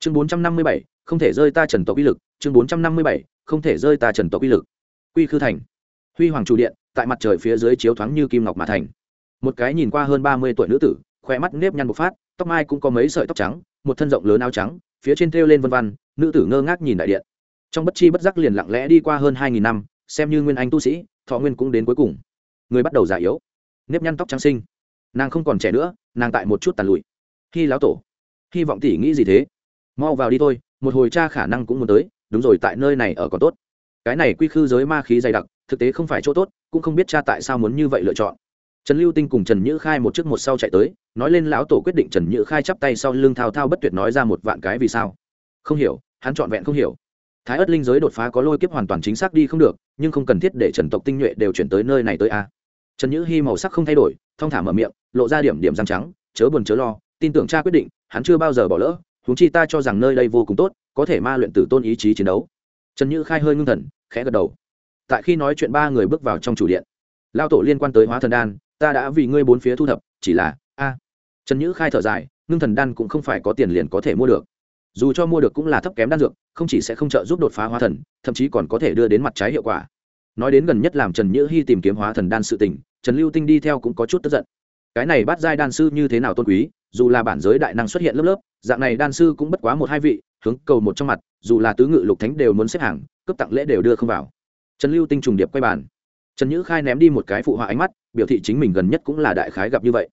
chương bốn trăm năm mươi bảy, không thể rơi ta trần tộc uy lực. Chương bốn trăm năm mươi bảy, không thể rơi ta trần tộc uy lực. Quy khư thành. Huy hoàng chủ điện, tại mặt trời phía dưới chiếu thoáng như kim ngọc mà thành. Một cái nhìn qua hơn ba mươi tuổi nữ tử khỏe mắt nếp nhăn bộc phát, tóc mai cũng có mấy sợi tóc trắng, một thân rộng lớn áo trắng, phía trên thêu lên vân văn, nữ tử ngơ ngác nhìn đại điện. Trong bất chi bất giác liền lặng lẽ đi qua hơn hai nghìn năm, xem như nguyên anh tu sĩ, thọ nguyên cũng đến cuối cùng. Người bắt đầu già yếu, nếp nhăn tóc trắng sinh nàng không còn trẻ nữa, nàng tại một chút tàn lụi. Khi lão tổ, hy vọng tỷ nghĩ gì thế? Mau vào đi thôi, một hồi cha khả năng cũng muốn tới, đúng rồi, tại nơi này ở còn tốt. Cái này quy khư giới ma khí dày đặc, thực tế không phải chỗ tốt, cũng không biết cha tại sao muốn như vậy lựa chọn. Trần lưu tinh cùng trần nhữ khai một trước một sau chạy tới, nói lên lão tổ quyết định trần nhữ khai chắp tay sau lưng thao thao bất tuyệt nói ra một vạn cái vì sao. Không hiểu, hắn trọn vẹn không hiểu. Thái ớt linh giới đột phá có lôi kiếp hoàn toàn chính xác đi không được, nhưng không cần thiết để trần tộc tinh nhuệ đều chuyển tới nơi này tới a. Trần nhữ hy màu sắc không thay đổi, thong thả mở miệng, lộ ra điểm điểm răng trắng, chớ buồn chớ lo, tin tưởng cha quyết định, hắn chưa bao giờ bỏ lỡ huống chi ta cho rằng nơi đây vô cùng tốt, có thể ma luyện tử tôn ý chí chiến đấu. Trần nhữ khai hơi ngưng thần, khẽ gật đầu. Tại khi nói chuyện ba người bước vào trong chủ điện, lao tổ liên quan tới hóa thần đan, ta đã vì ngươi bốn phía thu thập, chỉ là, a. Trần nhữ khai thở dài, ngưng thần đan cũng không phải có tiền liền có thể mua được. Dù cho mua được cũng là thấp kém đan dược, không chỉ sẽ không trợ giúp đột phá hóa thần, thậm chí còn có thể đưa đến mặt trái hiệu quả. Nói đến gần nhất làm trần nhữ hy tìm kiếm hóa thần đan sự tình, trần lưu tinh đi theo cũng có chút tức giận. Cái này bắt giai đan sư như thế nào tôn quý dù là bản giới đại năng xuất hiện lớp lớp, dạng này đan sư cũng bất quá một hai vị, hướng cầu một trong mặt, dù là tứ ngự lục thánh đều muốn xếp hàng cấp tặng lễ đều đưa không vào. Trần lưu tinh trùng điệp quay bàn. Trần nhữ khai ném đi một cái phụ họa ánh mắt, biểu thị chính mình gần nhất cũng là đại khái gặp như vậy.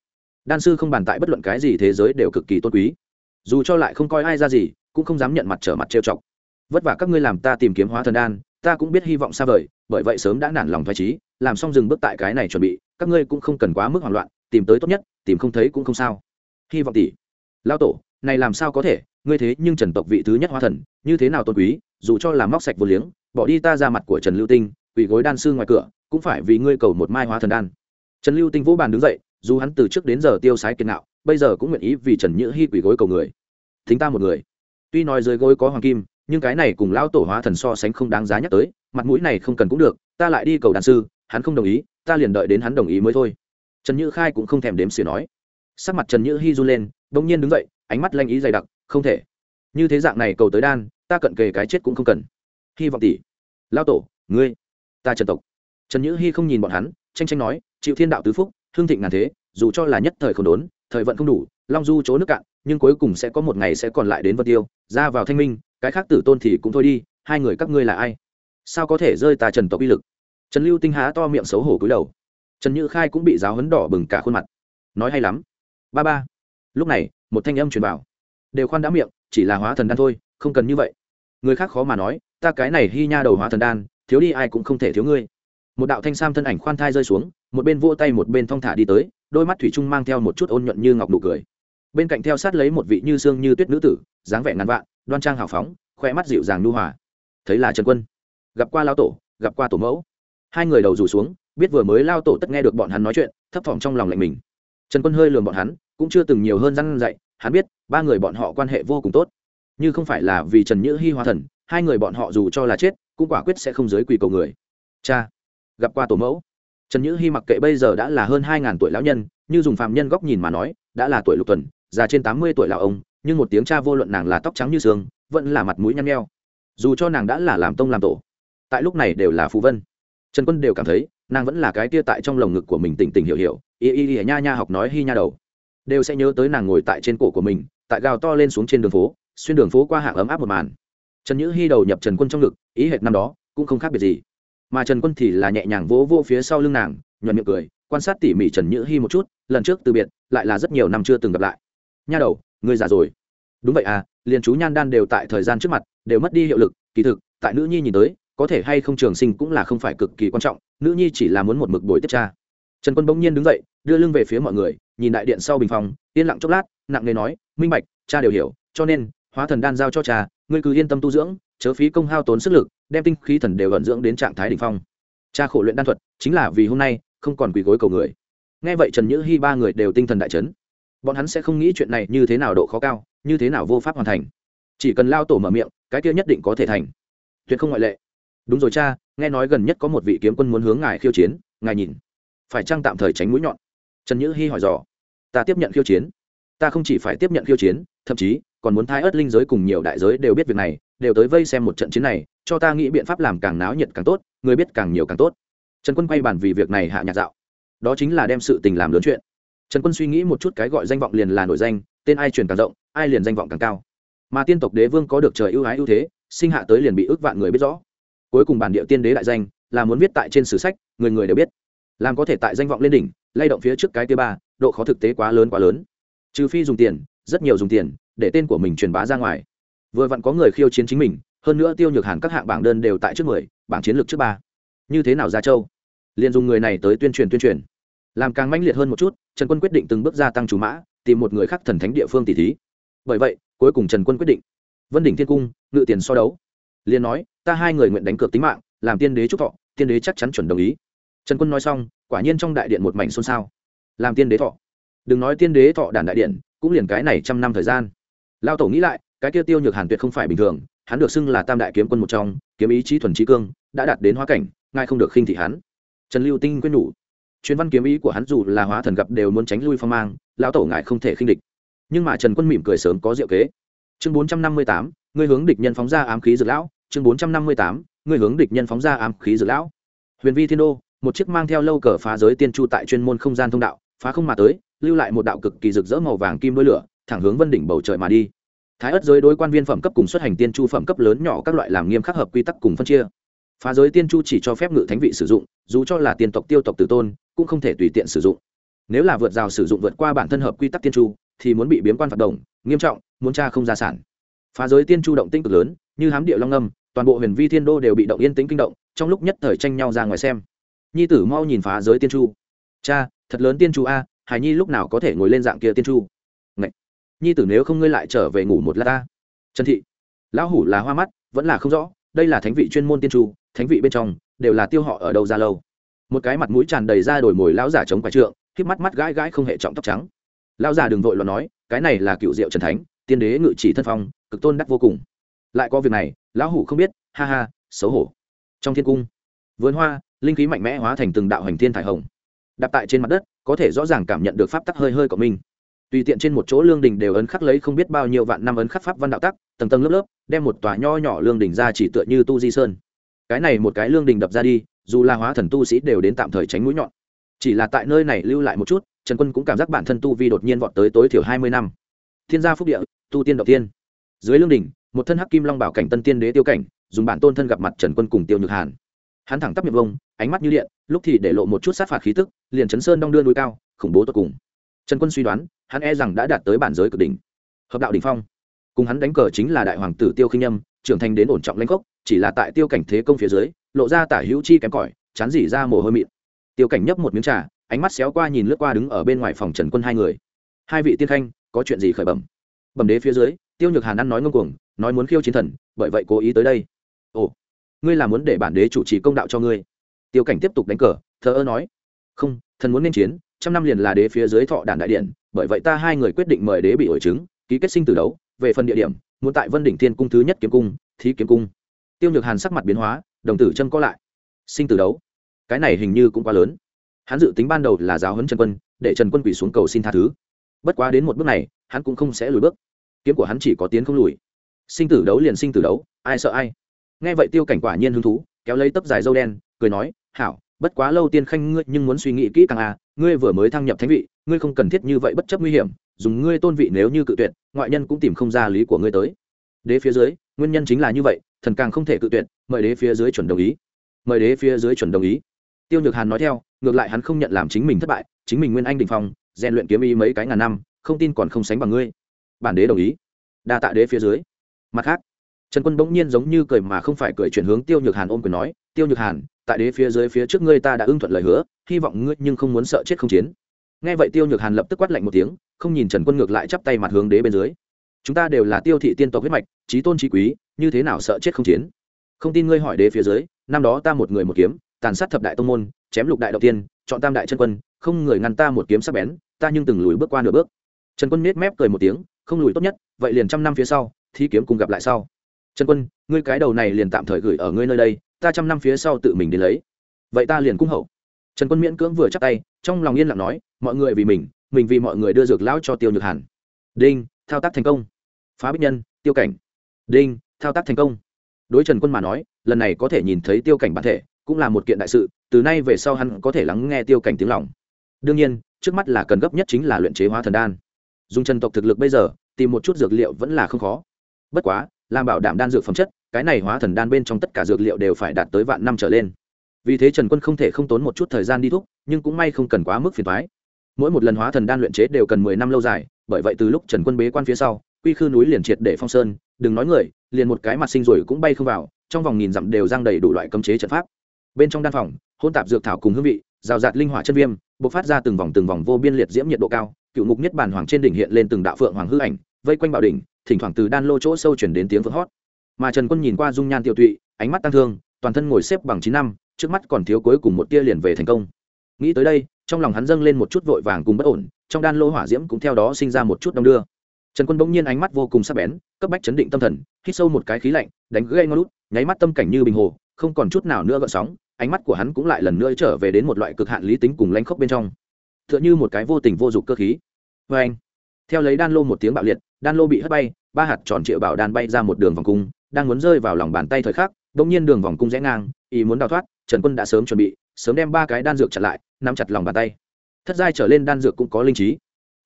Đan sư không bàn tại bất luận cái gì thế giới đều cực kỳ tôn quý. Dù cho lại không coi ai ra gì, cũng không dám nhận mặt trở mặt trêu chọc. Vất vả các ngươi làm ta tìm kiếm hóa thần đan, ta cũng biết hy vọng xa vời, bởi vậy sớm đã nản lòng thoải trí làm xong dừng bước tại cái này chuẩn bị, các ngươi cũng không cần quá mức hoảng loạn, tìm tới tốt nhất, tìm không thấy cũng không sao hy vọng tỷ. Lao tổ, này làm sao có thể? Ngươi thế nhưng trần tộc vị thứ nhất Hoa thần, như thế nào tôn quý? Dù cho là móc sạch vô liếng, bỏ đi ta ra mặt của trần lưu tinh quỷ gối đan sư ngoài cửa, cũng phải vì ngươi cầu một mai hóa thần đan. Trần lưu tinh vũ bàn đứng dậy, dù hắn từ trước đến giờ tiêu sái kiên nạo bây giờ cũng nguyện ý vì trần nhữ hy quỷ gối cầu người. Thính ta một người. Tuy nói dưới gối có hoàng kim, nhưng cái này cùng lão tổ hóa thần so sánh không đáng giá nhắc tới, mặt mũi này không cần cũng được, ta lại đi cầu đàn sư, hắn không đồng ý, ta liền đợi đến hắn đồng ý mới thôi. Trần nhữ khai cũng không thèm đếm xỉa nói sắc mặt trần nhữ hy run lên đ ỗ n g nhiên đứng dậy, ánh mắt lanh ý dày đặc, không thể. Như thế dạng này cầu tới đan, ta cận kề cái chết cũng không cần. Hy vọng tỷ, lao tổ, ngươi, ta trần tộc. Trần nhữ hy không nhìn bọn hắn tranh tranh nói, chịu thiên đạo tứ phúc, hương thịnh ngàn thế, dù cho là nhất thời không đốn, thời vận không đủ, long du chỗ nước cạn, nhưng cuối cùng sẽ có một ngày sẽ còn lại đến vân tiêu, ra vào thanh minh, cái khác tử tôn thì cũng thôi đi, hai người các ngươi là ai? Sao có thể rơi tà trần tộc uy lực? Trần lưu tinh há to miệng xấu hổ cúi đầu. Trần như khai cũng bị giáo hấn đỏ bừng cả khuôn mặt. Nói hay lắm ba ba. Lúc này, một thanh âm truyền vào. Đều khoan đã miệng, chỉ là hóa thần đan thôi, không cần như vậy. Người khác khó mà nói, ta cái này hy nha đầu hóa thần đan, thiếu đi ai cũng không thể thiếu ngươi. Một đạo thanh sam thân ảnh khoan thai rơi xuống, một bên vỗ tay một bên thong thả đi tới, đôi mắt thủy trung mang theo một chút ôn nhuận như ngọc nụ cười. Bên cạnh theo sát lấy một vị như xương như tuyết nữ tử, dáng vẻ ngàn vạn, đoan trang hào phóng, khoe mắt dịu dàng nu hòa. Thấy là trần quân. Gặp qua lao tổ, gặp qua tổ mẫu. Hai người đầu rủ xuống, biết vừa mới lao tổ tất nghe được bọn hắn nói chuyện, thấp thỏm trong lòng lạnh mình trần quân hơi lường bọn hắn, cũng chưa từng nhiều hơn răn dạy, hắn biết, ba người bọn họ quan hệ vô cùng tốt. Như không phải là vì trần nhữ hy hoa thần, hai người bọn họ dù cho là chết, cũng quả quyết sẽ không giới quỳ cầu người. Cha, gặp qua tổ mẫu. Trần nhữ hy mặc kệ bây giờ đã là hơn hai ngàn tuổi lão nhân, như dùng phạm nhân góc nhìn mà nói, đã là tuổi lục tuần, già trên tám mươi tuổi lão ông, nhưng một tiếng cha vô luận nàng là tóc trắng như sương vẫn là mặt mũi nhăn nheo. Dù cho nàng đã là làm tông làm tổ, tại lúc này đều là phú vân. Trần quân đều cảm thấy, nàng vẫn là cái tia tại trong lồng ngực của mình tỉnh tỉnh hiểu hiểu y y y nha nha học nói hi nha đầu. Đều sẽ nhớ tới nàng ngồi tại trên cổ của mình, tại gào to lên xuống trên đường phố, xuyên đường phố qua hạng ấm áp một màn. Trần nhữ Hi đầu nhập trần quân trong ngực, ý hệt năm đó, cũng không khác biệt gì. Mà trần quân thì là nhẹ nhàng vỗ vỗ phía sau lưng nàng, nhuận miệng cười, quan sát tỉ mỉ trần nhữ Hi một chút, lần trước từ biệt, lại là rất nhiều năm chưa từng gặp lại. Nha đầu, ngươi già rồi. Đúng vậy à liền chú nhan đan đều tại thời gian trước mặt, đều mất đi hiệu lực, kỳ thực, tại nữ nhi nhìn tới, có thể hay không trường sinh cũng là không phải cực kỳ quan trọng, nữ nhi chỉ là muốn một mực bồi tiếp cha trần quân bỗng nhiên đứng dậy, đưa lưng về phía mọi người, nhìn đại điện sau bình phòng, yên lặng chốc lát, nặng nề nói, minh bạch, cha đều hiểu, cho nên, hóa thần đan giao cho cha, ngươi cứ yên tâm tu dưỡng, chớ phí công hao tốn sức lực, đem tinh khí thần đều vận dưỡng đến trạng thái đỉnh phong. Cha khổ luyện đan thuật, chính là vì hôm nay, không còn quỳ gối cầu người. Nghe vậy trần nhữ hy ba người đều tinh thần đại chấn. Bọn hắn sẽ không nghĩ chuyện này như thế nào độ khó cao, như thế nào vô pháp hoàn thành. Chỉ cần lao tổ mở miệng, cái kia nhất định có thể thành. Tuyệt không ngoại lệ. Đúng rồi cha, nghe nói gần nhất có một vị kiếm quân muốn hướng ngài khiêu chiến, ngài nhìn phải chăng tạm thời tránh mũi nhọn? Trần nhữ hy hỏi dò. Ta tiếp nhận khiêu chiến. Ta không chỉ phải tiếp nhận khiêu chiến, thậm chí còn muốn thái ớt linh giới cùng nhiều đại giới đều biết việc này, đều tới vây xem một trận chiến này, cho ta nghĩ biện pháp làm càng náo nhiệt càng tốt, người biết càng nhiều càng tốt. Trần quân quay bàn vì việc này hạ nhạc dạo. Đó chính là đem sự tình làm lớn chuyện. Trần quân suy nghĩ một chút cái gọi danh vọng liền là nổi danh, tên ai truyền càng rộng, ai liền danh vọng càng cao. Mà tiên tộc đế vương có được trời ưu ái ưu thế, sinh hạ tới liền bị ước vạn người biết rõ. Cuối cùng bản địa tiên đế đại danh là muốn viết tại trên sử sách, người người đều biết làm có thể tại danh vọng lên đỉnh, lay động phía trước cái thứ ba, độ khó thực tế quá lớn quá lớn. Trừ phi dùng tiền, rất nhiều dùng tiền, để tên của mình truyền bá ra ngoài. Vừa vặn có người khiêu chiến chính mình, hơn nữa tiêu nhược hàn các hạng bảng đơn đều tại trước mười, bảng chiến lược trước ba. Như thế nào ra châu? Liền dùng người này tới tuyên truyền tuyên truyền. Làm càng mãnh liệt hơn một chút, trần quân quyết định từng bước gia tăng chủ mã, tìm một người khác thần thánh địa phương tỷ thí. Bởi vậy, cuối cùng trần quân quyết định. Vân đỉnh thiên cung, ngự tiền so đấu. Liền nói, ta hai người nguyện đánh cược tính mạng, làm tiên đế trúc thọ, tiên đế chắc chắn chuẩn đồng ý trần quân nói xong, quả nhiên trong đại điện một mảnh xôn xao. Làm tiên đế thọ. Đừng nói tiên đế thọ đàn đại điện, cũng liền cái này trăm năm thời gian. Lao tổ nghĩ lại, cái kia tiêu nhược hàn tuyệt không phải bình thường, hắn được xưng là tam đại kiếm quân một trong, kiếm ý chí thuần trí cương, đã đạt đến hóa cảnh, ngài không được khinh thị hắn. Trần lưu tinh quyết nhủ. Chuyên văn kiếm ý của hắn dù là hóa thần gặp đều muốn tránh lui phong mang, lão tổ ngại không thể khinh địch. Nhưng mà trần quân mỉm cười sớm có diệu kế. Chương bốn trăm năm mươi tám, ngươi hướng địch nhân phóng ra ám khí dược lão. Chương bốn trăm năm mươi tám, ngươi hướng địch nhân phóng ra ám khí dược lão. Huyền vi thiên đô một chiếc mang theo lâu cờ phá giới tiên chu tại chuyên môn không gian thông đạo, phá không mà tới, lưu lại một đạo cực kỳ rực rỡ màu vàng kim đôi lửa, thẳng hướng vân đỉnh bầu trời mà đi. Thái ất giới đối quan viên phẩm cấp cùng xuất hành tiên chu phẩm cấp lớn nhỏ các loại làm nghiêm khắc hợp quy tắc cùng phân chia. Phá giới tiên chu chỉ cho phép ngự thánh vị sử dụng, dù cho là tiên tộc tiêu tộc tử tôn, cũng không thể tùy tiện sử dụng. Nếu là vượt rào sử dụng vượt qua bản thân hợp quy tắc tiên chu, thì muốn bị biếm quan phạt đồng, nghiêm trọng, muốn tra không gia sản. Phá giới tiên chu động tinh cực lớn, như hám địa long âm, toàn bộ huyền vi thiên đô đều bị động yên tĩnh kinh động, trong lúc nhất thời tranh nhau ra ngoài xem nhi tử mau nhìn phá giới tiên chu. Cha, thật lớn tiên chu a hải nhi lúc nào có thể ngồi lên dạng kia tiên chu? Ngậy! nhi tử nếu không ngươi lại trở về ngủ một lát ta. Trần thị. Lão hủ là hoa mắt, vẫn là không rõ, đây là thánh vị chuyên môn tiên chu, thánh vị bên trong, đều là tiêu họ ở đâu ra lâu. Một cái mặt mũi tràn đầy ra đổi mồi lão giả chống quái trượng k mắt mắt gãi gãi không hề trọng tóc trắng. Lão giả đừng vội lo nói, cái này là cựu diệu trần thánh, tiên đế ngự chỉ thân phong, cực tôn đắc vô cùng. Lại có việc này, lão hủ không biết, ha ha, xấu hổ. Trong thiên cung, vườn hoa linh khí mạnh mẽ hóa thành từng đạo hành thiên thải hồng. Đặt tại trên mặt đất, có thể rõ ràng cảm nhận được pháp tắc hơi hơi của mình. Tùy tiện trên một chỗ lương đình đều ấn khắc lấy không biết bao nhiêu vạn năm ấn khắc pháp văn đạo tắc, tầng tầng lớp lớp, đem một tòa nho nhỏ lương đình ra chỉ tựa như tu di sơn. Cái này một cái lương đình đập ra đi, dù là hóa thần tu sĩ đều đến tạm thời tránh mũi nhọn. Chỉ là tại nơi này lưu lại một chút, trần quân cũng cảm giác bản thân tu vi đột nhiên vọt tới tối thiểu hai mươi năm. Thiên gia phúc địa, tu tiên đầu tiên. Dưới lương đình, một thân hắc kim long bảo cảnh tân tiên đế tiêu cảnh, dùng bản tôn thân gặp mặt trần quân cùng tiêu nhược hàn. Hắn thẳng tắp miệng vông ánh mắt như điện, lúc thì để lộ một chút sát phạt khí tức, liền chấn sơn đong đưa núi cao, khủng bố tột cùng. Trần quân suy đoán, hắn e rằng đã đạt tới bản giới cực đỉnh. Hợp đạo đỉnh phong. Cùng hắn đánh cờ chính là đại hoàng tử tiêu khinh nhâm, trưởng thành đến ổn trọng lãnh cốc chỉ là tại tiêu cảnh thế công phía dưới, lộ ra tả hữu chi kém cỏi, chán dỉ ra mồ hôi mịn. Tiêu cảnh nhấp một miếng trà, ánh mắt xéo qua nhìn lướt qua đứng ở bên ngoài phòng trần quân hai người. Hai vị tiên khanh, có chuyện gì khởi bẩm? Bẩm đế phía dưới, tiêu nhược hàn ăn nói ngông cuồng, nói muốn khiêu chiến thần, bởi vậy cố ý tới đây. Ồ, ngươi là muốn để bản đế chủ trì công đạo cho ngươi tiêu cảnh tiếp tục đánh cờ, thờ ơ nói, không, thần muốn nên chiến, trăm năm liền là đế phía dưới thọ đản đại điện, bởi vậy ta hai người quyết định mời đế bị ổi chứng, ký kết sinh từ đấu, về phần địa điểm, muốn tại vân đỉnh thiên cung thứ nhất kiếm cung, thí kiếm cung. Tiêu nhược hàn sắc mặt biến hóa, đồng tử chân có lại. Sinh từ đấu? Cái này hình như cũng quá lớn. Hắn dự tính ban đầu là giáo huấn trần quân, để trần quân quỳ xuống cầu xin tha thứ. Bất quá đến một bước này, hắn cũng không sẽ lùi bước. Kiếm của hắn chỉ có tiến không lùi. Sinh tử đấu liền sinh tử đấu, ai sợ ai? Nghe vậy tiêu cảnh quả nhiên hứng thú, kéo lấy tấp dài dâu đen, cười nói hảo, bất quá lâu tiên khanh ngươi nhưng muốn suy nghĩ kỹ càng à ngươi vừa mới thăng nhập thánh vị, ngươi không cần thiết như vậy bất chấp nguy hiểm, dùng ngươi tôn vị nếu như cự tuyệt, ngoại nhân cũng tìm không ra lý của ngươi tới. Đế phía dưới, nguyên nhân chính là như vậy, thần càng không thể cự tuyệt, mời đế phía dưới chuẩn đồng ý. Mời đế phía dưới chuẩn đồng ý. Tiêu nhược hàn nói theo, ngược lại hắn không nhận làm chính mình thất bại, chính mình nguyên anh đình phong, rèn luyện kiếm ý mấy cái ngàn năm, không tin còn không sánh bằng ngươi. Bản đế đồng ý. Đa tạ đế phía dưới. Mặt khác, trần quân bỗng nhiên giống như cười mà không phải cười, chuyển hướng tiêu nhược hàn ôm quyền nói, tiêu nhược hàn tại đế phía dưới phía trước ngươi ta đã ưng thuận lời hứa, hy vọng ngươi nhưng không muốn sợ chết không chiến. Nghe vậy tiêu nhược hàn lập tức quát lạnh một tiếng, không nhìn trần quân ngược lại chắp tay mặt hướng đế bên dưới. Chúng ta đều là tiêu thị tiên tộc huyết mạch trí tôn trí quý, như thế nào sợ chết không chiến? Không tin ngươi hỏi đế phía dưới, năm đó ta một người một kiếm, tàn sát thập đại tông môn, chém lục đại đầu tiên, chọn tam đại chân quân, không người ngăn ta một kiếm sắc bén, ta nhưng từng lùi bước qua nửa bước. Trần quân nết mép cười một tiếng, không lùi tốt nhất, vậy liền trăm năm phía sau, thi kiếm cùng gặp lại sau. Trần quân, ngươi cái đầu này liền tạm thời gửi ở ngươi nơi đây ta trăm năm phía sau tự mình đến lấy. Vậy ta liền cung hậu. Trần quân miễn cưỡng vừa chắc tay, trong lòng yên lặng nói, mọi người vì mình mình vì mọi người đưa dược lão cho tiêu nhược hàn. Đinh, thao tác thành công. Phá bích nhân, tiêu cảnh. Đinh, thao tác thành công. Đối trần quân mà nói, lần này có thể nhìn thấy tiêu cảnh bản thể, cũng là một kiện đại sự, từ nay về sau hắn có thể lắng nghe tiêu cảnh tiếng lòng. Đương nhiên, trước mắt là cần gấp nhất chính là luyện chế hóa thần đan. Dùng trần tộc thực lực bây giờ, tìm một chút dược liệu vẫn là không khó. Bất quá, làm bảo đảm đan dược phẩm chất cái này hóa thần đan bên trong tất cả dược liệu đều phải đạt tới vạn năm trở lên. Vì thế trần quân không thể không tốn một chút thời gian đi thúc, nhưng cũng may không cần quá mức phiền thoái mỗi một lần hóa thần đan luyện chế đều cần mười năm lâu dài, bởi vậy từ lúc trần quân bế quan phía sau, quy khư núi liền triệt để phong sơn, đừng nói người, liền một cái mặt sinh rồi cũng bay không vào, trong vòng nghìn dặm đều giang đầy đủ loại cấm chế trận pháp. Bên trong đan phòng hôn tạp dược thảo cùng hương vị, rào rạt linh hỏa chân viêm b ộ c phát ra từng vòng từng vòng vô biên liệt diễm nhiệt độ cao, cựu ngục nhất bản hoàng trên đỉnh hiện lên từng đạo phượng hoàng hư ảnh, vây quanh bảo đỉnh, thỉnh thoảng từ đan lô chỗ sâu chuyển đến tiếng vỡ hót mà trần quân nhìn qua dung nhan tiêu tụy, ánh mắt tăng thương, toàn thân ngồi xếp bằng chín năm, trước mắt còn thiếu cuối cùng một tia liền về thành công. Nghĩ tới đây, trong lòng hắn dâng lên một chút vội vàng cùng bất ổn, trong đan lô hỏa diễm cũng theo đó sinh ra một chút đông đưa. Trần quân bỗng nhiên ánh mắt vô cùng sắc bén, cấp bách chấn định tâm thần, hít sâu một cái khí lạnh, đánh gây ngon lút nháy mắt tâm cảnh như bình hồ, không còn chút nào nữa gợn sóng, ánh mắt của hắn cũng lại lần nữa trở về đến một loại cực hạn lý tính cùng lanh khốc bên trong. T h ư ợ n h ư một cái vô tình vô dụng cơ khí. Vê anh theo lấy đan lô một tiếng bạo liệt, đan lô bị hất bay, ba hạt tròn triệu bảo đan bay ra một đường vòng cung đang muốn rơi vào lòng bàn tay thời khắc đ nhiên đường vòng cung rẽ ngang, ý muốn đào thoát, trần quân đã sớm chuẩn bị, sớm đem ba cái đan dược chặt lại, nắm chặt lòng bàn tay. Thất giai trở lên đan dược cũng có linh trí.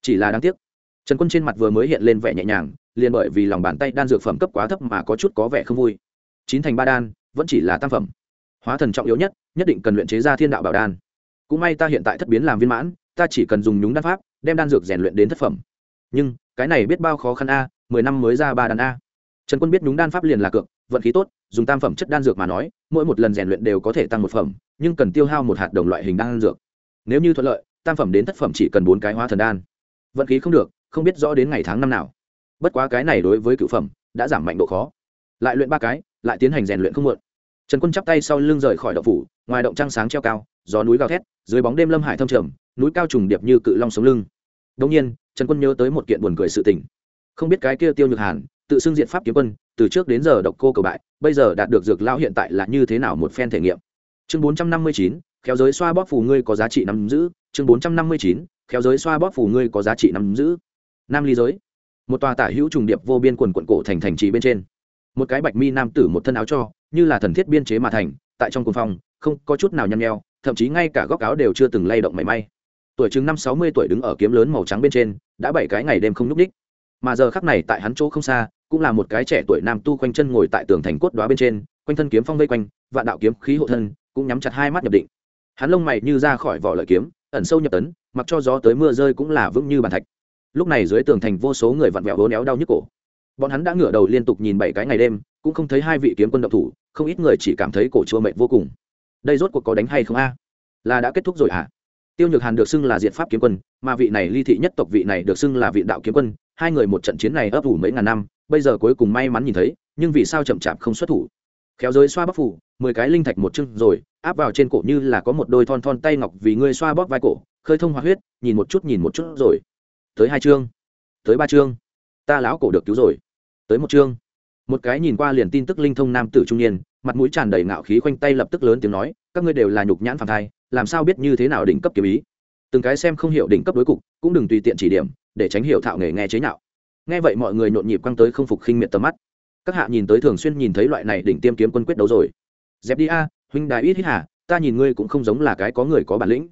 Chỉ là đáng tiếc, trần quân trên mặt vừa mới hiện lên vẻ nhẹ nhàng, liền bởi vì lòng bàn tay đan dược phẩm cấp quá thấp mà có chút có vẻ không vui. Chín thành ba đan, vẫn chỉ là tam phẩm. Hóa thần trọng yếu nhất nhất định cần luyện chế ra thiên đạo bảo đan. Cũng may ta hiện tại thất biến làm viên mãn, ta chỉ cần dùng nhúng đan pháp, đem đan dược rèn luyện đến thất phẩm. Nhưng, cái này biết bao khó khăn a, mười năm mới ra ba đan a trần quân biết nhúng đan pháp liền là cược, vận khí tốt, dùng tam phẩm chất đan dược mà nói, mỗi một lần rèn luyện đều có thể tăng một phẩm, nhưng cần tiêu hao một hạt đồng loại hình đan dược. Nếu như thuận lợi, tam phẩm đến thất phẩm chỉ cần bốn cái hóa thần đan. Vận khí không được, không biết rõ đến ngày tháng năm nào. Bất quá cái này đối với cựu phẩm, đã giảm mạnh độ khó. Lại luyện ba cái, lại tiến hành rèn luyện không muộn. Trần quân chắp tay sau lưng rời khỏi động phủ, ngoài động trăng sáng treo cao, gió núi gào thét, dưới bóng đêm lâm hải thâm trầm, núi cao trùng điệp như cự long sống lưng. Đông nhiên, trần quân nhớ tới một kiện buồn cười sự tình. Không biết cái kia tiêu nhược hàn tự xưng diện pháp kiếm quân, từ trước đến giờ độc cô cầu bại, bây giờ đạt được dược lao hiện tại là như thế nào một phen thể nghiệm. Chương bốn trăm năm mươi chín, khéo giới xoa bóp phù ngươi có giá trị nắm giữ. Chương bốn trăm năm mươi chín, khéo giới xoa bóp phù ngươi có giá trị nắm giữ. Nam ly giới. Một tòa tả hữu trùng điệp vô biên quần quận cổ thành thành trì bên trên. Một cái bạch mi nam tử một thân áo cho, như là thần thiết biên chế mà thành, tại trong cuồng phòng không có chút nào nhăn nheo, thậm chí ngay cả góc áo đều chưa từng lay động mảy may. Tuổi chừng năm sáu mươi tuổi đứng ở kiếm lớn màu trắng bên trên, đã bảy cái ngày đêm không n ú c ních mà giờ khắc này tại hắn chỗ không xa cũng là một cái trẻ tuổi nam tu quanh chân ngồi tại tường thành cốt đóa bên trên, quanh thân kiếm phong vây quanh, vạn đạo kiếm khí hộ thân, cũng nhắm chặt hai mắt nhập định. Hắn lông mày như ra khỏi vỏ lợi kiếm, ẩn sâu nhập tấn, mặc cho gió tới mưa rơi cũng là vững như bàn thạch. Lúc này dưới tường thành vô số người vặn vẹo hố néo đau nhức cổ. Bọn hắn đã ngửa đầu liên tục nhìn bảy cái ngày đêm, cũng không thấy hai vị kiếm quân độc thủ, không ít người chỉ cảm thấy cổ chua mệt vô cùng. Đây rốt cuộc có đánh hay không a? Là đã kết thúc rồi à tiêu nhược hàn được xưng là diện pháp kiếm quân, mà vị này ly thị nhất tộc vị này được xưng là vị đạo kiếm quân hai người một trận chiến này ấp ủ mấy ngàn năm, bây giờ cuối cùng may mắn nhìn thấy, nhưng vì sao chậm chạp không xuất thủ? Khéo giới xoa bóp phủ, mười cái linh thạch một chưng rồi, áp vào trên cổ như là có một đôi thon thon tay ngọc vì ngươi xoa bóp vai cổ, khơi thông hoa huyết, nhìn một chút nhìn một chút rồi. Tới hai chương, tới ba chương, ta lão cổ được cứu rồi. Tới một chương, một cái nhìn qua liền tin tức linh thông nam tử trung niên, mặt mũi tràn đầy ngạo khí khoanh tay lập tức lớn tiếng nói, các ngươi đều là nhục nhãn phàm thai, làm sao biết như thế nào đỉnh cấp kiếm ý? Từng cái xem không hiểu đỉnh cấp đối cục, cũng đừng tùy tiện chỉ điểm để tránh hiểu thạo nghề nghe chế nhạo. Nghe vậy mọi người nhộn nhịp quăng tới không phục khinh miệt tầm mắt. Các hạ nhìn tới thường xuyên nhìn thấy loại này đỉnh tiêm kiếm quân quyết đấu rồi. Dẹp đi a, huynh đài ít hít hả ta nhìn ngươi cũng không giống là cái có người có bản lĩnh.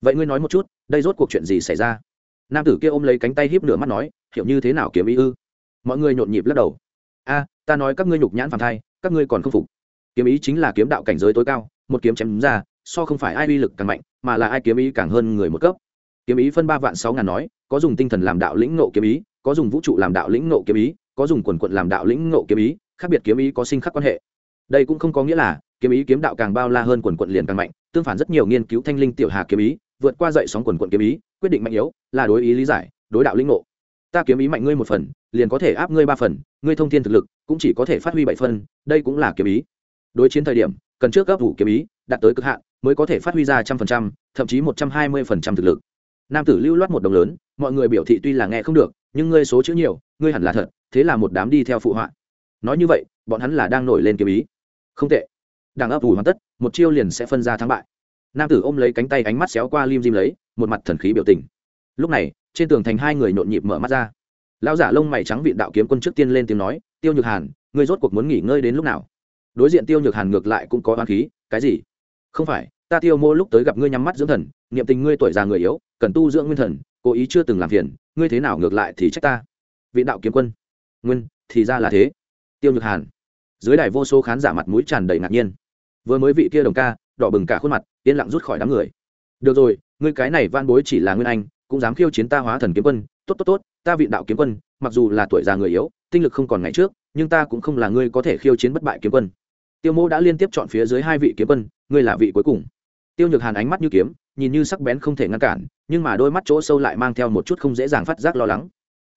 Vậy ngươi nói một chút, đây rốt cuộc chuyện gì xảy ra? Nam tử kia ôm lấy cánh tay híp nửa mắt nói, hiểu như thế nào kiếm ý ư? Mọi người nhộn nhịp lắc đầu. A, ta nói các ngươi nhục nhãn phản thai, các ngươi còn không phục. Kiếm ý chính là kiếm đạo cảnh giới tối cao, một kiếm chém ra, so không phải ai uy lực càng mạnh, mà là ai kiếm ý càng hơn người một cấp kiếm ý phân ba vạn sáu ngàn nói, có dùng tinh thần làm đạo lĩnh nộ kiếm ý, có dùng vũ trụ làm đạo lĩnh nộ kiếm ý, có dùng quần quận làm đạo lĩnh nộ kiếm ý, khác biệt kiếm ý có sinh khắc quan hệ. Đây cũng không có nghĩa là kiếm ý kiếm đạo càng bao la hơn quần quận liền càng mạnh, tương phản rất nhiều nghiên cứu thanh linh tiểu hà kiếm ý, vượt qua dậy sóng quần quận kiếm ý, quyết định mạnh yếu, là đối ý lý giải, đối đạo lĩnh ngộ. Ta kiếm ý mạnh ngươi một phần, liền có thể áp ngươi ba phần, ngươi thông thiên thực lực cũng chỉ có thể phát huy bảy phần, đây cũng là kiếm ý. Đối chiến thời điểm, cần trước gấp vụ kiếm ý, đạt tới cực hạn, mới có thể phát huy ra trăm phần trăm, thậm chí một trăm hai mươi phần trăm thực lực nam tử lưu loát một đồng lớn, mọi người biểu thị tuy là nghe không được, nhưng ngươi số chữ nhiều, ngươi hẳn là thật, thế là một đám đi theo phụ họa. Nói như vậy, bọn hắn là đang nổi lên kiếm ý. Không tệ. Đang ấp ủ hoàn tất, một chiêu liền sẽ phân ra thắng bại. Nam tử ôm lấy cánh tay ánh mắt xéo qua lim dim lấy, một mặt thần khí biểu tình. Lúc này, trên tường thành hai người nhộn nhịp mở mắt ra. Lão giả lông mày trắng vịn đạo kiếm quân trước tiên lên tiếng nói, tiêu nhược hàn, ngươi rốt cuộc muốn nghỉ ngơi đến lúc nào? Đối diện tiêu nhược hàn ngược lại cũng có oán khí, cái gì? Không phải, ta tiêu mô lúc tới gặp ngươi nhắm mắt dưỡng thần niệm tình ngươi tuổi già người yếu, cần tu dưỡng nguyên thần, cố ý chưa từng làm phiền, ngươi thế nào ngược lại thì trách ta? Vị đạo kiếm quân. Nguyên, thì ra là thế. Tiêu nhược hàn. Dưới đài vô số khán giả mặt mũi tràn đầy ngạc nhiên. Vừa mới vị kia đồng ca, đỏ bừng cả khuôn mặt, yên lặng rút khỏi đám người. Được rồi, ngươi cái này van bối chỉ là nguyên anh, cũng dám khiêu chiến ta hóa thần kiếm quân. Tốt tốt tốt, ta vị đạo kiếm quân, mặc dù là tuổi già người yếu, tinh lực không còn ngày trước, nhưng ta cũng không là ngươi có thể khiêu chiến bất bại kiếm quân. Tiêu mô đã liên tiếp chọn phía dưới hai vị kiếm quân, ngươi là vị cuối cùng tiêu nhược hàn ánh mắt như kiếm, nhìn như sắc bén không thể ngăn cản, nhưng mà đôi mắt chỗ sâu lại mang theo một chút không dễ dàng phát giác lo lắng.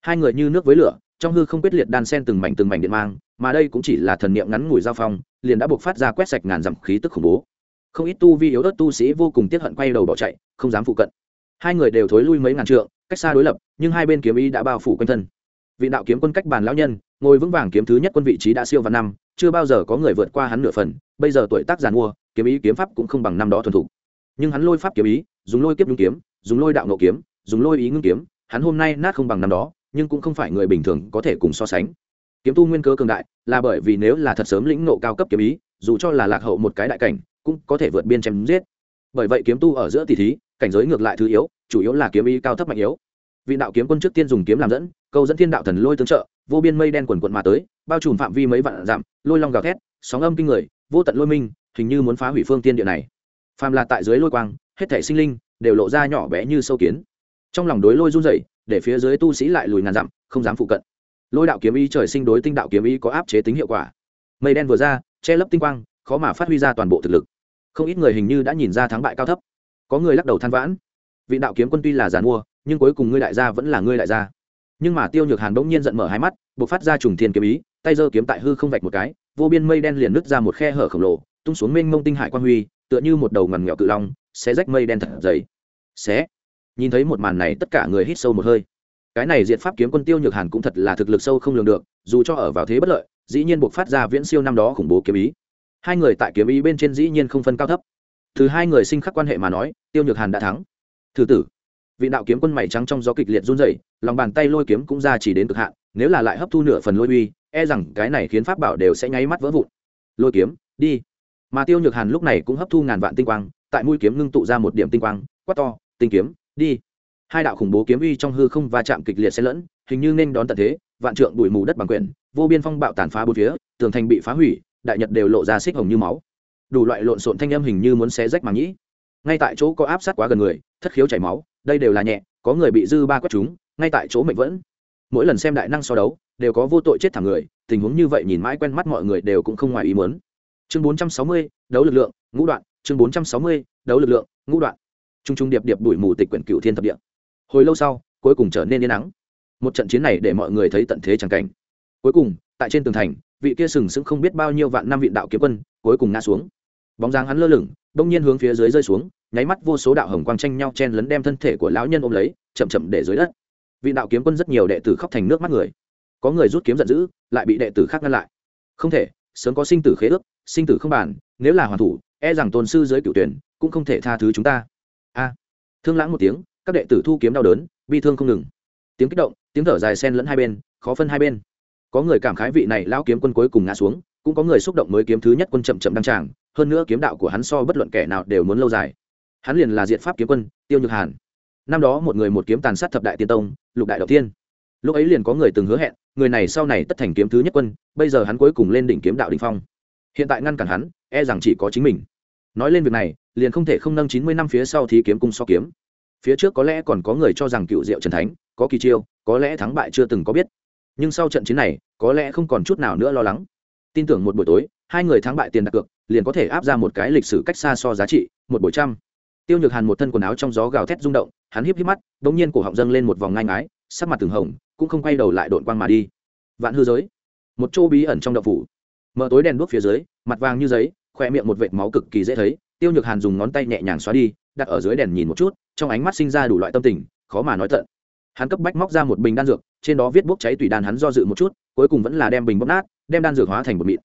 Hai người như nước với lửa, trong hư không quyết liệt đan sen từng mảnh từng mảnh điện mang, mà đây cũng chỉ là thần niệm ngắn ngủi giao phong, liền đã buộc phát ra quét sạch ngàn dặm khí tức khủng bố. Không ít tu vi yếu ớt tu sĩ vô cùng tiếc hận quay đầu bỏ chạy, không dám phụ cận. Hai người đều thối lui mấy ngàn trượng, cách xa đối lập, nhưng hai bên kiếm ý đã bao phủ quanh thân. Vị đạo kiếm quân cách bàn lão nhân, ngồi vững vàng kiếm thứ nhất quân vị trí đã siêu và năm, chưa bao giờ có người vượt qua hắn nửa phần, bây giờ tuổi tác giàn mua kiếm ý kiếm pháp cũng không bằng năm đó thuần thục. Nhưng hắn lôi pháp kiếm ý, dùng lôi kiếp nhung kiếm, dùng lôi đạo nộ kiếm, dùng lôi ý ngưng kiếm, hắn hôm nay nát không bằng năm đó, nhưng cũng không phải người bình thường có thể cùng so sánh. Kiếm tu nguyên cơ cường đại, là bởi vì nếu là thật sớm lĩnh nộ cao cấp kiếm ý, dù cho là lạc hậu một cái đại cảnh, cũng có thể vượt biên chém giết. Bởi vậy kiếm tu ở giữa tỷ thí, cảnh giới ngược lại thứ yếu, chủ yếu là kiếm ý cao thấp mạnh yếu. Vị đạo kiếm quân trước tiên dùng kiếm làm dẫn câu dẫn thiên đạo thần lôi tương trợ, vô biên mây đen quần quận mà tới, bao trùm phạm vi mấy vạn dặm, lôi long gào thét, sóng âm kinh người, vô tận lôi minh hình như muốn phá hủy phương tiên địa này. Phàm là tại dưới lôi quang, hết thể sinh linh đều lộ ra nhỏ bé như sâu kiến. Trong lòng đối lôi run rẩy, để phía dưới tu sĩ lại lùi ngàn dặm, không dám phụ cận. Lôi đạo kiếm ý trời sinh đối tinh đạo kiếm ý có áp chế tính hiệu quả. Mây đen vừa ra, che lấp tinh quang, khó mà phát huy ra toàn bộ thực lực. Không ít người hình như đã nhìn ra thắng bại cao thấp. Có người lắc đầu than vãn. Vị đạo kiếm quân tuy là giàn mua nhưng cuối cùng ngươi đại gia vẫn là ngươi đại gia. Nhưng mà tiêu nhược hàn bỗng nhiên giận mở hai mắt, bộc phát ra trùng thiên kiếm ý, tay giơ kiếm tại hư không vạch một cái, vô biên mây đen liền nứt ra một khe hở khổng lồ tung xuống mênh mông tinh hải quan huy, tựa như một đầu ngằn nghèo cự long, xé rách mây đen thật dày. Xé. Nhìn thấy một màn này, tất cả người hít sâu một hơi. Cái này diệt pháp kiếm quân tiêu nhược hàn cũng thật là thực lực sâu không lường được, dù cho ở vào thế bất lợi, dĩ nhiên buộc phát ra viễn siêu năm đó khủng bố kiếm ý. Hai người tại kiếm ý bên trên dĩ nhiên không phân cao thấp. Từ hai người sinh khắc quan hệ mà nói, tiêu nhược hàn đã thắng. Thứ tử. Vị đạo kiếm quân mày trắng trong gió kịch liệt run rẩy, lòng bàn tay lôi kiếm cũng ra chỉ đến cực hạn, nếu là lại hấp thu nửa phần lôi uy e rằng cái này khiến pháp bảo đều sẽ nháy mắt vỡ vụn. Lôi kiếm, đi mà tiêu nhược hàn lúc này cũng hấp thu ngàn vạn tinh quang, tại mũi kiếm ngưng tụ ra một điểm tinh quang, quát to, tinh kiếm, đi! Hai đạo khủng bố kiếm uy trong hư không va chạm kịch liệt xen lẫn, hình như nên đón tận thế, vạn trượng bụi mù đất bằng quyển, vô biên phong bạo tàn phá bốn phía, tường thành bị phá hủy, đại nhật đều lộ ra xích hồng như máu. Đủ loại lộn xộn thanh âm hình như muốn xé rách màng nhĩ ngay tại chỗ có áp sát quá gần người, thất khiếu chảy máu, đây đều là nhẹ, có người bị dư ba quất chúng, ngay tại chỗ mệnh vẫn. Mỗi lần xem đại năng so đấu, đều có vô tội chết thẳng người, tình huống như vậy nhìn mãi quen mắt mọi người đều cũng không ngoài ý muốn chương 460, đấu lực lượng ngũ đoạn. Chương 460, đấu lực lượng ngũ đoạn. Trung trung điệp điệp đuổi mù tịch quyển cựu thiên thập địa. Hồi lâu sau cuối cùng trở nên yên nắng một trận chiến này để mọi người thấy tận thế chẳng cảnh. Cuối cùng tại trên tường thành vị kia sừng sững không biết bao nhiêu vạn năm vị đạo kiếm quân cuối cùng ngã xuống. Bóng dáng hắn lơ lửng đông nhiên hướng phía dưới rơi xuống nháy mắt vô số đạo hồng quang tranh nhau chen lấn đem thân thể của lão nhân ôm lấy chậm chậm để dưới đất. Vị đạo kiếm quân rất nhiều đệ tử khóc thành nước mắt người. Có người rút kiếm giận dữ lại bị đệ tử khác ngăn lại. Không thể sớm có sinh tử khế ước sinh tử không bản, nếu là hoàn thủ e rằng tôn sư dưới cựu tuyển cũng không thể tha thứ chúng ta. A. Thương lãng một tiếng các đệ tử thu kiếm đau đớn bi thương không ngừng. Tiếng kích động tiếng thở dài sen lẫn hai bên khó phân hai bên. Có người cảm khái vị này lão kiếm quân cuối cùng ngã xuống cũng có người xúc động mới kiếm thứ nhất quân chậm chậm đăng tràng hơn nữa kiếm đạo của hắn so bất luận kẻ nào đều muốn lâu dài. Hắn liền là diện pháp kiếm quân tiêu nhược hàn. Năm đó một người một kiếm tàn sát thập đại tiên tông lục đại đầu tiên. Lúc ấy liền có người từng hứa hẹn người này sau này tất thành kiếm thứ nhất quân bây giờ hắn cuối cùng lên đỉnh kiếm đạo đình phong hiện tại ngăn cản hắn e rằng chỉ có chính mình. Nói lên việc này, liền không thể không nâng chín mươi năm phía sau thí kiếm cung so kiếm. Phía trước có lẽ còn có người cho rằng cựu diệu trần thánh, có kỳ chiêu, có lẽ thắng bại chưa từng có biết. Nhưng sau trận chiến này, có lẽ không còn chút nào nữa lo lắng. Tin tưởng một buổi tối, hai người thắng bại tiền đặt cược, liền có thể áp ra một cái lịch sử cách xa so giá trị, một buổi trăm. Tiêu nhược hàn một thân quần áo trong gió gào thét rung động, hắn híp híp mắt đ ỗ n g nhiên cổ họng dâng lên một vòng ngai ngái, sắc mặt từng hồng, cũng không quay đầu lại đội quang mà đi. Vạn hư giới, một chỗ bí ẩn trong đậu phủ mở tối đèn đuốc phía dưới, mặt vàng như giấy khoe miệng một vệt máu cực kỳ dễ thấy, tiêu nhược hàn dùng ngón tay nhẹ nhàng xóa đi, đặt ở dưới đèn nhìn một chút, trong ánh mắt sinh ra đủ loại tâm tình, khó mà nói tận. Hắn cấp bách móc ra một bình đan dược, trên đó viết bốc cháy tùy đan hắn do dự một chút, cuối cùng vẫn là đem bình bốc nát, đem đan dược hóa thành một mịn.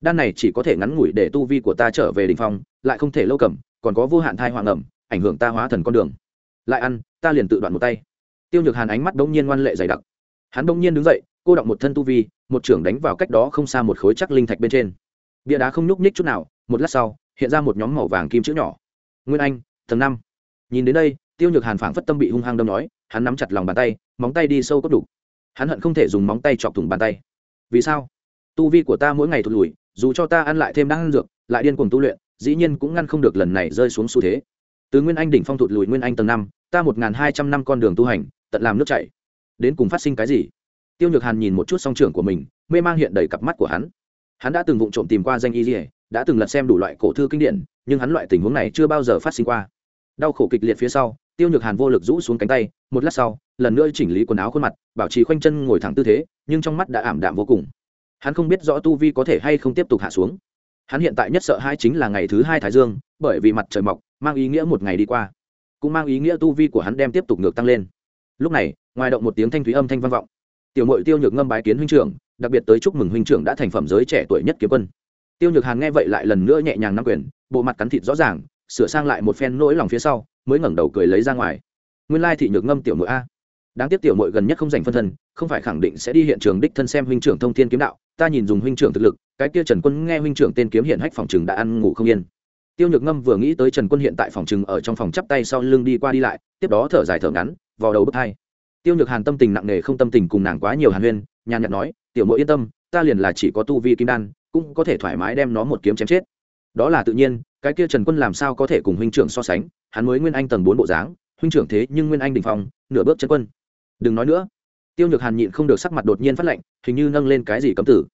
Đan này chỉ có thể ngắn ngủi để tu vi của ta trở về đ ỉ n h phong, lại không thể lâu cầm, còn có vô hạn thai hoàng ẩm, ảnh hưởng ta hóa thần con đường. Lại ăn, ta liền tự đoạn một tay. Tiêu nhược hàn ánh mắt đông nhiên ngoan lệ dày đặc. Hắn đông nhiên đứng dậy cô động một thân tu vi, một trưởng đánh vào cách đó không xa một khối chắc linh thạch bên trên. Bia đá không nhúc nhích chút nào, một lát sau, hiện ra một nhóm màu vàng kim chữ nhỏ. Nguyên anh, tầng năm. Nhìn đến đây, tiêu nhược hàn phảng phất tâm bị hung hăng đâm nói, hắn nắm chặt lòng bàn tay, móng tay đi sâu cốt đủ. Hắn hận không thể dùng móng tay chọc thủng bàn tay. Vì sao? Tu vi của ta mỗi ngày thụt lùi, dù cho ta ăn lại thêm đang ăn dược, lại điên cuồng tu luyện, dĩ nhiên cũng ngăn không được lần này rơi xuống xu thế. Từ nguyên anh đỉnh phong thụt lùi nguyên anh tầng năm, ta một n g h n hai trăm năm con đường tu hành, tận làm nước chảy. Đến cùng phát sinh cái gì? Tiêu nhược hàn nhìn một chút song trưởng của mình, mê mang hiện đầy cặp mắt của hắn. Hắn đã từng vụng trộm tìm qua danh y dỉa đã từng lật xem đủ loại cổ thư kinh điển, nhưng hắn loại tình huống này chưa bao giờ phát sinh qua. Đau khổ kịch liệt phía sau, tiêu nhược hàn vô lực rũ xuống cánh tay, một lát sau, lần nữa chỉnh lý quần áo khuôn mặt, bảo trì khoanh chân ngồi thẳng tư thế, nhưng trong mắt đã ảm đạm vô cùng. Hắn không biết rõ tu vi có thể hay không tiếp tục hạ xuống. Hắn hiện tại nhất sợ hai chính là ngày thứ hai thái dương, bởi vì mặt trời mọc, mang ý nghĩa một ngày đi qua. Cũng mang ý nghĩa tu vi của hắn đem tiếp tục ngược tăng lên. Lúc này, ngoài động một tiếng thanh thúy âm thanh vang vọng tiểu mội tiêu nhược ngâm bái kiến huynh trưởng, đặc biệt tới chúc mừng huynh trưởng đã thành phẩm giới trẻ tuổi nhất kiếm quân. Tiêu nhược hàn nghe vậy lại lần nữa nhẹ nhàng nắm quyền, bộ mặt cắn thịt rõ ràng, sửa sang lại một phen nỗi lòng phía sau, mới ngẩng đầu cười lấy ra ngoài. Nguyên lai thị nhược ngâm tiểu mội a. Đáng tiếc tiểu mội gần nhất không dành phân thân, không phải khẳng định sẽ đi hiện trường đích thân xem huynh trưởng thông thiên kiếm đạo, ta nhìn dùng huynh trưởng thực lực, cái kia trần quân nghe huynh trưởng tên kiếm hiện hách phòng chừng đã ăn ngủ không yên. Tiêu nhược ngâm vừa nghĩ tới trần quân hiện tại phòng chừng ở trong phòng chắp tay sau lưng đi qua đi lại, tiếp đó thở dài thở ngắn vào đầu bước hai tiêu nhược hàn tâm tình nặng nề không tâm tình cùng nàng quá nhiều hàn huyên, nhàn nhạt nói, tiểu mộ yên tâm, ta liền là chỉ có tu vi kim đan, cũng có thể thoải mái đem nó một kiếm chém chết. Đó là tự nhiên, cái kia trần quân làm sao có thể cùng huynh trưởng so sánh, hắn mới nguyên anh tầng bốn bộ dáng, huynh trưởng thế nhưng nguyên anh đình phong, nửa bước chân quân. Đừng nói nữa. Tiêu nhược hàn nhịn không được sắc mặt đột nhiên phát lệnh hình như nâng lên cái gì cấm tử.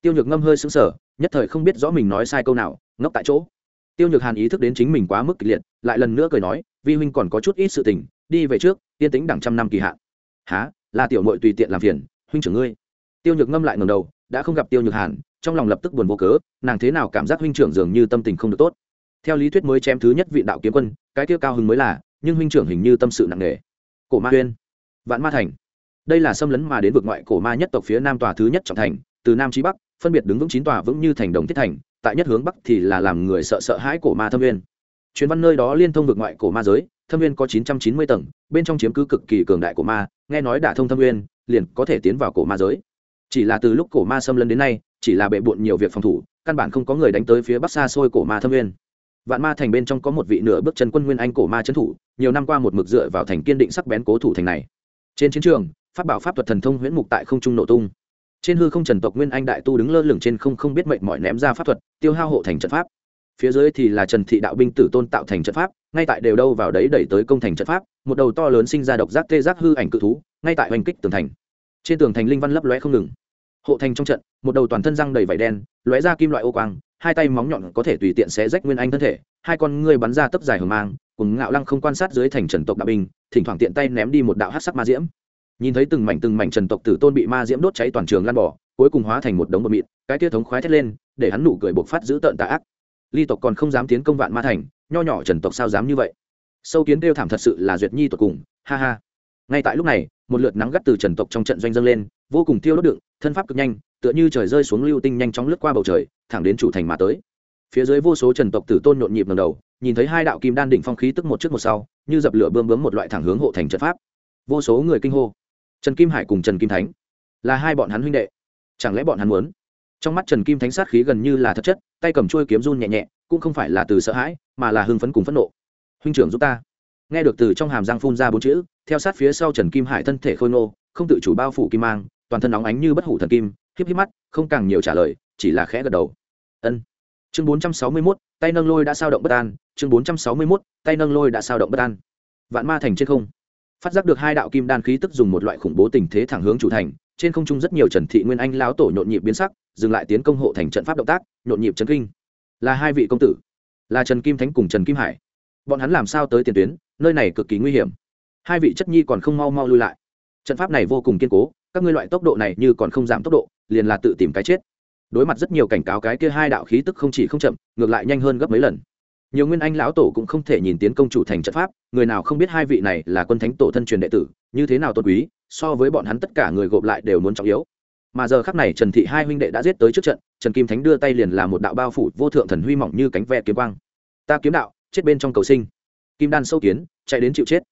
Tiêu nhược ngâm hơi sững sờ, nhất thời không biết rõ mình nói sai câu nào, ngốc tại chỗ. Tiêu nhược hàn ý thức đến chính mình quá mức kịch liệt, lại lần nữa cười nói, vi huynh còn có chút ít sự tình, đi về trước tiên tính đẳng trăm năm kỳ hạn há là tiểu mội tùy tiện làm phiền, huynh trưởng ngươi. Tiêu nhược ngâm lại ngầm đầu, đã không gặp tiêu nhược hàn, trong lòng lập tức buồn vô cớ, nàng thế nào cảm giác huynh trưởng dường như tâm tình không được tốt. Theo lý thuyết mới chém thứ nhất vị đạo kiếm quân, cái tiêu cao hứng mới là, nhưng huynh trưởng hình như tâm sự nặng nề. Cổ ma huyên vạn ma thành. Đây là xâm lấn mà đến vực ngoại cổ ma nhất tộc phía nam tòa thứ nhất trọng thành, từ nam chí bắc, phân biệt đứng vững chín tòa vững như thành đồng thiết thành, tại nhất hướng bắc thì là làm người sợ sợ hãi cổ ma thâm nguyên chuyến văn nơi đó liên thông vực ngoại cổ ma giới, thâm viên có chín trăm chín mươi tầng, bên trong chiếm cứ cực kỳ cường đại cổ ma, nghe nói đả thông thâm viên, liền có thể tiến vào cổ ma giới. Chỉ là từ lúc cổ ma xâm lấn đến nay, chỉ là bệ bộn nhiều việc phòng thủ, căn bản không có người đánh tới phía bắc xa xôi cổ ma thâm viên. Vạn ma thành bên trong có một vị nửa bước chân quân nguyên anh cổ ma trấn thủ, nhiều năm qua một mực dựa vào thành kiên định sắc bén cố thủ thành này. Trên chiến trường, pháp bảo pháp thuật thần thông huyễn mục tại không trung nổ tung. Trên hư không trần tộc nguyên anh đại tu đứng lơ lửng trên không không biết mệnh mọi ném ra pháp thuật, tiêu hao hộ thành trận pháp phía dưới thì là trần thị đạo binh tử tôn tạo thành trận pháp, ngay tại đều đâu vào đấy đẩy tới công thành trận pháp, một đầu to lớn sinh ra độc giác tê giác hư ảnh cự thú, ngay tại oanh kích tường thành. Trên tường thành linh văn lấp lóe không ngừng. Hộ thành trong trận, một đầu toàn thân răng đầy vảy đen, lóe ra kim loại ô quang, hai tay móng nhọn có thể tùy tiện xé rách nguyên anh thân thể, hai con ngươi bắn ra tấp dài hờ mang, cùng ngạo lăng không quan sát dưới thành trần tộc đạo binh, thỉnh thoảng tiện tay ném đi một đạo hát sắc ma diễm. Nhìn thấy từng mảnh từng mảnh trần tộc tử tôn bị ma diễm đốt cháy toàn trường lan bỏ cuối cùng hóa thành một đống bột mịn, cái tia thống khoái thét lên, để hắn nụ cười buộc phát giữ tợn tà ác ly tộc còn không dám tiến công vạn ma thành, nho nhỏ trần tộc sao dám như vậy? Sâu kiến đêu thảm thật sự là duyệt nhi tột cùng, ha ha. Ngay tại lúc này, một lượt nắng gắt từ trần tộc trong trận doanh dâng lên, vô cùng tiêu đốt đựng, thân pháp cực nhanh, tựa như trời rơi xuống lưu tinh nhanh chóng lướt qua bầu trời, thẳng đến chủ thành mà tới. Phía dưới vô số trần tộc tử tôn nhộn nhịp ngầm đầu, nhìn thấy hai đạo kim đan đỉnh phong khí tức một trước một sau, như dập lửa bơm bướm một loại thẳng hướng hộ thành trận pháp. Vô số người kinh hô. Trần kim hải cùng trần kim thánh là hai bọn hắn huynh đệ. Chẳng lẽ bọn hắn muốn trong mắt trần kim thánh sát khí gần như là thật chất tay cầm chuôi kiếm run nhẹ nhẹ cũng không phải là từ sợ hãi mà là hưng phấn cùng phẫn nộ. Huynh trưởng giúp ta. Nghe được từ trong hàm răng phun ra bốn chữ theo sát phía sau trần kim hải thân thể khôi nô không tự chủ bao phủ kim mang toàn thân nóng ánh như bất hủ thần kim híp híp mắt không càng nhiều trả lời chỉ là khẽ gật đầu. Ân. Chương bốn trăm sáu mươi 461, tay nâng lôi đã sao động bất an chương bốn trăm sáu mươi 461, tay nâng lôi đã sao động bất an. Vạn ma thành trên không. Phát giác được hai đạo kim đan khí tức dùng một loại khủng bố tình thế thẳng hướng chủ thành trên không trung rất nhiều trần thị nguyên anh lão tổ nhộn nhịp biến sắc, dừng lại tiến công hộ thành trận pháp động tác, nhộn nhịp trấn kinh. Là hai vị công tử, là trần kim thánh cùng trần kim hải. Bọn hắn làm sao tới tiền tuyến, nơi này cực kỳ nguy hiểm. Hai vị chất nhi còn không mau mau lui lại. Trận pháp này vô cùng kiên cố, các ngươi loại tốc độ này như còn không giảm tốc độ, liền là tự tìm cái chết. Đối mặt rất nhiều cảnh cáo cái kia hai đạo khí tức không chỉ không chậm, ngược lại nhanh hơn gấp mấy lần. Nhiều nguyên anh lão tổ cũng không thể nhìn tiến công chủ thành trận pháp, người nào không biết hai vị này là quân thánh tổ thân truyền đệ tử, như thế nào tôn quý so với bọn hắn tất cả người gộp lại đều muốn trọng yếu. Mà giờ khắc này trần thị hai huynh đệ đã giết tới trước trận, trần kim thánh đưa tay liền làm một đạo bao phủ vô thượng thần huy mỏng như cánh ve kiếm quang. Ta kiếm đạo, chết bên trong cầu sinh. Kim đan sâu kiến, chạy đến chịu chết.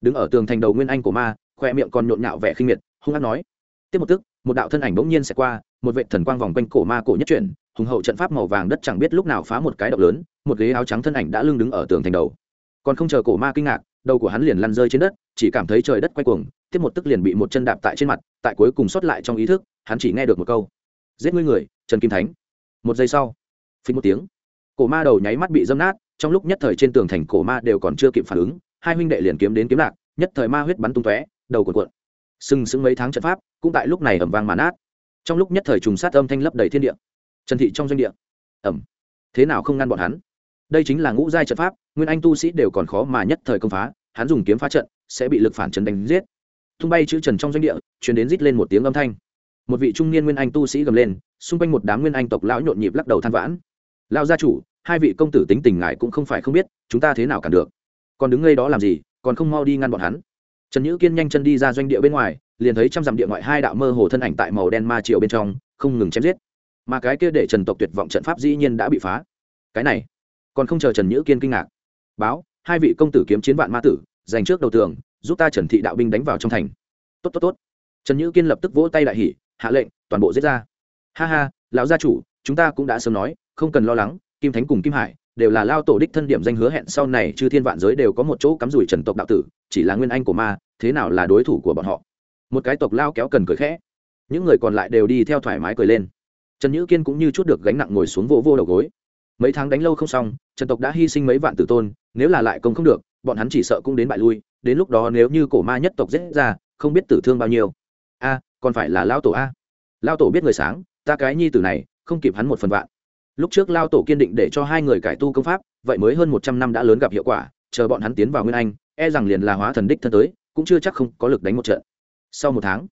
Đứng ở tường thành đầu nguyên anh của ma khoe miệng còn nhộn nhạo vẻ khinh miệt, hung hát nói. Tiếp một tức, một đạo thân ảnh bỗng nhiên sẽ qua, một vệ thần quang vòng quanh cổ ma cổ nhất chuyển, hùng hậu trận pháp màu vàng đất chẳng biết lúc nào phá một cái động lớn, một ghế áo trắng thân ảnh đã lưng đứng ở tường thành đầu. Còn không chờ cổ ma kinh ngạc đầu của hắn liền lăn rơi trên đất, chỉ cảm thấy trời đất quay cuồng, tiếp một tức liền bị một chân đạp tại trên mặt, tại cuối cùng sót lại trong ý thức, hắn chỉ nghe được một câu, giết ngươi người, trần kim thánh. Một giây sau phí một tiếng, cổ ma đầu nháy mắt bị dâm nát, trong lúc nhất thời trên tường thành cổ ma đều còn chưa kịp phản ứng, hai huynh đệ liền kiếm đến kiếm lạc, nhất thời ma huyết bắn tung tóe, đầu cuộn cuộn. Sừng sững mấy tháng trận pháp, cũng tại lúc này ẩm vang màn át trong lúc nhất thời trùng sát âm thanh lấp đầy thiên địa. Trần thị trong doanh địa. Ẩm thế nào không ngăn bọn hắn? Đây chính là ngũ giai trận pháp, nguyên anh tu sĩ đều còn khó mà nhất thời công phá, hắn dùng kiếm phá trận, sẽ bị lực phản trần đánh giết. Tung bay chữ trần trong doanh địa chuyển đến rít lên một tiếng âm thanh. Một vị trung niên nguyên anh tu sĩ gầm lên, xung quanh một đám nguyên anh tộc lão nhộn nhịp lắc đầu than vãn. Lao gia chủ, hai vị công tử tính tình ngại cũng không phải không biết, chúng ta thế nào cản được? Còn đứng ngay đó làm gì, còn không mau đi ngăn bọn hắn? Trần nhữ kiên nhanh chân đi ra doanh địa bên ngoài, liền thấy trăm dặm địa ngoại hai đạo mơ hồ thân ảnh tại màu đen ma triều bên trong, không ngừng chém giết. Mà cái kia để trần tộc tuyệt vọng trận pháp dĩ nhiên đã bị phá. Cái này còn không chờ trần nhữ kiên kinh ngạc. Báo, hai vị công tử kiếm chiến vạn ma tử, giành trước đầu tường, giúp ta trần thị đạo binh đánh vào trong thành. Tốt tốt tốt. Trần nhữ kiên lập tức vỗ tay đại hỉ, hạ lệnh, toàn bộ giết ra. Ha ha, lão gia chủ, chúng ta cũng đã sớm nói, không cần lo lắng, kim thánh cùng kim hải đều là lao tổ đích thân điểm danh hứa hẹn sau này chư thiên vạn giới đều có một chỗ cắm rủi trần tộc đạo tử, chỉ là nguyên anh của ma, thế nào là đối thủ của bọn họ? Một cái tộc lao kéo cần cười khẽ. Những người còn lại đều đi theo thoải mái cười lên. Trần nhữ kiên cũng như chút được gánh nặng ngồi xuống vô vô đầu gối mấy tháng đánh lâu không xong, trần tộc đã hy sinh mấy vạn tử tôn, nếu là lại công không được, bọn hắn chỉ sợ cũng đến bại lui, đến lúc đó nếu như cổ ma nhất tộc giết ra, không biết tử thương bao nhiêu. A, còn phải là lao tổ a. Lao tổ biết người sáng, ta cái nhi tử này, không kịp hắn một phần vạn. Lúc trước lao tổ kiên định để cho hai người cải tu công pháp, vậy mới hơn một trăm năm đã lớn gặp hiệu quả, chờ bọn hắn tiến vào nguyên anh e rằng liền là hóa thần đích thân tới, cũng chưa chắc không có lực đánh một trận. Sau một tháng,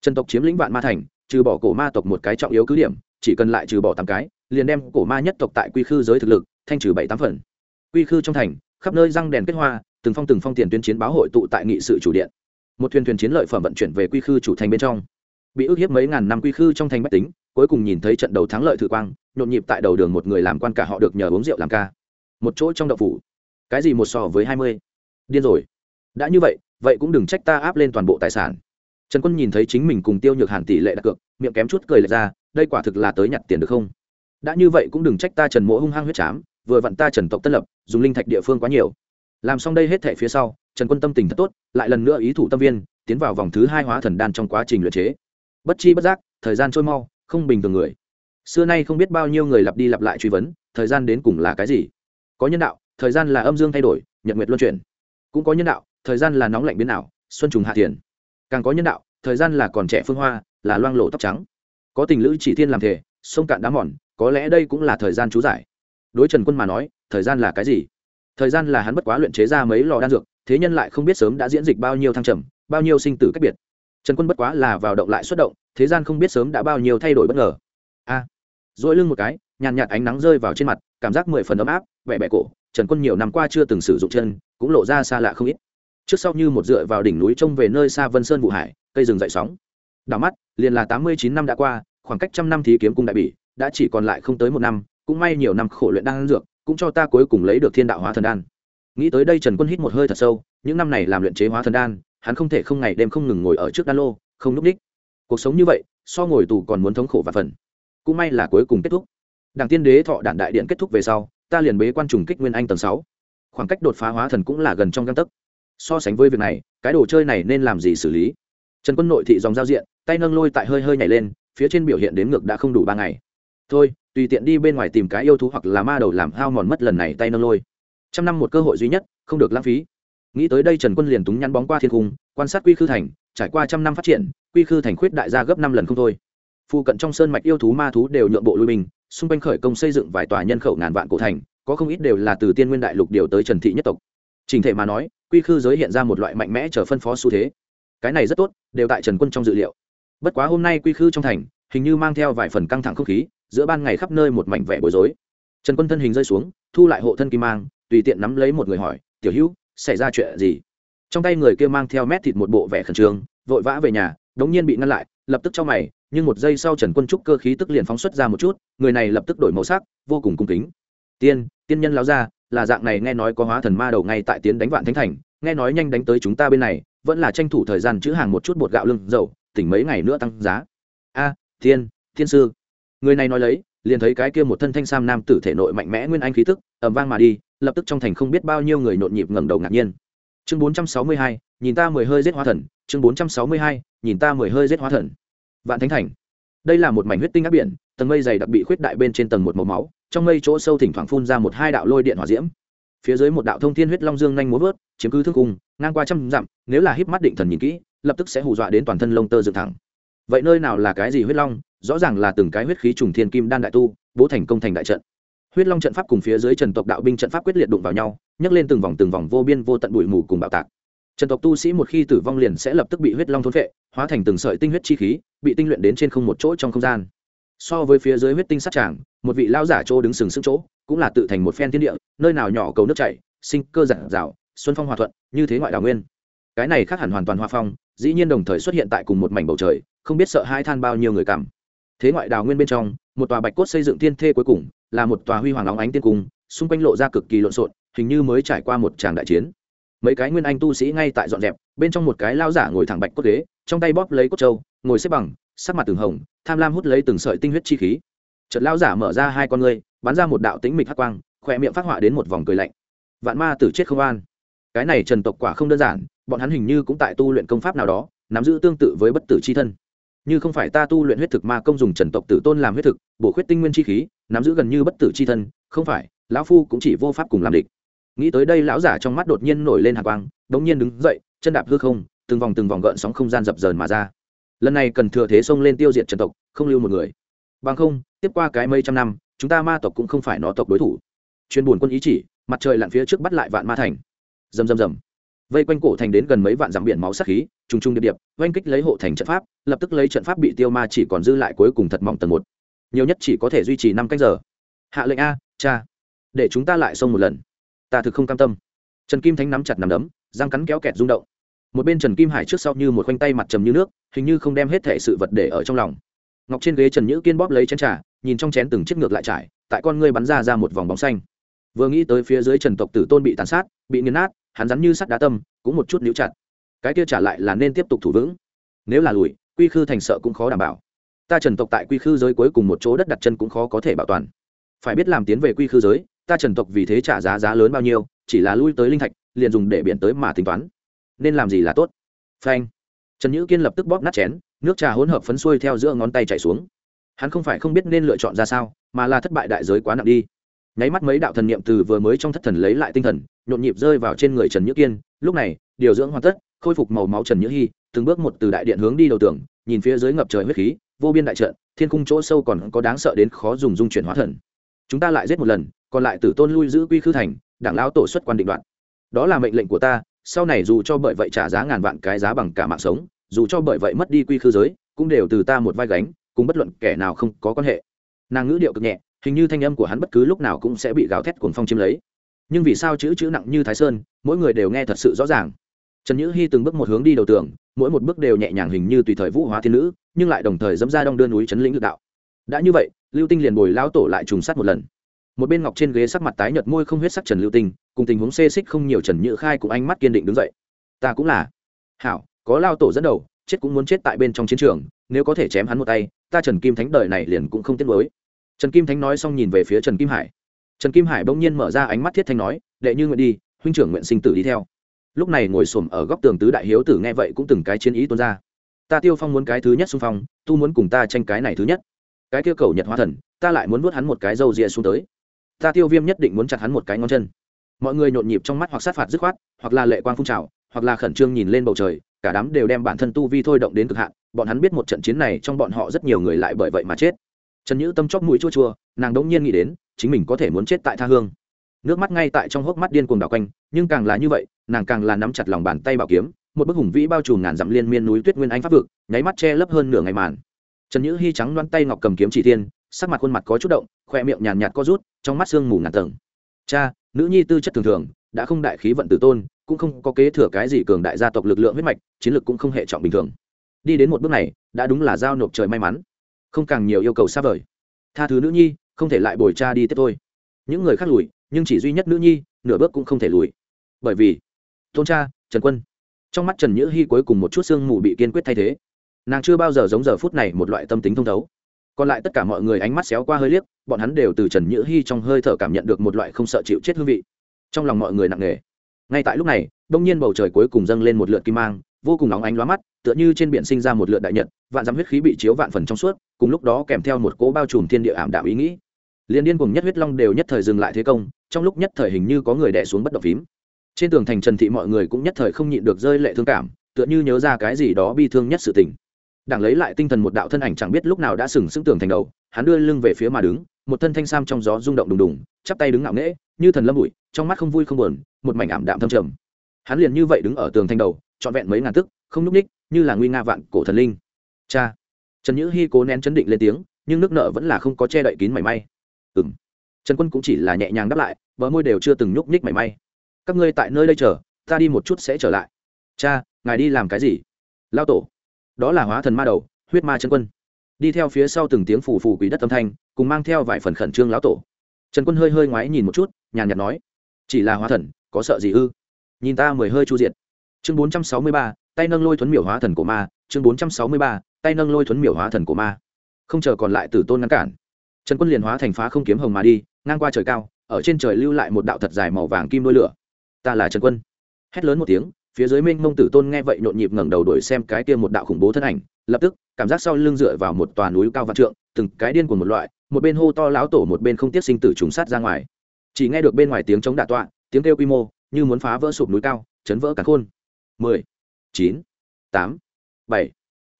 trần tộc chiếm lĩnh vạn ma thành, trừ bỏ cổ ma tộc một cái trọng yếu cứ điểm, chỉ cần lại trừ bỏ tám cái liền đem cổ ma nhất tộc tại quy khư giới thực lực, thanh trừ bảy tám phần. Quy khư trong thành, khắp nơi răng đèn kết hoa, từng phong từng phong tiền tuyên chiến báo hội tụ tại nghị sự chủ điện. Một thuyền thuyền chiến lợi phẩm vận chuyển về quy khư chủ thành bên trong. Bị ức hiếp mấy ngàn năm quy khư trong thành bách tính, cuối cùng nhìn thấy trận đầu thắng lợi thử quang, nhộn nhịp tại đầu đường một người làm quan cả họ được nhờ uống rượu làm ca. Một chỗ trong đậu phủ. Cái gì một so với hai mươi? Điên rồi. Đã như vậy vậy cũng đừng trách ta áp lên toàn bộ tài sản. Trần quân nhìn thấy chính mình cùng tiêu nhược hàn tỷ lệ đặt cược, miệng kém chút cười lệ ra, đây quả thực là tới nhặt tiền được không? Đã như vậy cũng đừng trách ta trần mỗ hung hăng huyết chám vừa vặn ta trần tộc tân lập, dùng linh thạch địa phương quá nhiều. Làm xong đây hết thể phía sau, trần quân tâm tình thật tốt, lại lần nữa ý thủ tâm viên, tiến vào vòng thứ hai hóa thần đan trong quá trình luyện chế. Bất chi bất giác, thời gian trôi mau, không bình thường người. Xưa nay không biết bao nhiêu người lặp đi lặp lại truy vấn, thời gian đến cùng là cái gì? Có nhân đạo, thời gian là âm dương thay đổi, nhật nguyệt luân chuyển. Cũng có nhân đạo, thời gian là nóng lạnh biến ảo, xuân trùng hạ tiền càng có nhân đạo, thời gian là còn trẻ phương hoa, là loang lộ tóc trắng. Có tình lữ chỉ thiên làm thể sông cạn đá mòn có lẽ đây cũng là thời gian chú giải. Đối trần quân mà nói thời gian là cái gì? Thời gian là hắn bất quá luyện chế ra mấy lò đan dược thế nhân lại không biết sớm đã diễn dịch bao nhiêu thăng trầm bao nhiêu sinh tử cách biệt. Trần quân bất quá là vào động lại xuất động thế gian không biết sớm đã bao nhiêu thay đổi bất ngờ. A! À, dỗi lưng một cái nhàn nhạt ánh nắng rơi vào trên mặt cảm giác mười phần ấm áp vẻ bẻ cổ trần quân nhiều năm qua chưa từng sử dụng chân cũng lộ ra xa lạ không ít. Trước sau như một dựa vào đỉnh núi trông về nơi xa vân sơn vụ hải cây rừng dậy sóng. Đảo mắt liền là tám mươi chín năm đã qua khoảng cách trăm năm thí kiếm cung đại bỉ đã chỉ còn lại không tới một năm, cũng may nhiều năm khổ luyện đan dược, cũng cho ta cuối cùng lấy được thiên đạo hóa thần đan. Nghĩ tới đây trần quân hít một hơi thật sâu, những năm này làm luyện chế hóa thần đan, hắn không thể không ngày đêm không ngừng ngồi ở trước đan lô, không núp đích. Cuộc sống như vậy, so ngồi tù còn muốn thống khổ và phần. Cũng may là cuối cùng kết thúc. Đảng tiên đế thọ đản đại điện kết thúc về sau, ta liền bế quan trùng kích nguyên anh tầng sáu. Khoảng cách đột phá hóa thần cũng là gần trong găng tấc. So sánh với việc này, cái đồ chơi này nên làm gì xử lý? Trần quân nội thị dòng giao diện, tay nâng lôi tại hơi hơi nhảy lên, phía trên biểu hiện đến ngược đã không đủ ba ngày thôi tùy tiện đi bên ngoài tìm cái yêu thú hoặc là ma đầu làm hao mòn mất lần này tay nâng lôi. Trăm năm một cơ hội duy nhất không được lãng phí. Nghĩ tới đây trần quân liền túng nhắn bóng qua thiên cung quan sát quy khư thành trải qua trăm năm phát triển quy khư thành khuyết đại gia gấp năm lần không thôi. Phụ cận trong sơn mạch yêu thú ma thú đều nhượng bộ lui mình, xung quanh khởi công xây dựng vài tòa nhân khẩu ngàn vạn cổ thành có không ít đều là từ tiên nguyên đại lục điều tới trần thị nhất tộc. Trình thể mà nói quy khư giới hiện ra một loại mạnh mẽ trở phân phó xu thế. Cái này rất tốt đều tại trần quân trong dự liệu. Bất quá hôm nay quy khư trong thành hình như mang theo vài phần căng thẳng không khí giữa ban ngày khắp nơi một mảnh vẻ bối rối. Trần quân thân hình rơi xuống, thu lại hộ thân kim mang, tùy tiện nắm lấy một người hỏi, tiểu hữu, xảy ra chuyện gì? Trong tay người kia mang theo mét thịt một bộ vẻ khẩn trương, vội vã về nhà, đống nhiên bị ngăn lại, lập tức cho mày, nhưng một giây sau trần quân trúc cơ khí tức liền phóng xuất ra một chút, người này lập tức đổi màu sắc, vô cùng cung kính. Tiên tiên nhân láo ra là dạng này nghe nói có hóa thần ma đầu ngay tại tiến đánh vạn thánh thành, nghe nói nhanh đánh tới chúng ta bên này, vẫn là tranh thủ thời gian chữ hàng một chút bột gạo lưng dầu, tỉnh mấy ngày nữa tăng giá. A thiên thiên sư người này nói lấy liền thấy cái kia một thân thanh sam nam tử thể nội mạnh mẽ nguyên anh khí tức ầm vang mà đi lập tức trong thành không biết bao nhiêu người nhộn nhịp ngẩng đầu ngạc nhiên. Chương 462, nhìn ta mười hơi giết hóa thần. Chương 462, nhìn ta mười hơi giết hóa thần. Vạn thánh thành. Đây là một mảnh huyết tinh áp biển tầng mây dày đặc bị khuyết đại bên trên tầng một màu máu trong mây chỗ sâu thỉnh thoảng phun ra một hai đạo lôi điện hỏa diễm. Phía dưới một đạo thông thiên huyết long dương nhanh múa vớt chiếm cứ thương cung ngang qua trăm dặm nếu là híp mắt định thần nhìn kỹ lập tức sẽ hù dọa đến toàn thân lông tơ dựng thẳng. Vậy nơi nào là cái gì huyết long? Rõ ràng là từng cái huyết khí trùng thiên kim đan đại tu, bố thành công thành đại trận. Huyết long trận pháp cùng phía dưới trần tộc đạo binh trận pháp quyết liệt đụng vào nhau, nhấc lên từng vòng từng vòng vô biên vô tận bụi mù cùng bạo tạc. Trần tộc tu sĩ một khi tử vong liền sẽ lập tức bị huyết long thôn vệ hóa thành từng sợi tinh huyết chi khí, bị tinh luyện đến trên không một chỗ trong không gian. So với phía dưới huyết tinh sát tràng, một vị lao giả chỗ đứng sừng sững chỗ, cũng là tự thành một phen thiên địa, nơi nào nhỏ cầu nước chảy, sinh cơ giản rào xuân phong hòa thuận, như thế ngoại đào nguyên. Cái này khác hẳn hoàn toàn hoa phong, dĩ nhiên đồng thời xuất hiện tại cùng một mảnh bầu trời, không biết sợ hai than bao nhiêu người cảm thế ngoại đào nguyên bên trong, một tòa bạch cốt xây dựng thiên thê cuối cùng, là một tòa huy hoàng óng ánh tiên cung, xung quanh lộ ra cực kỳ lộn xộn, hình như mới trải qua một tràng đại chiến. Mấy cái nguyên anh tu sĩ ngay tại dọn dẹp, bên trong một cái lao giả ngồi thẳng bạch cốt ghế, trong tay bóp lấy cốt trâu ngồi xếp bằng, sắc mặt từng hồng, tham lam hút lấy từng sợi tinh huyết chi khí. Trận lao giả mở ra hai con ngươi, bắn ra một đạo tĩnh mịch hắc quang, khỏe miệng phát họa đến một vòng cười lạnh. Vạn ma tử chết không an. Cái này trần tộc quả không đơn giản, bọn hắn hình như cũng tại tu luyện công pháp nào đó, nắm giữ tương tự với bất tử c h i thân như không phải ta tu luyện huyết thực ma công dùng trần tộc tử tôn làm huyết thực, bổ khuyết tinh nguyên chi khí, nắm giữ gần như bất tử c h i thân, không phải, lão phu cũng chỉ vô pháp cùng làm địch. Nghĩ tới đây lão giả trong mắt đột nhiên nổi lên hạ quang đ ỗ n g nhiên đứng dậy, chân đạp hư không, từng vòng từng vòng gợn sóng không gian dập dờn mà ra. Lần này cần thừa thế xông lên tiêu diệt trần tộc, không lưu một người. Bằng không, tiếp qua cái mấy trăm năm, chúng ta ma tộc cũng không phải nó tộc đối thủ. Chuyên buồn quân ý chỉ, mặt trời lặn phía trước bắt lại vạn ma thành. Rầm rầm rầm. Vây quanh cổ thành đến gần mấy vạn dặm biển máu sắc khí trùng trùng điệp điệp, oanh kích lấy hộ thành trận pháp, lập tức lấy trận pháp bị tiêu ma chỉ còn dư lại cuối cùng thật mỏng tầng một. Nhiều nhất chỉ có thể duy trì năm canh giờ. Hạ lệnh a, cha. Để chúng ta lại xông một lần. Ta thực không cam tâm. Trần kim thánh nắm chặt nắm đấm, răng cắn kéo kẹt rung động. Một bên trần kim hải trước sau như một khoanh tay mặt trầm như nước, hình như không đem hết thể sự vật để ở trong lòng. Ngọc trên ghế trần nhữ kiên bóp lấy chén trà, nhìn trong chén từng chiếc ngược lại trải, tại con ngươi bắn ra ra một vòng bóng xanh. Vừa nghĩ tới phía dưới trần tộc tử tôn bị tàn sát, bị nghiền nát, hắn rắn như sắt đá tâm, cũng một chút níu chặt cái kia trả lại là nên tiếp tục thủ vững. Nếu là lùi, quy khư thành sợ cũng khó đảm bảo. Ta trần tộc tại quy khư giới cuối cùng một chỗ đất đặt chân cũng khó có thể bảo toàn. Phải biết làm tiến về quy khư giới, ta trần tộc vì thế trả giá giá lớn bao nhiêu, chỉ là lui tới linh thạch, liền dùng để biển tới mà tính toán. Nên làm gì là tốt? Phanh. Trần nhữ kiên lập tức bóp nát chén, nước trà hỗn hợp phấn xuôi theo giữa ngón tay chảy xuống. Hắn không phải không biết nên lựa chọn ra sao, mà là thất bại đại giới quá nặng đi. Nháy mắt mấy đạo thần niệm từ vừa mới trong thất thần lấy lại tinh thần, nhộn nhịp rơi vào trên người trần nhữ kiên. Lúc này, điều dưỡng hoàn tất khôi phục màu máu trần nhữ hy từng bước một từ đại điện hướng đi đầu tường, nhìn phía dưới ngập trời huyết khí, vô biên đại trận, thiên cung chỗ sâu còn có đáng sợ đến khó dùng dung chuyển hóa thần. Chúng ta lại giết một lần, còn lại tử tôn lui giữ quy khư thành, đảng lão tổ xuất quan định đoạn. Đó là mệnh lệnh của ta, sau này dù cho bởi vậy trả giá ngàn vạn cái giá bằng cả mạng sống, dù cho bởi vậy mất đi quy khư giới, cũng đều từ ta một vai gánh, cùng bất luận kẻ nào không có quan hệ. Nàng ngữ điệu cực nhẹ, hình như thanh âm của hắn bất cứ lúc nào cũng sẽ bị gào thét cuồng phong chiếm lấy. Nhưng vì sao chữ chữ nặng như thái sơn, mỗi người đều nghe thật sự rõ ràng? Trần nhữ hy từng bước một hướng đi đầu tường, mỗi một bước đều nhẹ nhàng hình như tùy thời vũ hóa thiên nữ, nhưng lại đồng thời dẫm ra đong đưa núi chấn lĩnh lực đạo. Đã như vậy, lưu tinh liền bồi lao tổ lại trùng sát một lần. Một bên ngọc trên ghế sắc mặt tái nhợt môi không huyết sắc trần lưu tinh, cùng tình huống xê xích không nhiều trần nhữ khai cùng ánh mắt kiên định đứng dậy. Ta cũng là. Hảo, có lao tổ dẫn đầu, chết cũng muốn chết tại bên trong chiến trường, nếu có thể chém hắn một tay, ta trần kim thánh đời này liền cũng không tiếc mới trần kim thánh nói xong nhìn về phía trần kim hải. Trần kim hải bỗng nhiên mở ra ánh mắt thiết thanh nói, đệ như nguyện đi, huynh trưởng nguyện sinh tử đi theo lúc này ngồi xổm ở góc tường tứ đại hiếu tử nghe vậy cũng từng cái chiến ý tuôn ra. Ta tiêu phong muốn cái thứ nhất xung phong, tu muốn cùng ta tranh cái này thứ nhất. Cái tiêu cầu nhật hoa thần, ta lại muốn vuốt hắn một cái râu rịa xuống tới. Ta tiêu viêm nhất định muốn chặt hắn một cái ngón chân. Mọi người nhộn nhịp trong mắt hoặc sát phạt dứt khoát, hoặc là lệ quang phun trào, hoặc là khẩn trương nhìn lên bầu trời, cả đám đều đem bản thân tu vi thôi động đến cực hạn, bọn hắn biết một trận chiến này trong bọn họ rất nhiều người lại bởi vậy mà chết. Trần nhữ tâm chóc mũi chua chua, nàng đ ỗ n g nhiên nghĩ đến, chính mình có thể muốn chết tại tha hương nước mắt ngay tại trong hốc mắt điên cuồng đảo quanh nhưng càng là như vậy nàng càng là nắm chặt lòng bàn tay bảo kiếm một bức hùng vĩ bao trùm ngàn dặm liên miên núi tuyết nguyên anh pháp vực nháy mắt che lấp hơn nửa ngày màn. Trần nhữ hy trắng loan tay ngọc cầm kiếm chỉ thiên, sắc mặt khuôn mặt có chút động khoe miệng nhàn nhạt co rút trong mắt sương mù ngàn tầng. Cha nữ nhi tư chất thường thường đã không đại khí vận tử tôn cũng không có kế thừa cái gì cường đại gia tộc lực lượng huyết mạch chiến lược cũng không hệ trọng bình thường. Đi đến một bước này đã đúng là giao nộp trời may mắn. Không càng nhiều yêu cầu xa vời. Tha thứ nữ nhi không thể lại bồi cha đi tiếp thôi. Những người khác lùi nhưng chỉ duy nhất nữ nhi, nửa bước cũng không thể lùi. Bởi vì tôn cha, trần quân, trong mắt trần nhữ hy cuối cùng một chút sương mù bị kiên quyết thay thế. Nàng chưa bao giờ giống giờ phút này một loại tâm tính thông thấu. Còn lại tất cả mọi người ánh mắt xéo qua hơi liếc, bọn hắn đều từ trần nhữ hy trong hơi thở cảm nhận được một loại không sợ chịu chết hương vị. Trong lòng mọi người nặng nề. Ngay tại lúc này, đông nhiên bầu trời cuối cùng dâng lên một lượt kim mang, vô cùng nóng ánh lóa mắt, tựa như trên biển sinh ra một lượt đại nhật, vạn dám huyết khí bị chiếu vạn phần trong suốt, cùng lúc đó kèm theo một cỗ bao trùm thiên địa ảm đạm ý nghĩ liên điên cùng nhất huyết long đều nhất thời dừng lại thế công, trong lúc nhất thời hình như có người đẻ xuống bất động phím. Trên tường thành trần thị mọi người cũng nhất thời không nhịn được rơi lệ thương cảm, tựa như nhớ ra cái gì đó bi thương nhất sự tình. Đảng lấy lại tinh thần một đạo thân ảnh chẳng biết lúc nào đã sừng sững tường thành đầu, hắn đưa lưng về phía mà đứng, một thân thanh sam trong gió rung động đùng đùng, chắp tay đứng ngạo nghễ, như thần lâm bụi, trong mắt không vui không buồn, một mảnh ảm đạm thâm trầm. Hắn liền như vậy đứng ở tường thành đầu, trọn vẹn mấy ngàn tức, không nhúc ních như là nguy nga vạn cổ thần linh. Cha! Trần nhữ hy cố nén chấn định lên tiếng, nhưng nước nợ vẫn là không có che đậy kín mảy may ừng trần quân cũng chỉ là nhẹ nhàng đáp lại vợ môi đều chưa từng nhúc nhích mảy may. Các ngươi tại nơi đây chờ, ta đi một chút sẽ trở lại. Cha, ngài đi làm cái gì? Lao tổ. Đó là hóa thần ma đầu, huyết ma trần quân. Đi theo phía sau từng tiếng phù phù quỷ đất âm thanh, cùng mang theo vài phần khẩn trương lão tổ. Trần quân hơi hơi ngoái nhìn một chút, nhàn nhạt nói, chỉ là hóa thần, có sợ gì ư? Nhìn ta mười hơi chu diện chương bốn trăm sáu mươi ba, tay nâng lôi thuấn miểu hóa thần của ma, chương bốn trăm sáu mươi ba, tay nâng lôi thuấn miểu hóa thần của ma. Không chờ còn lại tử tôn ngăn cản trần quân liền hóa thành phá không kiếm hồng mà đi, ngang qua trời cao, ở trên trời lưu lại một đạo thật dài màu vàng kim đôi lửa. Ta là trần quân. Hét lớn một tiếng, phía dưới minh mông tử tôn nghe vậy nhộn nhịp ngẩng đầu đuổi xem cái kia một đạo khủng bố thân ảnh, lập tức, cảm giác sau lưng dựa vào một tòa núi cao vạn trượng, từng cái điên của một loại, một bên hô to láo tổ một bên không tiết sinh tử trùng sát ra ngoài. Chỉ nghe được bên ngoài tiếng chống đạ tọa, tiếng kêu quy mô, như muốn phá vỡ sụp núi cao, chấn vỡ cả khôn. Mười, chín, tám, bảy.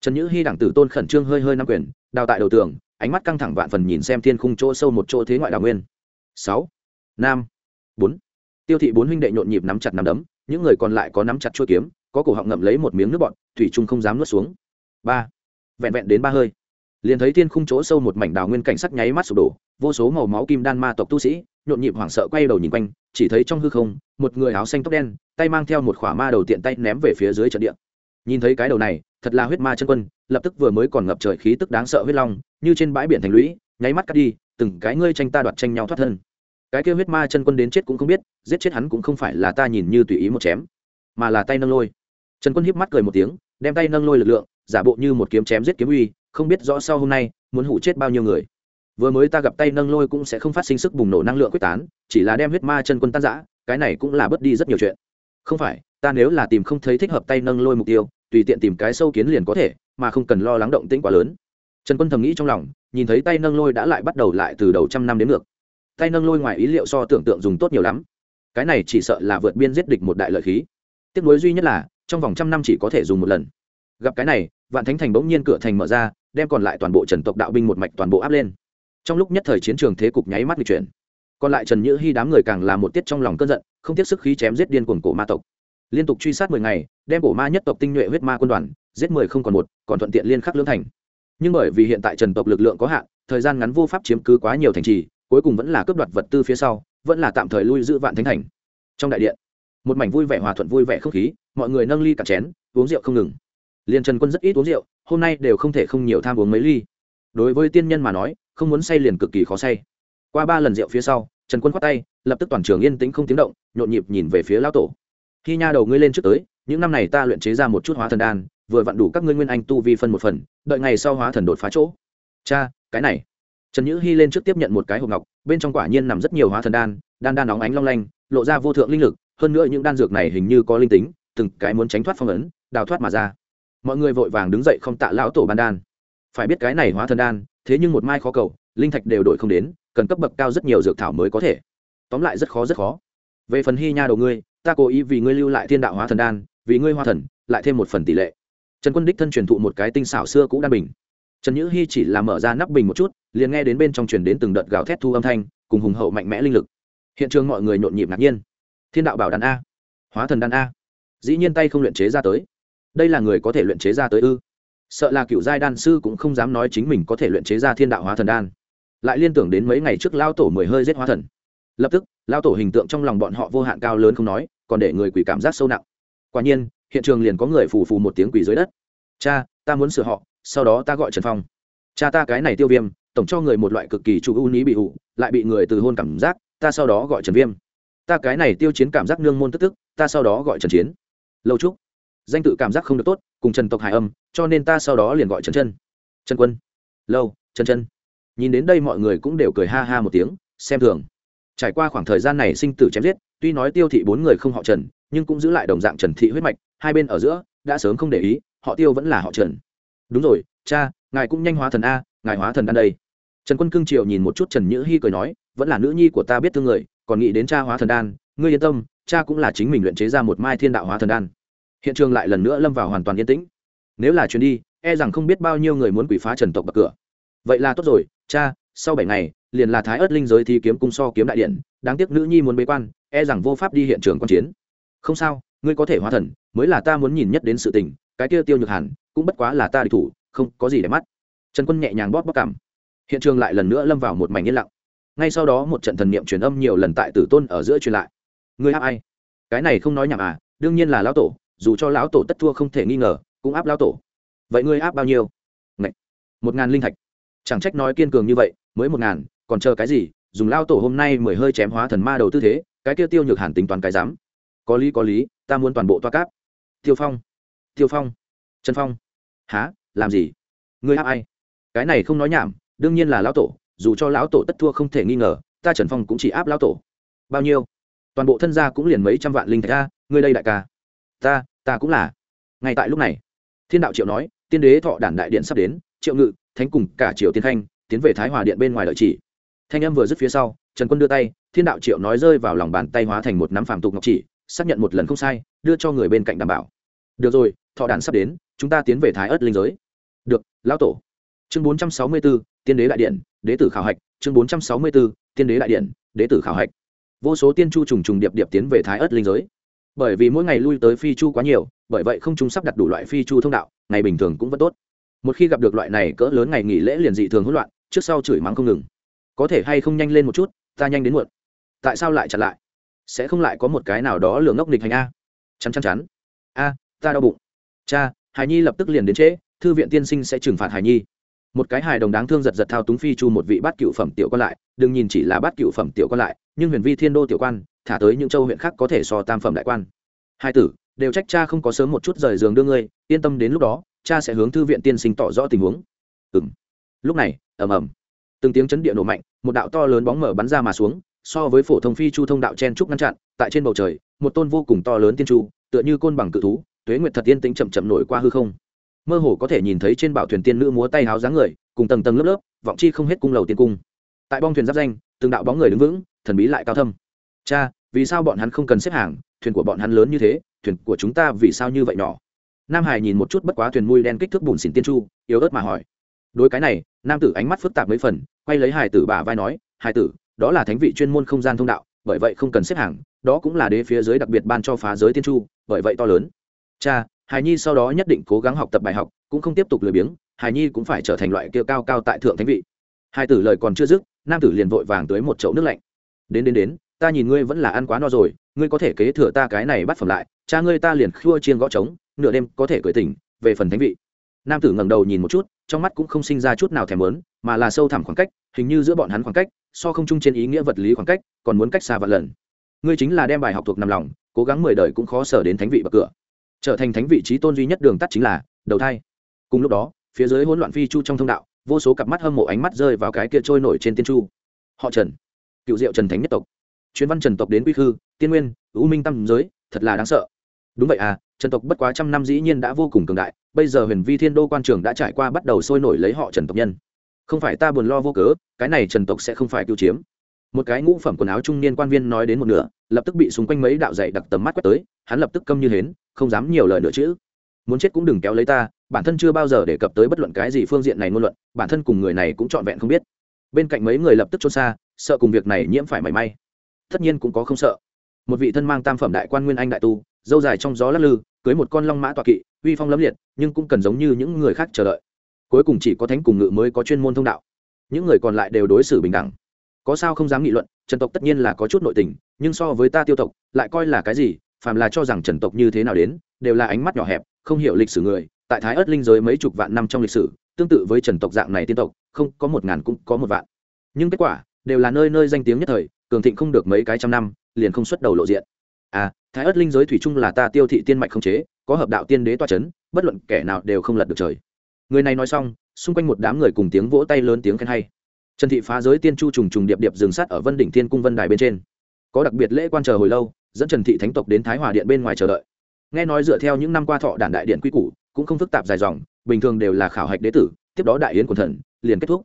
Trần nhữ hy đẳng tử tôn khẩn trương hơi hơi nắm quyền, đào tại đầu tường ánh mắt căng thẳng vạn phần nhìn xem thiên khung chỗ sâu một chỗ thế ngoại đào nguyên. Sáu. Nam. Bốn. Tiêu thị bốn huynh đệ nhộn nhịp nắm chặt nắm đấm, những người còn lại có nắm chặt chuôi kiếm, có cổ họng ngậm lấy một miếng nước bọt, thủy trung không dám nuốt xuống. Ba. Vẹn vẹn đến ba hơi, liền thấy thiên khung chỗ sâu một mảnh đào nguyên cảnh sắc nháy mắt sụp đổ, vô số màu máu kim đan ma tộc tu sĩ, nhộn nhịp hoảng sợ quay đầu nhìn quanh, chỉ thấy trong hư không, một người áo xanh tóc đen, tay mang theo một khỏa ma đầu tiện tay ném về phía dưới trận địa nhìn thấy cái đầu này, thật là huyết ma chân quân, lập tức vừa mới còn ngập trời khí tức đáng sợ huyết long, như trên bãi biển thành lũy, nháy mắt cắt đi, từng cái ngươi tranh ta đoạt tranh nhau thoát thân. Cái kêu huyết ma chân quân đến chết cũng không biết, giết chết hắn cũng không phải là ta nhìn như tùy ý một chém, mà là tay nâng lôi. Trần quân hiếp mắt cười một tiếng, đem tay nâng lôi lực lượng, giả bộ như một kiếm chém giết kiếm uy, không biết rõ sau hôm nay, muốn hủ chết bao nhiêu người. Vừa mới ta gặp tay nâng lôi cũng sẽ không phát sinh sức bùng nổ năng lượng quyết tán, chỉ là đem huyết ma chân quân tan giã cái này cũng là bớt đi rất nhiều chuyện. Không phải, ta nếu là tìm không thấy thích hợp tay nâng lôi mục tiêu tùy tiện tìm cái sâu kiến liền có thể, mà không cần lo lắng động tĩnh quá lớn. Trần quân thầm nghĩ trong lòng, nhìn thấy tay nâng lôi đã lại bắt đầu lại từ đầu trăm năm đến ngược. Tay nâng lôi ngoài ý liệu so tưởng tượng dùng tốt nhiều lắm. Cái này chỉ sợ là vượt biên giết địch một đại lợi khí. Tiếc nuối duy nhất là, trong vòng trăm năm chỉ có thể dùng một lần. Gặp cái này, vạn thánh thành bỗng nhiên cửa thành mở ra, đem còn lại toàn bộ trần tộc đạo binh một mạch toàn bộ áp lên. Trong lúc nhất thời chiến trường thế cục nháy mắt bị chuyển. Còn lại trần nhữ hy đám người càng là một tiết trong lòng cơn giận, không tiếc sức khí chém giết điên cuồng cổ ma tộc liên tục truy sát mười ngày, đem cổ ma nhất tộc tinh nhuệ huyết ma quân đoàn, giết mười không còn một, còn thuận tiện liên khắc lưỡng thành. Nhưng bởi vì hiện tại trần tộc lực lượng có hạn, thời gian ngắn vô pháp chiếm cứ quá nhiều thành trì, cuối cùng vẫn là cướp đoạt vật tư phía sau, vẫn là tạm thời lui giữ vạn thánh thành. Trong đại điện, một mảnh vui vẻ hòa thuận vui vẻ không khí, mọi người nâng ly cặp chén, uống rượu không ngừng. Liền trần quân rất ít uống rượu, hôm nay đều không thể không nhiều tham uống mấy ly. Đối với tiên nhân mà nói, không muốn say liền cực kỳ khó say. Qua ba lần rượu phía sau, trần quân khoát tay, lập tức toàn trường yên tĩnh không tiếng động, nhộn nhịp nhìn về phía lão tổ khi nha đầu ngươi lên trước tới, những năm này ta luyện chế ra một chút hóa thần đan, vừa vặn đủ các ngươi nguyên anh tu vi phân một phần, đợi ngày sau hóa thần đột phá chỗ. Cha, cái này. Trần nhữ hy lên trước tiếp nhận một cái hộp ngọc, bên trong quả nhiên nằm rất nhiều hóa thần đan đan đan nóng ánh long lanh, lộ ra vô thượng linh lực, hơn nữa những đan dược này hình như có linh tính, từng cái muốn tránh thoát phong ấn, đào thoát mà ra. Mọi người vội vàng đứng dậy không tạ lão tổ ban đan. Phải biết cái này hóa thần đan, thế nhưng một mai khó cầu, linh thạch đều đổi không đến, cần cấp bậc cao rất nhiều dược thảo mới có thể. Tóm lại rất khó rất khó. Về phần hy nha đầu ngươi ta cố ý vì ngươi lưu lại thiên đạo hóa thần đan, vì ngươi hoa thần, lại thêm một phần tỷ lệ. Trần quân đích thân truyền thụ một cái tinh xảo xưa cũ đan bình. Trần nhữ hy chỉ là mở ra nắp bình một chút, liền nghe đến bên trong truyền đến từng đợt gào thét thu âm thanh, cùng hùng hậu mạnh mẽ linh lực. Hiện trường mọi người nhộn nhịp ngạc nhiên. Thiên đạo bảo đàn a. Hóa thần đan a. Dĩ nhiên tay không luyện chế ra tới. Đây là người có thể luyện chế ra tới ư? Sợ là cựu giai đan sư cũng không dám nói chính mình có thể luyện chế ra thiên đạo hóa thần đan. Lại liên tưởng đến mấy ngày trước lao tổ mười hơi giết hóa thần. Lập tức, lao tổ hình tượng trong lòng bọn họ vô hạn cao lớn không nói còn để người quỷ cảm giác sâu nặng. Quả nhiên, hiện trường liền có người phù phù một tiếng quỷ dưới đất. Cha, ta muốn sửa họ, sau đó ta gọi trần phong. Cha ta cái này tiêu viêm, tổng cho người một loại cực kỳ chủ ưu ní bị ủ lại bị người từ hôn cảm giác, ta sau đó gọi trần viêm. Ta cái này tiêu chiến cảm giác nương môn tức tức, ta sau đó gọi trần chiến. Lâu trúc danh tự cảm giác không được tốt, cùng trần tộc hải âm, cho nên ta sau đó liền gọi trần chân. Trần quân. Lâu, trần chân. Nhìn đến đây mọi người cũng đều cười ha ha một tiếng, xem thường. Trải qua khoảng thời gian này sinh tử chém giết tuy nói tiêu thị bốn người không họ trần, nhưng cũng giữ lại đồng dạng trần thị huyết mạch, hai bên ở giữa, đã sớm không để ý, họ tiêu vẫn là họ trần. Đúng rồi, cha, ngài cũng nhanh hóa thần a, ngài hóa thần đan đây. Trần quân cương triều nhìn một chút trần nhữ hy cười nói, vẫn là nữ nhi của ta biết thương người, còn nghĩ đến cha hóa thần đan, ngươi yên tâm, cha cũng là chính mình luyện chế ra một mai thiên đạo hóa thần đan. Hiện trường lại lần nữa lâm vào hoàn toàn yên tĩnh. Nếu là chuyến đi e rằng không biết bao nhiêu người muốn quỷ phá trần tộc bậc cửa. Vậy là tốt rồi, cha, sau bảy ngày, liền là thái ớt linh giới thi kiếm cung so kiếm đại điện đáng tiếc nữ nhi muốn bế quan e rằng vô pháp đi hiện trường quan chiến. Không sao, ngươi có thể hóa thần, mới là ta muốn nhìn nhất đến sự tình, cái kia tiêu nhược hàn, cũng bất quá là ta địch thủ, không có gì để mắt. Trần quân nhẹ nhàng bóp bóp cảm hiện trường lại lần nữa lâm vào một mảnh yên lặng. Ngay sau đó một trận thần niệm truyền âm nhiều lần tại tử tôn ở giữa truyền lại. Ngươi áp ai? Cái này không nói nhảm à đương nhiên là lão tổ, dù cho lão tổ tất thua không thể nghi ngờ, cũng áp lão tổ. Vậy ngươi áp bao nhiêu? Ngậy. một ngàn linh thạch. Chẳng trách nói kiên cường như vậy, mới một ngàn, còn chờ cái gì dùng lao tổ hôm nay mười hơi chém hóa thần ma đầu tư thế, cái kia tiêu nhược hàn tính toán cái dám. Có lý có lý, ta muốn toàn bộ toa cáp. Tiêu phong tiêu phong, trần phong. Há làm gì? Ngươi áp ai? Cái này không nói nhảm, đương nhiên là lão tổ, dù cho lão tổ tất thua không thể nghi ngờ, ta trần phong cũng chỉ áp lão tổ. Bao nhiêu? Toàn bộ thân gia cũng liền mấy trăm vạn linh thạch a, ngươi đây đại ca. Ta ta cũng là. Ngay tại lúc này, thiên đạo triệu nói, tiên đế thọ đản đại điện sắp đến, triệu ngự, thánh cùng cả triều tiên khanh, tiến về thái hòa điện bên ngoài lợi chỉ thanh âm vừa dứt phía sau trần quân đưa tay thiên đạo triệu nói rơi vào lòng bàn tay hóa thành một nắm phàm tục ngọc chỉ xác nhận một lần không sai đưa cho người bên cạnh đảm bảo. Được rồi thọ đản sắp đến chúng ta tiến về thái ớt linh giới. Được lão tổ. Chương bốn trăm sáu mươi 464, tiên đế đại điện đế tử khảo hạch. Chương bốn trăm sáu mươi 464, tiên đế đại điện đế tử khảo hạch. Vô số tiên chu trùng trùng điệp điệp tiến về thái ớt linh giới. Bởi vì mỗi ngày lui tới phi chu quá nhiều bởi vậy không chúng sắp đặt đủ loại phi chu thông đạo ngày bình thường cũng vẫn tốt. Một khi gặp được loại này cỡ lớn ngày nghỉ lễ liền dị thường hỗn loạn trước sau chửi mắng không ngừng có thể hay không nhanh lên một chút, ta nhanh đến muộn. Tại sao lại chặn lại? Sẽ không lại có một cái nào đó lừa ngốc nghịch hành a? Chắn chắn chắn. A, ta đau bụng. Cha, hải nhi lập tức liền đến trễ, thư viện tiên sinh sẽ trừng phạt hải nhi. Một cái hài đồng đáng thương giật giật thao túng phi chu một vị bát cựu phẩm tiểu quan lại, đừng nhìn chỉ là bát cựu phẩm tiểu quan lại, nhưng huyền vi thiên đô tiểu quan, thả tới những châu huyện khác có thể so tam phẩm đại quan. Hai tử, đều trách cha không có sớm một chút rời giường đưa ngươi, yên tâm đến lúc đó, cha sẽ hướng thư viện tiên sinh tỏ rõ tình huống. Ừng lúc này, ầm ầm từng tiếng chấn địa nổ mạnh, một đạo to lớn bóng mở bắn ra mà xuống, so với phổ thông phi chu thông đạo chen trúc ngăn chặn, tại trên bầu trời, một tôn vô cùng to lớn tiên chu tựa như côn bằng cự thú, tuế nguyệt thật tiên tĩnh chậm chậm nổi qua hư không. Mơ hồ có thể nhìn thấy trên bảo thuyền tiên nữ múa tay háo dáng người, cùng tầng tầng lớp lớp, vọng chi không hết cung lầu tiên cung. Tại bong thuyền giáp danh, từng đạo bóng người đứng vững, thần bí lại cao thâm. Cha, vì sao bọn hắn không cần xếp hàng? Thuyền của bọn hắn lớn như thế, thuyền của chúng ta vì sao như vậy nhỏ? Nam hải nhìn một chút bất quá thuyền mùi đen kích thước bùn xỉn tiên chu yếu ớt mà hỏi đối cái này, nam tử ánh mắt phức tạp mấy phần, quay lấy hải tử bà vai nói hải tử, đó là thánh vị chuyên môn không gian thông đạo, bởi vậy không cần xếp hàng, đó cũng là đế phía dưới đặc biệt ban cho phá giới tiên chu, bởi vậy to lớn. Cha hải nhi sau đó nhất định cố gắng học tập bài học, cũng không tiếp tục lười biếng hải nhi cũng phải trở thành loại kia cao cao tại thượng thánh vị. Hai tử lời còn chưa dứt, nam tử liền vội vàng tới một chậu nước lạnh. Đến đến đến, ta nhìn ngươi vẫn là ăn quá no rồi, ngươi có thể kế thừa ta cái này bắt phẩm lại, cha ngươi ta liền khua chiên gõ trống, nửa đêm có thể cười tỉnh, về phần thánh vị. Nam tử ngẩng đầu nhìn một chút trong mắt cũng không sinh ra chút nào thèm lớn mà là sâu thẳm khoảng cách, hình như giữa bọn hắn khoảng cách, so không chung trên ý nghĩa vật lý khoảng cách, còn muốn cách xa vạn lần. Ngươi chính là đem bài học thuộc nằm lòng, cố gắng mười đời cũng khó sở đến thánh vị bậc cửa. Trở thành thánh vị trí tôn duy nhất đường tắt chính là, đầu thai. Cùng lúc đó, phía dưới hỗn loạn phi chu trong thông đạo, vô số cặp mắt hâm mộ ánh mắt rơi vào cái kia trôi nổi trên tiên chu. Họ trần, cựu diệu trần thánh nhất tộc. Chuyến văn trần tộc đến quy khư, tiên nguyên, u minh tâm giới, thật là đáng sợ đúng vậy à trần tộc bất quá trăm năm dĩ nhiên đã vô cùng cường đại, bây giờ huyền vi thiên đô quan trường đã trải qua bắt đầu sôi nổi lấy họ trần tộc nhân. Không phải ta buồn lo vô cớ, cái này trần tộc sẽ không phải cứu chiếm. Một cái ngũ phẩm quần áo trung niên quan viên nói đến một nửa, lập tức bị xung quanh mấy đạo dạy đặc tầm mắt quét tới, hắn lập tức câm như hến, không dám nhiều lời nữa chứ. Muốn chết cũng đừng kéo lấy ta, bản thân chưa bao giờ đề cập tới bất luận cái gì phương diện này ngôn luận, bản thân cùng người này cũng trọn vẹn không biết. Bên cạnh mấy người lập tức trốn xa, sợ cùng việc này nhiễm phải mảy may. Tất nhiên cũng có không sợ. Một vị thân mang tam phẩm đại quan nguyên anh đại tu dâu dài trong gió lắc lư, cưới một con long mã tọa kỵ, uy phong lẫm liệt, nhưng cũng cần giống như những người khác chờ đợi. Cuối cùng chỉ có thánh cùng ngự mới có chuyên môn thông đạo. Những người còn lại đều đối xử bình đẳng. Có sao không dám nghị luận, trần tộc tất nhiên là có chút nội tình, nhưng so với ta tiêu tộc, lại coi là cái gì, phàm là cho rằng trần tộc như thế nào đến, đều là ánh mắt nhỏ hẹp, không hiểu lịch sử người. Tại thái ớt linh giới mấy chục vạn năm trong lịch sử, tương tự với trần tộc dạng này tiên tộc, không có một ngàn cũng có một vạn. Nhưng kết quả, đều là nơi nơi danh tiếng nhất thời, cường thịnh không được mấy cái trăm năm, liền không xuất đầu lộ diện. À thái ớt linh giới thủy chung là ta tiêu thị tiên mạch không chế, có hợp đạo tiên đế toa c h ấ n bất luận kẻ nào đều không lật được trời. Người này nói xong, xung quanh một đám người cùng tiếng vỗ tay lớn tiếng khen hay. Trần thị phá giới tiên chu trùng trùng điệp điệp dừng sát ở vân đỉnh thiên cung vân đài bên trên. Có đặc biệt lễ quan chờ hồi lâu, dẫn trần thị thánh tộc đến thái hòa điện bên ngoài chờ đợi. Nghe nói dựa theo những năm qua thọ đản đại điện quy củ, cũng không phức tạp dài dòng, bình thường đều là khảo hạch đế tử, tiếp đó đại yến quần thần, liền kết thúc.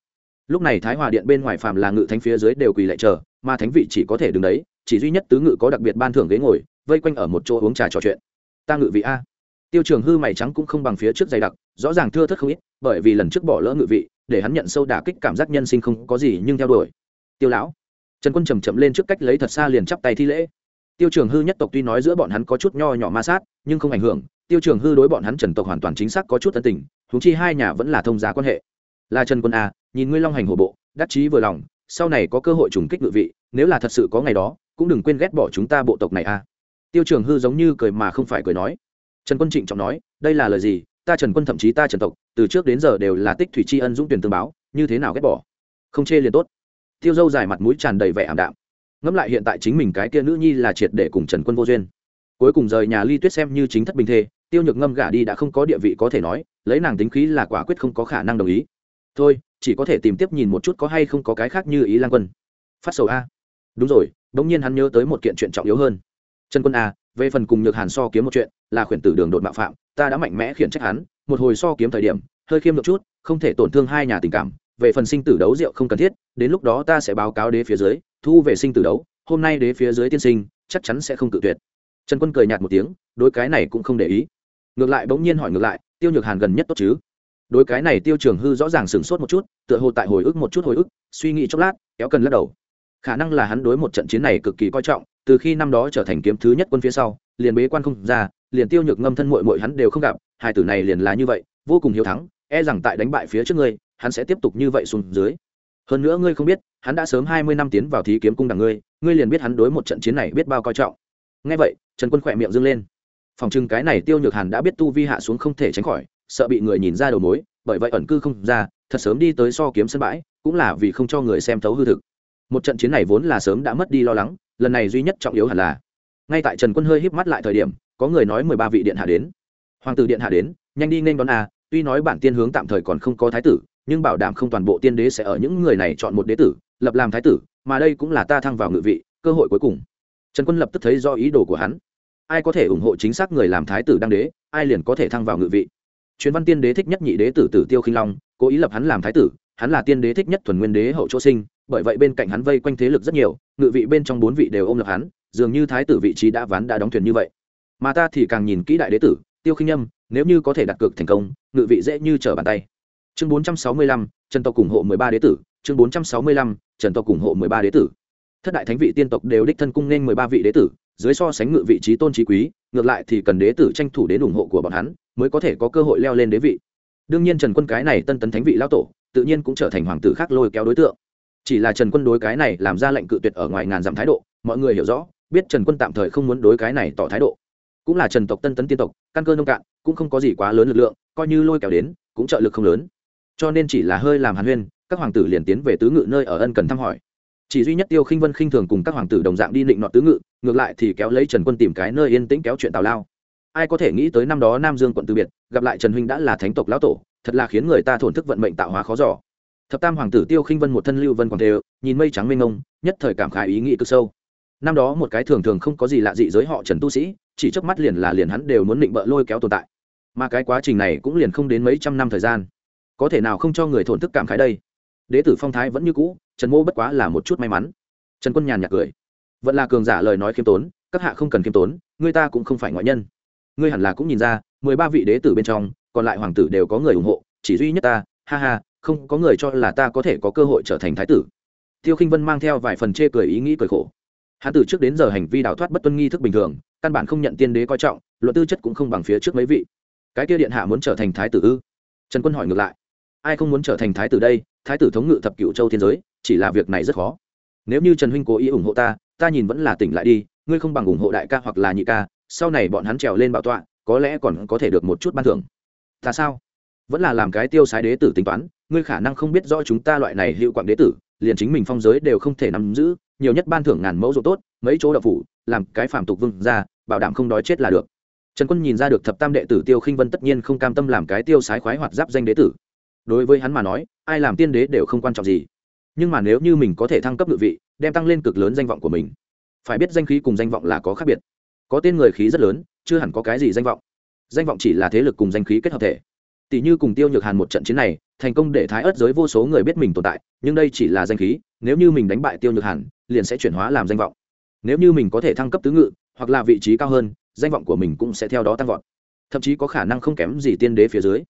Lúc này thái hòa điện bên ngoài phàm là ngự thánh phía dưới đều quỳ lại chờ, mà thánh vị chỉ có thể đứng đấy chỉ duy nhất tứ ngự có đặc biệt ban thưởng ghế ngồi, vây quanh ở một chỗ uống trà trò chuyện. Ta ngự vị a. Tiêu trường hư mày trắng cũng không bằng phía trước dày đặc, rõ ràng thưa thất không ít, bởi vì lần trước bỏ lỡ ngự vị, để hắn nhận sâu đả kích cảm giác nhân sinh không có gì nhưng theo đuổi. Tiêu lão. Trần quân chầm chậm lên trước cách lấy thật xa liền chắp tay thi lễ. Tiêu trường hư nhất tộc tuy nói giữa bọn hắn có chút nho nhỏ ma sát, nhưng không ảnh hưởng, tiêu trường hư đối bọn hắn trần tộc hoàn toàn chính xác có chút tân tình thúng chi hai nhà vẫn là thông giá quan hệ. Là trần quân a, nhìn ngươi long hành hổ bộ, đắc chí vừa lòng, sau này có cơ hội trùng kích ngự vị, nếu là thật sự có ngày đó cũng đừng quên ghét bỏ chúng ta bộ tộc này a tiêu trường hư giống như cười mà không phải cười nói. Trần quân trịnh trọng nói, đây là lời gì? Ta trần quân thậm chí ta trần tộc, từ trước đến giờ đều là tích thủy tri ân dũng tuyển tương báo, như thế nào ghét bỏ? Không chê liền tốt. Tiêu dâu dài mặt mũi tràn đầy vẻ ảm đạm. Ngẫm lại hiện tại chính mình cái kia nữ nhi là triệt để cùng trần quân vô duyên. Cuối cùng rời nhà ly tuyết xem như chính thất bình thê, tiêu nhược ngâm gả đi đã không có địa vị có thể nói, lấy nàng tính khí là quả quyết không có khả năng đồng ý. Thôi, chỉ có thể tìm tiếp nhìn một chút có hay không có cái khác như ý lan quân. Phát sầu a đúng rồi đ ỗ n g nhiên hắn nhớ tới một kiện chuyện trọng yếu hơn. Trần quân a, về phần cùng nhược hàn so kiếm một chuyện, là khuyển tử đường đột mạo phạm, ta đã mạnh mẽ khiển trách hắn, một hồi so kiếm thời điểm, hơi khiêm được chút, không thể tổn thương hai nhà tình cảm, về phần sinh tử đấu rượu không cần thiết, đến lúc đó ta sẽ báo cáo đế phía dưới, thu về sinh tử đấu, hôm nay đế phía dưới tiên sinh, chắc chắn sẽ không cự tuyệt. Trần quân cười nhạt một tiếng, đối cái này cũng không để ý. Ngược lại bỗng nhiên hỏi ngược lại, tiêu nhược hàn gần nhất tốt chứ? Đối cái này tiêu trường hư rõ ràng sửng sốt một chút, tựa hồ tại hồi ức một chút hồi ức, suy nghĩ chốc lát, kéo cần lắc đầu khả năng là hắn đối một trận chiến này cực kỳ coi trọng, từ khi năm đó trở thành kiếm thứ nhất quân phía sau, liền bế quan không ra, liền tiêu nhược ngâm thân mội mội hắn đều không gặp, hai tử này liền là như vậy, vô cùng hiếu thắng e rằng tại đánh bại phía trước ngươi, hắn sẽ tiếp tục như vậy xuống dưới. Hơn nữa ngươi không biết, hắn đã sớm hai mươi năm tiến vào thí kiếm cung đằng ngươi ngươi liền biết hắn đối một trận chiến này biết bao coi trọng. Ngay vậy, trần quân khỏe miệng dâng lên. Phòng chừng cái này tiêu nhược hàn đã biết tu vi hạ xuống không thể tránh khỏi, sợ bị người nhìn ra đầu mối, bởi vậy ẩn cư không ra, thật sớm đi tới so kiếm sân bãi, cũng là vì không cho người xem thấu hư thực một trận chiến này vốn là sớm đã mất đi lo lắng, lần này duy nhất trọng yếu hẳn là, ngay tại trần quân hơi híp mắt lại thời điểm, có người nói mười ba vị điện hạ đến. Hoàng tử điện hạ đến, nhanh đi nên đón a, tuy nói bản tiên hướng tạm thời còn không có thái tử, nhưng bảo đảm không toàn bộ tiên đế sẽ ở những người này chọn một đế tử, lập làm thái tử, mà đây cũng là ta thăng vào ngự vị, cơ hội cuối cùng. Trần quân lập tức thấy do ý đồ của hắn. Ai có thể ủng hộ chính xác người làm thái tử đăng đế, ai liền có thể thăng vào ngự vị. Truyền văn tiên đế thích nhất nhị đế tử tử tiêu khinh long, cố ý lập hắn làm thái tử, hắn là tiên đế thích nhất thuần nguyên đế hậu chỗ sinh bởi vậy bên cạnh hắn vây quanh thế lực rất nhiều, ngự vị bên trong bốn vị đều ôm lập hắn, dường như thái tử vị trí đã ván đã đóng thuyền như vậy. Mà ta thì càng nhìn kỹ đại đế tử, tiêu khinh nhâm nếu như có thể đặt cược thành công, ngự vị dễ như trở bàn tay. Chương bốn trăm sáu mươi lăm, trần tộc ủng hộ mười ba đế tử. Chương bốn trăm sáu mươi lăm, trần tộc ủng hộ mười ba đế tử. Thất đại thánh vị tiên tộc đều đích thân cung nên mười ba vị đế tử, dưới so sánh ngự vị trí tôn trí quý, ngược lại thì cần đế tử tranh thủ đến ủng hộ của bọn hắn, mới có thể có cơ hội leo lên đế vị. Đương nhiên trần quân cái này tân tấn thánh vị lão tổ, tự nhiên cũng trở thành hoàng tử khác lôi kéo đối tượng chỉ là trần quân đối cái này làm ra lệnh cự tuyệt ở ngoài ngàn dặm thái độ, mọi người hiểu rõ, biết trần quân tạm thời không muốn đối cái này tỏ thái độ. Cũng là trần tộc tân tấn tiên tộc, căn cơ nông cạn, cũng không có gì quá lớn lực lượng, coi như lôi kéo đến, cũng trợ lực không lớn. Cho nên chỉ là hơi làm hàn huyên, các hoàng tử liền tiến về tứ ngự nơi ở ân cần thăm hỏi. Chỉ duy nhất tiêu khinh vân khinh thường cùng các hoàng tử đồng dạng đi định nọ tứ ngự, ngược lại thì kéo lấy trần quân tìm cái nơi yên tĩnh kéo chuyện tào lao. Ai có thể nghĩ tới năm đó nam dương quận từ biệt, gặp lại trần huynh đã là thánh tộc lão tổ, thật là khiến người ta thổn thức vận mệnh tạo hóa khó giỏ thập tam hoàng tử tiêu khinh vân một thân lưu vân quảng đều, nhìn mây trắng mênh ngông nhất thời cảm khái ý nghĩ cực sâu. Năm đó một cái thường thường không có gì lạ dị giới họ trần tu sĩ, chỉ trước mắt liền là liền hắn đều muốn định bợ lôi kéo tồn tại. Mà cái quá trình này cũng liền không đến mấy trăm năm thời gian. Có thể nào không cho người thổn thức cảm khái đây? Đế tử phong thái vẫn như cũ, trần mô bất quá là một chút may mắn. Trần quân nhàn nhạt cười. Vẫn là cường giả lời nói khiêm tốn, các hạ không cần khiêm tốn, người ta cũng không phải ngoại nhân. Ngươi hẳn là cũng nhìn ra, mười ba vị đế tử bên trong, còn lại hoàng tử đều có người ủng hộ, chỉ duy nhất ta, ha ha không có người cho là ta có thể có cơ hội trở thành thái tử. Tiêu khinh vân mang theo vài phần chê cười ý nghĩ cười khổ. Hắn tử trước đến giờ hành vi đào thoát bất tuân nghi thức bình thường, căn bản không nhận tiên đế coi trọng, luận tư chất cũng không bằng phía trước mấy vị. Cái kia điện hạ muốn trở thành thái tử ư? Trần quân hỏi ngược lại. Ai không muốn trở thành thái tử đây? Thái tử thống ngự thập cựu châu thiên giới, chỉ là việc này rất khó. Nếu như trần huynh cố ý ủng hộ ta ta nhìn vẫn là tỉnh lại đi, ngươi không bằng ủng hộ đại ca hoặc là nhị ca, sau này bọn hắn trèo lên bảo tọa, có lẽ còn có thể được một chút ban thưởng. Ta sao? Vẫn là làm cái tiêu sái đế tử tính toán ngươi khả năng không biết rõ chúng ta loại này hiệu quạng đế tử, liền chính mình phong giới đều không thể nắm giữ, nhiều nhất ban thưởng ngàn mẫu ruộng tốt, mấy chỗ đậu phủ, làm cái phản tục vương ra bảo đảm không đói chết là được. Trần quân nhìn ra được thập tam đệ tử tiêu khinh vân tất nhiên không cam tâm làm cái tiêu sái khoái hoạt giáp danh đế tử. Đối với hắn mà nói, ai làm tiên đế đều không quan trọng gì. Nhưng mà nếu như mình có thể thăng cấp ngự vị, đem tăng lên cực lớn danh vọng của mình. Phải biết danh khí cùng danh vọng là có khác biệt. Có tên người khí rất lớn, chưa hẳn có cái gì danh vọng. Danh vọng chỉ là thế lực cùng danh khí kết hợp thể tỷ như cùng tiêu nhược hàn một trận chiến này, thành công để thái ớt giới vô số người biết mình tồn tại, nhưng đây chỉ là danh khí, nếu như mình đánh bại tiêu nhược hàn, liền sẽ chuyển hóa làm danh vọng. Nếu như mình có thể thăng cấp tứ ngự, hoặc là vị trí cao hơn, danh vọng của mình cũng sẽ theo đó tăng vọt. Thậm chí có khả năng không kém gì tiên đế phía dưới.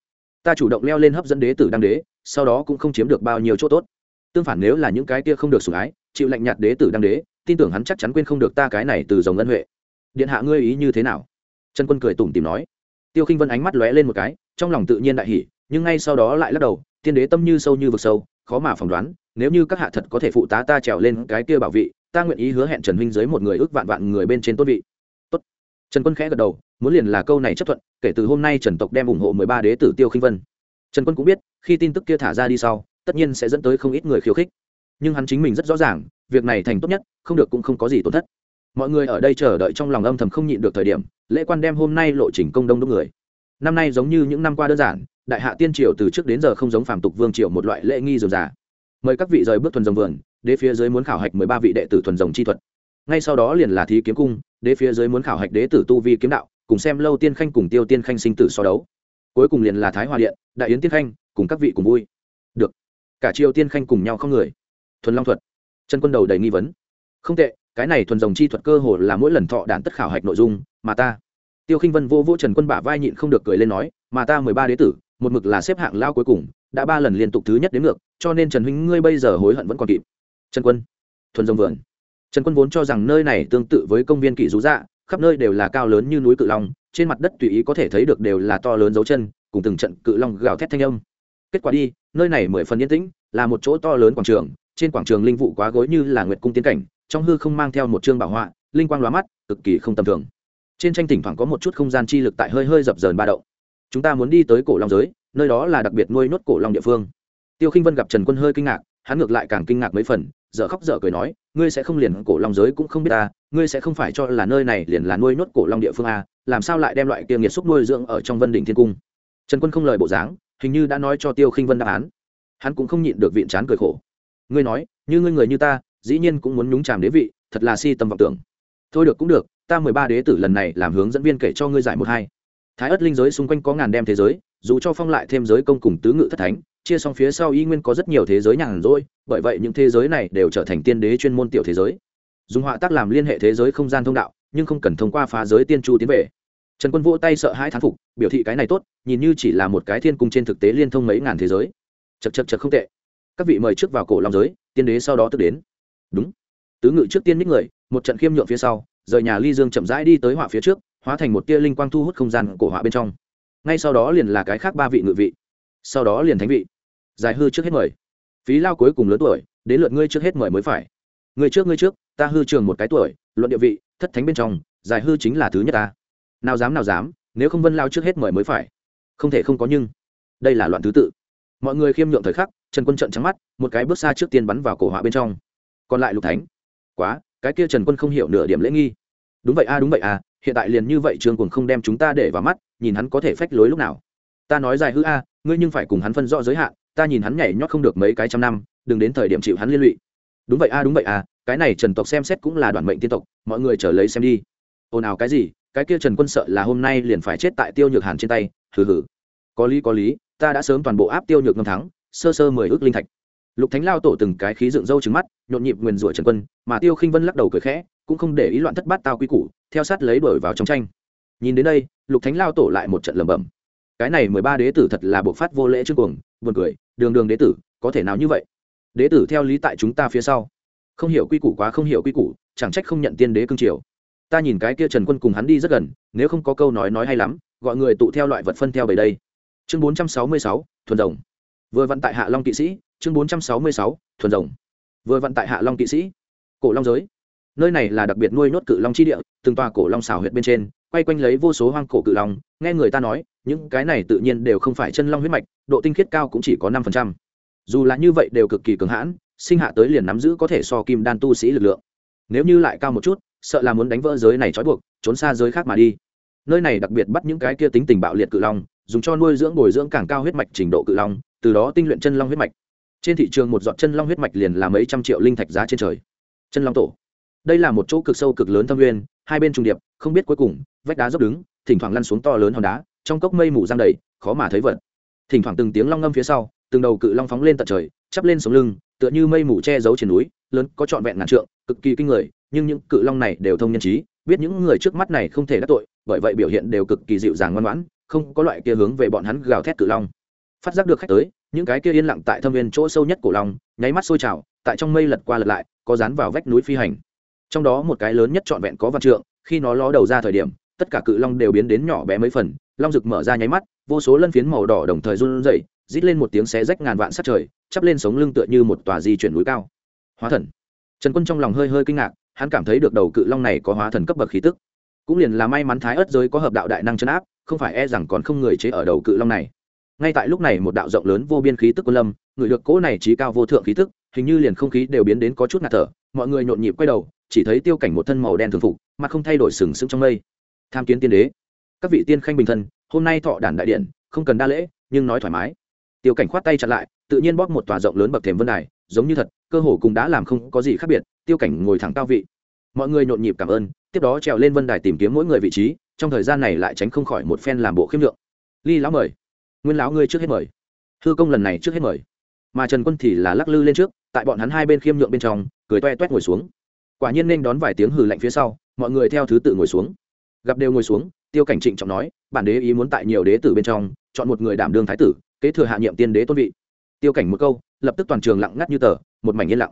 Ta chủ động leo lên hấp dẫn đế tử đăng đế, sau đó cũng không chiếm được bao nhiêu chỗ tốt. Tương phản nếu là những cái kia không được sủng ái, chịu lạnh nhạt đế tử đăng đế, tin tưởng hắn chắc chắn quên không được ta cái này từ dòng ngân huệ. Điện hạ ngươi ý như thế nào? Trần quân cười tủm tìm nói. Tiêu khinh vân ánh mắt lóe lên một cái trong lòng tự nhiên đại hỉ, nhưng ngay sau đó lại lắc đầu, tiên đế tâm như sâu như vực sâu, khó mà phỏng đoán, nếu như các hạ thật có thể phụ tá ta trèo lên cái kia bảo vị, ta nguyện ý hứa hẹn trần huynh dưới một người ước vạn vạn người bên trên tốt vị. Tốt. Trần quân khẽ gật đầu, muốn liền là câu này chấp thuận, kể từ hôm nay trần tộc đem ủng hộ mười ba đế tử tiêu khinh vân. Trần quân cũng biết, khi tin tức kia thả ra đi sau, tất nhiên sẽ dẫn tới không ít người khiêu khích. Nhưng hắn chính mình rất rõ ràng, việc này thành tốt nhất, không được cũng không có gì tổn thất. Mọi người ở đây chờ đợi trong lòng âm thầm không nhịn được thời điểm, lễ quan đem hôm nay lộ trình công đông đông người năm nay giống như những năm qua đơn giản, đại hạ tiên triều từ trước đến giờ không giống phàm tục vương triều một loại lễ nghi dườm già. Mời các vị rời bước thuần rồng vườn, đế phía dưới muốn khảo hạch mười ba vị đệ tử thuần rồng chi thuật. Ngay sau đó liền là thí kiếm cung, đế phía dưới muốn khảo hạch đế tử tu vi kiếm đạo, cùng xem lâu tiên khanh cùng tiêu tiên khanh sinh tử so đấu. Cuối cùng liền là thái hòa điện, đại yến tiên khanh, cùng các vị cùng vui. Được. Cả triều tiên khanh cùng nhau không người. Thuần long thuật. Chân quân đầu đầy nghi vấn. Không tệ, cái này thuần rồng chi thuật cơ hồ là mỗi lần thọ đạn tất khảo hạch nội dung, mà ta tiêu khinh vân vô vô trần quân bả vai nhịn không được cười lên nói, mà ta mười ba đế tử, một mực là xếp hạng lao cuối cùng, đã ba lần liên tục thứ nhất đến ngược, cho nên trần huynh ngươi bây giờ hối hận vẫn còn kịp. Trần quân, thuần rồng vườn. Trần quân vốn cho rằng nơi này tương tự với công viên kỵ rú dạ khắp nơi đều là cao lớn như núi cự long, trên mặt đất tùy ý có thể thấy được đều là to lớn dấu chân, cùng từng trận cự long gào thét thanh âm. Kết quả đi, nơi này mười phần yên tĩnh, là một chỗ to lớn quảng trường, trên quảng trường linh vụ quá gối như là nguyệt cung tiến cảnh, trong hư không mang theo một chương bảo họa, linh quang lóa mắt, cực kỳ không tầm thường trên tranh thỉnh thoảng có một chút không gian chi lực tại hơi hơi dập dờn ba đậu chúng ta muốn đi tới cổ long giới, nơi đó là đặc biệt nuôi nốt cổ long địa phương. Tiêu khinh vân gặp trần quân hơi kinh ngạc, hắn ngược lại càng kinh ngạc mấy phần, dở khóc dở cười nói, ngươi sẽ không liền cổ long giới cũng không biết ta, ngươi sẽ không phải cho là nơi này liền là nuôi nốt cổ long địa phương a làm sao lại đem loại kia nghiệt xúc nuôi dưỡng ở trong vân đỉnh thiên cung? Trần quân không lời bộ dáng, hình như đã nói cho tiêu khinh vân đáp án. Hắn cũng không nhịn được vịn chán cười khổ. Ngươi nói, như ngươi người như ta, dĩ nhiên cũng muốn nhúng chàm đế vị, thật là si tâm vọng tưởng. Thôi được cũng được ta mười ba đế tử lần này làm hướng dẫn viên kể cho ngươi giải một hai. Thái ất linh giới xung quanh có ngàn đem thế giới, dù cho phong lại thêm giới công cùng tứ ngự thất thánh, chia xong phía sau y nguyên có rất nhiều thế giới nhàn rỗi, bởi vậy những thế giới này đều trở thành tiên đế chuyên môn tiểu thế giới. Dùng họa tác làm liên hệ thế giới không gian thông đạo, nhưng không cần thông qua phá giới tiên chu tiến về. Trần quân vỗ tay sợ hai thán phục, biểu thị cái này tốt, nhìn như chỉ là một cái thiên cung trên thực tế liên thông mấy ngàn thế giới. Chật chật chật không tệ. Các vị mời trước vào cổ long giới, tiên đế sau đó tức đến. Đúng. Tứ ngự trước tiên ních người, một trận khiêm nhượng phía sau rời nhà ly dương chậm rãi đi tới họa phía trước, hóa thành một tia linh quang thu hút không gian cổ họa bên trong. Ngay sau đó liền là cái khác ba vị ngự vị. Sau đó liền thánh vị. Giải hư trước hết mời. Phí lao cuối cùng lớn tuổi, đến lượt ngươi trước hết mời mới phải. Ngươi trước ngươi trước, ta hư trường một cái tuổi, luận địa vị, thất thánh bên trong, giải hư chính là thứ nhất ta. Nào dám nào dám, nếu không vân lao trước hết mời mới phải. Không thể không có nhưng. Đây là loạn thứ tự. Mọi người khiêm nhượng thời khắc, trần quân trận trắng mắt, một cái bước xa trước tiên bắn vào cổ họa bên trong. Còn lại lục thánh. Quá, cái kia trần quân không hiểu nửa điểm lễ nghi đúng vậy a, đúng vậy a, hiện tại liền như vậy trương cuồng không đem chúng ta để vào mắt, nhìn hắn có thể phách lối lúc nào. Ta nói dài hư a, ngươi nhưng phải cùng hắn phân rõ giới hạn, ta nhìn hắn nhảy nhót không được mấy cái trăm năm, đừng đến thời điểm chịu hắn liên lụy. Đúng vậy a, đúng vậy a, cái này trần tộc xem xét cũng là đoàn mệnh tiên tộc, mọi người trở lấy xem đi. Ồn ào cái gì, cái kia trần quân sợ là hôm nay liền phải chết tại tiêu nhược hàn trên tay, hừ hừ. Có lý có lý, ta đã sớm toàn bộ áp tiêu nhược ngâm thắng, sơ sơ mười ước linh thạch. Lục thánh lao tổ từng cái khí dựng râu trứng mắt, nhộn nhịp nguyền rủa trần quân, mà tiêu khinh vân lắc đầu cười khẽ cũng không để ý loạn thất bát tao quy củ, theo sát lấy đổi vào trong tranh. Nhìn đến đây, lục thánh lao tổ lại một trận lẩm bẩm. Cái này mười ba đế tử thật là bộ phát vô lễ trước cuồng, buồn cười, đường đường đế tử, có thể nào như vậy? Đế tử theo lý tại chúng ta phía sau. Không hiểu quy củ quá không hiểu quy củ, chẳng trách không nhận tiên đế cương triều. Ta nhìn cái kia trần quân cùng hắn đi rất gần, nếu không có câu nói nói hay lắm, gọi người tụ theo loại vật phân theo bầy đây. Chương bốn trăm sáu mươi sáu, thuần rồng. Vừa vận tại hạ long kỵ sĩ, chương bốn trăm sáu mươi sáu, thuần rồng. Vừa vận tại hạ long kỵ sĩ, cổ long giới nơi này là đặc biệt nuôi nốt cự long chi địa, từng tòa cổ long xào huyệt bên trên, quay quanh lấy vô số hoang cổ cự long, nghe người ta nói, những cái này tự nhiên đều không phải chân long huyết mạch, độ tinh khiết cao cũng chỉ có năm phần trăm. Dù là như vậy đều cực kỳ cường hãn, sinh hạ tới liền nắm giữ có thể so kim đan tu sĩ lực lượng. Nếu như lại cao một chút, sợ là muốn đánh vỡ giới này trói buộc, trốn xa giới khác mà đi. Nơi này đặc biệt bắt những cái kia tính tình bạo liệt cự long, dùng cho nuôi dưỡng bồi dưỡng càng cao huyết mạch trình độ cự long, từ đó tinh luyện chân long huyết mạch. Trên thị trường một giọt chân long huyết mạch liền là mấy trăm triệu linh thạch giá trên trời. Chân long tổ đây là một chỗ cực sâu cực lớn thâm nguyên, hai bên trùng điệp, không biết cuối cùng, vách đá dốc đứng, thỉnh thoảng lăn xuống to lớn hòn đá, trong cốc mây mù giang đầy, khó mà thấy vật. Thỉnh thoảng từng tiếng long ngâm phía sau, từng đầu cự long phóng lên tận trời, chắp lên sống lưng, tựa như mây mù che giấu trên núi, lớn, có trọn vẹn ngàn trượng, cực kỳ kinh người, nhưng những cự long này đều thông nhân trí, biết những người trước mắt này không thể đắc tội, bởi vậy biểu hiện đều cực kỳ dịu dàng ngoan ngoãn, không có loại kia hướng về bọn hắn gào thét cự long. Phát giác được khách tới, những cái kia yên lặng tại thâm viên chỗ sâu nhất cổ long, nháy mắt sôi trào, tại trong mây lật qua lật lại, có dán vào vách núi phi hành trong đó một cái lớn nhất trọn vẹn có văn trượng, khi nó ló đầu ra thời điểm, tất cả cự long đều biến đến nhỏ bé mấy phần, long rực mở ra nháy mắt, vô số lân phiến màu đỏ đồng thời run rẩy, rít lên một tiếng xé rách ngàn vạn sát trời, chắp lên sống lưng tựa như một tòa di chuyển núi cao. Hóa thần. Trần quân trong lòng hơi hơi kinh ngạc, hắn cảm thấy được đầu cự long này có hóa thần cấp bậc khí tức. Cũng liền là may mắn thái ớt giới có hợp đạo đại năng chấn áp, không phải e rằng còn không người chế ở đầu cự long này. Ngay tại lúc này một đạo rộng lớn vô biên khí tức quân lâm, người được cỗ này trí cao vô thượng khí tức, hình như liền không khí đều biến đến có chút ngạt thở, mọi người nhộn nhịp quay đầu chỉ thấy tiêu cảnh một thân màu đen thường phục mà không thay đổi sừng sững trong mây. Tham kiến tiên đế. Các vị tiên khanh bình thân, hôm nay thọ đản đại điện, không cần đa lễ, nhưng nói thoải mái. Tiêu cảnh khoát tay chặn lại, tự nhiên bóp một tòa rộng lớn bậc thềm vân đài, giống như thật, cơ hồ cũng đã làm không có gì khác biệt, tiêu cảnh ngồi thẳng cao vị. Mọi người nhộn nhịp cảm ơn, tiếp đó trèo lên vân đài tìm kiếm mỗi người vị trí, trong thời gian này lại tránh không khỏi một phen làm bộ khiêm lượng. Ly lão mời. Nguyên lão ngươi trước hết mời. Hư công lần này trước hết mời. Mà trần quân thì là lắc lư lên trước, tại bọn hắn hai bên khiêm nhượng bên trong, cười toe toét ngồi xuống quả nhiên nên đón vài tiếng hừ lạnh phía sau, mọi người theo thứ tự ngồi xuống. Gặp đều ngồi xuống, tiêu cảnh trịnh trọng nói, bản đế ý muốn tại nhiều đế tử bên trong, chọn một người đảm đương thái tử, kế thừa hạ nhiệm tiên đế tôn vị. Tiêu cảnh một câu, lập tức toàn trường lặng ngắt như tờ, một mảnh yên lặng.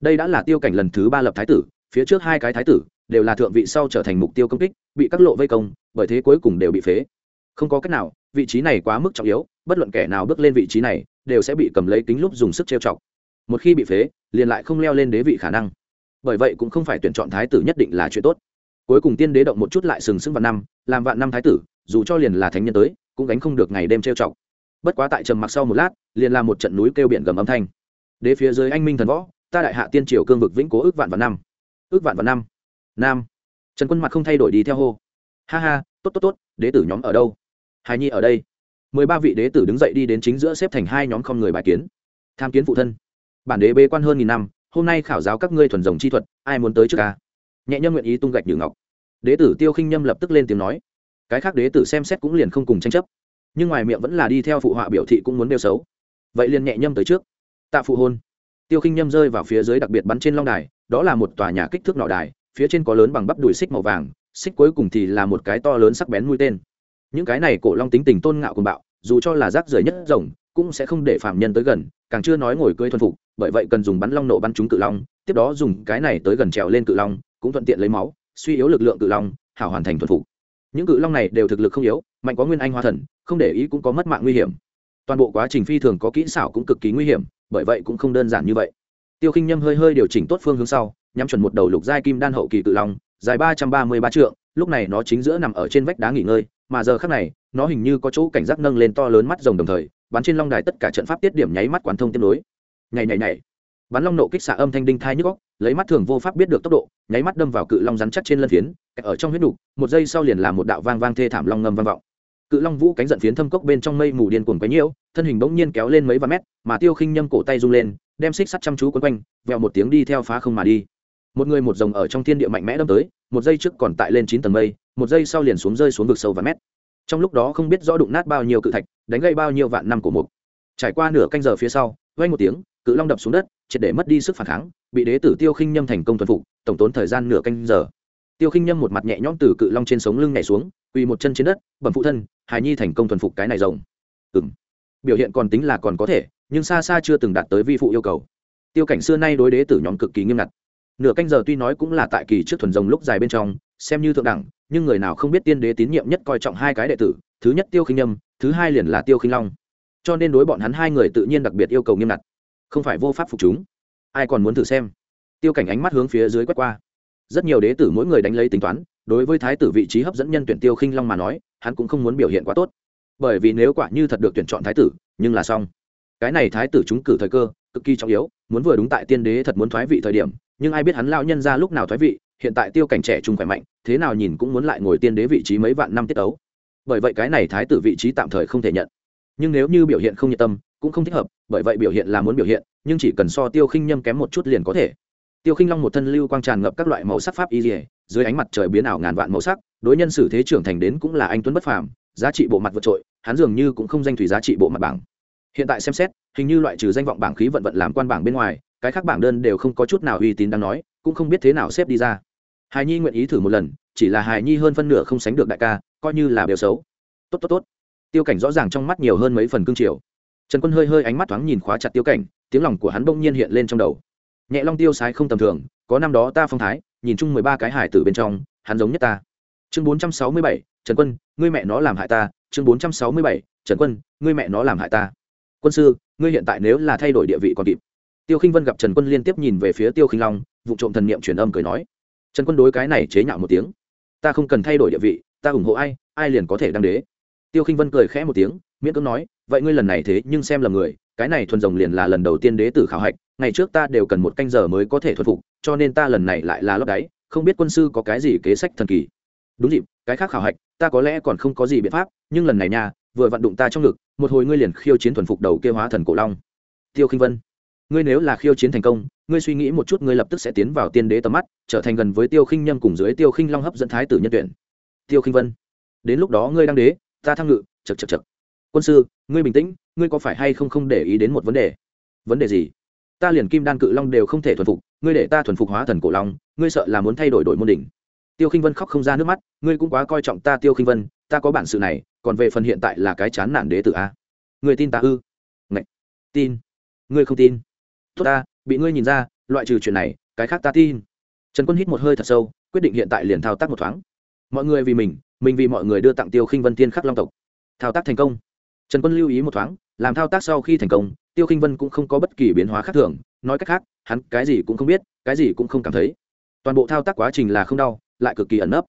Đây đã là tiêu cảnh lần thứ ba lập thái tử, phía trước hai cái thái tử đều là thượng vị sau trở thành mục tiêu công kích, bị các lộ vây công, bởi thế cuối cùng đều bị phế. Không có cách nào, vị trí này quá mức trọng yếu, bất luận kẻ nào bước lên vị trí này, đều sẽ bị cầm lấy kính lúc dùng sức trêu chọc. Một khi bị phế, liền lại không leo lên đế vị khả năng bởi vậy cũng không phải tuyển chọn thái tử nhất định là chuyện tốt. Cuối cùng tiên đế động một chút lại sừng sững vạn năm, làm vạn năm thái tử, dù cho liền là thánh nhân tới, cũng gánh không được ngày đêm trêu chọc. Bất quá tại trầm mặc sau một lát, liền là một trận núi kêu biển gầm âm thanh. Đế phía dưới anh minh thần võ, ta đại hạ tiên triều cương vực vĩnh cố ước vạn vạn năm. Ước vạn vạn năm. Nam. Trần quân mặt không thay đổi đi theo hô. Ha ha, tốt tốt tốt, đế tử nhóm ở đâu? Hài nhi ở đây. Mười ba vị đế tử đứng dậy đi đến chính giữa xếp thành hai nhóm không người bài kiến. Tham kiến phụ thân. Bản đế bế quan hơn nghìn năm hôm nay khảo giáo các ngươi thuần rồng chi thuật, ai muốn tới trước ca? Nhẹ nhâm nguyện ý tung gạch nhử ngọc. Đế tử tiêu khinh nhâm lập tức lên tiếng nói. Cái khác đế tử xem xét cũng liền không cùng tranh chấp. Nhưng ngoài miệng vẫn là đi theo phụ họa biểu thị cũng muốn đeo xấu. Vậy liền nhẹ nhâm tới trước. Tạ phụ hôn. Tiêu khinh nhâm rơi vào phía dưới đặc biệt bắn trên long đài, đó là một tòa nhà kích thước nọ đài, phía trên có lớn bằng bắp đùi xích màu vàng, xích cuối cùng thì là một cái to lớn sắc bén mũi tên. Những cái này cổ long tính tình tôn ngạo cùng bạo, dù cho là rác rưởi nhất rồng, cũng sẽ không để phạm nhân tới gần, càng chưa nói ngồi cưới thuần phục bởi vậy cần dùng bắn long nổ bắn trúng cự long, tiếp đó dùng cái này tới gần trèo lên cự long, cũng thuận tiện lấy máu, suy yếu lực lượng cự long, hảo hoàn thành thuần phục. Những cự long này đều thực lực không yếu, mạnh có nguyên anh hoa thần, không để ý cũng có mất mạng nguy hiểm. Toàn bộ quá trình phi thường có kỹ xảo cũng cực kỳ nguy hiểm, bởi vậy cũng không đơn giản như vậy. Tiêu khinh nhâm hơi hơi điều chỉnh tốt phương hướng sau, nhắm chuẩn một đầu lục giai kim đan hậu kỳ cự long, dài ba trăm ba mươi ba trượng, lúc này nó chính giữa nằm ở trên vách đá nghỉ ngơi, mà giờ khác này, nó hình như có chỗ cảnh giác nâng lên to lớn mắt rồng đồng thời, bắn trên long đài tất cả trận pháp tiết điểm nháy mắt quán thông tiếp nối nhảy nhảy nhảy. Bắn long nộ kích xạ âm thanh đinh thai nhức góc lấy mắt thường vô pháp biết được tốc độ, nháy mắt đâm vào cự long rắn chắc trên lân phiến ở trong huyết đục một giây sau liền làm một đạo vang vang thê thảm long ngâm vang vọng. Cự long vũ cánh giận phiến thâm cốc bên trong mây mù điên cuồng quấy nhiễu, thân hình bỗng nhiên kéo lên mấy vạn mét, mà tiêu khinh nhâm cổ tay rung lên, đem xích sắt chăm chú quấn quanh, vẹo một tiếng đi theo phá không mà đi. Một người một rồng ở trong thiên địa mạnh mẽ đâm tới, một giây trước còn tại lên chín tầng mây, một giây sau liền xuống rơi xuống vực sâu và mét. Trong lúc đó không biết rõ đụng nát bao nhiêu cự thạch, đánh gây bao nhiêu vạn năm của mục. Trải qua nửa canh giờ phía sau vay một tiếng cự long đập xuống đất, triệt để mất đi sức phản kháng, bị đế tử tiêu khinh nhâm thành công thuần phục, tổng tốn thời gian nửa canh giờ. Tiêu khinh nhâm một mặt nhẹ nhõm từ cự long trên sống lưng nhảy xuống, quỳ một chân trên đất, bẩm phụ thân hài nhi thành công thuần phục cái này rồng. Ừ m biểu hiện còn tính là còn có thể, nhưng xa xa chưa từng đạt tới vi phụ yêu cầu. Tiêu cảnh xưa nay đối đế tử nhóm cực kỳ nghiêm ngặt. Nửa canh giờ tuy nói cũng là tại kỳ trước thuần rồng lúc dài bên trong, xem như thượng đẳng, nhưng người nào không biết tiên đế tín nhiệm nhất coi trọng hai cái đệ tử, thứ nhất tiêu khinh nhâm, thứ hai liền là tiêu khinh long. Cho nên đối bọn hắn hai người tự nhiên đặc biệt yêu cầu nghiêm ngặt không phải vô pháp phục chúng. Ai còn muốn thử xem? Tiêu cảnh ánh mắt hướng phía dưới quét qua. Rất nhiều đế tử mỗi người đánh lấy tính toán, đối với thái tử vị trí hấp dẫn nhân tuyển tiêu khinh long mà nói, hắn cũng không muốn biểu hiện quá tốt. Bởi vì nếu quả như thật được tuyển chọn thái tử, nhưng là xong. Cái này thái tử trúng cử thời cơ, cực kỳ trọng yếu, muốn vừa đúng tại tiên đế thật muốn thoái vị thời điểm, nhưng ai biết hắn lao nhân ra lúc nào thoái vị, hiện tại tiêu cảnh trẻ trung khỏe mạnh, thế nào nhìn cũng muốn lại ngồi tiên đế vị trí mấy vạn năm tiết ấu bởi vậy cái này thái tử vị trí tạm thời không thể nhận. Nhưng nếu như biểu hiện không nhiệt tâm, cũng không thích hợp bởi vậy biểu hiện là muốn biểu hiện, nhưng chỉ cần so tiêu khinh nhâm kém một chút liền có thể. Tiêu khinh long một thân lưu quang tràn ngập các loại màu sắc pháp y dỉa dưới ánh mặt trời biến ảo ngàn vạn màu sắc, đối nhân xử thế trưởng thành đến cũng là anh tuấn bất phàm, giá trị bộ mặt vượt trội, hắn dường như cũng không danh thủy giá trị bộ mặt bảng. Hiện tại xem xét, hình như loại trừ danh vọng bảng khí vận vận làm quan bảng bên ngoài, cái khác bảng đơn đều không có chút nào uy tín đang nói, cũng không biết thế nào xếp đi ra. Hài nhi nguyện ý thử một lần, chỉ là hài nhi hơn phân nửa không sánh được đại ca, coi như là đều xấu. Tốt tốt tốt. Tiêu cảnh rõ ràng trong mắt nhiều hơn mấy phần cương triều trần quân hơi hơi ánh mắt thoáng nhìn khóa chặt tiêu cảnh, tiếng lòng của hắn bỗng nhiên hiện lên trong đầu. Nhẹ long tiêu sái không tầm thường, có năm đó ta phong thái, nhìn chung mười ba cái hải tử bên trong, hắn giống nhất ta. Chương bốn trăm sáu mươi bảy, trần quân, ngươi mẹ nó làm hại ta. Chương bốn trăm sáu mươi bảy, trần quân, ngươi mẹ nó làm hại ta. Quân sư, ngươi hiện tại nếu là thay đổi địa vị còn kịp. Tiêu khinh vân gặp trần quân liên tiếp nhìn về phía tiêu khinh long, vụ trộm thần niệm truyền âm cười nói. Trần quân đối cái này chế nhạo một tiếng. Ta không cần thay đổi địa vị, ta ủng hộ ai ai liền có thể đăng đế. Tiêu khinh vân cười khẽ một tiếng, miễn cưỡng nói vậy ngươi lần này thế nhưng xem là người, cái này thuần rồng liền là lần đầu tiên đế tử khảo hạch, ngày trước ta đều cần một canh giờ mới có thể thuần phục, cho nên ta lần này lại là lấp đáy, không biết quân sư có cái gì kế sách thần kỳ. Đúng dịp, cái khác khảo hạch, ta có lẽ còn không có gì biện pháp, nhưng lần này nha, vừa vận đụng ta trong ngực, một hồi ngươi liền khiêu chiến thuần phục đầu kêu hóa thần cổ long. Tiêu khinh vân, ngươi nếu là khiêu chiến thành công, ngươi suy nghĩ một chút ngươi lập tức sẽ tiến vào tiên đế tầm mắt, trở thành gần với tiêu khinh nhâm cùng dưới tiêu khinh long hấp dẫn thái tử nhân tuyển. Tiêu khinh vân, đến lúc đó ngươi đang đế, ta thăng ngự chật chật chật quân sư, ngươi bình tĩnh, ngươi có phải hay không không để ý đến một vấn đề? Vấn đề gì? Ta liền kim đan cự long đều không thể thuần phục, ngươi để ta thuần phục hóa thần cổ long, ngươi sợ là muốn thay đổi đổi môn đỉnh. Tiêu khinh vân khóc không ra nước mắt, ngươi cũng quá coi trọng ta tiêu khinh vân, ta có bản sự này, còn về phần hiện tại là cái chán nản đế tử a. Người tin ta ư? Ngậy. tin. Ngươi không tin. Tốt ta, bị ngươi nhìn ra, loại trừ chuyện này, cái khác ta tin. Trần quân hít một hơi thật sâu, quyết định hiện tại liền thao tác một thoáng. Mọi người vì mình mình vì mọi người đưa tặng tiêu khinh vân tiên khắc long tộc. Thao tác thành công trần quân lưu ý một thoáng, làm thao tác sau khi thành công, tiêu khinh vân cũng không có bất kỳ biến hóa khác thường, nói cách khác, hắn cái gì cũng không biết, cái gì cũng không cảm thấy. Toàn bộ thao tác quá trình là không đau, lại cực kỳ ẩn nấp.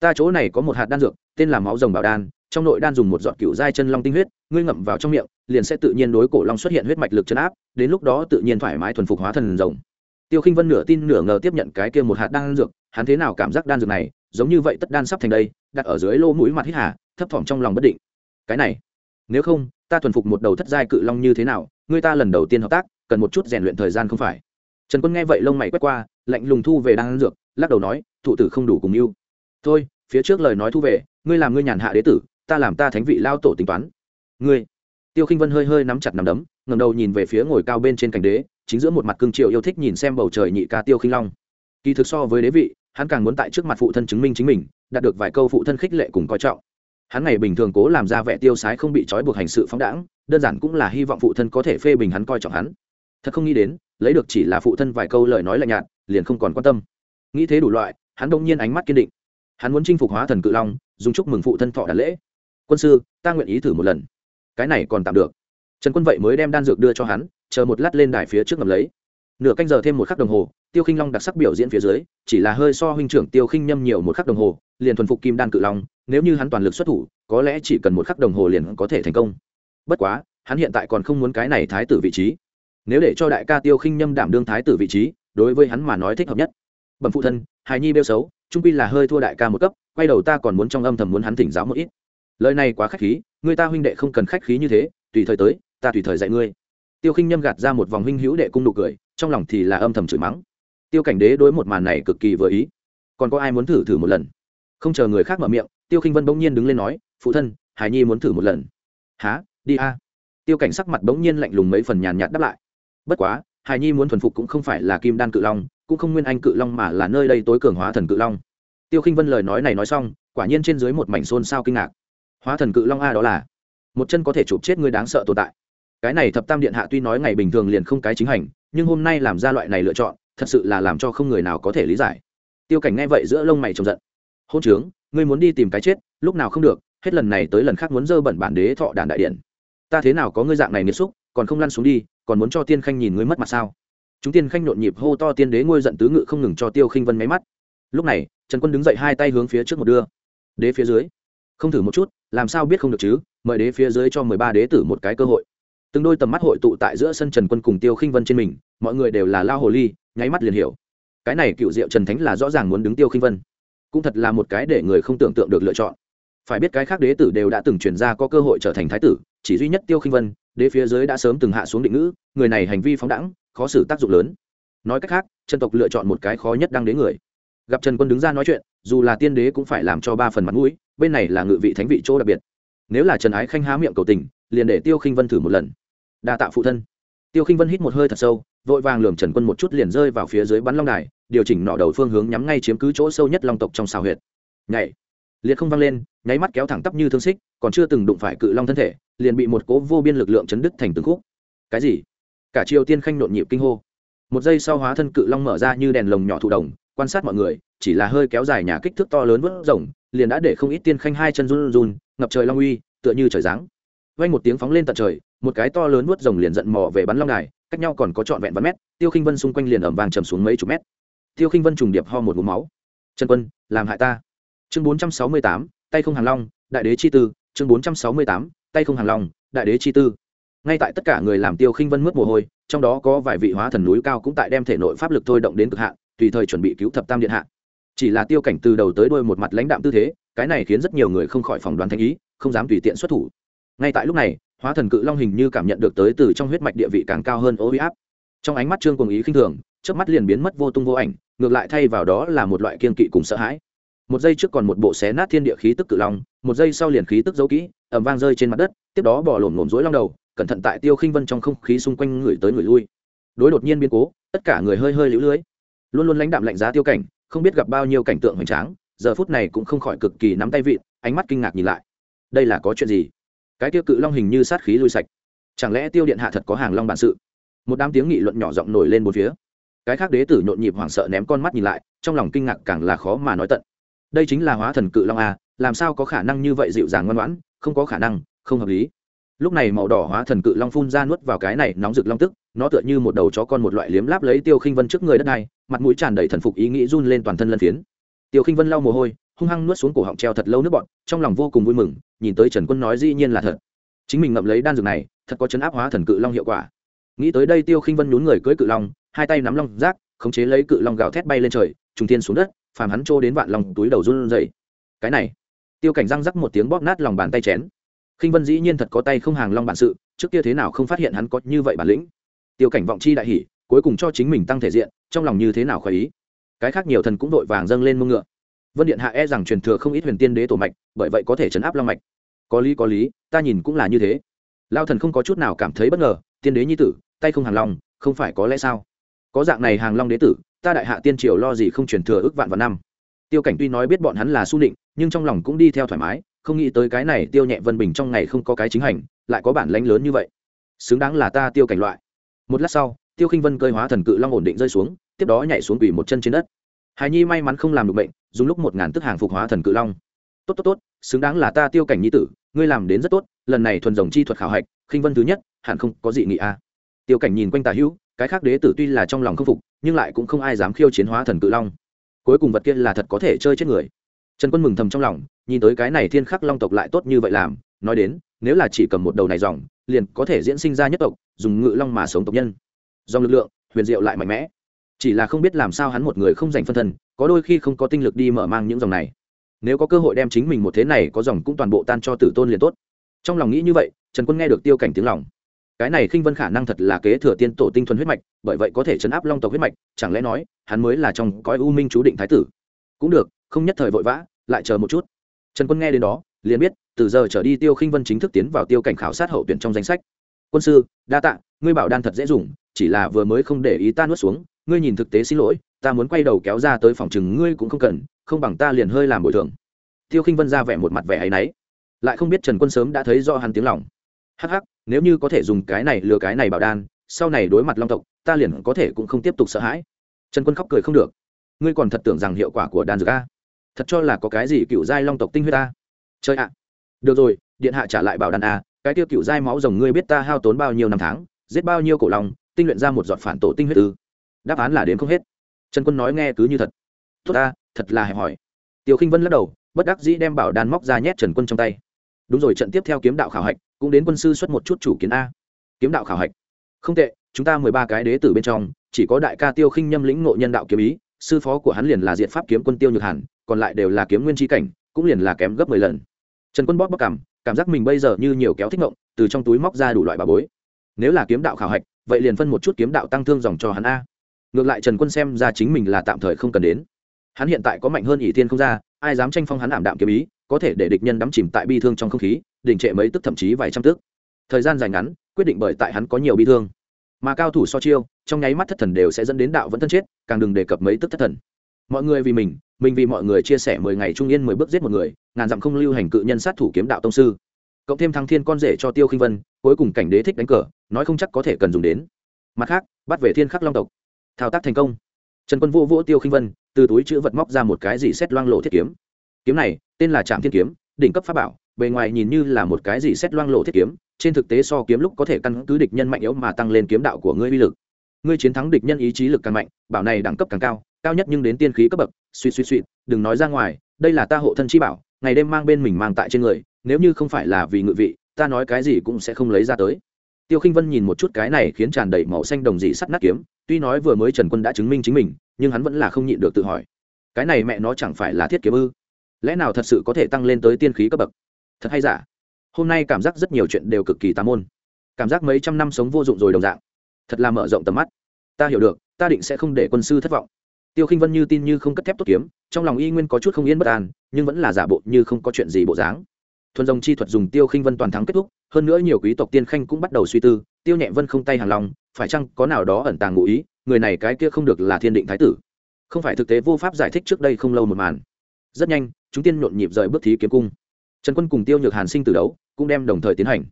Ta chỗ này có một hạt đan dược, tên là máu rồng bảo đan, trong nội đan dùng một giọt cựu giai chân long tinh huyết, ngươi ngậm vào trong miệng, liền sẽ tự nhiên đối cổ long xuất hiện huyết mạch lực chân áp, đến lúc đó tự nhiên thoải mái thuần phục hóa thần rồng. Tiêu khinh vân nửa tin nửa ngờ tiếp nhận cái kia một hạt đan dược, hắn thế nào cảm giác đan dược này, giống như vậy tất đan sắp thành đây, đặt ở dưới lô mũi mặt hít hà, thấp thỏm trong lòng bất định. Cái này nếu không, ta thuần phục một đầu thất giai cự long như thế nào? Người ta lần đầu tiên hợp tác, cần một chút rèn luyện thời gian không phải? Trần quân nghe vậy lông mày quét qua, lạnh lùng thu về đang ăn dược, lắc đầu nói, thụ tử không đủ cùng yêu. Thôi, phía trước lời nói thu về, ngươi làm ngươi nhàn hạ đế tử, ta làm ta thánh vị lao tổ tính toán. Ngươi? Tiêu khinh vân hơi hơi nắm chặt nắm đấm ngầm đầu nhìn về phía ngồi cao bên trên cành đế, chính giữa một mặt cương triệu yêu thích nhìn xem bầu trời nhị ca tiêu khinh long. Kỳ thực so với đế vị, hắn càng muốn tại trước mặt phụ thân chứng minh chính mình, đạt được vài câu phụ thân khích lệ cùng coi trọng hắn ngày bình thường cố làm ra vẻ tiêu sái không bị trói buộc hành sự phóng đãng, đơn giản cũng là hy vọng phụ thân có thể phê bình hắn coi trọng hắn. Thật không nghĩ đến, lấy được chỉ là phụ thân vài câu lời nói lạnh nhạt, liền không còn quan tâm. Nghĩ thế đủ loại, hắn đông nhiên ánh mắt kiên định. Hắn muốn chinh phục hóa thần cự long, dùng chúc mừng phụ thân thọ đàn lễ. Quân sư, ta nguyện ý thử một lần. Cái này còn tạm được. Trần quân vậy mới đem đan dược đưa cho hắn, chờ một lát lên đài phía trước ngầm lấy nửa canh giờ thêm một khắc đồng hồ, tiêu khinh long đặc sắc biểu diễn phía dưới, chỉ là hơi so huynh trưởng tiêu khinh nhâm nhiều một khắc đồng hồ, liền thuần phục kim đan cự long, nếu như hắn toàn lực xuất thủ, có lẽ chỉ cần một khắc đồng hồ liền có thể thành công. Bất quá, hắn hiện tại còn không muốn cái này thái tử vị trí. Nếu để cho đại ca tiêu khinh nhâm đảm đương thái tử vị trí, đối với hắn mà nói thích hợp nhất. Bẩm phụ thân, hài nhi bêu xấu, trung pi là hơi thua đại ca một cấp, quay đầu ta còn muốn trong âm thầm muốn hắn thỉnh giáo một ít. Lời này quá khách khí, người ta huynh đệ không cần khách khí như thế, tùy thời tới, ta tùy thời dạy ngươi tiêu khinh nhâm gạt ra một vòng huynh hữu đệ cung nụ cười, trong lòng thì là âm thầm chửi mắng. Tiêu cảnh đế đối một màn này cực kỳ vừa ý. Còn có ai muốn thử thử một lần? Không chờ người khác mở miệng, tiêu khinh vân bỗng nhiên đứng lên nói, phụ thân, hải nhi muốn thử một lần. Há đi a. Tiêu cảnh sắc mặt bỗng nhiên lạnh lùng mấy phần nhàn nhạt đáp lại. Bất quá, hải nhi muốn thuần phục cũng không phải là kim đan cự long, cũng không nguyên anh cự long mà là nơi đây tối cường hóa thần cự long. Tiêu khinh vân lời nói này nói xong, quả nhiên trên dưới một mảnh xôn xao kinh ngạc. Hóa thần cự long a đó là, một chân có thể chụp chết người đáng sợ tồn tại cái này thập tam điện hạ tuy nói ngày bình thường liền không cái chính hành, nhưng hôm nay làm ra loại này lựa chọn, thật sự là làm cho không người nào có thể lý giải. Tiêu cảnh nghe vậy giữa lông mày trông giận. Hôn trướng, ngươi muốn đi tìm cái chết, lúc nào không được, hết lần này tới lần khác muốn dơ bẩn bản đế thọ đàn đại điện. Ta thế nào có ngươi dạng này nghiêm xúc, còn không lăn xuống đi, còn muốn cho tiên khanh nhìn ngươi mất mặt sao? Chúng tiên khanh nhộn nhịp hô to tiên đế ngôi giận tứ ngự không ngừng cho tiêu khinh vân máy mắt. Lúc này, trần quân đứng dậy hai tay hướng phía trước một đưa. Đế phía dưới, không thử một chút, làm sao biết không được chứ, mời đế phía dưới cho mười ba đế tử một cái cơ hội từng đôi tầm mắt hội tụ tại giữa sân trần quân cùng tiêu khinh vân trên mình, mọi người đều là lao hồ ly, nháy mắt liền hiểu. Cái này cựu diệu trần thánh là rõ ràng muốn đứng tiêu khinh vân. Cũng thật là một cái để người không tưởng tượng được lựa chọn. Phải biết cái khác đế tử đều đã từng chuyển ra có cơ hội trở thành thái tử, chỉ duy nhất tiêu khinh vân, đế phía dưới đã sớm từng hạ xuống định ngữ, người này hành vi phóng đẳng khó xử tác dụng lớn. Nói cách khác, trần tộc lựa chọn một cái khó nhất đang đế người. Gặp trần quân đứng ra nói chuyện, dù là tiên đế cũng phải làm cho ba phần mặt mũi, bên này là ngự vị thánh vị chỗ đặc biệt. Nếu là trần ái khanh há miệng cầu tình, liền để tiêu khinh vân thử một lần đa tạ phụ thân. Tiêu khinh vân hít một hơi thật sâu, vội vàng lường trần quân một chút liền rơi vào phía dưới bắn long đài, điều chỉnh nọ đầu phương hướng nhắm ngay chiếm cứ chỗ sâu nhất long tộc trong xào huyệt. Nhảy! Liệt không văng lên, nháy mắt kéo thẳng tắp như thương xích, còn chưa từng đụng phải cự long thân thể, liền bị một cố vô biên lực lượng chấn đứt thành từng khúc. Cái gì? Cả triều tiên khanh nộn nhịp kinh hô. Một giây sau hóa thân cự long mở ra như đèn lồng nhỏ thụ đồng, quan sát mọi người, chỉ là hơi kéo dài nhà kích thước to lớn vớt rồng, liền đã để không ít tiên khanh hai chân run run, ngập trời long uy, tựa như trời giáng. Vang một tiếng phóng lên tận trời một cái to lớn nuốt rồng liền giận mò về bắn long đài, cách nhau còn có trọn vẹn vạn mét, tiêu khinh vân xung quanh liền ẩm vàng trầm xuống mấy chục mét. Tiêu khinh vân trùng điệp ho một ngụm máu. Trần quân, làm hại ta. Chương bốn trăm sáu mươi tám, tay không hàng long, đại đế chi tư. Chương bốn trăm sáu mươi tám, tay không hàng long, đại đế chi tư. Ngay tại tất cả người làm tiêu khinh vân mướt mồ hôi, trong đó có vài vị hóa thần núi cao cũng tại đem thể nội pháp lực thôi động đến cực hạn, tùy thời chuẩn bị cứu thập tam điện hạ. Chỉ là tiêu cảnh từ đầu tới đuôi một mặt lãnh đạm tư thế, cái này khiến rất nhiều người không khỏi phỏng đoán thanh ý, không dám tùy tiện xuất thủ. Ngay tại lúc này hóa thần cự long hình như cảm nhận được tới từ trong huyết mạch địa vị càng cao hơn ô huy áp. Trong ánh mắt trương cùng ý khinh thường trước mắt liền biến mất vô tung vô ảnh, ngược lại thay vào đó là một loại kiên kỵ cùng sợ hãi. Một giây trước còn một bộ xé nát thiên địa khí tức cự long, một giây sau liền khí tức dấu kỹ ẩm vang rơi trên mặt đất, tiếp đó bỏ lổm lổm rối long đầu, cẩn thận tại tiêu khinh vân trong không khí xung quanh người tới người lui. Đối đột nhiên biến cố, tất cả người hơi hơi lũ lưới. Luôn luôn lãnh đạm lạnh giá tiêu cảnh, không biết gặp bao nhiêu cảnh tượng hoành tráng, giờ phút này cũng không khỏi cực kỳ nắm tay vịn, ánh mắt kinh ngạc nhìn lại. Đây là có chuyện gì? Cái tiêu cự long hình như sát khí lui sạch. Chẳng lẽ tiêu điện hạ thật có hàng long bản sự? Một đám tiếng nghị luận nhỏ giọng nổi lên một phía. Cái khác đế tử nhộn nhịp hoảng sợ ném con mắt nhìn lại, trong lòng kinh ngạc càng là khó mà nói tận. Đây chính là hóa thần cự long a, làm sao có khả năng như vậy dịu dàng ngoan ngoãn, không có khả năng, không hợp lý. Lúc này màu đỏ hóa thần cự long phun ra nuốt vào cái này nóng rực long tức, nó tựa như một đầu chó con một loại liếm láp lấy tiêu khinh vân trước người đất này, mặt mũi tràn đầy thần phục ý nghĩ run lên toàn thân lân phiến. Tiêu khinh vân lau mồ hôi hung hăng nuốt xuống cổ họng treo thật lâu nước bọn trong lòng vô cùng vui mừng, nhìn tới trần quân nói dĩ nhiên là thật. Chính mình ngậm lấy đan dược này, thật có chấn áp hóa thần cự long hiệu quả. Nghĩ tới đây tiêu khinh vân nhún người cưỡi cự long, hai tay nắm long rác, khống chế lấy cự long gào thét bay lên trời, trùng thiên xuống đất, phàm hắn trô đến vạn lòng túi đầu run dậy cái này, tiêu cảnh răng rắc một tiếng bóp nát lòng bàn tay chén. Khinh vân dĩ nhiên thật có tay không hàng long bản sự, trước kia thế nào không phát hiện hắn có như vậy bản lĩnh. Tiêu cảnh vọng chi đại hỉ, cuối cùng cho chính mình tăng thể diện, trong lòng như thế nào khỏi ý. Cái khác nhiều thần cũng đội vàng dâng lên mông ngựa vân điện hạ e rằng truyền thừa không ít huyền tiên đế tổ mạch, bởi vậy có thể chấn áp long mạch. Có lý có lý, ta nhìn cũng là như thế. Lao thần không có chút nào cảm thấy bất ngờ, tiên đế nhi tử, tay không hàng long, không phải có lẽ sao? Có dạng này hàng long đế tử, ta đại hạ tiên triều lo gì không truyền thừa ước vạn vạn năm? Tiêu cảnh tuy nói biết bọn hắn là su định nhưng trong lòng cũng đi theo thoải mái, không nghĩ tới cái này tiêu nhẹ vân bình trong ngày không có cái chính hành, lại có bản lãnh lớn như vậy. Xứng đáng là ta tiêu cảnh loại. Một lát sau, tiêu khinh vân cơi hóa thần cự long ổn định rơi xuống, tiếp đó nhảy xuống quỷ một chân trên đất. Hài nhi may mắn không làm được bệnh dùng lúc một ngàn tức hàng phục hóa thần cự long. Tốt tốt tốt, xứng đáng là ta tiêu cảnh nhi tử, ngươi làm đến rất tốt, lần này thuần dòng chi thuật khảo hạch, khinh vân thứ nhất, hẳn không có gì nghị a. Tiêu cảnh nhìn quanh tà hữu, cái khác đế tử tuy là trong lòng khâm phục, nhưng lại cũng không ai dám khiêu chiến hóa thần cự long. Cuối cùng vật kia là thật có thể chơi chết người. Trần quân mừng thầm trong lòng, nhìn tới cái này thiên khắc long tộc lại tốt như vậy làm, nói đến, nếu là chỉ cầm một đầu này dòng, liền có thể diễn sinh ra nhất tộc, dùng ngự long mà sống tộc nhân. Dòng lực lượng, huyền diệu lại mạnh mẽ chỉ là không biết làm sao hắn một người không dành phân thân, có đôi khi không có tinh lực đi mở mang những dòng này. Nếu có cơ hội đem chính mình một thế này có dòng cũng toàn bộ tan cho tử tôn liền tốt. Trong lòng nghĩ như vậy, trần quân nghe được tiêu cảnh tiếng lòng. Cái này khinh vân khả năng thật là kế thừa tiên tổ tinh thuần huyết mạch, bởi vậy có thể chấn áp long tộc huyết mạch, chẳng lẽ nói, hắn mới là trong cõi u minh chú định thái tử? Cũng được, không nhất thời vội vã, lại chờ một chút. Trần quân nghe đến đó, liền biết, từ giờ trở đi tiêu khinh vân chính thức tiến vào tiêu cảnh khảo sát hậu tuyển trong danh sách. Quân sư, đa tạ, ngươi bảo đan thật dễ dùng, chỉ là vừa mới không để ý ta nuốt xuống ngươi nhìn thực tế xin lỗi, ta muốn quay đầu kéo ra tới phòng chừng ngươi cũng không cần, không bằng ta liền hơi làm bồi thường. Tiêu khinh vân ra vẻ một mặt vẻ áy náy. Lại không biết trần quân sớm đã thấy do hắn tiếng lòng. Hắc hắc, nếu như có thể dùng cái này lừa cái này bảo đan, sau này đối mặt long tộc, ta liền có thể cũng không tiếp tục sợ hãi. Trần quân khóc cười không được. Ngươi còn thật tưởng rằng hiệu quả của đan dược a? Thật cho là có cái gì cựu giai long tộc tinh huyết ta. chơi ạ. Được rồi, điện hạ trả lại bảo đan a, cái tiêu cựu giai máu rồng ngươi biết ta hao tốn bao nhiêu năm tháng, giết bao nhiêu cổ lòng tinh luyện ra một giọt phản tổ tinh huyết ư? Đáp án là đến không hết. Trần quân nói nghe cứ như thật. Tốt ta, thật là hẹp hỏi tiêu khinh vân lắc đầu, bất đắc dĩ đem bảo đan móc ra nhét trần quân trong tay. Đúng rồi, trận tiếp theo kiếm đạo khảo hạch, cũng đến quân sư xuất một chút chủ kiến a. Kiếm đạo khảo hạch. Không tệ, chúng ta mười ba cái đế tử bên trong, chỉ có đại ca tiêu khinh nhâm lĩnh ngộ nhân đạo kiếm ý, sư phó của hắn liền là diện pháp kiếm quân tiêu nhược hàn, còn lại đều là kiếm nguyên tri cảnh, cũng liền là kém gấp mười lần. Trần quân bóp bóc cảm cảm giác mình bây giờ như nhiều kéo thích ngộng, từ trong túi móc ra đủ loại bà bối. Nếu là kiếm đạo khảo hạch, vậy liền phân một chút kiếm đạo tăng thương dòng cho hắn a ngược lại trần quân xem ra chính mình là tạm thời không cần đến. Hắn hiện tại có mạnh hơn ỷ thiên không ra, ai dám tranh phong hắn ảm đạm kiếm ý, có thể để địch nhân đắm chìm tại bi thương trong không khí, đình trệ mấy tức thậm chí vài trăm tức. Thời gian dài ngắn, quyết định bởi tại hắn có nhiều bi thương. Mà cao thủ so chiêu, trong nháy mắt thất thần đều sẽ dẫn đến đạo vẫn thân chết, càng đừng đề cập mấy tức thất thần. Mọi người vì mình mình vì mọi người chia sẻ mười ngày trung yên mười bước giết một người, ngàn dặm không lưu hành cự nhân sát thủ kiếm đạo tông sư. Cộng thêm thăng thiên con rể cho tiêu khinh vân, cuối cùng cảnh đế thích đánh cờ, nói không chắc có thể cần dùng đến. Mặt khác, bắt về thiên khắc long tộc thao tác thành công. Trần quân vô vỗ tiêu khinh vân, từ túi chữ vật móc ra một cái gì xét loang lộ thiết kiếm. Kiếm này, tên là trạm thiên kiếm, đỉnh cấp pháp bảo, bề ngoài nhìn như là một cái gì xét loang lộ thiết kiếm, trên thực tế so kiếm lúc có thể căn cứ địch nhân mạnh yếu mà tăng lên kiếm đạo của ngươi uy lực. Ngươi chiến thắng địch nhân ý chí lực càng mạnh, bảo này đẳng cấp càng cao cao nhất nhưng đến tiên khí cấp bậc, suy suy suy, đừng nói ra ngoài, đây là ta hộ thân chi bảo, ngày đêm mang bên mình mang tại trên người, nếu như không phải là vì ngự vị, ta nói cái gì cũng sẽ không lấy ra tới tiêu khinh vân nhìn một chút cái này khiến tràn đầy màu xanh đồng dị sắt nát kiếm, tuy nói vừa mới trần quân đã chứng minh chính mình, nhưng hắn vẫn là không nhịn được tự hỏi. Cái này mẹ nó chẳng phải là thiết kiếm ư? Lẽ nào thật sự có thể tăng lên tới tiên khí cấp bậc? Thật hay giả? Hôm nay cảm giác rất nhiều chuyện đều cực kỳ tà môn. Cảm giác mấy trăm năm sống vô dụng rồi đồng dạng. Thật là mở rộng tầm mắt. Ta hiểu được, ta định sẽ không để quân sư thất vọng. Tiêu khinh vân như tin như không cất thép tốt kiếm, trong lòng y nguyên có chút không yên bất an, nhưng vẫn là giả bộ như không có chuyện gì bộ dáng. Thuần dòng chi thuật dùng tiêu khinh vân toàn thắng kết thúc hơn nữa nhiều quý tộc tiên khanh cũng bắt đầu suy tư, tiêu nhẹ vân không tay hàng lòng, phải chăng có nào đó ẩn tàng ngụ ý, người này cái kia không được là thiên định thái tử. Không phải thực tế vô pháp giải thích trước đây không lâu một màn. Rất nhanh, chúng tiên nhộn nhịp rời bước thí kiếm cung. Trần quân cùng tiêu nhược hàn sinh từ đấu, cũng đem đồng thời tiến hành.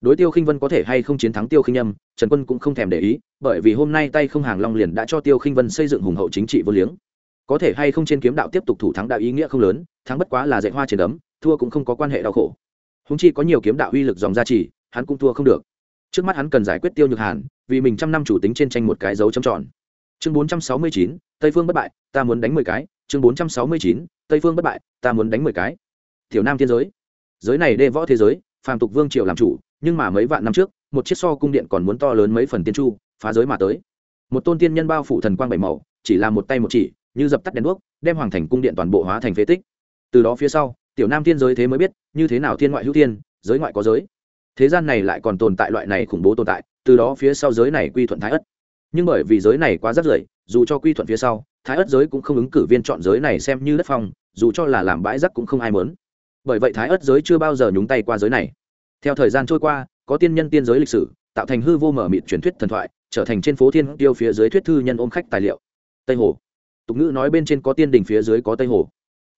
Đối tiêu khinh vân có thể hay không chiến thắng tiêu khinh nhâm trần quân cũng không thèm để ý, bởi vì hôm nay tay không hàng long liền đã cho tiêu khinh vân xây dựng hùng hậu chính trị vô liếng. Có thể hay không trên kiếm đạo tiếp tục thủ thắng đạo ý nghĩa không lớn, thắng bất quá là dạy hoa trên đấm, thua cũng không có quan hệ đau khổ húng chi có nhiều kiếm đạo uy lực dòng gia trì, hắn cũng thua không được. Trước mắt hắn cần giải quyết tiêu nhược hàn, vì mình trăm năm chủ tính trên tranh một cái dấu chấm tròn. Chương bốn trăm sáu mươi chín, tây phương bất bại, ta muốn đánh mười cái. Chương bốn trăm sáu mươi chín, tây phương bất bại, ta muốn đánh mười cái. Tiểu nam thiên giới. Giới này đê võ thế giới, phàm tục vương triều làm chủ, nhưng mà mấy vạn năm trước, một chiếc so cung điện còn muốn to lớn mấy phần tiên chu, phá giới mà tới. Một tôn tiên nhân bao phủ thần quang bảy màu, chỉ là một tay một chỉ, như dập tắt đèn đuốc, đem hoàng thành cung điện toàn bộ hóa thành phế tích. Từ đó phía sau tiểu nam thiên giới thế mới biết, như thế nào thiên ngoại hữu thiên, giới ngoại có giới. Thế gian này lại còn tồn tại loại này khủng bố tồn tại, từ đó phía sau giới này quy thuận thái ất. Nhưng bởi vì giới này quá rắc rưởi, dù cho quy thuận phía sau, thái ất giới cũng không ứng cử viên chọn giới này xem như đất phong, dù cho là làm bãi rắc cũng không ai mớn bởi vậy thái ất giới chưa bao giờ nhúng tay qua giới này. Theo thời gian trôi qua, có tiên nhân tiên giới lịch sử, tạo thành hư vô mở mịt truyền thuyết thần thoại, trở thành trên phố thiên tiêu phía dưới thuyết thư nhân ôm khách tài liệu. Tây hồ. Tục ngữ nói bên trên có tiên đình phía dưới có tây hồ.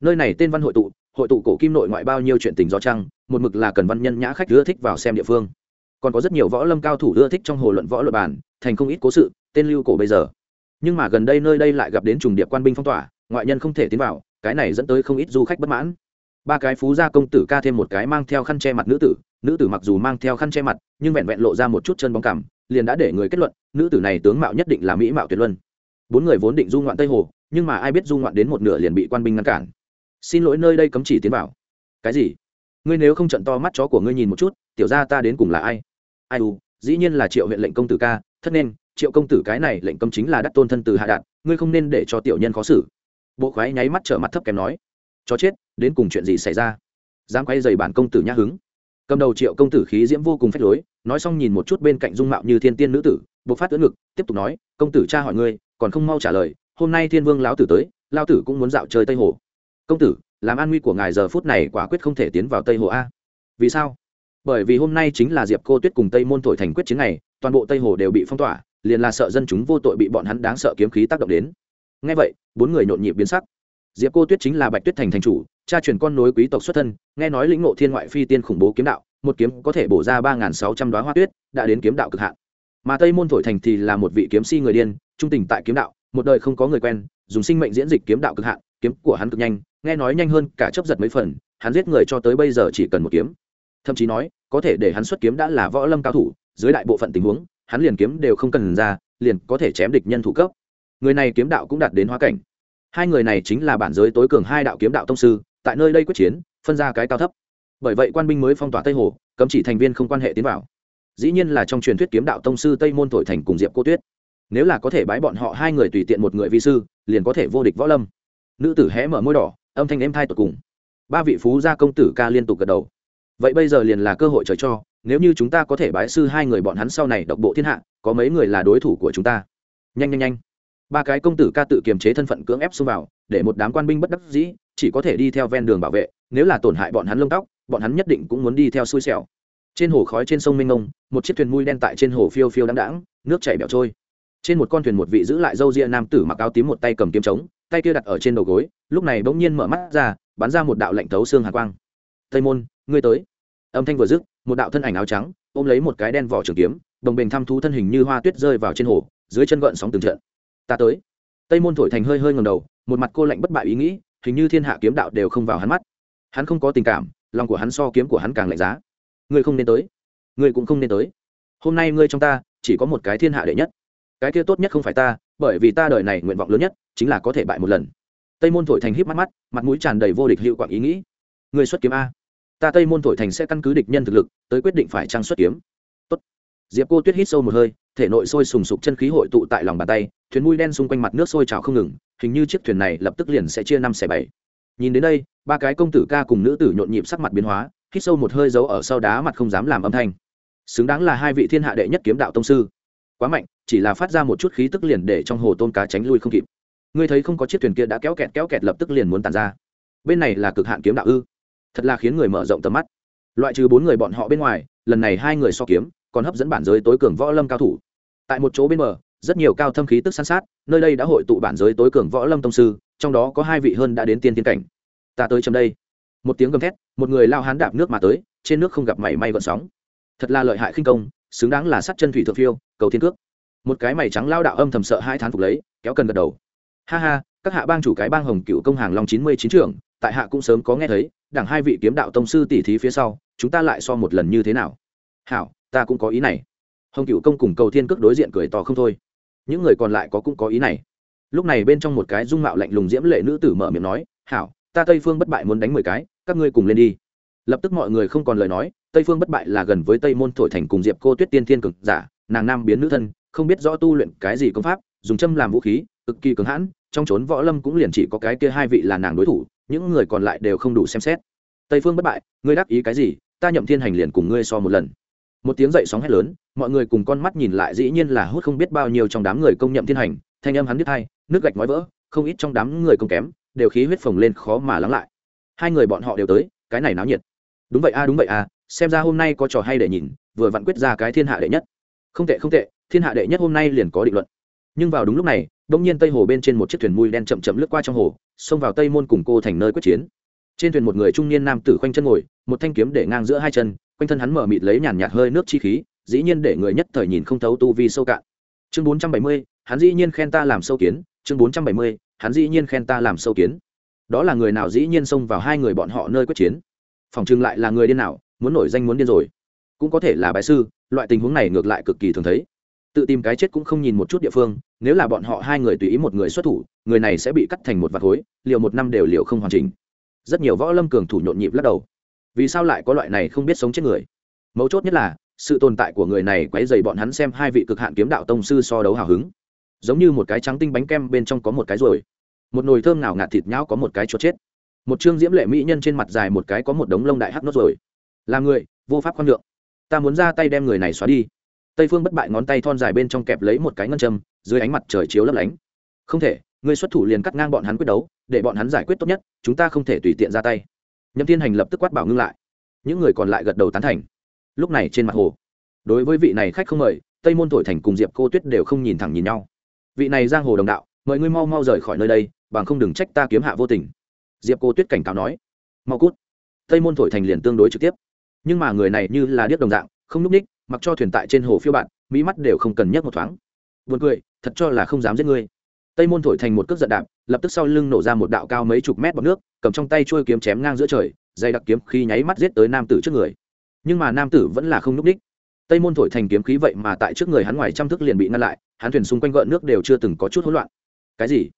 Nơi này tên văn hội tụ hội tụ cổ kim nội ngoại bao nhiêu chuyện tình do trăng, một mực là cần văn nhân nhã khách ưa thích vào xem địa phương. Còn có rất nhiều võ lâm cao thủ ưa thích trong hồ luận võ luật bản thành không ít cố sự, tên lưu cổ bây giờ. Nhưng mà gần đây nơi đây lại gặp đến trùng điệp quan binh phong tỏa, ngoại nhân không thể tiến vào, cái này dẫn tới không ít du khách bất mãn. Ba cái phú gia công tử ca thêm một cái mang theo khăn che mặt nữ tử nữ tử mặc dù mang theo khăn che mặt, nhưng vẹn vẹn lộ ra một chút chân bóng cảm liền đã để người kết luận, nữ tử này tướng mạo nhất định là mỹ mạo tuyệt luân. Bốn người vốn định du ngoạn tây hồ, nhưng mà ai biết du ngoạn đến một nửa liền bị quan binh ngăn cản xin lỗi nơi đây cấm chỉ tiến vào. Cái gì? Ngươi nếu không trận to mắt chó của ngươi nhìn một chút, tiểu ra ta đến cùng là ai? Ai u, dĩ nhiên là triệu huyện lệnh công tử ca, thất nên, triệu công tử cái này lệnh cấm chính là đắc tôn thân từ hạ đạn ngươi không nên để cho tiểu nhân khó xử. Bộ khoái nháy mắt trở mặt thấp kém nói, chó chết, đến cùng chuyện gì xảy ra? Dám quay dày bản công tử nhã hứng. Cầm đầu triệu công tử khí diễm vô cùng phách lối, nói xong nhìn một chút bên cạnh dung mạo như thiên tiên nữ tử buộc phát ưỡn ngực, tiếp tục nói, công tử cha hỏi ngươi, còn không mau trả lời, hôm nay thiên vương lão tử tới lao tử cũng muốn dạo chơi tây hồ công tử, làm an nguy của ngài giờ phút này quả quyết không thể tiến vào tây hồ a. Vì sao? Bởi vì hôm nay chính là diệp cô tuyết cùng tây môn thổi thành quyết chiến này toàn bộ tây hồ đều bị phong tỏa, liền là sợ dân chúng vô tội bị bọn hắn đáng sợ kiếm khí tác động đến. Ngay vậy, bốn người nhộn nhịp biến sắc. Diệp cô tuyết chính là bạch tuyết thành thành chủ, cha truyền con nối quý tộc xuất thân, nghe nói lĩnh ngộ thiên ngoại phi tiên khủng bố kiếm đạo, một kiếm có thể bổ ra ba nghìn sáu trăm đoá hoa tuyết, đã đến kiếm đạo cực hạn. Mà tây môn thổi thành thì là một vị kiếm si người điên, trung tình tại kiếm đạo, một đời không có người quen, dùng sinh mệnh diễn dịch kiếm đạo cực hạn, kiếm của hắn cực nhanh nghe nói nhanh hơn cả chấp giật mấy phần, hắn giết người cho tới bây giờ chỉ cần một kiếm. Thậm chí nói, có thể để hắn xuất kiếm đã là võ lâm cao thủ, dưới đại bộ phận tình huống, hắn liền kiếm đều không cần ra, liền có thể chém địch nhân thủ cấp. Người này kiếm đạo cũng đạt đến hóa cảnh. Hai người này chính là bản giới tối cường hai đạo kiếm đạo tông sư, tại nơi đây quyết chiến, phân ra cái cao thấp. Bởi vậy quan binh mới phong tỏa tây hồ, cấm chỉ thành viên không quan hệ tiến vào. Dĩ nhiên là trong truyền thuyết kiếm đạo tông sư tây môn thổi thành cùng diệp cô tuyết. Nếu là có thể bái bọn họ hai người tùy tiện một người vi sư, liền có thể vô địch võ lâm. Nữ tử hé mở môi đỏ âm thanh êm thai tột cùng. Ba vị phú gia công tử ca liên tục gật đầu. Vậy bây giờ liền là cơ hội trời cho, nếu như chúng ta có thể bái sư hai người bọn hắn sau này độc bộ thiên hạ, có mấy người là đối thủ của chúng ta? Nhanh nhanh nhanh. Ba cái công tử ca tự kiềm chế thân phận cưỡng ép xông vào, để một đám quan binh bất đắc dĩ, chỉ có thể đi theo ven đường bảo vệ, nếu là tổn hại bọn hắn lông tóc, bọn hắn nhất định cũng muốn đi theo xui xẻo. Trên hồ khói trên sông minh ngông một chiếc thuyền mui đen tại trên hồ phiêu phiêu đáng đáng nước chảy bẻo trôi. Trên một con thuyền một vị giữ lại râu ria nam tử mặc áo tím một tay cầm kiếm trống tay kia đặt ở trên đầu gối, lúc này bỗng nhiên mở mắt ra, bắn ra một đạo lạnh thấu xương hạ quang. Tây môn, ngươi tới. Âm thanh vừa dứt, một đạo thân ảnh áo trắng ôm lấy một cái đen vỏ trường kiếm, đồng bình thăm thú thân hình như hoa tuyết rơi vào trên hồ, dưới chân gợn sóng từng trận. Ta tới. Tây môn thổi thành hơi hơi ngầm đầu, một mặt cô lạnh bất bại ý nghĩ, hình như thiên hạ kiếm đạo đều không vào hắn mắt. Hắn không có tình cảm, lòng của hắn so kiếm của hắn càng lạnh giá. Ngươi không nên tới. Ngươi cũng không nên tới. Hôm nay ngươi trong ta, chỉ có một cái thiên hạ đệ nhất. Cái kia tốt nhất không phải ta bởi vì ta đời này nguyện vọng lớn nhất chính là có thể bại một lần. Tây môn thổi thành híp mắt mắt, mặt mũi tràn đầy vô địch hiệu quảng ý nghĩ. Người xuất kiếm a. Ta tây môn thổi thành sẽ căn cứ địch nhân thực lực, tới quyết định phải trang xuất kiếm. Tốt. diệp cô tuyết hít sâu một hơi, thể nội sôi sùng sục chân khí hội tụ tại lòng bàn tay, thuyền mũi đen xung quanh mặt nước sôi trào không ngừng, hình như chiếc thuyền này lập tức liền sẽ chia năm xẻ bảy. Nhìn đến đây, ba cái công tử ca cùng nữ tử nhộn nhịp sắc mặt biến hóa, hít sâu một hơi giấu ở sau đá mặt không dám làm âm thanh. Xứng đáng là hai vị thiên hạ đệ nhất kiếm đạo tông sư quá mạnh, chỉ là phát ra một chút khí tức liền để trong hồ tôm cá tránh lui không kịp. Ngươi thấy không có chiếc thuyền kia đã kéo kẹt kéo kẹt lập tức liền muốn tàn ra. Bên này là cực hạn kiếm đạo ư? Thật là khiến người mở rộng tầm mắt. Loại trừ bốn người bọn họ bên ngoài, lần này hai người so kiếm, còn hấp dẫn bản giới tối cường võ lâm cao thủ. Tại một chỗ bên bờ, rất nhiều cao thâm khí tức san sát, nơi đây đã hội tụ bản giới tối cường võ lâm tông sư, trong đó có hai vị hơn đã đến tiên tiên cảnh. Ta tới chấm đây. Một tiếng gầm thét, một người lao hán đạp nước mà tới, trên nước không gặp mảy may vận sóng. Thật là lợi hại khinh công xứng đáng là sắt chân thủy thượng phiêu, cầu thiên cước. Một cái mày trắng lao đạo âm thầm sợ hai thán phục lấy, kéo cần gật đầu. Ha ha, các hạ bang chủ cái bang hồng cựu công hàng long chín mươi chín trưởng, tại hạ cũng sớm có nghe thấy, đảng hai vị kiếm đạo tông sư tỷ thí phía sau, chúng ta lại so một lần như thế nào? Hảo, ta cũng có ý này. Hồng cựu công cùng cầu thiên cước đối diện cười to không thôi. Những người còn lại có cũng có ý này. Lúc này bên trong một cái dung mạo lạnh lùng diễm lệ nữ tử mở miệng nói, hảo, ta tây phương bất bại muốn đánh mười cái, các ngươi cùng lên đi. Lập tức mọi người không còn lời nói tây phương bất bại là gần với tây môn thổi thành cùng diệp cô tuyết tiên thiên cực giả, nàng nam biến nữ thân, không biết rõ tu luyện cái gì công pháp, dùng châm làm vũ khí, cực kỳ cứng hãn, trong trốn võ lâm cũng liền chỉ có cái kia hai vị là nàng đối thủ, những người còn lại đều không đủ xem xét. Tây phương bất bại, ngươi đáp ý cái gì, ta nhậm thiên hành liền cùng ngươi so một lần. Một tiếng dậy sóng hét lớn, mọi người cùng con mắt nhìn lại dĩ nhiên là hút không biết bao nhiêu trong đám người công nhậm thiên hành, thanh âm hắn đứt hai nước gạch nói vỡ, không ít trong đám người công kém, đều khí huyết phồng lên khó mà lắng lại. Hai người bọn họ đều tới, cái này náo nhiệt. Đúng vậy a, đúng vậy a xem ra hôm nay có trò hay để nhìn, vừa vặn quyết ra cái thiên hạ đệ nhất. Không tệ không tệ, thiên hạ đệ nhất hôm nay liền có định luận. Nhưng vào đúng lúc này đông nhiên tây hồ bên trên một chiếc thuyền mui đen chậm chậm lướt qua trong hồ, xông vào tây môn cùng cô thành nơi quyết chiến. Trên thuyền một người trung niên nam tử khoanh chân ngồi, một thanh kiếm để ngang giữa hai chân, quanh thân hắn mở mịt lấy nhàn nhạt hơi nước chi khí, dĩ nhiên để người nhất thời nhìn không thấu tu vi sâu cạn. Chương bốn trăm bảy mươi, hắn dĩ nhiên khen ta làm sâu kiến. Chương bốn trăm bảy mươi, hắn dĩ nhiên khen ta làm sâu kiến. Đó là người nào dĩ nhiên xông vào hai người bọn họ nơi quyết chiến? Phòng chừng lại là người điên nào? Muốn nổi danh muốn điên rồi. Cũng có thể là bài sư, loại tình huống này ngược lại cực kỳ thường thấy. Tự tìm cái chết cũng không nhìn một chút địa phương, nếu là bọn họ hai người tùy ý một người xuất thủ, người này sẽ bị cắt thành một vạt khối liệu một năm đều liệu không hoàn chỉnh. Rất nhiều võ lâm cường thủ nhộn nhịp lắc đầu. Vì sao lại có loại này không biết sống chết người? Mấu chốt nhất là, sự tồn tại của người này quấy dày bọn hắn xem hai vị cực hạn kiếm đạo tông sư so đấu hào hứng. Giống như một cái trắng tinh bánh kem bên trong có một cái rồi. Một nồi thơm nào ngạt thịt nhão có một cái chuột chết. Một chương diễm lệ mỹ nhân trên mặt dài một cái có một đống lông đại hắc nốt rồi là người, vô pháp khoan nhượng. Ta muốn ra tay đem người này xóa đi. Tây phương bất bại ngón tay thon dài bên trong kẹp lấy một cái ngân châm, dưới ánh mặt trời chiếu lấp lánh. Không thể, người xuất thủ liền cắt ngang bọn hắn quyết đấu, để bọn hắn giải quyết tốt nhất, chúng ta không thể tùy tiện ra tay. Nhâm thiên hành lập tức quát bảo ngưng lại. Những người còn lại gật đầu tán thành. Lúc này trên mặt hồ, đối với vị này khách không mời, tây môn thổi thành cùng diệp cô tuyết đều không nhìn thẳng nhìn nhau. Vị này giang hồ đồng đạo, mời ngươi mau mau rời khỏi nơi đây, bằng không đừng trách ta kiếm hạ vô tình. Diệp cô tuyết cảnh cáo nói. Mau cút. Tây môn thổi thành liền tương đối trực tiếp nhưng mà người này như là điếc đồng dạng, không núp ních, mặc cho thuyền tại trên hồ phiêu bạn, mỹ mắt đều không cần nhấc một thoáng. Buồn cười, thật cho là không dám giết ngươi. Tây môn thổi thành một cước giận đạp, lập tức sau lưng nổ ra một đạo cao mấy chục mét bọc nước, cầm trong tay trôi kiếm chém ngang giữa trời dây đặc kiếm khi nháy mắt giết tới nam tử trước người. Nhưng mà nam tử vẫn là không núp ních. Tây môn thổi thành kiếm khí vậy mà tại trước người hắn ngoài trăm thước liền bị ngăn lại, hắn thuyền xung quanh gợn nước đều chưa từng có chút hỗn loạn. Cái gì?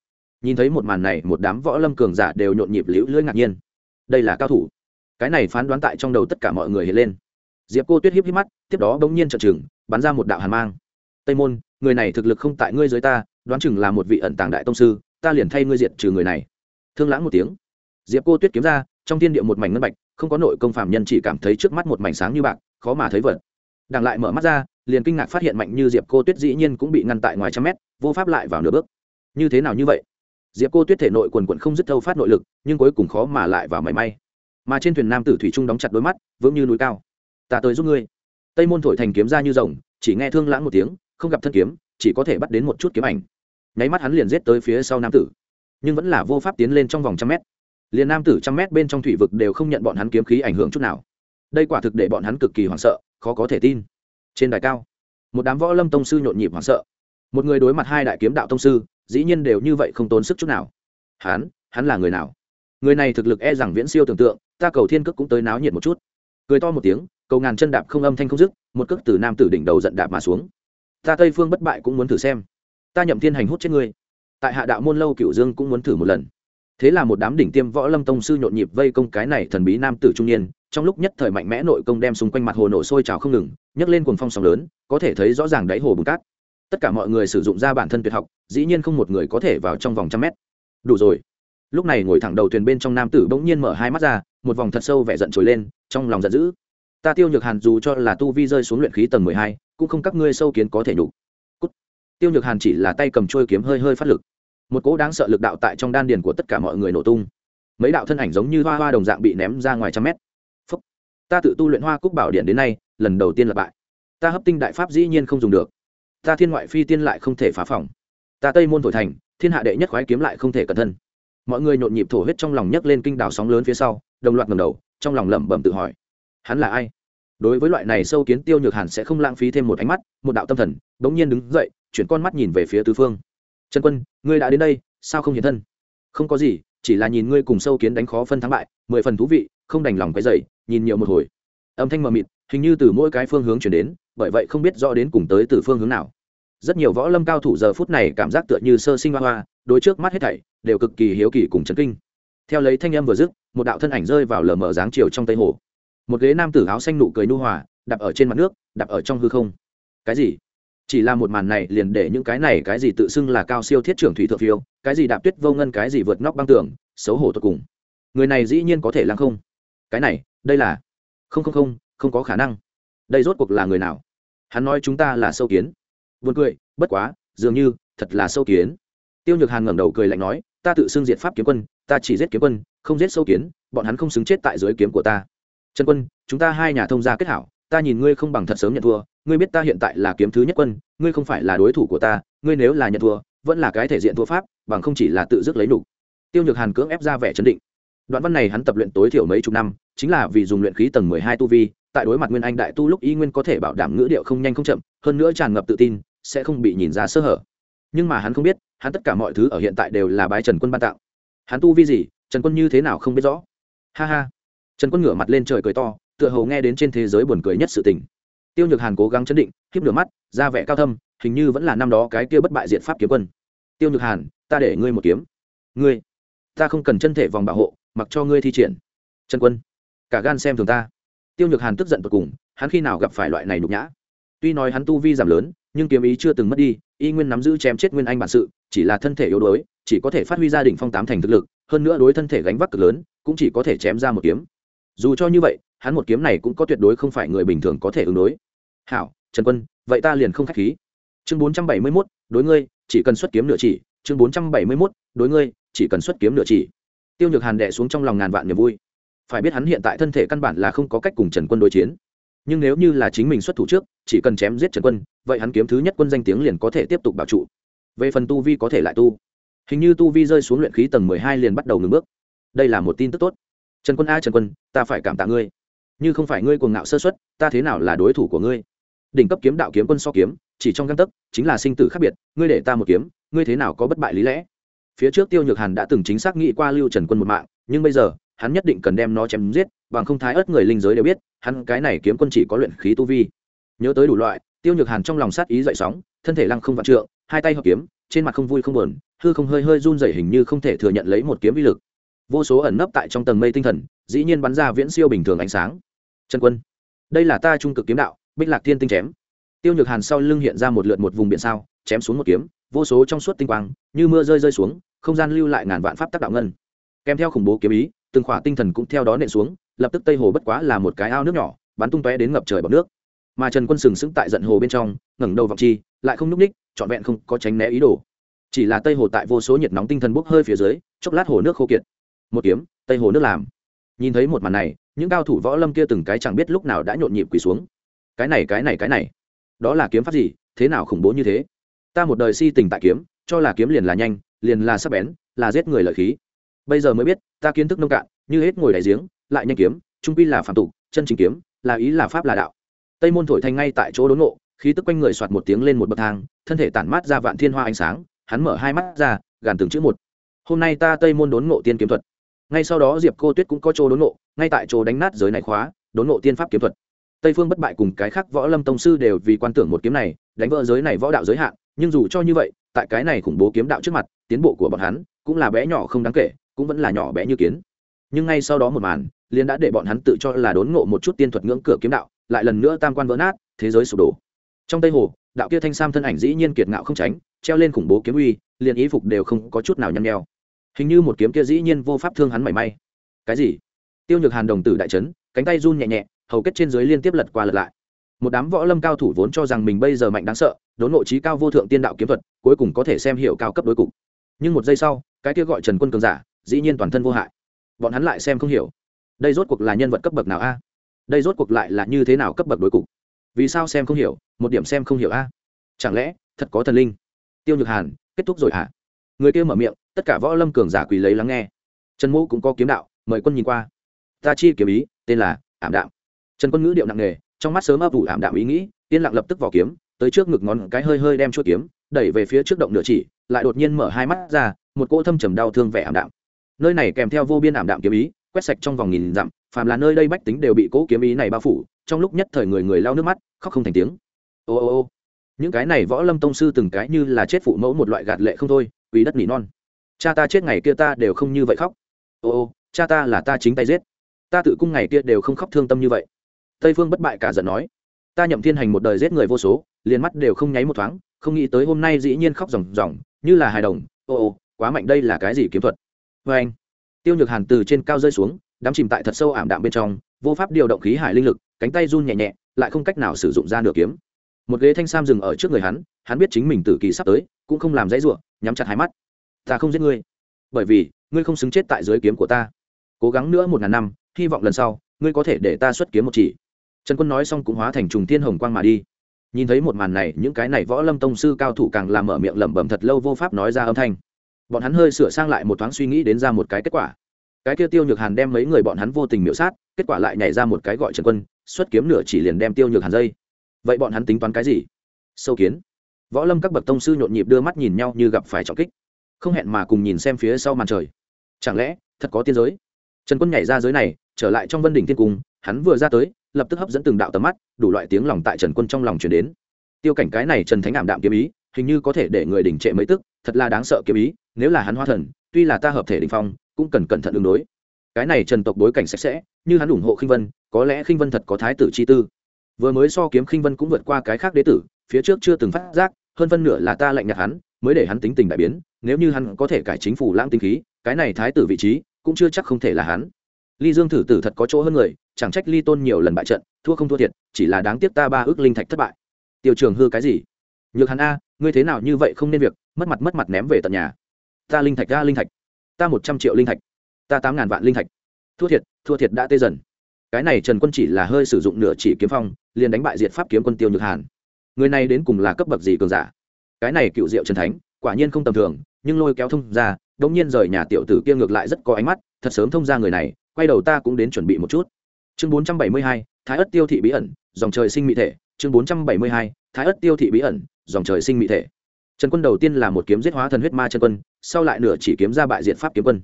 Nhìn thấy một màn này, một đám võ lâm cường giả đều nhộn nhịp liễu lưỡi ngạc nhiên. Đây là cao thủ cái này phán đoán tại trong đầu tất cả mọi người hiện lên. Diệp cô tuyết hiếp híp mắt, tiếp đó bỗng nhiên trợn trừng, bắn ra một đạo hàn mang. Tây môn, người này thực lực không tại ngươi dưới ta, đoán chừng là một vị ẩn tàng đại tông sư, ta liền thay ngươi diệt trừ người này. Thương lãng một tiếng. Diệp cô tuyết kiếm ra, trong thiên địa một mảnh ngân bạch, không có nội công phạm nhân chỉ cảm thấy trước mắt một mảnh sáng như bạc, khó mà thấy vật. Đằng lại mở mắt ra, liền kinh ngạc phát hiện mạnh như diệp cô tuyết dĩ nhiên cũng bị ngăn tại ngoài trăm mét, vô pháp lại vào nửa bước. Như thế nào như vậy? Diệp cô tuyết thể nội quần quận không dứt thâu phát nội lực, nhưng cuối cùng khó mà lại vào mảy may mà trên thuyền nam tử thủy trung đóng chặt đôi mắt, vững như núi cao. Ta tới giúp ngươi. Tây môn thổi thành kiếm ra như rồng, chỉ nghe thương lãng một tiếng, không gặp thân kiếm, chỉ có thể bắt đến một chút kiếm ảnh. Nháy mắt hắn liền giết tới phía sau nam tử, nhưng vẫn là vô pháp tiến lên trong vòng trăm mét. Liền nam tử trăm mét bên trong thủy vực đều không nhận bọn hắn kiếm khí ảnh hưởng chút nào. Đây quả thực để bọn hắn cực kỳ hoảng sợ, khó có thể tin. Trên đài cao, một đám võ lâm tông sư nhộn nhịp hoảng sợ. Một người đối mặt hai đại kiếm đạo tông sư, dĩ nhiên đều như vậy không tốn sức chút nào. Hắn hắn là người nào? Người này thực lực e rằng viễn siêu tưởng tượng, ta cầu thiên cước cũng tới náo nhiệt một chút. Cười to một tiếng, cầu ngàn chân đạp không âm thanh không dứt, một cước từ nam tử đỉnh đầu giận đạp mà xuống. Ta tây phương bất bại cũng muốn thử xem. Ta nhậm thiên hành hút chết ngươi. Tại hạ đạo môn lâu cựu dương cũng muốn thử một lần. Thế là một đám đỉnh tiêm võ lâm tông sư nhộn nhịp vây công cái này thần bí nam tử trung niên, trong lúc nhất thời mạnh mẽ nội công đem xung quanh mặt hồ nổ sôi trào không ngừng, nhấc lên cuồng phong sóng lớn, có thể thấy rõ ràng đáy hồ bùn cát. Tất cả mọi người sử dụng ra bản thân tuyệt học, dĩ nhiên không một người có thể vào trong vòng trăm mét. Đủ rồi lúc này ngồi thẳng đầu thuyền bên trong nam tử bỗng nhiên mở hai mắt ra, một vòng thật sâu vẻ giận trồi lên, trong lòng giận dữ. Ta tiêu nhược hàn dù cho là tu vi rơi xuống luyện khí tầng mười hai, cũng không các ngươi sâu kiến có thể đủ tiêu nhược hàn chỉ là tay cầm trôi kiếm hơi hơi phát lực. Một cỗ đáng sợ lực đạo tại trong đan điền của tất cả mọi người nổ tung. Mấy đạo thân ảnh giống như hoa hoa đồng dạng bị ném ra ngoài trăm mét. Phúc. ta tự tu luyện hoa cúc bảo điện đến nay, lần đầu tiên là bại. Ta hấp tinh đại pháp dĩ nhiên không dùng được. Ta thiên ngoại phi tiên lại không thể phá phòng. Ta tây môn thổi thành, thiên hạ đệ nhất khoái kiếm lại không thể cẩn thân mọi người nhộn nhịp thổ huyết trong lòng nhấc lên kinh đảo sóng lớn phía sau, đồng loạt ngầm đầu, trong lòng lẩm bẩm tự hỏi, hắn là ai? Đối với loại này sâu kiến tiêu nhược hàn sẽ không lãng phí thêm một ánh mắt, một đạo tâm thần đ ố n g nhiên đứng dậy, chuyển con mắt nhìn về phía tứ phương. Trần quân, ngươi đã đến đây, sao không hiện thân? Không có gì, chỉ là nhìn ngươi cùng sâu kiến đánh khó phân thắng bại, mười phần thú vị, không đành lòng cái dày nhìn nhiều một hồi. Âm thanh mờ mịt, hình như từ mỗi cái phương hướng chuyển đến, bởi vậy không biết rõ đến cùng tới từ phương hướng nào rất nhiều võ lâm cao thủ giờ phút này cảm giác tựa như sơ sinh hoa hoa đôi trước mắt hết thảy đều cực kỳ hiếu kỳ cùng chấn kinh. Theo lấy thanh âm vừa dứt, một đạo thân ảnh rơi vào lờ mờ dáng chiều trong tây hồ. Một ghế nam tử áo xanh nụ cười nu hòa, đạp ở trên mặt nước, đạp ở trong hư không. Cái gì? Chỉ là một màn này liền để những cái này, cái gì tự xưng là cao siêu thiết trưởng thủy thượng phiêu, cái gì đạp tuyết vô ngân, cái gì vượt nóc băng tường, xấu hổ tột cùng. Người này dĩ nhiên có thể lăng không. Cái này, đây là không không không không có khả năng. Đây rốt cuộc là người nào? Hắn nói chúng ta là sâu kiến. Buồn cười, bất quá, dường như, thật là sâu kiến. Tiêu nhược hàn ngẩng đầu cười lạnh nói, ta tự xưng diệt pháp kiếm quân, ta chỉ giết kiếm quân, không giết sâu kiến, bọn hắn không xứng chết tại dưới kiếm của ta. Trần quân, chúng ta hai nhà thông gia kết hảo, ta nhìn ngươi không bằng thật sớm nhận thua, ngươi biết ta hiện tại là kiếm thứ nhất quân, ngươi không phải là đối thủ của ta, ngươi nếu là nhận thua, vẫn là cái thể diện thua pháp, bằng không chỉ là tự dứt lấy nhục. tiêu nhược hàn cưỡng ép ra vẻ trấn định. Đoạn văn này hắn tập luyện tối thiểu mấy chục năm, chính là vì dùng luyện khí tầng mười hai tu vi, tại đối mặt nguyên anh đại tu lúc y nguyên có thể bảo đảm ngữ điệu không nhanh không chậm, hơn nữa tràn ngập tự tin sẽ không bị nhìn ra sơ hở. Nhưng mà hắn không biết, hắn tất cả mọi thứ ở hiện tại đều là bái trần quân ban tặng. hắn tu vi gì, trần quân như thế nào không biết rõ. Ha ha. Trần quân ngửa mặt lên trời cười to, tựa hồ nghe đến trên thế giới buồn cười nhất sự tình. Tiêu nhược hàn cố gắng chấn định khiếp nửa mắt, ra vẻ cao thâm, hình như vẫn là năm đó cái kia bất bại diện pháp kiếm quân. Tiêu nhược hàn, ta để ngươi một kiếm. Ngươi, ta không cần chân thể vòng bảo hộ, mặc cho ngươi thi triển. Trần quân, cả gan xem thường ta. Tiêu nhược hàn tức giận tột cùng, hắn khi nào gặp phải loại này nhục nhã? Tuy nói hắn tu vi giảm lớn nhưng kiếm ý chưa từng mất đi, y nguyên nắm giữ chém chết nguyên anh bản sự, chỉ là thân thể yếu đuối, chỉ có thể phát huy gia đình phong tám thành thực lực, hơn nữa đối thân thể gánh vác cực lớn, cũng chỉ có thể chém ra một kiếm. Dù cho như vậy, hắn một kiếm này cũng có tuyệt đối không phải người bình thường có thể ứng đối. Hảo, trần quân, vậy ta liền không khách khí. Chương bốn trăm bảy mươi mốt, đối ngươi, chỉ cần xuất kiếm nửa chỉ. Chương bốn trăm bảy mươi mốt, đối ngươi, chỉ cần xuất kiếm nửa chỉ. Tiêu nhược hàn đệ xuống trong lòng ngàn vạn niềm vui. Phải biết hắn hiện tại thân thể căn bản là không có cách cùng trần quân đối chiến nhưng nếu như là chính mình xuất thủ trước, chỉ cần chém giết trần quân, vậy hắn kiếm thứ nhất quân danh tiếng liền có thể tiếp tục bảo trụ. Về phần tu vi có thể lại tu. Hình như tu vi rơi xuống luyện khí tầng mười hai liền bắt đầu ngừng bước. Đây là một tin tức tốt. Trần quân a trần quân, ta phải cảm tạ ngươi. Như không phải ngươi cuồng ngạo sơ xuất ta thế nào là đối thủ của ngươi? Đỉnh cấp kiếm đạo kiếm quân so kiếm, chỉ trong găng tấc, chính là sinh tử khác biệt, ngươi để ta một kiếm, ngươi thế nào có bất bại lý lẽ? Phía trước tiêu nhược hàn đã từng chính xác nghĩ qua lưu trần quân một mạng, nhưng bây giờ hắn nhất định cần đem nó chém giết, bằng không thái ớt người linh giới đều biết, hắn cái này kiếm quân chỉ có luyện khí tu vi. Nhớ tới đủ loại, tiêu nhược hàn trong lòng sát ý dậy sóng, thân thể lăng không vạn trượng, hai tay hợp kiếm, trên mặt không vui không buồn, hư không hơi hơi run rẩy hình như không thể thừa nhận lấy một kiếm vi lực. Vô số ẩn nấp tại trong tầng mây tinh thần, dĩ nhiên bắn ra viễn siêu bình thường ánh sáng. Trần quân, đây là ta trung cực kiếm đạo, bích lạc thiên tinh chém. Tiêu nhược hàn sau lưng hiện ra một lượt một vùng biển sao, chém xuống một kiếm, vô số trong suốt tinh quang, như mưa rơi rơi xuống, không gian lưu lại ngàn vạn pháp tác đạo ngân. Kèm theo khủng bố kiếm ý từng khỏa tinh thần cũng theo đó nện xuống, lập tức tây hồ bất quá là một cái ao nước nhỏ, bắn tung tóe đến ngập trời bọc nước. Mà trần quân sừng sững tại giận hồ bên trong, ngẩng đầu vọng chi, lại không núp ních, trọn vẹn không có tránh né ý đồ. Chỉ là tây hồ tại vô số nhiệt nóng tinh thần bốc hơi phía dưới, chốc lát hồ nước khô kiệt. Một kiếm, tây hồ nước làm. Nhìn thấy một màn này, những cao thủ võ lâm kia từng cái chẳng biết lúc nào đã nhộn nhịp quỳ xuống. Cái này cái này cái này. Đó là kiếm pháp gì? Thế nào khủng bố như thế? Ta một đời si tình tại kiếm, cho là kiếm liền là nhanh, liền là sắc bén, là giết người lợi khí bây giờ mới biết, ta kiến thức nông cạn, như hết ngồi đại giếng, lại nhanh kiếm, trung quy là phạm tục, chân chính kiếm, là ý là pháp là đạo. Tây môn thổi thanh ngay tại chỗ đốn ngộ, khí tức quanh người soạt một tiếng lên một bậc thang, thân thể tản mát ra vạn thiên hoa ánh sáng, hắn mở hai mắt ra, gàn từng chữ một. Hôm nay ta tây môn đốn ngộ tiên kiếm thuật. Ngay sau đó diệp cô tuyết cũng có chỗ đốn ngộ, ngay tại chỗ đánh nát giới này khóa, đốn ngộ tiên pháp kiếm thuật. Tây phương bất bại cùng cái khác võ lâm tông sư đều vì quan tưởng một kiếm này, đánh vỡ giới này võ đạo giới hạn, nhưng dù cho như vậy, tại cái này khủng bố kiếm đạo trước mặt, tiến bộ của bọn hắn cũng là bé nhỏ không đáng kể cũng vẫn là nhỏ bé như kiến. Nhưng ngay sau đó một màn liên đã để bọn hắn tự cho là đốn ngộ một chút tiên thuật ngưỡng cửa kiếm đạo, lại lần nữa tam quan vỡ nát, thế giới sụp đổ. Trong tây hồ, đạo kia thanh sam thân ảnh dĩ nhiên kiệt ngạo không tránh, treo lên khủng bố kiếm uy, liền ý phục đều không có chút nào nhăn nheo. Hình như một kiếm kia dĩ nhiên vô pháp thương hắn mảy may. Cái gì? Tiêu nhược hàn đồng tử đại trấn cánh tay run nhẹ nhẹ, hầu kết trên dưới liên tiếp lật qua lật lại. Một đám võ lâm cao thủ vốn cho rằng mình bây giờ mạnh đáng sợ, đốn ngộ trí cao vô thượng tiên đạo kiếm thuật, cuối cùng có thể xem hiệu cao cấp đối cục. Nhưng một giây sau, cái kia gọi trần quân cường giả dĩ nhiên toàn thân vô hại. Bọn hắn lại xem không hiểu. Đây rốt cuộc là nhân vật cấp bậc nào a? Đây rốt cuộc lại là như thế nào cấp bậc đối cục? Vì sao xem không hiểu, một điểm xem không hiểu a? Chẳng lẽ, thật có thần linh? Tiêu nhược hàn, kết thúc rồi hả? Người kia mở miệng, tất cả võ lâm cường giả quỳ lấy lắng nghe. Trần mũ cũng có kiếm đạo, mời quân nhìn qua. Ta chi kiếm ý, tên là ảm đạm. Trần quân ngữ điệu nặng nề, trong mắt sớm ấp ủ ảm đạm ý nghĩ, yên lặng lập tức vào kiếm, tới trước ngực ngón cái hơi hơi đem chuột kiếm, đẩy về phía trước động nửa chỉ, lại đột nhiên mở hai mắt ra, một cỗ thâm trầm đau thương vẻ ảm đạm nơi này kèm theo vô biên ảm đạm kiếm ý, quét sạch trong vòng nghìn dặm, phàm là nơi đây bách tính đều bị cỗ kiếm ý này bao phủ, trong lúc nhất thời người người lao nước mắt, khóc không thành tiếng. Ô ô ô, những cái này võ lâm tông sư từng cái như là chết phụ mẫu một loại gạt lệ không thôi vì đất nỉ non. Cha ta chết ngày kia ta đều không như vậy khóc. Ô ô, cha ta là ta chính tay giết. Ta tự cung ngày kia đều không khóc thương tâm như vậy. Tây phương bất bại cả giận nói. Ta nhậm thiên hành một đời giết người vô số, liền mắt đều không nháy một thoáng, không nghĩ tới hôm nay dĩ nhiên khóc ròng ròng, như là hài đồng. Ô ô, quá mạnh đây là cái gì kiếm thuật? Vê anh, tiêu nhược hàn từ trên cao rơi xuống, đắm chìm tại thật sâu ảm đạm bên trong, vô pháp điều động khí hải linh lực, cánh tay run nhẹ nhẹ, lại không cách nào sử dụng ra nửa kiếm. Một ghế thanh sam dừng ở trước người hắn hắn biết chính mình tử kỳ sắp tới, cũng không làm dãy ruộng nhắm chặt hai mắt. Ta không giết ngươi, bởi vì, ngươi không xứng chết tại dưới kiếm của ta. Cố gắng nữa một ngàn năm, hy vọng lần sau, ngươi có thể để ta xuất kiếm một chỉ. Trần quân nói xong cũng hóa thành trùng thiên hồng quang mà đi. Nhìn thấy một màn này, những cái này võ lâm tông sư cao thủ càng làm mở miệng lẩm bẩm thật lâu vô pháp nói ra âm thanh bọn hắn hơi sửa sang lại một thoáng suy nghĩ đến ra một cái kết quả. Cái kia tiêu nhược hàn đem mấy người bọn hắn vô tình miễu sát, kết quả lại nhảy ra một cái gọi trần quân, xuất kiếm nửa chỉ liền đem tiêu nhược hàn dây. Vậy bọn hắn tính toán cái gì? Sâu kiến. Võ lâm các bậc tông sư nhộn nhịp đưa mắt nhìn nhau như gặp phải trọng kích. Không hẹn mà cùng nhìn xem phía sau màn trời. Chẳng lẽ, thật có tiên giới? Trần quân nhảy ra giới này, trở lại trong vân đỉnh tiên cung, hắn vừa ra tới, lập tức hấp dẫn từng đạo tầm mắt, đủ loại tiếng lòng tại trần quân trong lòng chuyển đến. Tiêu cảnh cái này trần thánh ảm đạm kiếm ý, hình như có thể để người đỉnh trệ mấy tức, thật là đáng sợ kiếm ý nếu là hắn hoa thần, tuy là ta hợp thể đình phong, cũng cần cẩn thận ứng đối. Cái này trần tộc bối cảnh sạch sẽ, như hắn ủng hộ khinh vân, có lẽ khinh vân thật có thái tử chi tư. Vừa mới so kiếm khinh vân cũng vượt qua cái khác đế tử, phía trước chưa từng phát giác, hơn phân nửa là ta lạnh nhạt hắn, mới để hắn tính tình đại biến, nếu như hắn có thể cải chính phủ lãng tinh khí, cái này thái tử vị trí cũng chưa chắc không thể là hắn. Ly dương thử tử thật có chỗ hơn người, chẳng trách ly tôn nhiều lần bại trận, thua không thua thiệt, chỉ là đáng tiếc ta ba ước linh thạch thất bại. Tiêu trường hư cái gì? Nhược hắn a, ngươi thế nào như vậy không nên việc, mất mặt mất mặt ném về tận nhà ta linh thạch ra linh thạch. Ta một trăm triệu linh thạch. Ta tám ngàn vạn linh thạch. Thua thiệt thua thiệt đã tê dần. Cái này trần quân chỉ là hơi sử dụng nửa chỉ kiếm phong, liền đánh bại diệt pháp kiếm quân tiêu nhược hàn. Người này đến cùng là cấp bậc gì cường giả? Cái này cựu diệu trần thánh, quả nhiên không tầm thường, nhưng lôi kéo thông ra, đống nhiên rời nhà tiểu tử kia ngược lại rất có ánh mắt, thật sớm thông ra người này, quay đầu ta cũng đến chuẩn bị một chút. Chương bốn trăm bảy mươi hai, thái ất tiêu thị bí ẩn, dòng trời sinh mỹ thể. Chương bốn trăm bảy mươi hai, thái ất tiêu thị bí ẩn, dòng trời sinh mỹ thể. Trần quân đầu tiên là một kiếm giết hóa thần huyết ma chân quân sau lại nửa chỉ kiếm ra bại diện pháp kiếm quân.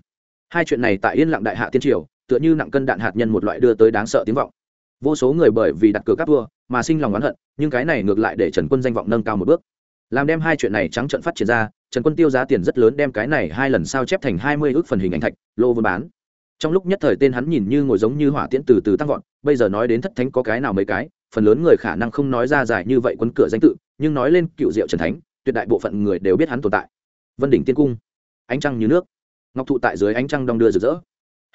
Hai chuyện này tại yên lặng đại hạ tiên triều, tựa như nặng cân đạn hạt nhân một loại đưa tới đáng sợ tiếng vọng. Vô số người bởi vì đặt cược các vua mà sinh lòng oán hận, nhưng cái này ngược lại để trần quân danh vọng nâng cao một bước. Làm đem hai chuyện này trắng trận phát triển ra, trần quân tiêu giá tiền rất lớn đem cái này hai lần sao chép thành hai mươi ước phần hình ảnh thạch, lô vốn bán. Trong lúc nhất thời tên hắn nhìn như ngồi giống như hỏa tiễn từ từ tăng vọt, bây giờ nói đến thất thánh có cái nào mấy cái, phần lớn người khả năng không nói ra dài như vậy quân cửa danh tự, nhưng nói lên cựu diệu trần thánh, tuyệt đại bộ phận người đều biết hắn tồn tại. Vân đỉnh tiên cung ánh trăng như nước. Ngọc thụ tại dưới ánh trăng đong đưa rực rỡ.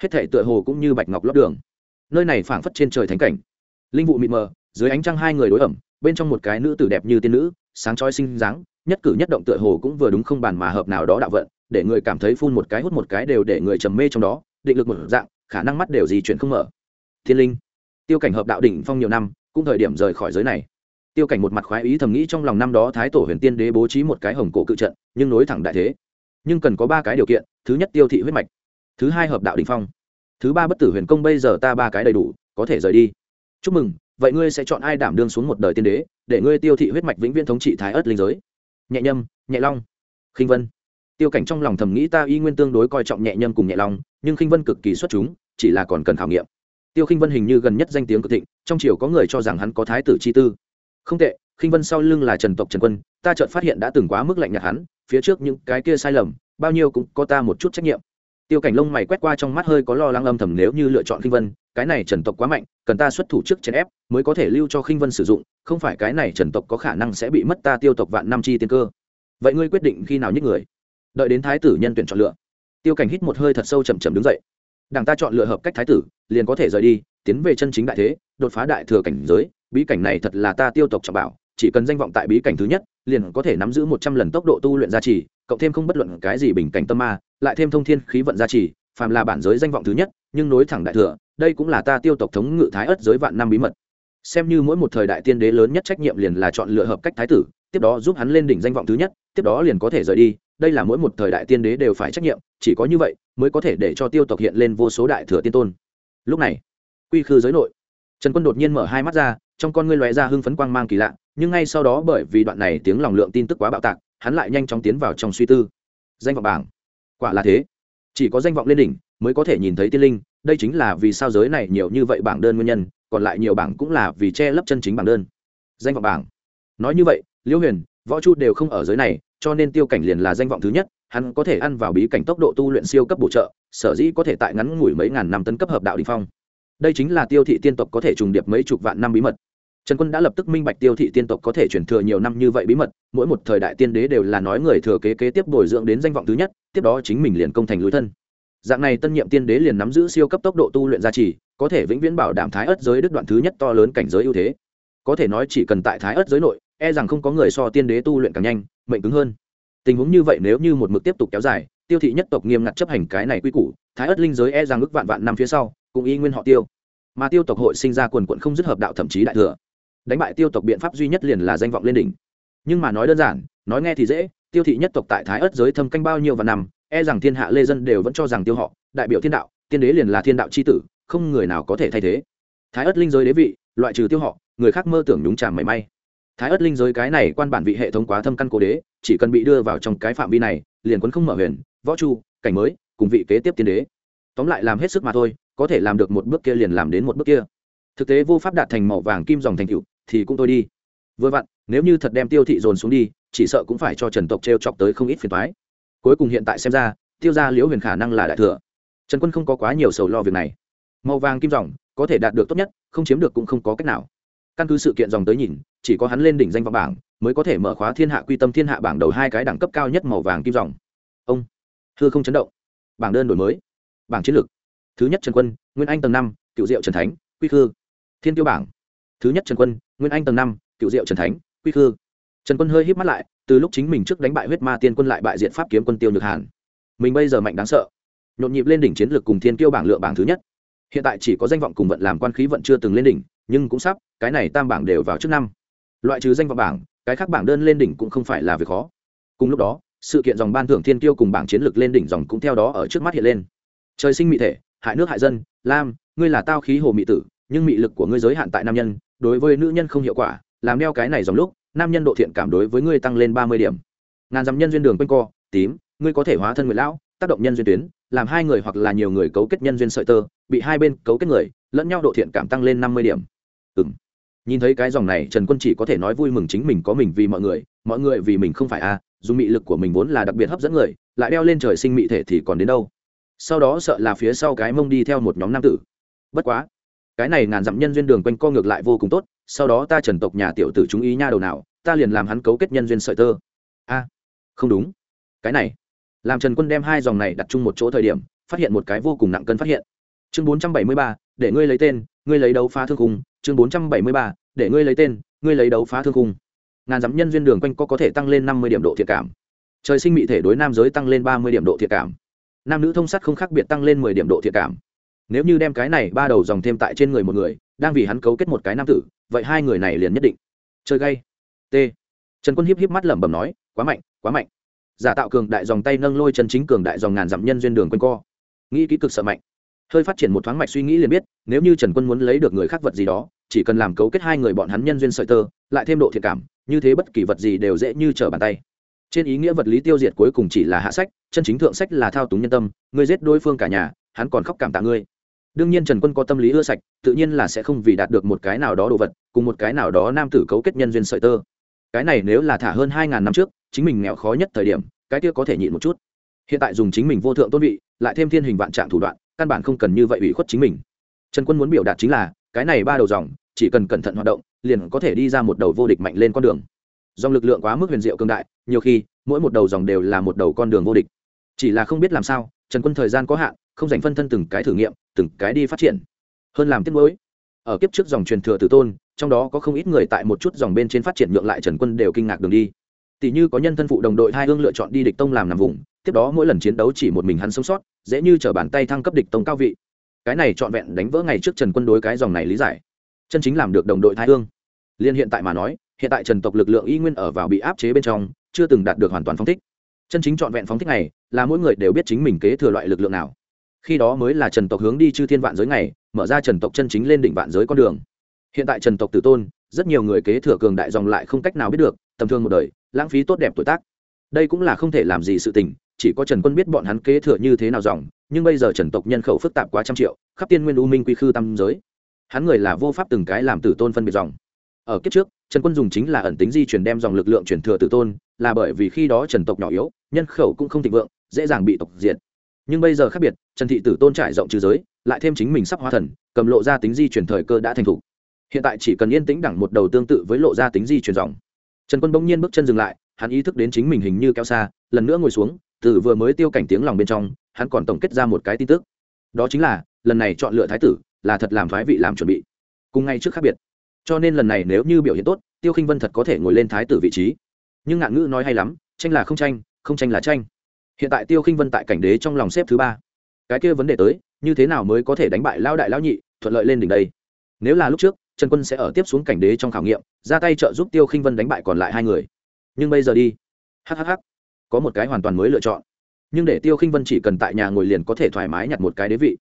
Hết thể tựa hồ cũng như bạch ngọc lót đường. Nơi này phảng phất trên trời thánh cảnh. Linh vụ mịt mờ, dưới ánh trăng hai người đối ẩm, bên trong một cái nữ tử đẹp như tiên nữ, sáng trói xinh dáng, nhất cử nhất động tựa hồ cũng vừa đúng không bàn mà hợp nào đó đạo vận, để người cảm thấy phun một cái hút một cái đều để người trầm mê trong đó, định lực một dạng, khả năng mắt đều gì chuyển không mở. Thiên linh, tiêu cảnh hợp đạo đỉnh phong nhiều năm, cũng thời điểm rời khỏi giới này. Tiêu cảnh một mặt khoái ý thầm nghĩ trong lòng năm đó thái tổ huyền tiên đế bố trí một cái hồng cổ cự trận, nhưng nối thẳng đại thế nhưng cần có ba cái điều kiện, thứ nhất tiêu thị huyết mạch, thứ hai hợp đạo đỉnh phong, thứ ba bất tử huyền công bây giờ ta ba cái đầy đủ, có thể rời đi. Chúc mừng, vậy ngươi sẽ chọn ai đảm đương xuống một đời tiên đế, để ngươi tiêu thị huyết mạch vĩnh viễn thống trị thái ớt linh giới? Nhẹ nhâm, nhẹ long, khinh vân. Tiêu cảnh trong lòng thầm nghĩ ta y nguyên tương đối coi trọng nhẹ nhâm cùng nhẹ long, nhưng khinh vân cực kỳ xuất chúng, chỉ là còn cần khảo nghiệm. Tiêu khinh vân hình như gần nhất danh tiếng cực thịnh, trong triều có người cho rằng hắn có thái tử chi tư. Không tệ, khinh vân sau lưng là trần tộc trần quân, ta chợt phát hiện đã từng quá mức lạnh nhạt hắn phía trước những cái kia sai lầm, bao nhiêu cũng có ta một chút trách nhiệm. Tiêu cảnh lông mày quét qua trong mắt hơi có lo lắng âm thầm nếu như lựa chọn khinh vân, cái này trần tộc quá mạnh, cần ta xuất thủ trước chèn ép, mới có thể lưu cho khinh vân sử dụng, không phải cái này trần tộc có khả năng sẽ bị mất ta tiêu tộc vạn năm chi tiên cơ. Vậy ngươi quyết định khi nào nhất người? Đợi đến thái tử nhân tuyển chọn lựa. Tiêu cảnh hít một hơi thật sâu chậm chậm đứng dậy. Đảng ta chọn lựa hợp cách thái tử, liền có thể rời đi, tiến về chân chính đại thế, đột phá đại thừa cảnh giới, bí cảnh này thật là ta tiêu tộc trọng bảo chỉ cần danh vọng tại bí cảnh thứ nhất, liền có thể nắm giữ một trăm lần tốc độ tu luyện gia trì, cộng thêm không bất luận cái gì bình cảnh tâm ma, lại thêm thông thiên khí vận gia trì, phàm là bản giới danh vọng thứ nhất, nhưng nối thẳng đại thừa, đây cũng là ta tiêu tộc thống ngự thái ất giới vạn năm bí mật. Xem như mỗi một thời đại tiên đế lớn nhất trách nhiệm liền là chọn lựa hợp cách thái tử, tiếp đó giúp hắn lên đỉnh danh vọng thứ nhất, tiếp đó liền có thể rời đi, đây là mỗi một thời đại tiên đế đều phải trách nhiệm, chỉ có như vậy mới có thể để cho tiêu tộc hiện lên vô số đại thừa tiên tôn. Lúc này, quy khư giới nội, trần quân đột nhiên mở hai mắt ra, trong con ngươi lóe ra hưng phấn quang mang kỳ lạ nhưng ngay sau đó bởi vì đoạn này tiếng lòng lượng tin tức quá bạo tạc, hắn lại nhanh chóng tiến vào trong suy tư. Danh vọng bảng. Quả là thế. Chỉ có danh vọng lên đỉnh mới có thể nhìn thấy tiên linh, đây chính là vì sao giới này nhiều như vậy bảng đơn nguyên nhân, còn lại nhiều bảng cũng là vì che lấp chân chính bảng đơn. Danh vọng bảng. Nói như vậy, liễu huyền, võ chu đều không ở giới này, cho nên tiêu cảnh liền là danh vọng thứ nhất, hắn có thể ăn vào bí cảnh tốc độ tu luyện siêu cấp bổ trợ, sở dĩ có thể tại ngắn ngủi mấy ngàn năm tấn cấp hợp đạo đình phong. Đây chính là tiêu thị tiên tộc có thể trùng điệp mấy chục vạn năm bí mật trần quân đã lập tức minh bạch tiêu thị tiên tộc có thể chuyển thừa nhiều năm như vậy bí mật, mỗi một thời đại tiên đế đều là nói người thừa kế kế tiếp bồi dưỡng đến danh vọng thứ nhất, tiếp đó chính mình liền công thành lối thân. Dạng này tân nhiệm tiên đế liền nắm giữ siêu cấp tốc độ tu luyện gia trì, có thể vĩnh viễn bảo đảm thái ớt giới đức đoạn thứ nhất to lớn cảnh giới ưu thế. Có thể nói chỉ cần tại thái ớt giới nội e rằng không có người so tiên đế tu luyện càng nhanh, mệnh cứng hơn. Tình huống như vậy nếu như một mực tiếp tục kéo dài, tiêu thị nhất tộc nghiêm ngặt chấp hành cái này quy củ, thái ớt linh giới e rằng ước vạn vạn năm phía sau, cũng y nguyên họ tiêu. Mà tiêu tộc hội sinh ra quần quận không dứt hợp đạo thậm chí đại thừa đánh bại tiêu tộc biện pháp duy nhất liền là danh vọng lên đỉnh. Nhưng mà nói đơn giản, nói nghe thì dễ, tiêu thị nhất tộc tại thái ớt giới thâm canh bao nhiêu và năm e rằng thiên hạ lê dân đều vẫn cho rằng tiêu họ, đại biểu thiên đạo, tiên đế liền là thiên đạo c h i tử, không người nào có thể thay thế. Thái ớt linh giới đế vị, loại trừ tiêu họ, người khác mơ tưởng nhúng tràm mảy may. Thái ớt linh giới cái này quan bản vị hệ thống quá thâm căn cố đế, chỉ cần bị đưa vào trong cái phạm vi này, liền quấn không mở huyền, võ chu, cảnh mới, cùng vị kế tiếp tiên đế. Tóm lại làm hết sức mà thôi, có thể làm được một bước kia liền làm đến một bước kia. Thực tế vô pháp đạt thành màu vàng kim dòng thành cựu thì cũng tôi đi. Vừa vặn, nếu như thật đem tiêu thị dồn xuống đi, chỉ sợ cũng phải cho trần tộc t r e o chọc tới không ít phiền thoái cuối cùng hiện tại xem ra, tiêu ra liễu huyền khả năng là đại thừa. Trần quân không có quá nhiều sầu lo việc này. Màu vàng kim dòng, có thể đạt được tốt nhất, không chiếm được cũng không có cách nào. Căn cứ sự kiện dòng tới nhìn, chỉ có hắn lên đỉnh danh vọng bảng, mới có thể mở khóa thiên hạ quy tâm thiên hạ bảng đầu hai cái đẳng cấp cao nhất màu vàng kim dòng. Ông thưa không chấn động. Bảng đơn đổi mới. Bảng chiến lược. Thứ nhất trần quân, nguyên anh tầng năm, cựu diệu trần thánh, quy khư. Thiên tiêu bảng thứ nhất trần quân, nguyên anh tầng năm, cựu diệu trần thánh, quy khư. Trần quân hơi híp mắt lại, từ lúc chính mình trước đánh bại huyết ma tiên quân lại bại diện pháp kiếm quân tiêu nhược hàn. Mình bây giờ mạnh đáng sợ. Nhộn nhịp lên đỉnh chiến lược cùng thiên tiêu bảng lựa bảng thứ nhất. Hiện tại chỉ có danh vọng cùng vận làm quan khí vận chưa từng lên đỉnh, nhưng cũng sắp, cái này tam bảng đều vào trước năm. Loại trừ danh vọng bảng, cái khác bảng đơn lên đỉnh cũng không phải là việc khó. Cùng lúc đó, sự kiện dòng ban thưởng thiên tiêu cùng bảng chiến lược lên đỉnh dòng cũng theo đó ở trước mắt hiện lên. Trời sinh mị thể, hại nước hại dân, lam, ngươi là tao khí hồ mị tử, nhưng mị lực của ngươi giới hạn tại nam nhân đối với nữ nhân không hiệu quả, làm đeo cái này dòng lúc, nam nhân độ thiện cảm đối với ngươi tăng lên ba mươi điểm. Ngàn dặm nhân duyên đường quanh co, tím, ngươi có thể hóa thân người lão, tác động nhân duyên tuyến, làm hai người hoặc là nhiều người cấu kết nhân duyên sợi tơ, bị hai bên cấu kết người, lẫn nhau độ thiện cảm tăng lên năm mươi điểm. Ừ m nhìn thấy cái dòng này, trần quân chỉ có thể nói vui mừng chính mình có mình vì mọi người mọi người vì mình không phải a dù mị lực của mình vốn là đặc biệt hấp dẫn người, lại đeo lên trời sinh mị thể thì còn đến đâu? Sau đó sợ là phía sau cái mông đi theo một nhóm nam tử. Bất quá cái này ngàn dặm nhân duyên đường quanh co ngược lại vô cùng tốt, sau đó ta trần tộc nhà tiểu tử chúng ý nha đầu nào, ta liền làm hắn cấu kết nhân duyên sợi tơ. A, không đúng. Cái này, làm trần quân đem hai dòng này đặt chung một chỗ thời điểm, phát hiện một cái vô cùng nặng cân phát hiện. Chương bốn trăm bảy mươi ba, để ngươi lấy tên, ngươi lấy đấu phá thương khung. Chương bốn trăm bảy mươi ba, để ngươi lấy tên, ngươi lấy đấu phá thương khung. Ngàn dặm nhân duyên đường quanh co có thể tăng lên năm mươi điểm độ thiệt cảm. Trời sinh mị thể đối nam giới tăng lên ba mươi điểm độ thiệt cảm. Nam nữ thông sắt không khác biệt tăng lên mười điểm độ thiệt cảm nếu như đem cái này ba đầu dòng thêm tại trên người một người, đang vì hắn cấu kết một cái nam tử, vậy hai người này liền nhất định. Chơi gay. T. Trần quân hiếp hiếp mắt lẩm bẩm nói, quá mạnh quá mạnh. Giả tạo cường đại dòng tay nâng lôi chân chính cường đại dòng ngàn dặm nhân duyên đường quanh co. Nghĩ kỹ cực sợ mạnh. Hơi phát triển một thoáng mạch suy nghĩ liền biết, nếu như trần quân muốn lấy được người khác vật gì đó, chỉ cần làm cấu kết hai người bọn hắn nhân duyên sợi tơ, lại thêm độ thiệt cảm, như thế bất kỳ vật gì đều dễ như trở bàn tay. Trên ý nghĩa vật lý tiêu diệt cuối cùng chỉ là hạ sách, chân chính thượng sách là thao túng nhân tâm, ngươi giết đối phương cả nhà, hắn còn khóc cảm tạ ngươi đương nhiên trần quân có tâm lý ưa sạch, tự nhiên là sẽ không vì đạt được một cái nào đó đồ vật, cùng một cái nào đó nam tử cấu kết nhân duyên sợi tơ. Cái này nếu là thả hơn hai ngàn năm trước, chính mình nghèo khó nhất thời điểm, cái kia có thể nhịn một chút. Hiện tại dùng chính mình vô thượng tôn vị, lại thêm thiên hình vạn trạng thủ đoạn, căn bản không cần như vậy ủy khuất chính mình. Trần quân muốn biểu đạt chính là, cái này ba đầu dòng, chỉ cần cẩn thận hoạt động, liền có thể đi ra một đầu vô địch mạnh lên con đường. Dòng lực lượng quá mức huyền diệu cương đại, nhiều khi, mỗi một đầu dòng đều là một đầu con đường vô địch. Chỉ là không biết làm sao trần quân thời gian có hạn, không dành phân thân từng cái thử nghiệm, từng cái đi phát triển. Hơn làm tiếp mới ở kiếp trước dòng truyền thừa tử tôn, trong đó có không ít người tại một chút dòng bên trên phát triển nhượng lại trần quân đều kinh ngạc đường đi. Tỷ như có nhân thân phụ đồng đội hai hương lựa chọn đi địch tông làm nằm vùng, tiếp đó mỗi lần chiến đấu chỉ một mình hắn sống sót, dễ như t bàn tay thăng cấp địch tông cao vị. Cái này trọn vẹn đánh vỡ ngày trước trần quân đối cái dòng này lý giải. Chân chính làm được đồng đội thái hương liên hiện tại mà nói, hiện tại trần tộc lực lượng y nguyên ở vào bị áp chế bên trong, chưa từng đạt được hoàn toàn phóng thích chân chính trọn vẹn phóng thích này là mỗi người đều biết chính mình kế thừa loại lực lượng nào. Khi đó mới là trần tộc hướng đi chư thiên vạn giới này mở ra trần tộc chân chính lên đỉnh vạn giới con đường. Hiện tại trần tộc tử tôn, rất nhiều người kế thừa cường đại dòng lại không cách nào biết được, tầm thương một đời, lãng phí tốt đẹp tuổi tác. Đây cũng là không thể làm gì sự tình, chỉ có trần quân biết bọn hắn kế thừa như thế nào dòng, nhưng bây giờ trần tộc nhân khẩu phức tạp quá trăm triệu, khắp tiên nguyên u minh quy khư tam giới. Hắn người là vô pháp từng cái làm tử tôn phân biệt dòng. Ở kiếp trước trần quân dùng chính là ẩn tính di chuyển đem dòng lực lượng chuyển thừa từ tôn, là bởi vì khi đó trần tộc nhỏ yếu, nhân khẩu cũng không thịnh vượng, dễ dàng bị tộc diệt. Nhưng bây giờ khác biệt, trần thị tử tôn trải rộng trừ giới, lại thêm chính mình sắp hóa thần, cầm lộ ra tính di chuyển thời cơ đã thành thủ hiện tại chỉ cần yên tĩnh đẳng một đầu tương tự với lộ ra tính di chuyển dòng. Trần quân bỗng nhiên bước chân dừng lại, hắn ý thức đến chính mình hình như kéo xa, lần nữa ngồi xuống, từ vừa mới tiêu cảnh tiếng lòng bên trong, hắn còn tổng kết ra một cái tin tức. Đó chính là, lần này chọn lựa thái tử, là thật làm thoái vị làm chuẩn bị. Cùng ngay trước khác biệt cho nên lần này nếu như biểu hiện tốt, tiêu khinh vân thật có thể ngồi lên thái tử vị trí. Nhưng ngạn ngữ nói hay lắm, tranh là không tranh không tranh là tranh. Hiện tại tiêu khinh vân tại cảnh đế trong lòng xếp thứ ba. Cái kia vấn đề tới, như thế nào mới có thể đánh bại lão đại lão nhị, thuận lợi lên đỉnh đây? Nếu là lúc trước, trần quân sẽ ở tiếp xuống cảnh đế trong khảo nghiệm, ra tay trợ giúp tiêu khinh vân đánh bại còn lại hai người. Nhưng bây giờ đi. Hhh có một cái hoàn toàn mới lựa chọn. Nhưng để tiêu khinh vân chỉ cần tại nhà ngồi liền có thể thoải mái nhặt một cái đế vị.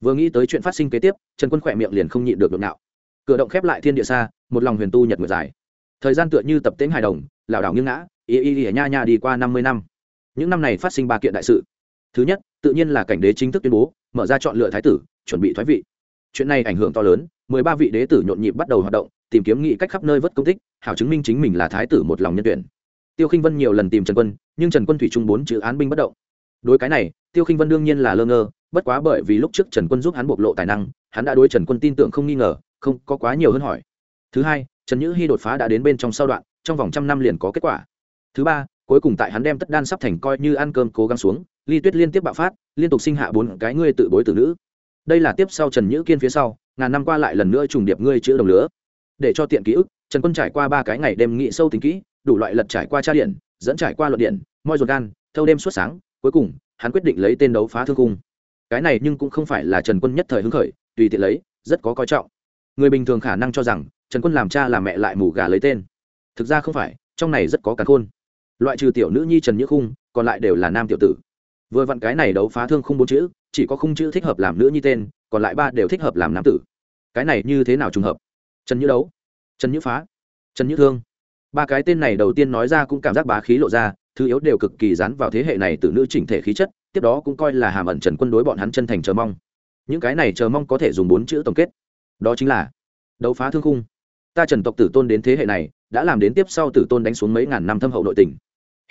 Vừa nghĩ tới chuyện phát sinh kế tiếp, trần quân khỏe miệng liền không nhịn được được nào cửa động khép lại thiên địa xa, một lòng huyền tu nhật ngược dài. Thời gian tựa như tập tễnh hài đồng, lảo đảo nghiêng ngã, y y y nha nha đi qua năm mươi năm. Những năm này phát sinh ba kiện đại sự. Thứ nhất, tự nhiên là cảnh đế chính thức tuyên bố, mở ra chọn lựa thái tử, chuẩn bị thoái vị. Chuyện này ảnh hưởng to lớn, mười ba vị đế tử nhộn nhịp bắt đầu hoạt động, tìm kiếm nghị cách khắp nơi vất công tích, hảo chứng minh chính mình là thái tử một lòng nhân tuyển. Tiêu khinh vân nhiều lần tìm trần quân, nhưng trần quân thủy trung bốn chữ án binh bất động. Đối cái này, tiêu khinh vân đương nhiên là lơ ngơ, bất quá bởi vì lúc trước trần quân giúp hắn bộc lộ tài năng, hắn đã đối trần quân tin tưởng không nghi ngờ không có quá nhiều hơn hỏi. Thứ hai, trần nhữ hy đột phá đã đến bên trong sau đoạn, trong vòng trăm năm liền có kết quả. Thứ ba, cuối cùng tại hắn đem tất đan sắp thành coi như ăn cơm cố gắng xuống, ly tuyết liên tiếp bạo phát, liên tục sinh hạ bốn cái ngươi tự bối tử nữ. Đây là tiếp sau trần nhữ kiên phía sau, ngàn năm qua lại lần nữa trùng điệp ngươi chữ đồng lứa để cho tiện ký ức, trần quân trải qua ba cái ngày đêm nghị sâu tính kỹ, đủ loại lật trải qua tra điện, dẫn trải qua luận điện, moi ruột gan, thâu đêm suốt sáng, cuối cùng, hắn quyết định lấy tên đấu phá thương cung. Cái này nhưng cũng không phải là trần quân nhất thời hứng khởi, tùy tiện lấy, rất có coi trọng người bình thường khả năng cho rằng trần quân làm cha làm mẹ lại mù gà lấy tên thực ra không phải trong này rất có cả khôn loại trừ tiểu nữ nhi trần nhữ khung còn lại đều là nam tiểu tử vừa vặn cái này đấu phá thương không bốn chữ chỉ có khung chữ thích hợp làm nữ nhi tên còn lại ba đều thích hợp làm nam tử cái này như thế nào trùng hợp trần nhữ đấu trần nhữ phá trần nhữ thương ba cái tên này đầu tiên nói ra cũng cảm giác bá khí lộ ra thứ yếu đều cực kỳ dán vào thế hệ này từ nữ chỉnh thể khí chất tiếp đó cũng coi là hàm ẩn trần quân đối bọn hắn chân thành chờ mong những cái này chờ mong có thể dùng bốn chữ tổng kết đó chính là đấu phá thương khung. Ta trần tộc tử tôn đến thế hệ này, đã làm đến tiếp sau tử tôn đánh xuống mấy ngàn năm thâm hậu nội tình.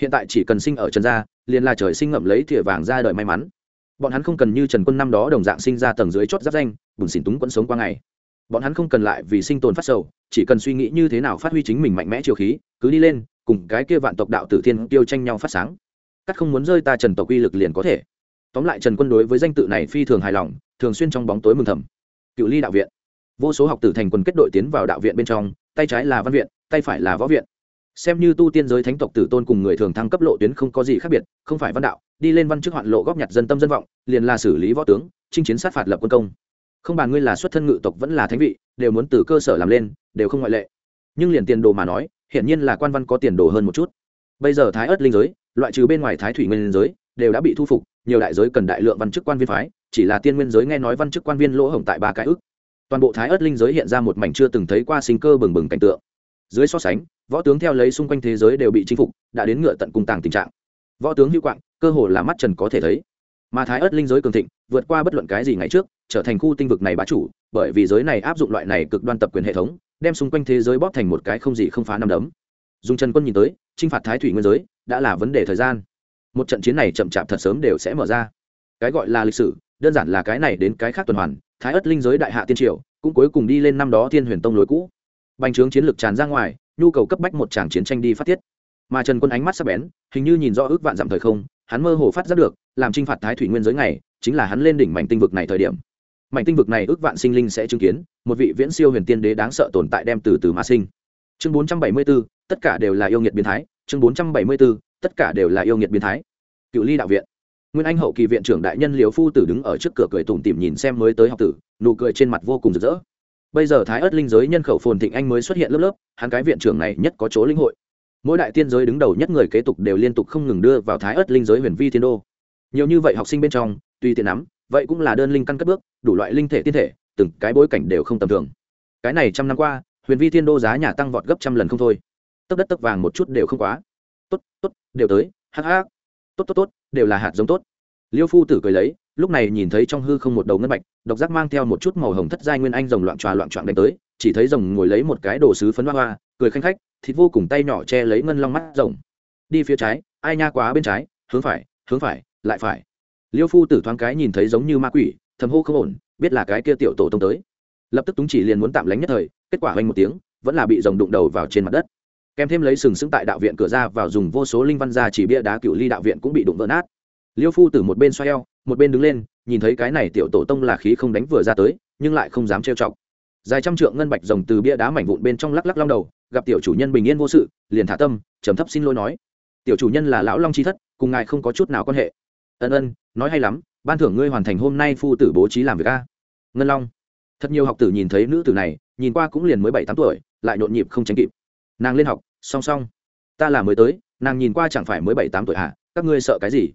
Hiện tại chỉ cần sinh ở trần gia, liền là trời sinh ngậm lấy thìa vàng ra đời may mắn. Bọn hắn không cần như trần quân năm đó đồng dạng sinh ra tầng dưới chót giáp danh, bùn xỉn túng quẫn sống qua ngày. Bọn hắn không cần lại vì sinh tồn phát sầu, chỉ cần suy nghĩ như thế nào phát huy chính mình mạnh mẽ chiều khí, cứ đi lên, cùng cái kia vạn tộc đạo tử thiên tiêu tranh nhau phát sáng. Cắt không muốn rơi ta trần tộc uy lực liền có thể. Tóm lại trần quân đối với danh tự này phi thường hài lòng, thường xuyên trong bóng tối mừng thầm. Cựu ly đạo viện vô số học tử thành quần kết đội tiến vào đạo viện bên trong, tay trái là văn viện, tay phải là võ viện. Xem như tu tiên giới thánh tộc tử tôn cùng người thường thăng cấp lộ tuyến không có gì khác biệt, không phải văn đạo, đi lên văn chức hoạn lộ góp nhặt dân tâm dân vọng, liền là xử lý võ tướng, chinh chiến sát phạt lập quân công. Không bàn ngươi là xuất thân ngự tộc vẫn là thánh vị, đều muốn từ cơ sở làm lên, đều không ngoại lệ. Nhưng liền tiền đồ mà nói, hiển nhiên là quan văn có tiền đồ hơn một chút. Bây giờ thái ớt linh giới, loại trừ bên ngoài thái thủy nguyên giới, đều đã bị thu phục, nhiều đại giới cần đại lượng văn chức quan viên phái, chỉ là tiên nguyên giới nghe nói văn chức quan viên lỗ hổng tại ba cái ức toàn bộ thái ớt linh giới hiện ra một mảnh chưa từng thấy qua sinh cơ bừng bừng cảnh tượng. Dưới so sánh, võ tướng theo lấy xung quanh thế giới đều bị chinh phục, đã đến ngựa tận cung tàng tình trạng. Võ tướng hữu quạng, cơ hồ là mắt trần có thể thấy. Mà thái ớt linh giới cường thịnh, vượt qua bất luận cái gì ngày trước, trở thành khu tinh vực này bá chủ, bởi vì giới này áp dụng loại này cực đoan tập quyền hệ thống, đem xung quanh thế giới bóp thành một cái không gì không phá năm đấm. Dùng trần quân nhìn tới, chinh phạt thái thủy nguyên giới, đã là vấn đề thời gian. Một trận chiến này chậm chạp thật sớm đều sẽ mở ra. Cái gọi là lịch sử, đơn giản là cái này đến cái khác tuần hoàn thái ất linh giới đại hạ tiên triều cũng cuối cùng đi lên năm đó thiên huyền tông lối cũ. Bành trướng chiến lược tràn ra ngoài nhu cầu cấp bách một tràng chiến tranh đi phát tiết. Mà trần quân ánh mắt sắc bén hình như nhìn rõ ước vạn dặm thời không hắn mơ hồ phát giác được làm t r i n h phạt thái thủy nguyên giới này chính là hắn lên đỉnh mảnh tinh vực này thời điểm. Mảnh tinh vực này ước vạn sinh linh sẽ chứng kiến một vị viễn siêu huyền tiên đế đáng sợ tồn tại đem từ từ mà sinh. Chương bốn trăm bảy mươi 474, tất cả đều là yêu nghiệt biến thái. Chương bốn trăm bảy mươi 474, tất cả đều là yêu nghiệt biến thái. Cựu ly đạo viện nguyên anh hậu kỳ viện trưởng đại nhân liều phu tử đứng ở trước cửa cười tủm tỉm nhìn xem mới tới học tử, nụ cười trên mặt vô cùng rực rỡ. Bây giờ thái ớt linh giới nhân khẩu phồn thịnh anh mới xuất hiện lớp lớp, hắn cái viện trưởng này nhất có chỗ linh hội. Mỗi đại tiên giới đứng đầu nhất người kế tục đều liên tục không ngừng đưa vào thái ớt linh giới huyền vi thiên đô. Nhiều như vậy học sinh bên trong tuy tiện lắm vậy cũng là đơn linh căn cất bước, đủ loại linh thể tiên thể, từng cái bối cảnh đều không tầm thường. Cái này trăm năm qua, huyền vi thiên đô giá nhà tăng vọt gấp trăm lần không thôi. Tấp đất tấp vàng một chút đều không quá. Tốt tốt, đều tới, hắc hắc tốt tốt tốt, đều là hạt giống tốt. Liêu phu tử cười lấy, lúc này nhìn thấy trong hư không một đầu ngân bạch, độc giác mang theo một chút màu hồng thất giai nguyên anh rồng loạn tròa loạn trọn đánh tới, chỉ thấy rồng ngồi lấy một cái đồ sứ phấn hoa hoa, cười khanh khách, thịt vô cùng tay nhỏ che lấy ngân long mắt rồng. Đi phía trái, ai nha quá bên trái, hướng phải hướng phải, lại phải. Liêu phu tử thoáng cái nhìn thấy giống như ma quỷ, thầm hô không ổn, biết là cái kia tiểu tổ tông tới. Lập tức túng chỉ liền muốn tạm lánh nhất thời, kết quả hoành một tiếng, vẫn là bị rồng đụng đầu vào trên mặt đất kèm thêm lấy sừng sững tại đạo viện cửa ra vào dùng vô số linh văn ra chỉ bia đá cựu ly đạo viện cũng bị đụng vỡ nát. Liêu phu tử một bên xoay eo, một bên đứng lên, nhìn thấy cái này tiểu tổ tông là khí không đánh vừa ra tới, nhưng lại không dám trêu chọc. Dài trăm trượng ngân bạch rồng từ bia đá mảnh vụn bên trong lắc lắc long đầu, gặp tiểu chủ nhân bình yên vô sự, liền thả tâm, trầm thấp xin lỗi nói. Tiểu chủ nhân là lão long chi thất, cùng ngài không có chút nào quan hệ. Ân ân, nói hay lắm, ban thưởng ngươi hoàn thành hôm nay phu tử bố trí làm việc a. Ngân long. Thật nhiều học tử nhìn thấy nữ tử này, nhìn qua cũng liền mới bảy tám tuổi, lại nhộn nhịp không tránh kịp nàng lên học, song song. Ta là mới tới, nàng nhìn qua chẳng phải mới bảy tám tuổi hả các ngươi sợ cái gì?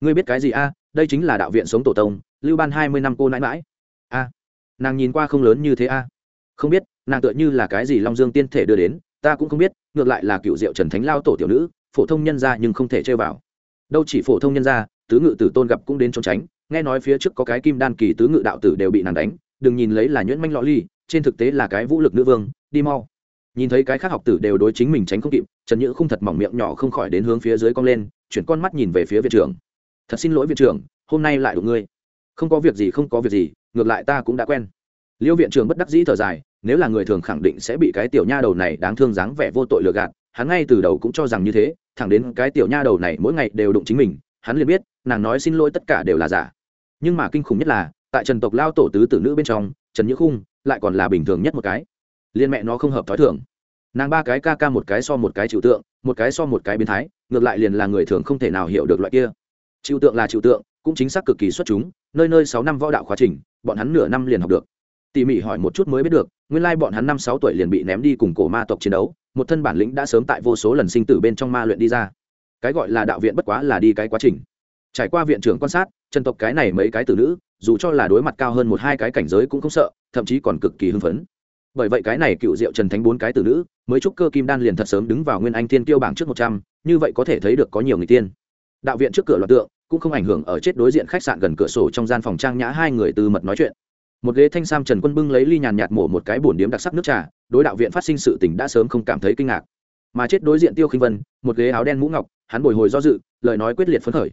Ngươi biết cái gì a đây chính là đạo viện sống tổ tông, lưu ban hai mươi năm cô nãi mãi. A nàng nhìn qua không lớn như thế a không biết, nàng tựa như là cái gì long dương tiên thể đưa đến, ta cũng không biết, ngược lại là cựu diệu trần thánh lao tổ tiểu nữ, phổ thông nhân gia nhưng không thể chơi vào. Đâu chỉ phổ thông nhân gia, tứ ngự tử tôn gặp cũng đến trốn tránh, nghe nói phía trước có cái kim đan kỳ tứ ngự đạo tử đều bị nàng đánh, đừng nhìn lấy là nhuyễn manh lọ ly, trên thực tế là cái vũ lực nữ vương, đi mau nhìn thấy cái khác học tử đều đối chính mình tránh không kịp, trần nhữ không thật mỏng miệng nhỏ không khỏi đến hướng phía dưới cong lên, chuyển con mắt nhìn về phía viện trưởng. Thật xin lỗi viện trưởng, hôm nay lại đụng ngươi. Không có việc gì, không có việc gì, ngược lại ta cũng đã quen. Liêu viện trưởng bất đắc dĩ thở dài, nếu là người thường khẳng định sẽ bị cái tiểu nha đầu này đáng thương dáng vẻ vô tội lừa gạt, hắn ngay từ đầu cũng cho rằng như thế, thẳng đến cái tiểu nha đầu này mỗi ngày đều đụng chính mình, hắn liền biết, nàng nói xin lỗi tất cả đều là giả. Nhưng mà kinh khủng nhất là, tại trần tộc lao tổ tứ tử nữ bên trong, trần nhữ khung lại còn là bình thường nhất một cái liên mẹ nó không hợp thói thường, nàng ba cái ca ca một cái so một cái chịu tượng một cái so một cái biến thái ngược lại liền là người thường không thể nào hiểu được loại kia. Chịu tượng là chịu tượng cũng chính xác cực kỳ xuất chúng nơi nơi sáu năm võ đạo khóa trình bọn hắn nửa năm liền học được. Tỉ mỉ hỏi một chút mới biết được nguyên lai bọn hắn năm sáu tuổi liền bị ném đi cùng cổ ma tộc chiến đấu một thân bản lĩnh đã sớm tại vô số lần sinh tử bên trong ma luyện đi ra. Cái gọi là đạo viện bất quá là đi cái quá trình. Trải qua viện trưởng quan sát chân tộc cái này mấy cái tử nữ dù cho là đối mặt cao hơn một hai cái cảnh giới cũng không sợ thậm chí còn cực kỳ hưng phấn bởi vậy cái này cựu diệu trần thánh bốn cái tử nữ, mới chúc cơ kim đan liền thật sớm đứng vào nguyên anh tiên tiêu bảng trước một trăm, như vậy có thể thấy được có nhiều người tiên. Đạo viện trước cửa loạt tượng, cũng không ảnh hưởng ở chết đối diện khách sạn gần cửa sổ trong gian phòng trang nhã hai người từ mật nói chuyện. Một ghế thanh sam trần quân bưng lấy ly nhàn nhạt mổ một cái bổn điếm đặc sắc nước trà, đối đạo viện phát sinh sự tình đã sớm không cảm thấy kinh ngạc. Mà chết đối diện tiêu khinh vân, một ghế áo đen mũ ngọc, hắn bồi hồi do dự, lời nói quyết liệt phấn khởi.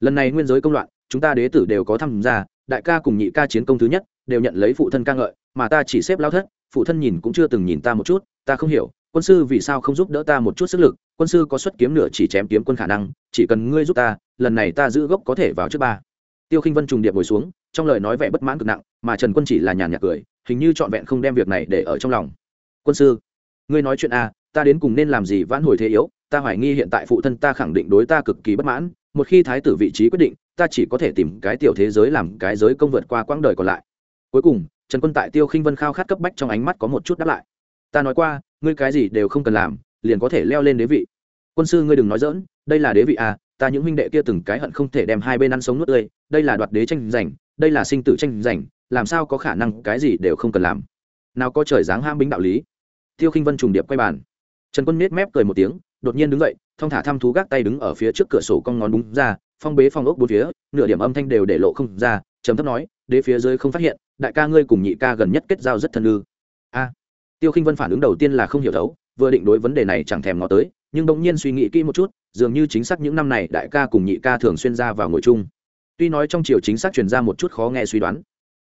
Lần này nguyên giới công loạn, chúng ta đế tử đều có tham gia, đại ca cùng nhị ca chiến công thứ nhất, đều nhận lấy phụ thân ca ngợi mà ta chỉ xếp lao thất, phụ thân nhìn cũng chưa từng nhìn ta một chút, ta không hiểu, quân sư vì sao không giúp đỡ ta một chút sức lực, quân sư có xuất kiếm nửa chỉ chém kiếm quân khả năng, chỉ cần ngươi giúp ta, lần này ta giữ gốc có thể vào trước ba. Tiêu khinh vân trùng điệp ngồi xuống, trong lời nói vẻ bất mãn cực nặng, mà trần quân chỉ là nhàn nhạt cười, hình như trọn vẹn không đem việc này để ở trong lòng. Quân sư, ngươi nói chuyện a ta đến cùng nên làm gì vãn hồi thế yếu, ta hoài nghi hiện tại phụ thân ta khẳng định đối ta cực kỳ bất mãn, một khi thái tử vị trí quyết định, ta chỉ có thể tìm cái tiểu thế giới làm cái giới công vượt qua quãng đời còn lại. Cuối cùng trần quân tại tiêu khinh vân khao khát cấp bách trong ánh mắt có một chút đáp lại. Ta nói qua, ngươi cái gì đều không cần làm, liền có thể leo lên đế vị. Quân sư ngươi đừng nói dỡn đây là đế vị à ta những huynh đệ kia từng cái hận không thể đem hai bên ăn sống nuốt tươi, đây là đoạt đế tranh giành, đây là sinh tử tranh giành, làm sao có khả năng cái gì đều không cần làm. Nào có trời dáng ham bính đạo lý. Tiêu khinh vân trùng điệp quay bàn. Trần quân nết mép cười một tiếng, đột nhiên đứng dậy, thong thả thăm thú gác tay đứng ở phía trước cửa sổ con ngón búng ra, phong bế phong ốc bốn phía, nửa điểm âm thanh đều để lộ không ra, trầm thấp nói đế phía dưới không phát hiện, đại ca ngươi cùng nhị ca gần nhất kết giao rất thân ư. A. Tiêu khinh vân phản ứng đầu tiên là không hiểu thấu, vừa định đối vấn đề này chẳng thèm ngó tới, nhưng bỗng nhiên suy nghĩ kỹ một chút, dường như chính xác những năm này đại ca cùng nhị ca thường xuyên ra vào ngồi chung. Tuy nói trong chiều chính xác truyền ra một chút khó nghe suy đoán,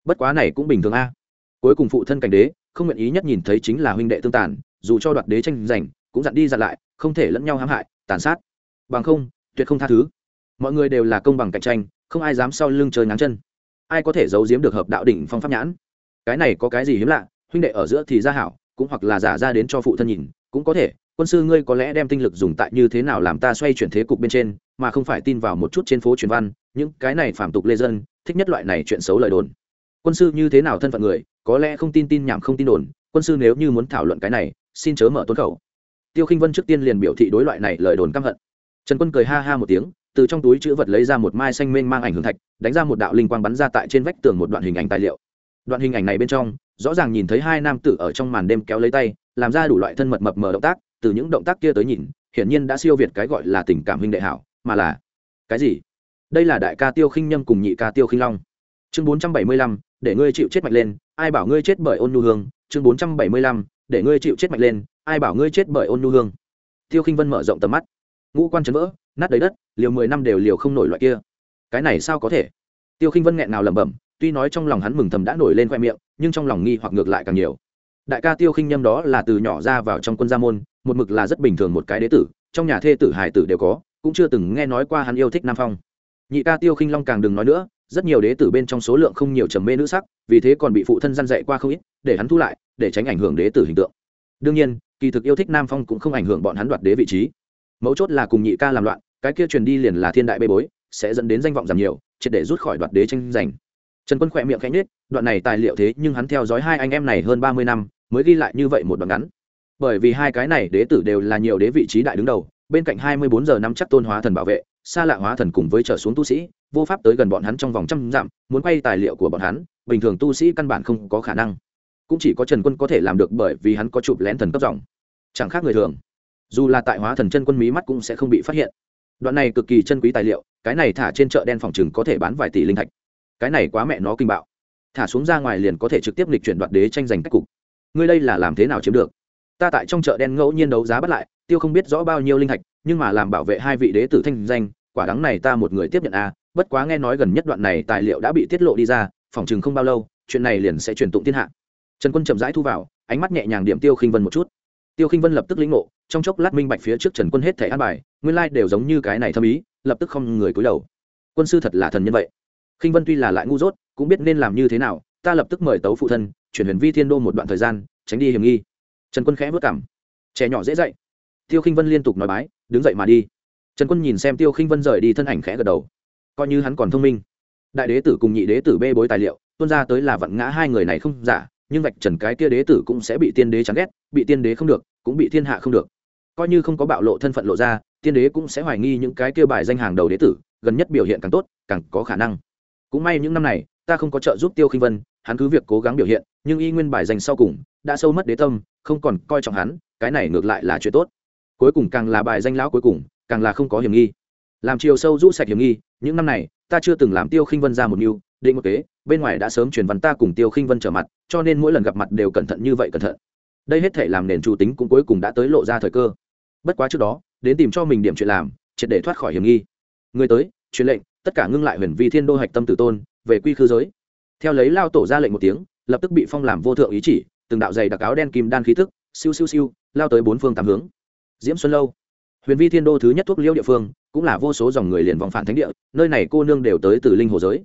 bất quá này cũng bình thường a. Cuối cùng phụ thân cảnh đế, không nguyện ý nhất nhìn thấy chính là huynh đệ tương tàn, dù cho đoạt đế tranh giành, cũng dặn đi dặn lại, không thể lẫn nhau hãm hại, tàn sát. Bằng không, tuyệt không tha thứ. Mọi người đều là công bằng cạnh tranh, không ai dám sau lưng chơi ngáng chân ai có thể giấu giếm được hợp đạo đỉnh phong pháp nhãn? Cái này có cái gì hiếm lạ? Huynh đệ ở giữa thì ra hảo, cũng hoặc là giả ra đến cho phụ thân nhìn, cũng có thể. Quân sư ngươi có lẽ đem tinh lực dùng tại như thế nào làm ta xoay chuyển thế cục bên trên, mà không phải tin vào một chút trên phố truyền văn, những cái này phạm tục lê dân, thích nhất loại này chuyện xấu lời đồn. Quân sư như thế nào thân phận người, có lẽ không tin tin nhảm không tin đồn, quân sư nếu như muốn thảo luận cái này, xin chớ mở tốn khẩu. Tiêu khinh vân trước tiên liền biểu thị đối loại này lời đồn căm hận. Trần quân cười ha ha một tiếng từ trong túi chữ vật lấy ra một mai xanh mênh mang ảnh hưởng thạch, đánh ra một đạo linh quang bắn ra tại trên vách tường một đoạn hình ảnh tài liệu. Đoạn hình ảnh này bên trong, rõ ràng nhìn thấy hai nam tử ở trong màn đêm kéo lấy tay, làm ra đủ loại thân mật mập mờ động tác, từ những động tác kia tới nhìn, hiển nhiên đã siêu việt cái gọi là tình cảm huynh đệ hảo, mà là, cái gì? Đây là đại ca tiêu khinh nhâm cùng nhị ca tiêu khinh long. Chương bốn trăm bảy mươi lăm, để ngươi chịu chết mạnh lên, ai bảo ngươi chết bởi ôn nhu hương? Chương bốn trăm bảy mươi lăm, để ngươi chịu chết mạnh lên, ai bảo ngươi chết bởi ôn nhu hương? Tiêu khinh vân mở rộng tầm mắt ngũ quan chấn vỡ, nát đầy đất, liều mười năm đều liều không nổi loại kia. Cái này sao có thể? Tiêu khinh vân nghẹn nào lẩm bẩm, tuy nói trong lòng hắn mừng thầm đã nổi lên khoe miệng, nhưng trong lòng nghi hoặc ngược lại càng nhiều. Đại ca tiêu khinh nhâm đó là từ nhỏ ra vào trong quân gia môn, một mực là rất bình thường một cái đế tử, trong nhà thê tử hải tử đều có, cũng chưa từng nghe nói qua hắn yêu thích nam phong. Nhị ca tiêu khinh long càng đừng nói nữa, rất nhiều đế tử bên trong số lượng không nhiều trầm mê nữ sắc, vì thế còn bị phụ thân gian dạy qua không ít, để hắn thu lại, để tránh ảnh hưởng đế tử hình tượng. Đương nhiên, kỳ thực yêu thích nam phong cũng không ảnh hưởng bọn hắn đoạt đế vị trí mấu chốt là cùng nhị ca làm loạn, cái kia truyền đi liền là thiên đại bê bối, sẽ dẫn đến danh vọng giảm nhiều, triệt để rút khỏi đoạt đế tranh giành. Trần quân khỏe miệng khẽ nhết đoạn này tài liệu thế nhưng hắn theo dõi hai anh em này hơn ba mươi năm, mới ghi lại như vậy một đoạn ngắn. Bởi vì hai cái này đế tử đều là nhiều đế vị trí đại đứng đầu, bên cạnh hai mươi bốn giờ năm chắc tôn hóa thần bảo vệ, xa lạ hóa thần cùng với trở xuống tu sĩ, vô pháp tới gần bọn hắn trong vòng trăm dặm, muốn quay tài liệu của bọn hắn, bình thường tu sĩ căn bản không có khả năng. Cũng chỉ có trần quân có thể làm được bởi vì hắn có chụp lén thần cấp dòng. Chẳng khác người thường dù là tại hóa thần chân quân mí mắt cũng sẽ không bị phát hiện. Đoạn này cực kỳ chân quý tài liệu cái này thả trên chợ đen phòng chừng có thể bán vài tỷ linh thạch. Cái này quá mẹ nó kinh bạo. Thả xuống ra ngoài liền có thể trực tiếp lịch chuyển đoạt đế tranh giành cách cục. Ngươi đây là làm thế nào chiếm được? Ta tại trong chợ đen ngẫu nhiên đấu giá bắt lại tiêu không biết rõ bao nhiêu linh thạch nhưng mà làm bảo vệ hai vị đế tử thanh danh quả đắng này ta một người tiếp nhận a à, bất quá nghe nói gần nhất đoạn này tài liệu đã bị tiết lộ đi ra phòng chừng không bao lâu chuyện này liền sẽ truyền tụng thiên hạ. Trần quân chậm rãi thu vào ánh mắt nhẹ nhàng điểm tiêu khinh vân một chút tiêu khinh vân lập tức lĩnh ngộ, trong chốc lát minh bạch phía trước trần quân hết thẻ an bài, nguyên lai đều giống như cái này thâm ý, lập tức không người cúi đầu. Quân sư thật là thần nhân vậy. Khinh vân tuy là lại ngu dốt, cũng biết nên làm như thế nào, ta lập tức mời tấu phụ thân, chuyển huyền vi thiên đô một đoạn thời gian, tránh đi hiểm nghi. Trần quân khẽ vất cảm. Trẻ nhỏ dễ dậy tiêu khinh vân liên tục nói bái, đứng dậy mà đi. Trần quân nhìn xem tiêu khinh vân rời đi thân ảnh khẽ gật đầu. Coi như hắn còn thông minh. Đại đế tử cùng nhị đế tử bê bối tài liệu, tuôn ra tới là vặn ngã hai người này không giả nhưng vạch trần cái kia đế tử cũng sẽ bị tiên đế chán ghét, bị tiên đế không được, cũng bị thiên hạ không được. Coi như không có bạo lộ thân phận lộ ra, tiên đế cũng sẽ hoài nghi những cái kia bài danh hàng đầu đế tử, gần nhất biểu hiện càng tốt, càng có khả năng. Cũng may những năm này, ta không có trợ giúp tiêu khinh vân, hắn cứ việc cố gắng biểu hiện, nhưng y nguyên bài danh sau cùng, đã sâu mất đế tâm, không còn coi trọng hắn, cái này ngược lại là chuyện tốt. Cuối cùng càng là bài danh lão cuối cùng, càng là không có hiểm nghi. Làm chiều sâu rũ sạch hiểm nghi, những năm này, ta chưa từng làm tiêu khinh vân ra một mưu định một kế, bên ngoài đã sớm truyền văn ta cùng tiêu khinh vân trở mặt, cho nên mỗi lần gặp mặt đều cẩn thận như vậy cẩn thận. Đây hết thể làm nền chủ tính cũng cuối cùng đã tới lộ ra thời cơ. Bất quá trước đó, đến tìm cho mình điểm chuyện làm, triệt để thoát khỏi hiểm nghi. Người tới, truyền lệnh, tất cả ngưng lại huyền vi thiên đô hạch tâm tử tôn, về quy khư giới. Theo lấy lao tổ ra lệnh một tiếng, lập tức bị phong làm vô thượng ý chỉ, từng đạo dày đặc áo đen kim đan khí tức, siêu siêu siêu, lao tới bốn phương tám hướng. Diễm xuân lâu, huyền vi thiên đô thứ nhất thuốc liêu địa phương, cũng là vô số dòng người liền vòng phản thánh địa, nơi này cô nương đều tới từ linh hồ giới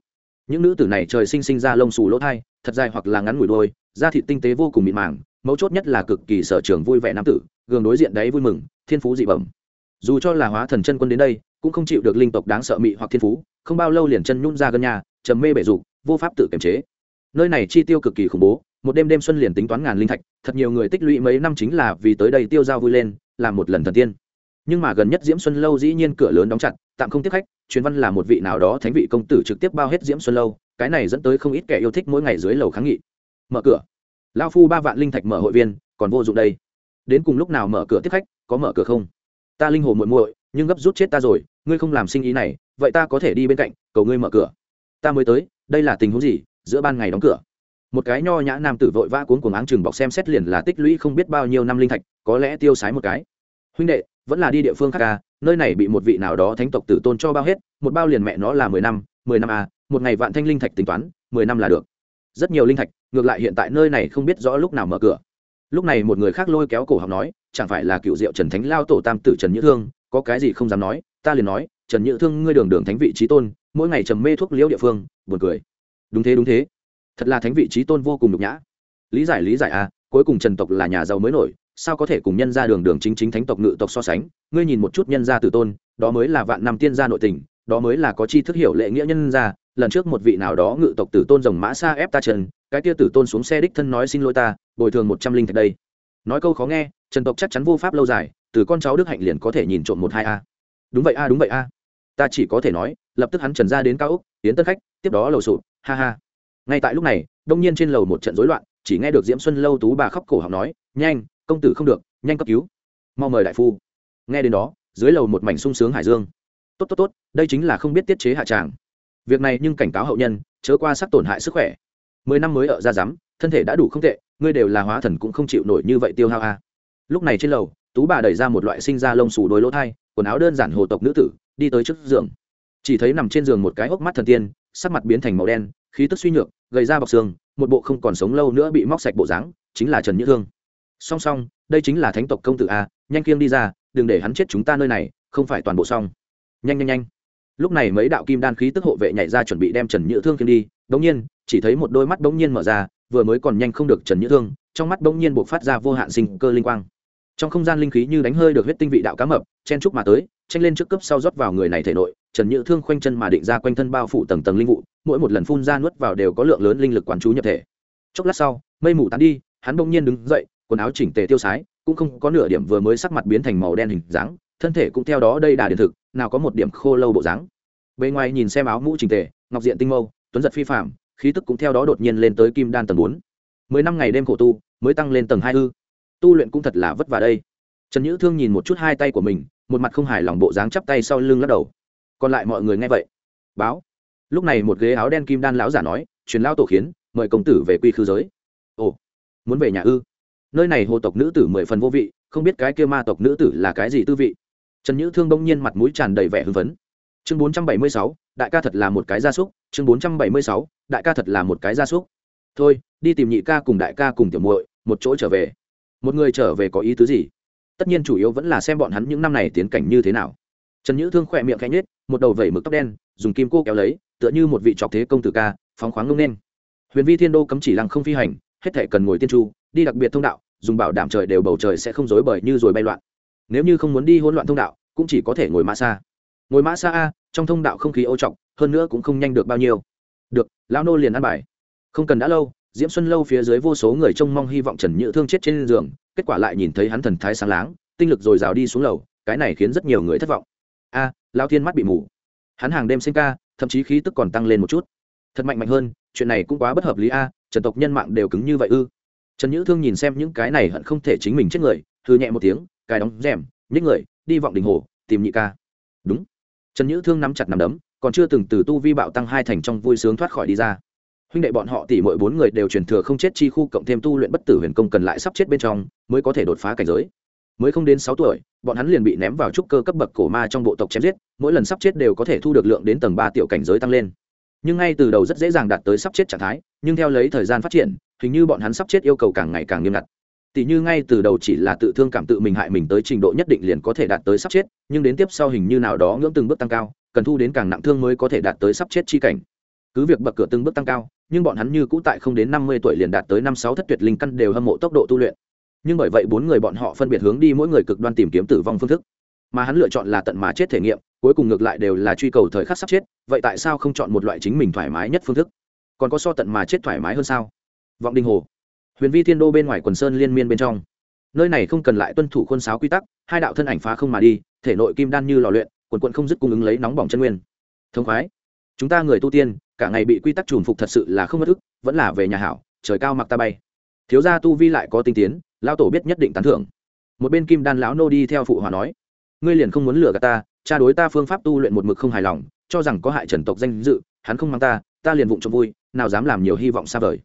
những nữ tử này trời sinh sinh ra lông xù lỗ thai, thật dài hoặc là ngắn ngủi đôi, da thịt tinh tế vô cùng mịn màng, mấu chốt nhất là cực kỳ sở trường vui vẻ nam tử gường đối diện đấy vui mừng, thiên phú dị bẩm. Dù cho là hóa thần chân quân đến đây, cũng không chịu được linh tộc đáng sợ mị hoặc thiên phú, không bao lâu liền chân nhún ra gần nhà, trầm mê bể dục, vô pháp tự kiềm chế. Nơi này chi tiêu cực kỳ khủng bố, một đêm đêm xuân liền tính toán ngàn linh thạch, thật nhiều người tích lũy mấy năm chính là vì tới đây tiêu giao vui lên, làm một lần thần tiên. Nhưng mà gần nhất diễm xuân lâu dĩ nhiên cửa lớn đóng chặt, tạm không tiếp khách truyền văn là một vị nào đó thánh vị công tử trực tiếp bao hết diễm xuân lâu, cái này dẫn tới không ít kẻ yêu thích mỗi ngày dưới lầu kháng nghị. Mở cửa. Lao phu ba vạn linh thạch mở hội viên, còn vô dụng đây. Đến cùng lúc nào mở cửa tiếp khách, có mở cửa không? Ta linh hồ muội muội, nhưng gấp rút chết ta rồi, ngươi không làm sinh ý này, vậy ta có thể đi bên cạnh, cầu ngươi mở cửa. Ta mới tới, đây là tình huống gì? Giữa ban ngày đóng cửa. Một cái nho nhã nam tử vội vã cuốn cuồng áng chừng bọc xem xét liền là tích lũy không biết bao nhiêu năm linh thạch, có lẽ tiêu sái một cái huynh đệ, vẫn là đi địa phương khác ca nơi này bị một vị nào đó thánh tộc tử tôn cho bao hết, một bao liền mẹ nó là mười năm mười năm à một ngày vạn thanh linh thạch tính toán, mười năm là được. Rất nhiều linh thạch, ngược lại hiện tại nơi này không biết rõ lúc nào mở cửa. Lúc này một người khác lôi kéo cổ học nói, chẳng phải là cựu diệu trần thánh lao tổ tam tử trần nhữ thương, có cái gì không dám nói, ta liền nói, trần nhữ thương ngươi đường đường thánh vị trí tôn, mỗi ngày trầm mê thuốc liễu địa phương, buồn cười. Đúng thế đúng thế. Thật là thánh vị trí tôn vô cùng nhục nhã. Lý giải lý giải à cuối cùng trần tộc là nhà giàu mới nổi sao có thể cùng nhân ra đường đường chính chính thánh tộc ngự tộc so sánh? Ngươi nhìn một chút nhân gia tử tôn, đó mới là vạn năm tiên gia nội tình, đó mới là có chi thức hiểu lệ nghĩa nhân gia. Lần trước một vị nào đó ngự tộc tử tôn rồng mã xa ép ta trần, cái kia tử tôn xuống xe đích thân nói xin lỗi ta, bồi thường một trăm linh thạch đây. Nói câu khó nghe, trần tộc chắc chắn vô pháp lâu dài, từ con cháu đức hạnh liền có thể nhìn trộm một hai a. Đúng vậy a, đúng vậy a. Ta chỉ có thể nói, lập tức hắn trần ra đến cao úc tiến tân khách, tiếp đó lầu sụp, ha ha. Ngay tại lúc này, đông nhiên trên lầu một trận rối loạn, chỉ nghe được diễm xuân lâu tú bà khóc cổ học nói, nhanh công tử không được, nhanh cấp cứu. Mau mời đại phu. Nghe đến đó, dưới lầu một mảnh sung sướng hải dương. Tốt tốt tốt, đây chính là không biết tiết chế hạ tràng. Việc này nhưng cảnh cáo hậu nhân, chớ qua sắc tổn hại sức khỏe. Mười năm mới ở ra rắm, thân thể đã đủ không tệ, ngươi đều là hóa thần cũng không chịu nổi như vậy tiêu hao a. À. lúc này trên lầu, tú bà đẩy ra một loại sinh ra lông xù đôi lỗ thai, quần áo đơn giản hồ tộc nữ tử, đi tới trước giường. Chỉ thấy nằm trên giường một cái hốc mắt thần tiên, sắc mặt biến thành màu đen, khí tức suy nhược, gầy ra bọc xương, một bộ không còn sống lâu nữa bị móc sạch bộ dáng, chính là trần như thương song song, đây chính là thánh tộc công tử a, nhanh kiêng đi ra, đừng để hắn chết chúng ta nơi này, không phải toàn bộ xong. Nhanh nhanh nhanh. Lúc này mấy đạo kim đan khí tức hộ vệ nhảy ra chuẩn bị đem trần nhữ thương kiêng đi. Đống nhiên, chỉ thấy một đôi mắt đống nhiên mở ra, vừa mới còn nhanh không được trần nhữ thương, trong mắt đống nhiên buộc phát ra vô hạn sinh cơ linh quang. Trong không gian linh khí như đánh hơi được huyết tinh vị đạo cá mập, chen trúc mà tới, tranh lên trước cấp sau rót vào người này thể nội, trần nhữ thương khoanh chân mà định ra quanh thân bao phủ tầng tầng linh vụ, mỗi một lần phun ra nuốt vào đều có lượng lớn linh lực quán chú nhập thể. Chốc lát sau, mây mù tán đi, hắn bỗng nhiên đứng dậy quần áo chỉnh tề tiêu sái, cũng không có nửa điểm vừa mới sắc mặt biến thành màu đen hình dáng, thân thể cũng theo đó đây đà điện thực, nào có một điểm khô lâu bộ dáng. Bề ngoài nhìn xem áo mũ chỉnh tề, ngọc diện tinh mâu, tuấn giật phi phạm khí tức cũng theo đó đột nhiên lên tới kim đan tầng bốn. Mười năm ngày đêm khổ tu, mới tăng lên tầng hai ư. Tu luyện cũng thật là vất vả đây. Trần nhữ thương nhìn một chút hai tay của mình, một mặt không hài lòng bộ dáng chắp tay sau lưng lắc đầu. Còn lại mọi người nghe vậy, báo. Lúc này một ghế áo đen kim đan lão giả nói, truyền lao tổ khiến, mời công tử về quy khư giới. Ồ, muốn về nhà ư? Nơi này hồ tộc nữ tử mười phần vô vị, không biết cái kia ma tộc nữ tử là cái gì tư vị. Trần nhữ thương bỗng nhiên mặt mũi tràn đầy vẻ hưng phấn. Chương bốn trăm bảy mươi sáu, đại ca thật là một cái gia súc. Chương bốn trăm bảy mươi sáu, đại ca thật là một cái gia súc. Thôi, đi tìm nhị ca cùng đại ca cùng tiểu muội, một chỗ trở về. Một người trở về có ý tứ gì? Tất nhiên chủ yếu vẫn là xem bọn hắn những năm này tiến cảnh như thế nào. Trần nhữ thương khỏe miệng khẽ nhết một đầu vẩy mực tóc đen, dùng kim cô kéo lấy, tựa như một vị trọc thế công tử ca, phóng khoáng ngông nên. Huyền vi thiên đô cấm chỉ lăng không phi hành, hết thể cần ngồi tiên tru đi đặc biệt thông đạo dùng bảo đảm trời đều bầu trời sẽ không dối bời như rồi bay loạn. Nếu như không muốn đi hỗn loạn thông đạo cũng chỉ có thể ngồi mã xa. Ngồi mã xa a trong thông đạo không khí ô trọng hơn nữa cũng không nhanh được bao nhiêu. Được lão nô liền ăn bài. Không cần đã lâu diễm xuân lâu phía dưới vô số người trông mong hy vọng trần nhữ thương chết trên giường kết quả lại nhìn thấy hắn thần thái sáng láng tinh lực dồi dào đi xuống lầu cái này khiến rất nhiều người thất vọng. A à, lao thiên mắt bị mù. Hắn hàng đêm sinh ca thậm chí khí tức còn tăng lên một chút. Thật mạnh mạnh hơn chuyện này cũng quá bất hợp lý a trần tộc nhân mạng đều cứng như vậy ư trần nhữ thương nhìn xem những cái này hận không thể chính mình chết người thư nhẹ một tiếng cài đóng rèm, nhích người, đi vọng đình hồ, tìm nhị ca. Đúng. Trần nhữ thương nắm chặt nằm đấm, còn chưa từng từ tu vi bạo tăng hai thành trong vui sướng thoát khỏi đi ra. Huynh đệ bọn họ tỷ mỗi bốn người đều truyền thừa không chết chi khu cộng thêm tu luyện bất tử huyền công cần lại sắp chết bên trong, mới có thể đột phá cảnh giới. Mới không đến sáu tuổi, bọn hắn liền bị ném vào trúc cơ cấp bậc cổ ma trong bộ tộc chém giết, mỗi lần sắp chết đều có thể thu được lượng đến tầng ba tiểu cảnh giới tăng lên. Nhưng ngay từ đầu rất dễ dàng đạt tới sắp chết trạng thái, nhưng theo lấy thời gian phát triển hình như bọn hắn sắp chết yêu cầu càng ngày càng nghiêm ngặt. Tỷ như ngay từ đầu chỉ là tự thương cảm tự mình hại mình tới trình độ nhất định liền có thể đạt tới sắp chết, nhưng đến tiếp sau hình như nào đó ngưỡng từng bước tăng cao, cần thu đến càng nặng thương mới có thể đạt tới sắp chết chi cảnh. Cứ việc bậc cửa từng bước tăng cao, nhưng bọn hắn như cũ tại không đến năm mươi tuổi liền đạt tới năm sáu thất tuyệt linh căn đều hâm mộ tốc độ tu luyện. Nhưng bởi vậy bốn người bọn họ phân biệt hướng đi mỗi người cực đoan tìm kiếm tử vong phương thức. Mà hắn lựa chọn là tận mà chết thể nghiệm, cuối cùng ngược lại đều là truy cầu thời khắc sắp chết, vậy tại sao không chọn một loại chính mình thoải mái nhất phương thức? Còn có so tận mà chết thoải mái hơn sao? Vọng đình hồ. Huyền vi thiên đô bên ngoài quần sơn liên miên bên trong. Nơi này không cần lại tuân thủ khuôn sáo quy tắc, hai đạo thân ảnh phá không mà đi, thể nội kim đan như lò luyện, quần quận không dứt cung ứng lấy nóng bỏng chân nguyên. Thông khoái. Chúng ta người tu tiên, cả ngày bị quy tắc trùm phục thật sự là không mất ức, vẫn là về nhà hảo, trời cao mặc ta bay. Thiếu gia tu vi lại có tinh tiến lao tổ biết nhất định tán thưởng. Một bên kim đan lão nô đi theo phụ hòa nói, ngươi liền không muốn lừa gạt ta, cha đối ta phương pháp tu luyện một mực không hài lòng, cho rằng có hại trần tộc danh dự, hắn không mang ta ta liền vụng cho vui, nào dám làm nhiều hy vọng xa vời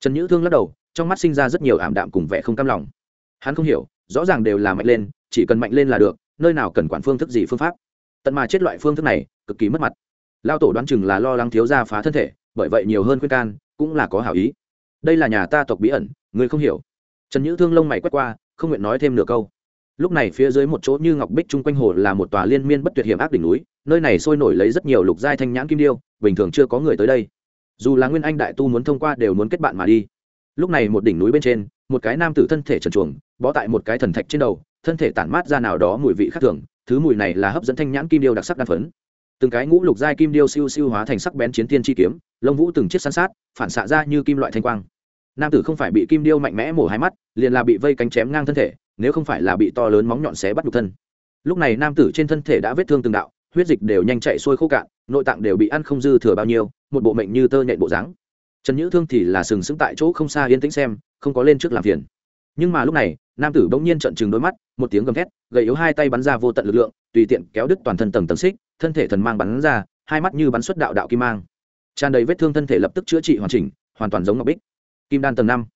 trần nhữ thương lắc đầu, trong mắt sinh ra rất nhiều ảm đạm cùng vẻ không cam lòng. Hắn không hiểu, rõ ràng đều là mạnh lên, chỉ cần mạnh lên là được, nơi nào cần quản phương thức gì phương pháp. Tận mà chết loại phương thức này, cực kỳ mất mặt. Lao tổ đoán chừng là lo lắng thiếu gia phá thân thể, bởi vậy nhiều hơn khuyên can, cũng là có hảo ý. Đây là nhà ta tộc bí ẩn, người không hiểu. Trần nhữ thương lông mày quét qua, không nguyện nói thêm nửa câu. Lúc này phía dưới một chỗ như ngọc bích chung quanh hồ là một tòa liên miên bất tuyệt hiểm ác đỉnh núi, nơi này sôi nổi lấy rất nhiều lục giai thanh nhãn kim điêu, bình thường chưa có người tới đây dù là nguyên anh đại tu muốn thông qua đều muốn kết bạn mà đi. Lúc này một đỉnh núi bên trên, một cái nam tử thân thể trần chuồng bó tại một cái thần thạch trên đầu, thân thể tản mát ra nào đó mùi vị khác thường, thứ mùi này là hấp dẫn thanh nhãn kim điêu đặc sắc đan phấn. Từng cái ngũ lục giai kim điêu siêu siêu hóa thành sắc bén chiến tiên chi kiếm, lông vũ từng chiếc san sát, phản xạ ra như kim loại thanh quang. Nam tử không phải bị kim điêu mạnh mẽ mổ hai mắt, liền là bị vây cánh chém ngang thân thể, nếu không phải là bị to lớn móng nhọn xé bắt nhục thân. Lúc này nam tử trên thân thể đã vết thương từng đạo huyết dịch đều nhanh chạy xuôi khô cạn, nội tạng đều bị ăn không dư thừa bao nhiêu, một bộ mệnh như tơ nhện bộ dáng. Trần nhữ thương thì là sừng sững tại chỗ không xa yên tĩnh xem, không có lên trước làm phiền. Nhưng mà lúc này, nam tử bỗng nhiên trận chừng đôi mắt, một tiếng gầm thét, gầy yếu hai tay bắn ra vô tận lực lượng, tùy tiện kéo đứt toàn thân tầng tầng xích, thân thể thần mang bắn ra, hai mắt như bắn xuất đạo đạo kim mang. Tràn đầy vết thương thân thể lập tức chữa trị hoàn chỉnh, hoàn toàn giống ngọc bích. Kim đan tầng năm.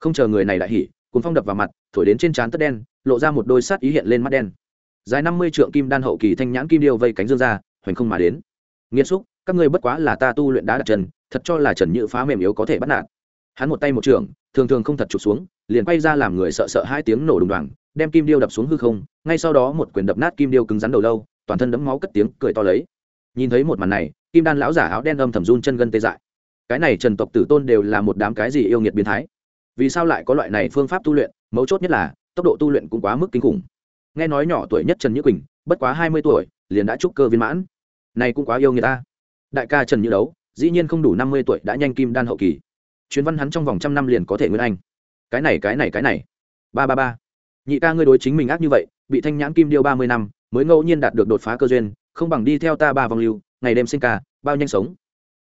Không chờ người này lại hỉ cùng phong đập vào mặt, thổi đến trên trán tất đen, lộ ra một đôi sát ý hiện lên mắt đen dài năm mươi trượng kim đan hậu kỳ thanh nhãn kim điêu vây cánh dương ra, hoành không mà đến. Nghiêm xúc, các ngươi bất quá là ta tu luyện đá đặt chân, thật cho là trần nhự phá mềm yếu có thể bắt nạt. Hắn một tay một trường, thường thường không thật chụp xuống, liền quay ra làm người sợ sợ hai tiếng nổ đùng đoàng, đem kim điêu đập xuống hư không, ngay sau đó một quyền đập nát kim điêu cứng rắn đầu lâu, toàn thân đẫm máu cất tiếng cười to lấy. Nhìn thấy một màn này, kim đan lão giả áo đen âm thầm run chân gân tê dại. Cái này trần tộc tử tôn đều là một đám cái gì yêu nghiệt biến thái? Vì sao lại có loại này phương pháp tu luyện? Mấu chốt nhất là, tốc độ tu luyện cũng quá mức kinh khủng nghe nói nhỏ tuổi nhất trần Như quỳnh, bất quá hai mươi tuổi, liền đã trúc cơ viên mãn. Này cũng quá yêu người ta. Đại ca trần như đấu, dĩ nhiên không đủ năm mươi tuổi, đã nhanh kim đan hậu kỳ. Chuyến văn hắn trong vòng trăm năm liền có thể nguyên anh. Cái này cái này cái này. Ba ba ba. Nhị ca ngươi đối chính mình ác như vậy, bị thanh nhãn kim điêu ba mươi năm, mới ngẫu nhiên đạt được đột phá cơ duyên, không bằng đi theo ta ba vòng lưu, ngày đêm sinh ca, bao nhanh sống.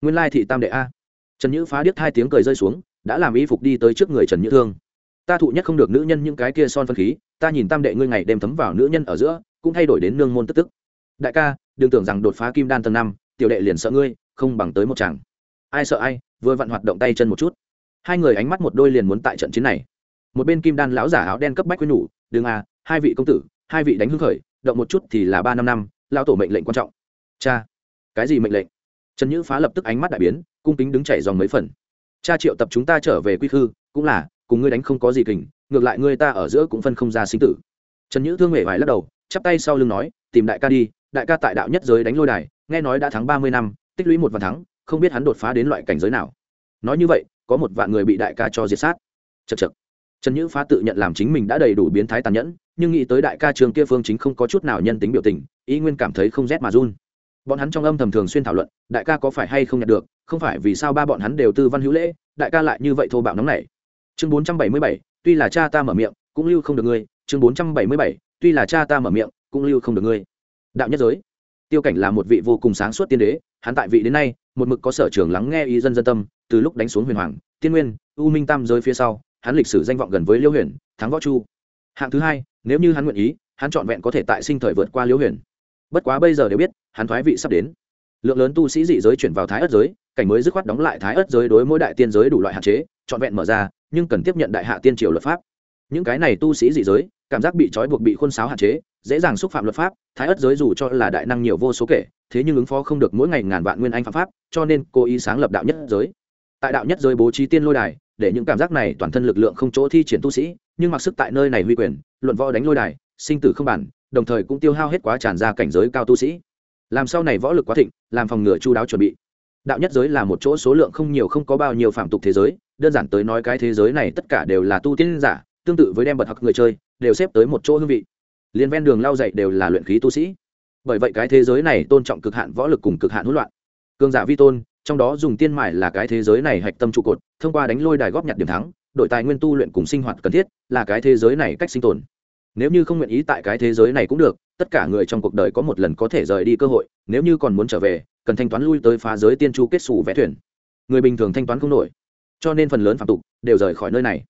Nguyên lai thị tam đệ a. Trần nhữ phá điếc hai tiếng cười rơi xuống, đã làm y phục đi tới trước người trần nhữ thương. Ta thụ nhất không được nữ nhân những cái kia son phân khí ta nhìn tam đệ ngươi ngày đêm thấm vào nữ nhân ở giữa, cũng thay đổi đến nương môn tức tức. Đại ca, đừng tưởng rằng đột phá kim đan tầng năm, tiểu đệ liền sợ ngươi, không bằng tới một chàng. Ai sợ ai, vừa vặn hoạt động tay chân một chút. Hai người ánh mắt một đôi liền muốn tại trận chiến này. Một bên kim đan lão giả áo đen cấp bách quyên nhủ, đừng à hai vị công tử, hai vị đánh hưng khởi, động một chút thì là ba năm năm lao tổ mệnh lệnh quan trọng. Cha. Cái gì mệnh lệnh? Trần nhữ phá lập tức ánh mắt đại biến, cung kính đứng chảy dòng mấy phần. Cha triệu tập chúng ta trở về quy khư, cũng là cùng ngươi đánh không có gì kình, ngược lại ngươi ta ở giữa cũng phân không ra sinh tử. Trần nhữ thương mể vải lắc đầu, chắp tay sau lưng nói, tìm đại ca đi, đại ca tại đạo nhất giới đánh lôi đài, nghe nói đã thắng ba mươi năm, tích lũy một vạn thắng, không biết hắn đột phá đến loại cảnh giới nào. Nói như vậy, có một vạn người bị đại ca cho diệt sát. Chật chật trần nhữ phá tự nhận làm chính mình đã đầy đủ biến thái tàn nhẫn, nhưng nghĩ tới đại ca trường kia phương chính không có chút nào nhân tính biểu tình ý nguyên cảm thấy không rét mà run. Bọn hắn trong âm thầm thường xuyên thảo luận, đại ca có phải hay không nhận được, không phải vì sao ba bọn hắn đều tư văn hữu lễ, đại ca lại như vậy thô bạo nóng này chương bốn trăm bảy mươi bảy, tuy là cha ta mở miệng, cũng lưu không được ngươi. Chương bốn trăm bảy mươi bảy, tuy là cha ta mở miệng, cũng lưu không được ngươi. Đạo nhất giới. Tiêu cảnh là một vị vô cùng sáng suốt tiên đế. Hắn tại vị đến nay, một mực có sở trường lắng nghe ý dân dân tâm, từ lúc đánh xuống huyền hoàng, tiên nguyên, u minh tam giới phía sau, hắn lịch sử danh vọng gần với liễu huyền, thắng võ chu. Hạng thứ hai, nếu như hắn nguyện ý, hắn trọn vẹn có thể tại sinh thời vượt qua liễu huyền. Bất quá bây giờ đều biết, hắn thoái vị sắp đến lượng lớn tu sĩ dị giới chuyển vào thái ất giới, cảnh mới dứt khoát đóng lại thái ất giới đối mỗi đại tiên giới đủ loại hạn chế, trọn vẹn mở ra, nhưng cần tiếp nhận đại hạ tiên triều luật pháp. Những cái này tu sĩ dị giới, cảm giác bị trói buộc bị khuôn sáo hạn chế, dễ dàng xúc phạm luật pháp, thái ất giới dù cho là đại năng nhiều vô số kể, thế nhưng ứng phó không được mỗi ngày ngàn vạn nguyên anh phạm pháp, cho nên cố ý sáng lập đạo nhất giới. Tại đạo nhất giới bố trí tiên lôi đài, để những cảm giác này toàn thân lực lượng không chỗ thi triển tu sĩ, nhưng mặc sức tại nơi này huy quyền, luận võ đánh lôi đài, sinh tử không bản, đồng thời cũng tiêu hao hết quá tràn ra cảnh giới cao tu sĩ làm sau này võ lực quá thịnh, làm phòng ngừa chu đáo chuẩn bị. Đạo nhất giới là một chỗ số lượng không nhiều không có bao nhiêu phạm tục thế giới, đơn giản tới nói cái thế giới này tất cả đều là tu tiên giả, tương tự với đem bật hặc người chơi, đều xếp tới một chỗ hương vị. Liên ven đường lao dậy đều là luyện khí tu sĩ. Bởi vậy cái thế giới này tôn trọng cực hạn võ lực cùng cực hạn hỗn loạn. Cường giả vi tôn, trong đó dùng tiên mải là cái thế giới này hạch tâm trụ cột, thông qua đánh lôi đài góp nhặt điểm thắng, đội tài nguyên tu luyện cùng sinh hoạt cần thiết, là cái thế giới này cách sinh tồn. Nếu như không nguyện ý tại cái thế giới này cũng được tất cả người trong cuộc đời có một lần có thể rời đi cơ hội, nếu như còn muốn trở về, cần thanh toán lui tới phá giới tiên chu kết xù vẽ thuyền. Người bình thường thanh toán không nổi. Cho nên phần lớn phạm tục đều rời khỏi nơi này.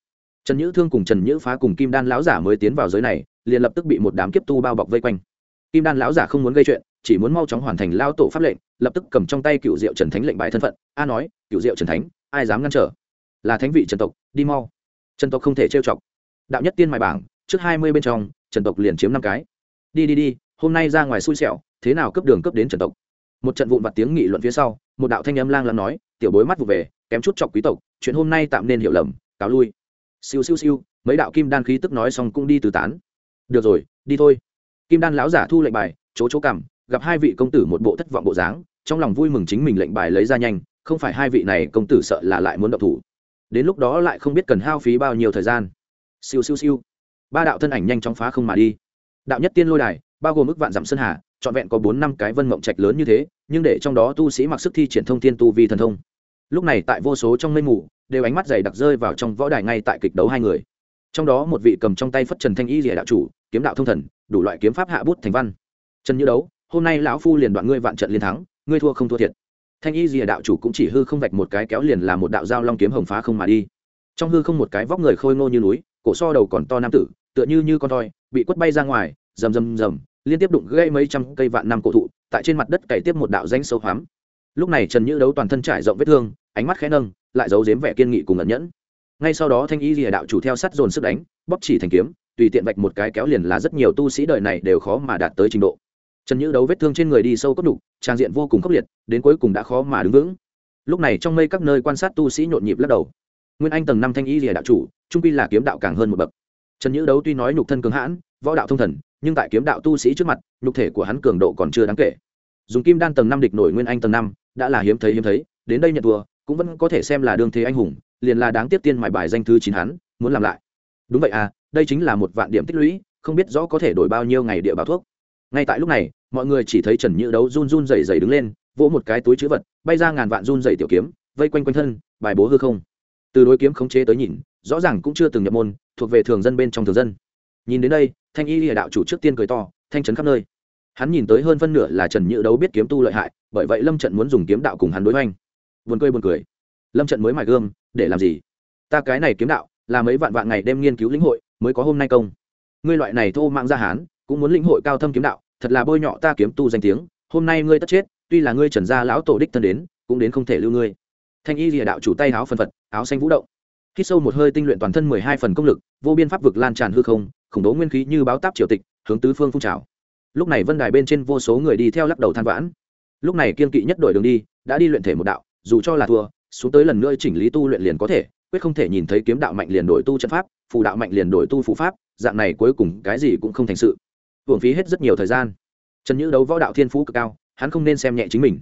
Trần nhữ thương cùng trần nhữ phá cùng kim đan lão giả mới tiến vào giới này, liền lập tức bị một đám kiếp tu bao bọc vây quanh. Kim đan lão giả không muốn gây chuyện, chỉ muốn mau chóng hoàn thành lao tổ pháp lệnh, lập tức cầm trong tay cựu diệu trần thánh lệnh bài thân phận. A nói cựu diệu trần thánh, ai dám ngăn trở? Là thánh vị trần tộc, đi mau. Trần tộc không thể trêu chọc. Đạo nhất tiên mài bảng, trước hai mươi bên trong, trần tộc liền chiếm năm cái đi đi đi, hôm nay ra ngoài xui xẻo, thế nào cấp đường cấp đến trần tộc. Một trận vụn vặt tiếng nghị luận phía sau, một đạo thanh âm lang lắng nói, tiểu bối mắt vụ về, kém chút chọc quý tộc, chuyện hôm nay tạm nên hiểu lầm, cáo lui. Siêu siêu siêu, mấy đạo kim đan khí tức nói xong cũng đi từ tán. Được rồi, đi thôi. Kim đan lão giả thu lệnh bài, chỗ chỗ cằm, gặp hai vị công tử một bộ thất vọng bộ dáng, trong lòng vui mừng chính mình lệnh bài lấy ra nhanh, không phải hai vị này công tử sợ là lại muốn động thủ. Đến lúc đó lại không biết cần hao phí bao nhiêu thời gian. Siêu siêu siêu. Ba đạo thân ảnh nhanh chóng phá không mà đi đạo nhất tiên lôi đài, bao gồm ức vạn dặm sơn hà, trọn vẹn có bốn năm cái vân mộng trạch lớn như thế, nhưng để trong đó tu sĩ mặc sức thi triển thông thiên tu vi thần thông. Lúc này tại vô số trong mây mù, đều ánh mắt dày đặc rơi vào trong võ đài ngay tại kịch đấu hai người. Trong đó một vị cầm trong tay phất trần thanh y rìa đạo chủ, kiếm đạo thông thần, đủ loại kiếm pháp hạ bút thành văn. Trần như đấu, hôm nay lão phu liền đoạn ngươi vạn trận liên thắng, ngươi thua không thua thiệt. Thanh y rìa đạo chủ cũng chỉ hư không vạch một cái kéo liền là một đạo dao long kiếm hồng phá không mà đi. Trong hư không một cái vóc người khôi ngô như núi, cổ so đầu còn to nam tử, tựa như như con toi bị quất bay ra ngoài, rầm rầm rầm, liên tiếp đụng gây mấy trăm cây vạn năm cổ thụ, tại trên mặt đất cày tiếp một đạo danh sâu hoắm. Lúc này trần nhữ đấu toàn thân trải rộng vết thương, ánh mắt khẽ nâng, lại giấu dếm vẻ kiên nghị cùng ẩn nhẫn. Ngay sau đó thanh y lìa đạo chủ theo sắt dồn sức đánh, bóp chỉ thành kiếm, tùy tiện vạch một cái kéo liền là rất nhiều tu sĩ đời này đều khó mà đạt tới trình độ. Trần nhữ đấu vết thương trên người đi sâu cấp đục, trang diện vô cùng khốc liệt, đến cuối cùng đã khó mà đứng vững. Lúc này trong mây các nơi quan sát tu sĩ nhộn nhịp lắc đầu. Nguyên anh tầng năm thanh y lìa đạo chủ, trung pi là kiếm đạo càng hơn một bậc trần nhữ đấu tuy nói nhục thân cường hãn, võ đạo thông thần, nhưng tại kiếm đạo tu sĩ trước mặt, nhục thể của hắn cường độ còn chưa đáng kể. Dùng kim đan tầng năm địch nổi nguyên anh tầng năm, đã là hiếm thấy hiếm thấy, đến đây nhận thua, cũng vẫn có thể xem là đương thế anh hùng, liền là đáng tiếp tiên mải bài danh thứ chín hắn, muốn làm lại. Đúng vậy à đây chính là một vạn điểm tích lũy, không biết rõ có thể đổi bao nhiêu ngày địa báo thuốc. Ngay tại lúc này, mọi người chỉ thấy trần nhữ đấu run run dày dày đứng lên, vỗ một cái túi chữ vật, bay ra ngàn vạn run dày tiểu kiếm, vây quanh quanh thân, bài bố hư không. Từ đối kiếm khống chế tới nhìn rõ ràng cũng chưa từng nhập môn, thuộc về thường dân bên trong thường dân. Nhìn đến đây, thanh y lìa đạo chủ trước tiên cười to, thanh trấn khắp nơi. Hắn nhìn tới hơn phân nửa là trần nhữ đấu biết kiếm tu lợi hại, bởi vậy lâm trận muốn dùng kiếm đạo cùng hắn đối oanh buồn cười buồn cười. Lâm trận mới mài gươm, để làm gì? Ta cái này kiếm đạo, là mấy vạn vạn ngày đêm nghiên cứu lĩnh hội, mới có hôm nay công. Ngươi loại này thô mạng ra hán, cũng muốn lĩnh hội cao thâm kiếm đạo, thật là bôi nhọ ta kiếm tu danh tiếng, hôm nay ngươi tất chết, tuy là ngươi trần gia lão tổ đích thân đến, cũng đến không thể lưu ngươi. Thanh y lìa đạo chủ tay áo phân phật, áo xanh vũ động khi sâu một hơi tinh luyện toàn thân mười hai phần công lực, vô biên pháp vực lan tràn hư không, khủng bố nguyên khí như báo táp triều tịch, hướng tứ phương phun trào. Lúc này vân đài bên trên vô số người đi theo lắc đầu than vãn. Lúc này kiên kỵ nhất đổi đường đi, đã đi luyện thể một đạo, dù cho là thua, xuống tới lần nữa chỉnh lý tu luyện liền có thể, quyết không thể nhìn thấy kiếm đạo mạnh liền đổi tu trận pháp, phù đạo mạnh liền đổi tu phù pháp, dạng này cuối cùng cái gì cũng không thành sự. Hưởng phí hết rất nhiều thời gian. Trần nhữ đấu võ đạo thiên phú cực cao, hắn không nên xem nhẹ chính mình.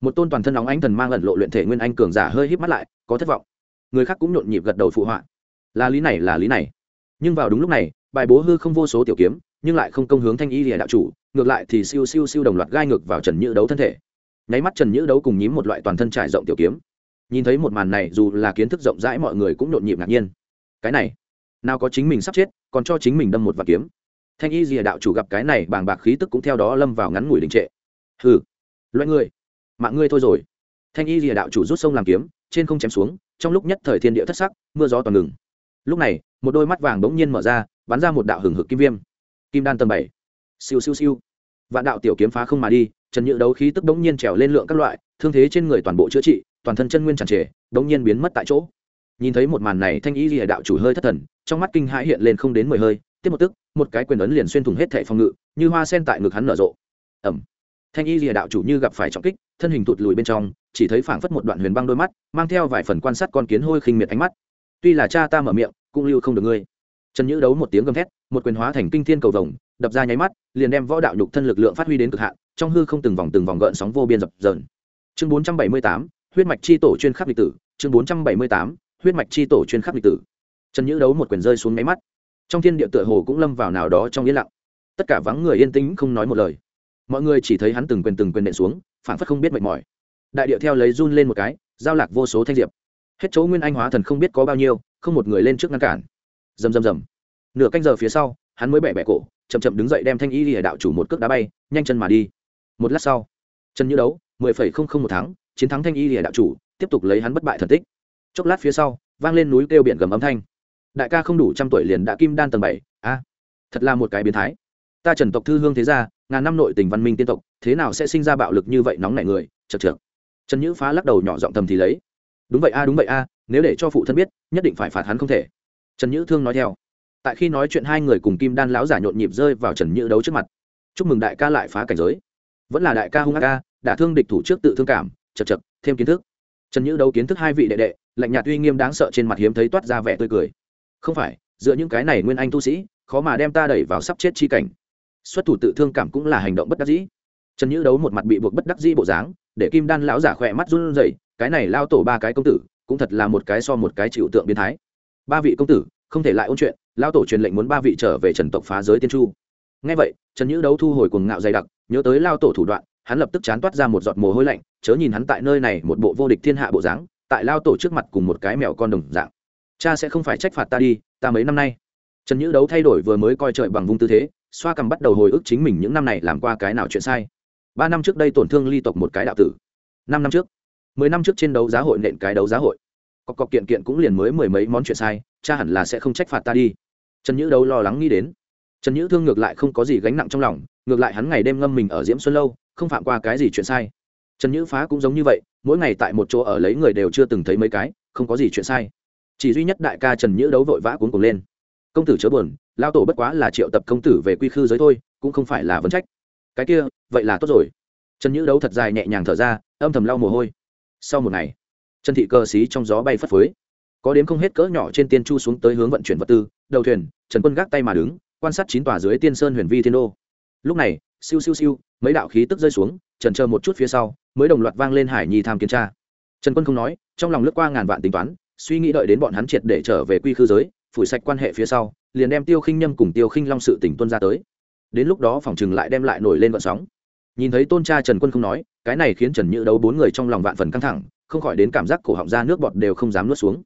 Một tôn toàn thân óng ánh thần mang ẩn lộ luyện thể nguyên anh cường giả hơi híp mắt lại, có thất vọng người khác cũng nhộn nhịp gật đầu phụ họa. Là lý này, là lý này. Nhưng vào đúng lúc này, bài bố hư không vô số tiểu kiếm, nhưng lại không công hướng thanh y lìa đạo chủ, ngược lại thì siêu siêu siêu đồng loạt gai ngược vào trần nhữ đấu thân thể. Nháy mắt trần nhữ đấu cùng nhím một loại toàn thân trải rộng tiểu kiếm. Nhìn thấy một màn này, dù là kiến thức rộng rãi mọi người cũng nhộn nhịp ngạc nhiên. Cái này, nào có chính mình sắp chết, còn cho chính mình đâm một vạt kiếm. Thanh y lìa đạo chủ gặp cái này, bàng bạc khí tức cũng theo đó lâm vào ngắn ngủi đình trệ. Hừ loại người, mạng ngươi thôi rồi. Thanh y lìa đạo chủ rút sông làm kiếm, trên không chém xuống trong lúc nhất thời thiên địa thất sắc, mưa gió toàn ngừng. Lúc này, một đôi mắt vàng bỗng nhiên mở ra, bắn ra một đạo hừng hực kim viêm. Kim đan tầng bảy. Siêu siêu siêu. Vạn đạo tiểu kiếm phá không mà đi, trần nhự đấu khí tức bỗng nhiên trèo lên lượng các loại, thương thế trên người toàn bộ chữa trị, toàn thân chân nguyên tràn trề, bỗng nhiên biến mất tại chỗ. Nhìn thấy một màn này, thanh ý lìa đạo chủ hơi thất thần, trong mắt kinh hãi hiện lên không đến mười hơi, tiếp một tức, một cái quyền ấn liền xuyên thủng hết thẻ phòng ngự, như hoa sen tại ngực hắn nở rộ. Ẩm thanh y rìa đạo chủ như gặp phải trọng kích, thân hình tụt lùi bên trong, chỉ thấy phảng phất một đoạn huyền băng đôi mắt, mang theo vài phần quan sát con kiến hôi khinh miệt ánh mắt. Tuy là cha ta mở miệng, cũng lưu không được ngươi. Trần nhữ đấu một tiếng gầm thét, một quyền hóa thành kinh thiên cầu vồng, đập ra nháy mắt, liền đem võ đạo nhục thân lực lượng phát huy đến cực hạn, trong hư không từng vòng từng vòng gợn sóng vô biên dập dờn. Chương bốn trăm bảy mươi tám, huyết mạch chi tổ chuyên khắc lịch tử. Chương bốn trăm bảy mươi tám, huyết mạch chi tổ chuyên khắc lịch tử. Trần nhữ đấu một quyền rơi xuống nháy mắt. Trong thiên địa tựa hồ cũng lâm vào nào đó trong yên lặng. Tất cả vắng người yên tĩnh không nói một lời mọi người chỉ thấy hắn từng quyền từng quyền nện xuống phản phất không biết mệt mỏi. Đại địa theo lấy run lên một cái, giao lạc vô số thanh diệp. Hết chỗ nguyên anh hóa thần không biết có bao nhiêu, không một người lên trước ngăn cản. Rầm rầm rầm. Nửa canh giờ phía sau, hắn mới bẻ bẻ cổ, chậm chậm đứng dậy đem thanh y lìa đạo chủ một cước đá bay, nhanh chân mà đi. Một lát sau, chân như đấu, mười phẩy không không một tháng chiến thắng thanh y lìa đạo chủ, tiếp tục lấy hắn bất bại thần tích. Chốc lát phía sau, vang lên núi kêu biển gầm âm thanh. Đại ca không đủ trăm tuổi liền đã kim đan tầng bảy, a, thật là một cái biến thái ta trần tộc thư hương thế gia, ngàn năm nội tình văn minh tiên tộc, thế nào sẽ sinh ra bạo lực như vậy nóng nảy người, chật trượt trần nhữ phá lắc đầu nhỏ giọng thầm thì lấy. Đúng vậy a, đúng vậy a, nếu để cho phụ thân biết, nhất định phải phạt hắn không thể. Trần nhữ thương nói theo. Tại khi nói chuyện hai người cùng kim đan lão giả nhộn nhịp rơi vào trần nhữ đấu trước mặt. Chúc mừng đại ca lại phá cảnh giới. Vẫn là đại ca hung ác ca đã thương địch thủ trước tự thương cảm, chật chật thêm kiến thức. Trần nhữ đấu kiến thức hai vị đệ đệ, lạnh nhạt uy nghiêm đáng sợ trên mặt hiếm thấy toát ra vẻ tươi cười. Không phải dựa những cái này nguyên anh tu sĩ, khó mà đem ta đẩy vào sắp chết chi cảnh xuất thủ tự thương cảm cũng là hành động bất đắc dĩ. Trần nhữ đấu một mặt bị buộc bất đắc dĩ bộ dáng, để kim đan lão giả khỏe mắt run rẩy, cái này lao tổ ba cái công tử, cũng thật là một cái so một cái chịu tượng biến thái. Ba vị công tử, không thể lại ôn chuyện, lao tổ truyền lệnh muốn ba vị trở về trần tộc phá giới tiên chu. Ngay vậy, trần nhữ đấu thu hồi cuồng ngạo dày đặc, nhớ tới lao tổ thủ đoạn, hắn lập tức chán toát ra một giọt mồ hôi lạnh, chớ nhìn hắn tại nơi này một bộ vô địch thiên hạ bộ dáng, tại lao tổ trước mặt cùng một cái mèo con đồng dạng. Cha sẽ không phải trách phạt ta đi, ta mấy năm nay. Trần nhữ đấu thay đổi vừa mới coi trời bằng vung tư thế xoa cầm bắt đầu hồi ức chính mình những năm này làm qua cái nào chuyện sai. Ba năm trước đây tổn thương ly tộc một cái đạo tử. Năm năm trước. Mười năm trước trên đấu giá hội nện cái đấu giá hội. Cọc cọc kiện kiện cũng liền mới mười mấy món chuyện sai, cha hẳn là sẽ không trách phạt ta đi. Trần nhữ đấu lo lắng nghĩ đến. Trần nhữ thương ngược lại không có gì gánh nặng trong lòng, ngược lại hắn ngày đêm ngâm mình ở diễm xuân lâu, không phạm qua cái gì chuyện sai. Trần nhữ phá cũng giống như vậy, mỗi ngày tại một chỗ ở lấy người đều chưa từng thấy mấy cái, không có gì chuyện sai. Chỉ duy nhất đại ca trần nhữ đấu vội vã cuốn cùng lên. Công tử chớ buồn lao tổ bất quá là triệu tập công tử về quy khư giới thôi, cũng không phải là vấn trách. Cái kia, vậy là tốt rồi. Trần nhữ đấu thật dài nhẹ nhàng thở ra, âm thầm lau mồ hôi. Sau một ngày, trần thị cờ xí trong gió bay phất phới. Có đến không hết cỡ nhỏ trên tiên chu xuống tới hướng vận chuyển vật tư, đầu thuyền, trần quân gác tay mà đứng, quan sát chín tòa dưới tiên sơn huyền vi thiên đô. Lúc này, siêu siêu siêu, mấy đạo khí tức rơi xuống, trần chờ một chút phía sau, mới đồng loạt vang lên hải nhi tham kiến tra. Trần quân không nói, trong lòng lướt qua ngàn vạn tính toán, suy nghĩ đợi đến bọn hắn triệt để trở về quy khư giới phủi sạch quan hệ phía sau, liền đem tiêu khinh nhâm cùng tiêu khinh long sự tỉnh tuân ra tới. Đến lúc đó phòng chừng lại đem lại nổi lên vận sóng. Nhìn thấy tôn cha trần quân không nói, cái này khiến trần nhữ đấu bốn người trong lòng vạn phần căng thẳng, không khỏi đến cảm giác cổ họng ra nước bọt đều không dám nuốt xuống.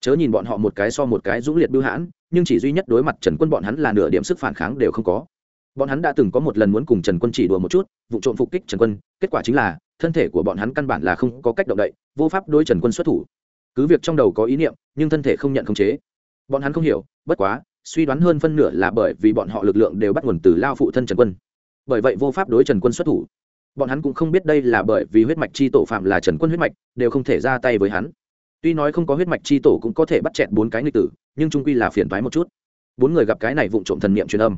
Chớ nhìn bọn họ một cái so một cái dũng liệt bưu hãn, nhưng chỉ duy nhất đối mặt trần quân bọn hắn là nửa điểm sức phản kháng đều không có. Bọn hắn đã từng có một lần muốn cùng trần quân chỉ đùa một chút, vụ trộm phục kích trần quân, kết quả chính là, thân thể của bọn hắn căn bản là không có cách động đậy, vô pháp đối trần quân xuất thủ. Cứ việc trong đầu có ý niệm, nhưng thân thể không nhận khống chế bọn hắn không hiểu, bất quá, suy đoán hơn phân nửa là bởi vì bọn họ lực lượng đều bắt nguồn từ lao phụ thân trần quân. Bởi vậy vô pháp đối trần quân xuất thủ. Bọn hắn cũng không biết đây là bởi vì huyết mạch chi tổ phạm là trần quân huyết mạch, đều không thể ra tay với hắn. Tuy nói không có huyết mạch chi tổ cũng có thể bắt chẹn bốn cái nghịch tử, nhưng trung quy là phiền thoái một chút. Bốn người gặp cái này vụng trộm thần niệm truyền âm.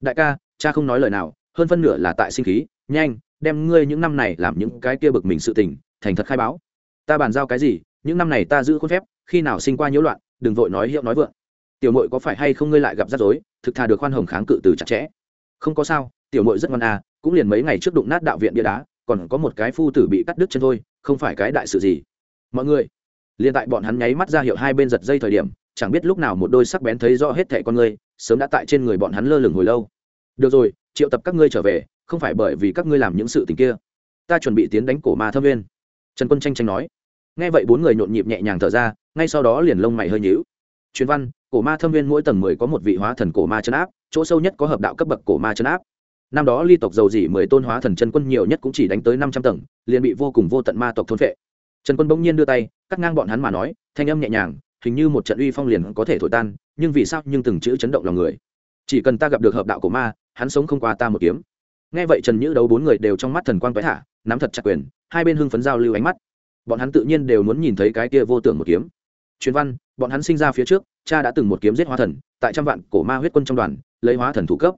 Đại ca, cha không nói lời nào, hơn phân nửa là tại sinh khí, nhanh, đem ngươi những năm này làm những cái kia bực mình sự tình, thành thật khai báo. Ta bàn giao cái gì, những năm này ta giữ khuôn phép, khi nào sinh qua nhiễu loạn đừng vội nói hiệu nói vượng. Tiểu mội có phải hay không ngươi lại gặp rắc rối, thực thà được khoan hồng kháng cự từ chặt chẽ? Không có sao, tiểu mội rất ngoan à cũng liền mấy ngày trước đụng nát đạo viện bia đá, còn có một cái phu tử bị cắt đứt chân thôi, không phải cái đại sự gì. Mọi người, liền tại bọn hắn nháy mắt ra hiệu hai bên giật dây thời điểm, chẳng biết lúc nào một đôi sắc bén thấy rõ hết thẻ con ngươi, sớm đã tại trên người bọn hắn lơ lửng hồi lâu. Được rồi, triệu tập các ngươi trở về, không phải bởi vì các ngươi làm những sự tình kia. Ta chuẩn bị tiến đánh cổ ma thâm viên. Trần quân tranh tranh nói nghe vậy bốn người nhộn nhịp nhẹ nhàng thở ra, ngay sau đó liền lông mày hơi nhíu. Truyền văn, cổ ma thâm viên mỗi tầng mười có một vị hóa thần cổ ma chân áp, chỗ sâu nhất có hợp đạo cấp bậc cổ ma chân áp. Năm đó ly tộc dầu dỉ mười tôn hóa thần chân quân nhiều nhất cũng chỉ đánh tới năm trăm tầng, liền bị vô cùng vô tận ma tộc thôn vệ trần quân bỗng nhiên đưa tay, cắt ngang bọn hắn mà nói, thanh âm nhẹ nhàng, hình như một trận uy phong liền có thể thổi tan, nhưng vì sao nhưng từng chữ chấn động lòng người. Chỉ cần ta gặp được hợp đạo của ma, hắn sống không qua ta một kiếm. Nghe vậy trần nhữ đấu bốn người đều trong mắt thần quang quái thả nắm thật chặt quyền, hai bên hưng phấn giao lưu ánh mắt bọn hắn tự nhiên đều muốn nhìn thấy cái kia vô tưởng một kiếm. Truyền văn, bọn hắn sinh ra phía trước, cha đã từng một kiếm giết hóa thần, tại trăm vạn cổ ma huyết quân trong đoàn, lấy hóa thần thủ cấp.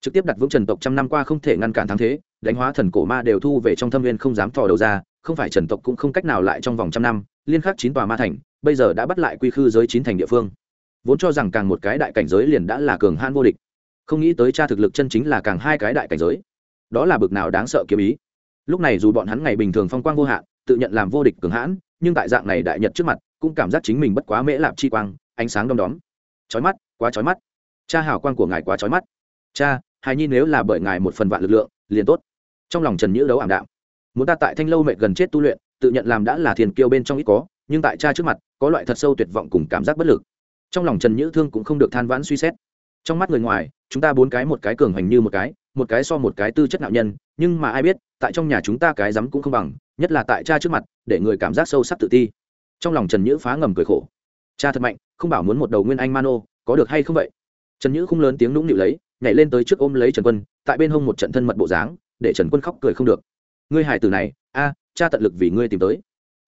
Trực tiếp đặt vững trần tộc trăm năm qua không thể ngăn cản thắng thế, đánh hóa thần cổ ma đều thu về trong thâm viên không dám thò đầu ra, không phải trần tộc cũng không cách nào lại trong vòng trăm năm, liên khắc chín tòa ma thành, bây giờ đã bắt lại quy khư giới chín thành địa phương. Vốn cho rằng càng một cái đại cảnh giới liền đã là cường han vô địch. Không nghĩ tới cha thực lực chân chính là càng hai cái đại cảnh giới. Đó là bực nào đáng sợ kiếm ý. Lúc này dù bọn hắn ngày bình thường phong quang vô hạn tự nhận làm vô địch cường hãn, nhưng tại dạng này đại nhật trước mặt, cũng cảm giác chính mình bất quá mễ lạp chi quang, ánh sáng đom đóm. Chói mắt, quá chói mắt. Cha hào quang của ngài quá chói mắt. Cha, hài nhi nếu là bởi ngài một phần vạn lực lượng, liền tốt. Trong lòng trần nhữ đấu ảm đạm. Muốn ta tại thanh lâu mệt gần chết tu luyện, tự nhận làm đã là thiền kiêu bên trong ít có, nhưng tại cha trước mặt, có loại thật sâu tuyệt vọng cùng cảm giác bất lực. Trong lòng trần nhữ thương cũng không được than vãn suy xét. Trong mắt người ngoài, chúng ta bốn cái một cái cường hành như một cái một cái so một cái tư chất nạo nhân nhưng mà ai biết, tại trong nhà chúng ta cái rắm cũng không bằng, nhất là tại cha trước mặt, để người cảm giác sâu sắc tự ti. Trong lòng trần nhữ phá ngầm cười khổ. Cha thật mạnh, không bảo muốn một đầu nguyên anh mano, có được hay không vậy? Trần nhữ không lớn tiếng nũng nịu lấy, nhảy lên tới trước ôm lấy trần quân, tại bên hông một trận thân mật bộ dáng, để trần quân khóc cười không được. Ngươi hải tử này, a, cha tận lực vì ngươi tìm tới.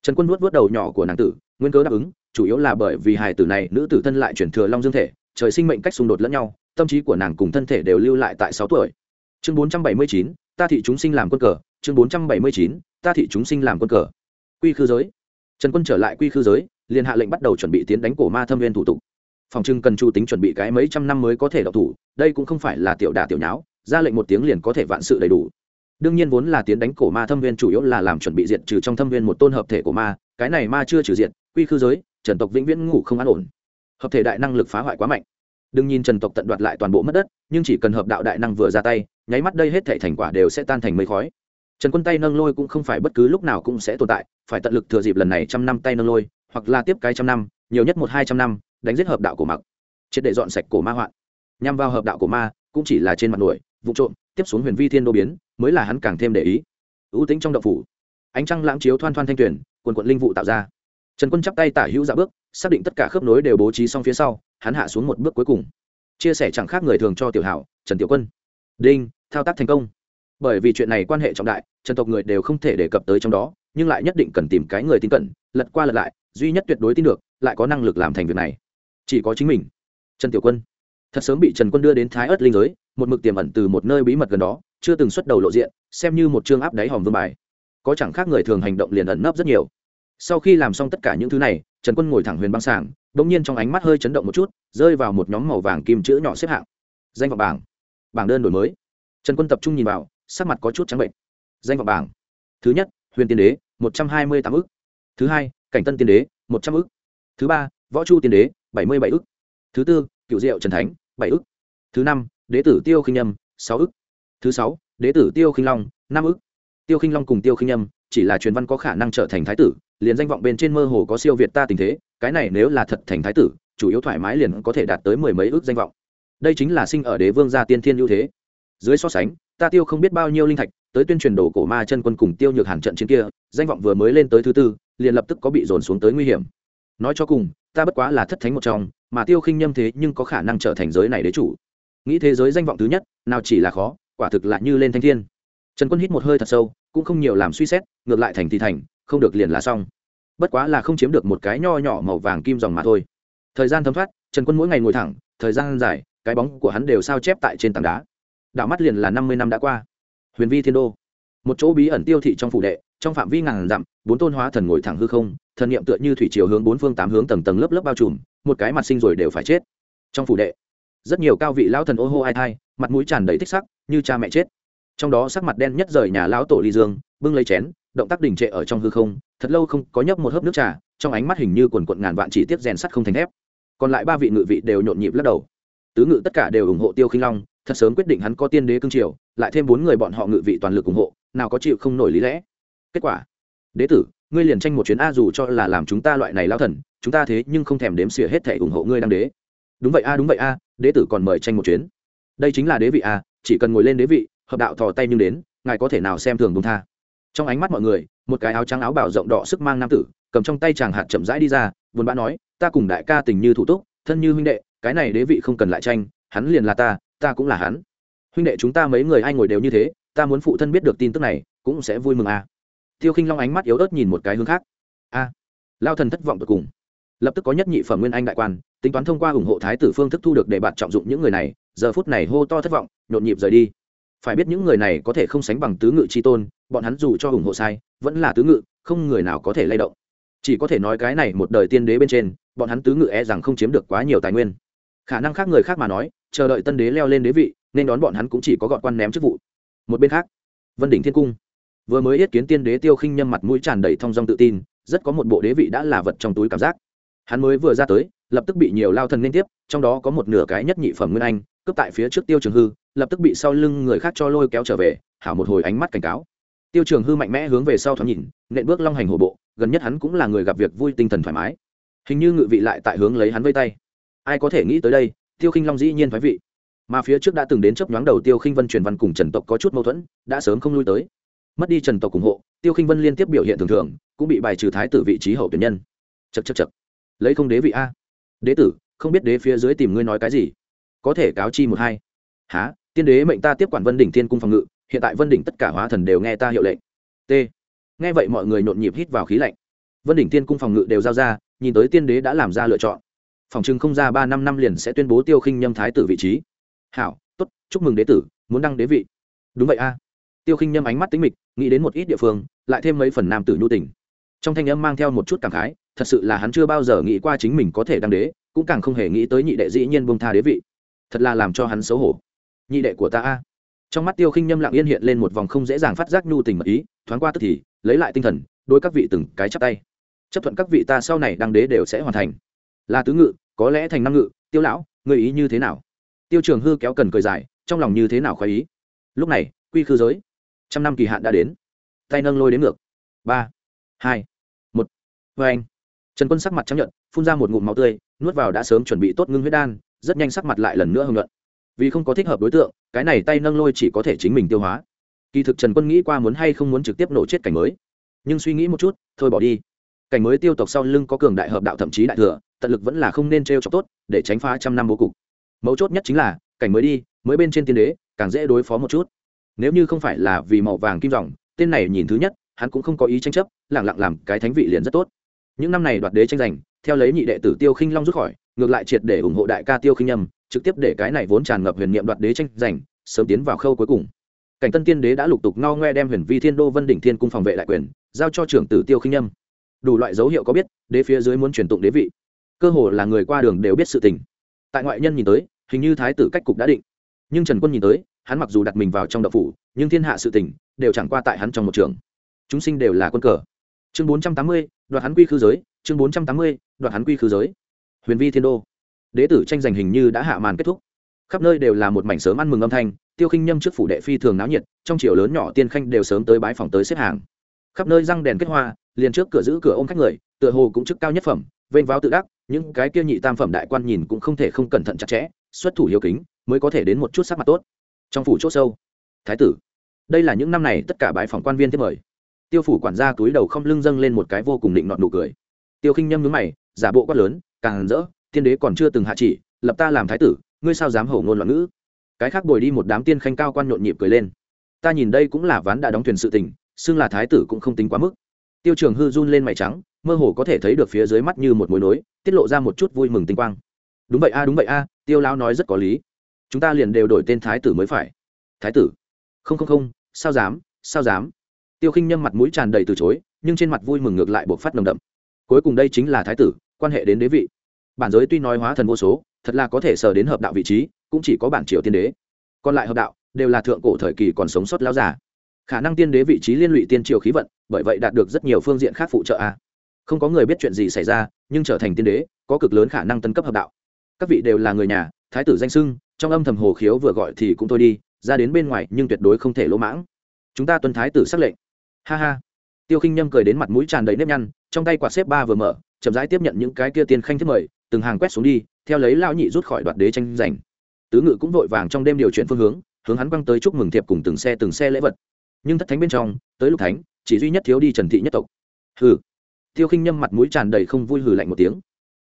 Trần quân vuốt vuốt đầu nhỏ của nàng tử, nguyên cớ đáp ứng, chủ yếu là bởi vì hải tử này nữ tử thân lại chuyển thừa long dương thể, trời sinh mệnh cách xung đột lẫn nhau, tâm trí của nàng cùng thân thể đều lưu lại tại sáu tuổi. Chương bốn trăm bảy mươi chín ta thị chúng sinh làm quân cờ, chương bốn trăm bảy mươi chín, ta thị chúng sinh làm quân cờ. Quy khư giới. Trần quân trở lại quy khư giới, liền hạ lệnh bắt đầu chuẩn bị tiến đánh cổ ma thâm viên thủ tục. Phòng trưng cần chu tính chuẩn bị cái mấy trăm năm mới có thể đọc thủ, đây cũng không phải là tiểu đà tiểu nháo, ra lệnh một tiếng liền có thể vạn sự đầy đủ. Đương nhiên vốn là tiến đánh cổ ma thâm viên chủ yếu là làm chuẩn bị diệt trừ trong thâm viên một tôn hợp thể của ma, cái này ma chưa trừ diệt, quy khư giới, trần tộc vĩnh viễn ngủ không an ổn. Hợp thể đại năng lực phá hoại quá mạnh. Đừng nhìn trần tộc tận đoạt lại toàn bộ mất đất, nhưng chỉ cần hợp đạo đại năng vừa ra tay nháy mắt đây hết thể thành quả đều sẽ tan thành mây khói. Trần quân tay nâng lôi cũng không phải bất cứ lúc nào cũng sẽ tồn tại, phải tận lực thừa dịp lần này trăm năm tay nâng lôi, hoặc là tiếp cái trăm năm, nhiều nhất một hai trăm năm, đánh giết hợp đạo của mặc. Chết để dọn sạch cổ ma hoạn. Nhằm vào hợp đạo của ma, cũng chỉ là trên mặt nổi vụ trộm, tiếp xuống huyền vi thiên đô biến, mới là hắn càng thêm để ý. Ưu tính trong động phủ. Ánh trăng lãng chiếu thoăn thoăn thanh tuyển quần quần linh vụ tạo ra. Trần quân chắp tay tả hữu dạ bước, xác định tất cả khớp nối đều bố trí xong phía sau, hắn hạ xuống một bước cuối cùng. Chia sẻ chẳng khác người thường cho tiểu hảo trần tiểu quân. Đinh thao tác thành công. Bởi vì chuyện này quan hệ trọng đại, trần tộc người đều không thể đề cập tới trong đó, nhưng lại nhất định cần tìm cái người tin cẩn, lật qua lật lại, duy nhất tuyệt đối tin được, lại có năng lực làm thành việc này. Chỉ có chính mình. Trần tiểu quân. Thật sớm bị trần quân đưa đến thái ớt linh giới, một mực tiềm ẩn từ một nơi bí mật gần đó, chưa từng xuất đầu lộ diện, xem như một chương áp đáy hòm vương bài. Có chẳng khác người thường hành động liền ẩn nấp rất nhiều. Sau khi làm xong tất cả những thứ này, trần quân ngồi thẳng huyền băng sàng đ ỗ n g nhiên trong ánh mắt hơi chấn động một chút, rơi vào một nhóm màu vàng kim chữ nhỏ xếp hạng. Danh vọng bảng. Bảng đơn đổi mới trần quân tập trung nhìn vào, sắc mặt có chút trắng bệnh. Danh vọng bảng. Thứ nhất, huyền tiên đế, một trăm hai mươi tám ức. Thứ hai, cảnh tân tiên đế, một trăm ức. Thứ ba, võ chu tiên đế, bảy mươi bảy ức. Thứ tư cựu diệu trần thánh, bảy ức. Thứ năm, đế tử tiêu khinh nhâm, sáu ức. Thứ sáu, đế tử tiêu khinh long, năm ức. Tiêu khinh long cùng tiêu khinh nhâm, chỉ là truyền văn có khả năng trở thành thái tử, liền danh vọng bên trên mơ hồ có siêu việt ta tình thế, cái này nếu là thật thành thái tử, chủ yếu thoải mái liền có thể đạt tới mười mấy ước danh vọng. Đây chính là sinh ở đế vương gia tiên thiên ưu thế dưới so sánh, ta tiêu không biết bao nhiêu linh thạch, tới tuyên truyền đồ cổ ma chân quân cùng tiêu nhược hàn trận chiến kia, danh vọng vừa mới lên tới thứ tư, liền lập tức có bị dồn xuống tới nguy hiểm. Nói cho cùng, ta bất quá là thất thánh một trong, mà tiêu khinh nhâm thế nhưng có khả năng trở thành giới này đế chủ. Nghĩ thế giới danh vọng thứ nhất, nào chỉ là khó, quả thực lại như lên thanh thiên. Trần quân hít một hơi thật sâu, cũng không nhiều làm suy xét, ngược lại thành thì thành, không được liền là xong. Bất quá là không chiếm được một cái nho nhỏ màu vàng kim dòng mà thôi. Thời gian thấm thoát, trần quân mỗi ngày ngồi thẳng, thời gian dài, cái bóng của hắn đều sao chép tại trên tảng đá đạo mắt liền là năm mươi năm đã qua. Huyền vi thiên đô. Một chỗ bí ẩn tiêu thị trong phủ đệ, trong phạm vi ngàn dặm, bốn tôn hóa thần ngồi thẳng hư không, thần niệm tựa như thủy chiều hướng bốn phương tám hướng tầng tầng lớp lớp bao trùm, một cái mặt sinh rồi đều phải chết. Trong phủ đệ, rất nhiều cao vị lão thần ô hô ai thai, mặt mũi tràn đầy thích sắc, như cha mẹ chết. Trong đó sắc mặt đen nhất rời nhà lão tổ ly dương, bưng lấy chén, động tác đình trệ ở trong hư không, thật lâu không có nhấp một hớp nước trà, trong ánh mắt hình như quần quận ngàn vạn chỉ tiết rèn sắt không thành thép. Còn lại ba vị ngự vị đều nhộn nhịp lắc đầu. Tứ ngự tất cả đều ủng hộ tiêu khinh long thật sớm quyết định hắn có tiên đế cương triều, lại thêm bốn người bọn họ ngự vị toàn lực ủng hộ, nào có chịu không nổi lý lẽ. Kết quả, đế tử, ngươi liền tranh một chuyến a dù cho là làm chúng ta loại này lao thần, chúng ta thế nhưng không thèm đếm xỉa hết thể ủng hộ ngươi đăng đế. Đúng vậy a, đúng vậy a, đế tử còn mời tranh một chuyến. Đây chính là đế vị a, chỉ cần ngồi lên đế vị, hợp đạo thò tay nhưng đến, ngài có thể nào xem thường đúng tha. Trong ánh mắt mọi người, một cái áo trắng áo bảo rộng đỏ sức mang nam tử, cầm trong tay chàng hạt chậm rãi đi ra, buồn bã nói, ta cùng đại ca tình như thủ túc, thân như huynh đệ, cái này đế vị không cần lại tranh, hắn liền là ta ta cũng là hắn. Huynh đệ chúng ta mấy người ai ngồi đều như thế ta muốn phụ thân biết được tin tức này cũng sẽ vui mừng à. tiêu khinh long ánh mắt yếu ớt nhìn một cái hướng khác. A à, lao thần thất vọng tột cùng. Lập tức có nhất nhị phẩm nguyên anh đại quan tính toán thông qua ủng hộ thái tử phương thức thu được để bạn trọng dụng những người này giờ phút này hô to thất vọng nhộn nhịp rời đi. Phải biết những người này có thể không sánh bằng tứ ngự chi tôn bọn hắn dù cho ủng hộ sai vẫn là tứ ngự không người nào có thể lay động. Chỉ có thể nói cái này một đời tiên đế bên trên bọn hắn tứ ngự e rằng không chiếm được quá nhiều tài nguyên. Khả năng khác người khác mà nói chờ đợi tân đế leo lên đế vị, nên đón bọn hắn cũng chỉ có gọn quan ném chức vụ. Một bên khác, vân đỉnh thiên cung, vừa mới yết kiến tiên đế tiêu khinh nhâm mặt mũi tràn đầy thong dong tự tin, rất có một bộ đế vị đã là vật trong túi cảm giác. Hắn mới vừa ra tới, lập tức bị nhiều lao thần liên tiếp, trong đó có một nửa cái nhất nhị phẩm nguyên anh, cướp tại phía trước tiêu trường hư, lập tức bị sau lưng người khác cho lôi kéo trở về, hảo một hồi ánh mắt cảnh cáo. Tiêu trường hư mạnh mẽ hướng về sau thoáng nhìn, nện bước long hành hổ bộ, gần nhất hắn cũng là người gặp việc vui tinh thần thoải mái. Hình như ngự vị lại tại hướng lấy hắn vây tay. Ai có thể nghĩ tới đây tiêu khinh long dĩ nhiên thoái vị. Mà phía trước đã từng đến chấp nhoáng đầu tiêu khinh vân truyền văn cùng trần tộc có chút mâu thuẫn, đã sớm không lui tới. Mất đi trần tộc ủng hộ, tiêu khinh vân liên tiếp biểu hiện thường thường, cũng bị bài trừ thái tử vị trí hậu tuyển nhân. Chật chật chật lấy không đế vị a. Đế tử, không biết đế phía dưới tìm ngươi nói cái gì? Có thể cáo chi một hai. Há tiên đế mệnh ta tiếp quản vân đỉnh thiên cung phòng ngự, hiện tại vân đỉnh tất cả hóa thần đều nghe ta hiệu lệnh. T. Nghe vậy mọi người nhộn nhịp hít vào khí lạnh. Vân đỉnh thiên cung phòng ngự đều giao ra, nhìn tới tiên đế đã làm ra lựa chọn phòng chừng không ra ba năm năm liền sẽ tuyên bố tiêu khinh nhâm thái tử vị trí. Hảo tốt, chúc mừng đế tử muốn đăng đế vị. Đúng vậy a. Tiêu khinh nhâm ánh mắt tính mịch nghĩ đến một ít địa phương lại thêm mấy phần nam tử nhu tình. Trong thanh âm mang theo một chút cảm khái thật sự là hắn chưa bao giờ nghĩ qua chính mình có thể đăng đế cũng càng không hề nghĩ tới nhị đệ dĩ nhiên bông tha đế vị. Thật là làm cho hắn xấu hổ. Nhị đệ của ta a. Trong mắt tiêu khinh nhâm lặng yên hiện lên một vòng không dễ dàng phát giác nhu tình mật ý thoáng qua tức thì lấy lại tinh thần đôi các vị từng cái chắp tay. Chấp thuận các vị ta sau này đăng đế đều sẽ hoàn thành là tứ ngự, có lẽ thành năm ngự, tiêu lão người ý như thế nào? Tiêu trường hư kéo cần cười dài, trong lòng như thế nào khoái ý? Lúc này, quy khư giới, trăm năm kỳ hạn đã đến. Tay nâng lôi đến ngược. Ba, hai, một. Vê anh, trần quân sắc mặt chấp nhận phun ra một ngụm máu tươi, nuốt vào đã sớm chuẩn bị tốt ngưng huyết đan, rất nhanh sắc mặt lại lần nữa hưng luận vì không có thích hợp đối tượng, cái này tay nâng lôi chỉ có thể chính mình tiêu hóa. Kỳ thực trần quân nghĩ qua muốn hay không muốn trực tiếp nổ chết cảnh mới. Nhưng suy nghĩ một chút, thôi bỏ đi. Cảnh mới tiêu tộc sau lưng có cường đại hợp đạo thậm chí đại thừa tận lực vẫn là không nên t r e o cho tốt, để tránh phá trăm năm bố cục. Mấu chốt nhất chính là, cảnh mới đi, mới bên trên tiên đế, càng dễ đối phó một chút. Nếu như không phải là vì màu vàng kim dòng, tên này nhìn thứ nhất, hắn cũng không có ý tranh chấp lẳng lặng làm cái thánh vị liền rất tốt. Những năm này đoạt đế tranh giành, theo lấy nhị đệ tử tiêu khinh long rút khỏi, ngược lại triệt để ủng hộ đại ca tiêu khinh nhâm, trực tiếp để cái này vốn tràn ngập huyền niệm đoạt đế tranh giành, sớm tiến vào khâu cuối cùng. Cảnh tân tiên đế đã lục tục ngao ngoe đem huyền vi thiên đô vân đỉnh thiên cung phòng vệ đại quyền, giao cho trưởng tử tiêu khinh nhâm. Đủ loại dấu hiệu có biết, đế phía dưới muốn truyền tụng đế vị cơ hồ là người qua đường đều biết sự tình. Tại ngoại nhân nhìn tới, hình như thái tử cách cục đã định. Nhưng trần quân nhìn tới, hắn mặc dù đặt mình vào trong đậu phủ, nhưng thiên hạ sự tình đều chẳng qua tại hắn trong một trường. Chúng sinh đều là quân cờ. Chương bốn trăm tám mươi, đoạt hắn quy khư giới, chương bốn trăm tám mươi, đoạt hắn quy khư giới. Huyền vi thiên đô. Đế tử tranh giành hình như đã hạ màn kết thúc. Khắp nơi đều là một mảnh sớm ăn mừng âm thanh, tiêu khinh nhâm trước phủ đệ phi thường náo nhiệt, trong triều lớn nhỏ tiên khanh đều sớm tới bái phòng tới xếp hàng. Khắp nơi răng đèn kết hoa, liền trước cửa giữ cửa ôm khách người, tựa hồ cũng chức cao nhất phẩm vênh váo tự đắc, những cái kia nhị tam phẩm đại quan nhìn cũng không thể không cẩn thận chặt chẽ, xuất thủ hiếu kính, mới có thể đến một chút sắc mặt tốt. Trong phủ c h ỗ sâu, thái tử. Đây là những năm này tất cả bái phòng quan viên tiếp mời. Tiêu phủ quản gia túi đầu không lưng dâng lên một cái vô cùng định nọn nụ cười. Tiêu khinh nhâm nhướng mày, giả bộ quát lớn, càng rỡ, tiên đế còn chưa từng hạ chỉ, lập ta làm thái tử, ngươi sao dám hổ ngôn loạn ngữ? Cái khác bồi đi một đám tiên khanh cao quan nhộn nhịp cười lên. Ta nhìn đây cũng là ván đã đóng thuyền sự tình, xưng là thái tử cũng không tính quá mức. Tiêu trường hư run lên mày trắng mơ hồ có thể thấy được phía dưới mắt như một mối nối, tiết lộ ra một chút vui mừng tinh quang. Đúng vậy a, đúng vậy a, tiêu lão nói rất có lý. Chúng ta liền đều đổi tên thái tử mới phải. Thái tử? Không không không, sao dám sao dám? Tiêu khinh nhâm mặt mũi tràn đầy từ chối, nhưng trên mặt vui mừng ngược lại buộc phát nồng đậm. Cuối cùng đây chính là thái tử, quan hệ đến đế vị. Bản giới tuy nói hóa thần vô số, thật là có thể sờ đến hợp đạo vị trí, cũng chỉ có bản triều tiên đế. Còn lại hợp đạo, đều là thượng cổ thời kỳ còn sống sót lao giả khả năng tiên đế vị trí liên lụy tiên triều khí vận, bởi vậy đạt được rất nhiều phương diện khác phụ trợ a không có người biết chuyện gì xảy ra, nhưng trở thành tiên đế, có cực lớn khả năng tân cấp hợp đạo. Các vị đều là người nhà, thái tử danh sưng, trong âm thầm hồ khiếu vừa gọi thì cũng thôi đi, ra đến bên ngoài nhưng tuyệt đối không thể lỗ mãng. Chúng ta tuân thái tử xác lệnh. Ha ha. Tiêu khinh nhâm cười đến mặt mũi tràn đầy nếp nhăn, trong tay quạt xếp ba vừa mở, chậm rãi tiếp nhận những cái kia tiên khanh thiết mời, từng hàng quét xuống đi, theo lấy lao nhị rút khỏi đoạt đế tranh giành. Tứ ngự cũng vội vàng trong đêm điều chuyển phương hướng hướng hắn quăng tới chúc mừng thiệp cùng từng xe từng xe lễ vật. Nhưng thất thánh bên trong, tới lúc thánh, chỉ duy nhất thiếu đi trần thị nhất tộc. Hừ tiêu khinh nhâm mặt mũi tràn đầy không vui hừ lạnh một tiếng.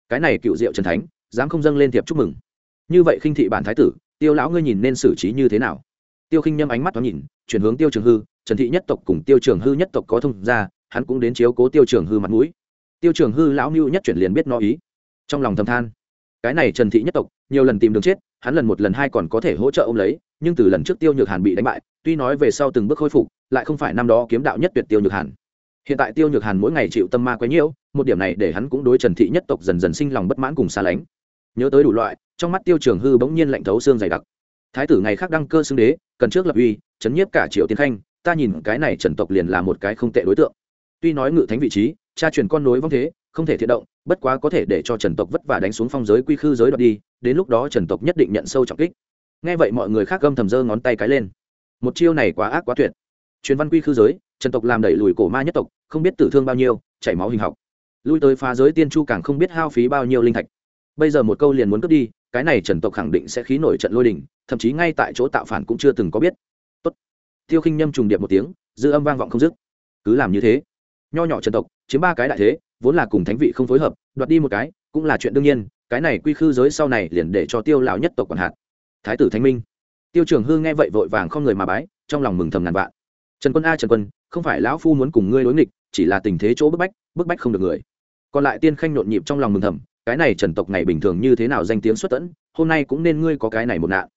Cái này cựu diệu trần thánh, dám không dâng lên thiệp chúc mừng. Như vậy khinh thị bản thái tử, tiêu lão ngươi nhìn nên xử trí như thế nào? Tiêu khinh nhâm ánh mắt thoáng nhìn, chuyển hướng tiêu trường hư, trần thị nhất tộc cùng tiêu trường hư nhất tộc có thông ra hắn cũng đến chiếu cố tiêu trường hư mặt mũi. Tiêu trường hư lão mưu nhất chuyển liền biết no ý. Trong lòng thầm than, cái này trần thị nhất tộc, nhiều lần tìm đường chết, hắn lần một lần hai còn có thể hỗ trợ ôm lấy, nhưng từ lần trước tiêu nhược hàn bị đánh bại, tuy nói về sau từng bước khôi phục, lại không phải năm đó kiếm đạo nhất tuyệt tiêu nhược hàn hiện tại tiêu nhược hàn mỗi ngày chịu tâm ma quấy nhiễu, một điểm này để hắn cũng đối trần thị nhất tộc dần dần sinh lòng bất mãn cùng xa lánh. Nhớ tới đủ loại, trong mắt tiêu trường hư bỗng nhiên lạnh thấu xương dày đặc. Thái tử ngày khác đăng cơ xưng đế, cần trước lập uy, chấn nhiếp cả triệu tiến khanh, ta nhìn cái này trần tộc liền là một cái không tệ đối tượng. Tuy nói ngự thánh vị trí, cha truyền con nối vong thế, không thể thiện động, bất quá có thể để cho trần tộc vất vả đánh xuống phong giới quy khư giới đoạt đi, đến lúc đó trần tộc nhất định nhận sâu trọng kích. Nghe vậy mọi người khác gâm thầm dơ ngón tay cái lên. Một chiêu này quá ác quá tuyệt truyền văn quy khư giới, trần tộc làm đẩy lùi cổ ma nhất tộc, không biết tử thương bao nhiêu, chảy máu hình học. Lui tới phá giới tiên chu càng không biết hao phí bao nhiêu linh thạch. Bây giờ một câu liền muốn cướp đi, cái này trần tộc khẳng định sẽ khí nổi trận lôi đình, thậm chí ngay tại chỗ tạo phản cũng chưa từng có biết. Tốt. tiêu khinh nhâm trùng điệp một tiếng, dư âm vang vọng không dứt. Cứ làm như thế. Nho nhỏ trần tộc, chiếm ba cái đại thế, vốn là cùng thánh vị không phối hợp, đoạt đi một cái, cũng là chuyện đương nhiên, cái này quy khư giới sau này liền để cho tiêu lão nhất tộc quản hạt. Thái tử thanh minh. Tiêu trường hư nghe vậy vội vàng không người mà bái, trong lòng mừng thầm ngàn vạn trần quân a, trần quân, không phải lão phu muốn cùng ngươi đối nghịch, chỉ là tình thế chỗ bức bách bức bách không được người. Còn lại tiên khanh nhộn nhịp trong lòng mừng thầm, cái này trần tộc ngày bình thường như thế nào danh tiếng xuất tẫn, hôm nay cũng nên ngươi có cái này một nạn.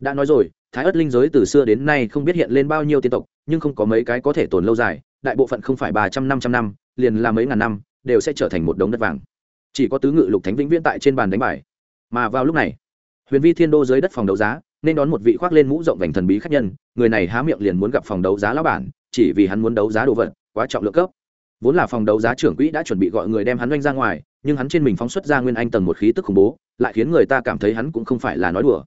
Đã nói rồi, thái ất linh giới từ xưa đến nay không biết hiện lên bao nhiêu tiên tộc, nhưng không có mấy cái có thể tồn lâu dài, đại bộ phận không phải ba trăm, năm trăm năm, liền là mấy ngàn năm, đều sẽ trở thành một đống đất vàng. Chỉ có tứ ngự lục thánh vĩnh viễn tại trên bàn đánh bài. Mà vào lúc này, huyền vi thiên đô dưới đất phòng đấu giá nên đón một vị khoác lên mũ rộng vành thần bí khách nhân, người này há miệng liền muốn gặp phòng đấu giá lão bản, chỉ vì hắn muốn đấu giá đồ vật, quá trọng lượng cấp. Vốn là phòng đấu giá trưởng quỹ đã chuẩn bị gọi người đem hắn doanh ra ngoài, nhưng hắn trên mình phóng xuất ra nguyên anh tầng một khí tức khủng bố, lại khiến người ta cảm thấy hắn cũng không phải là nói đùa.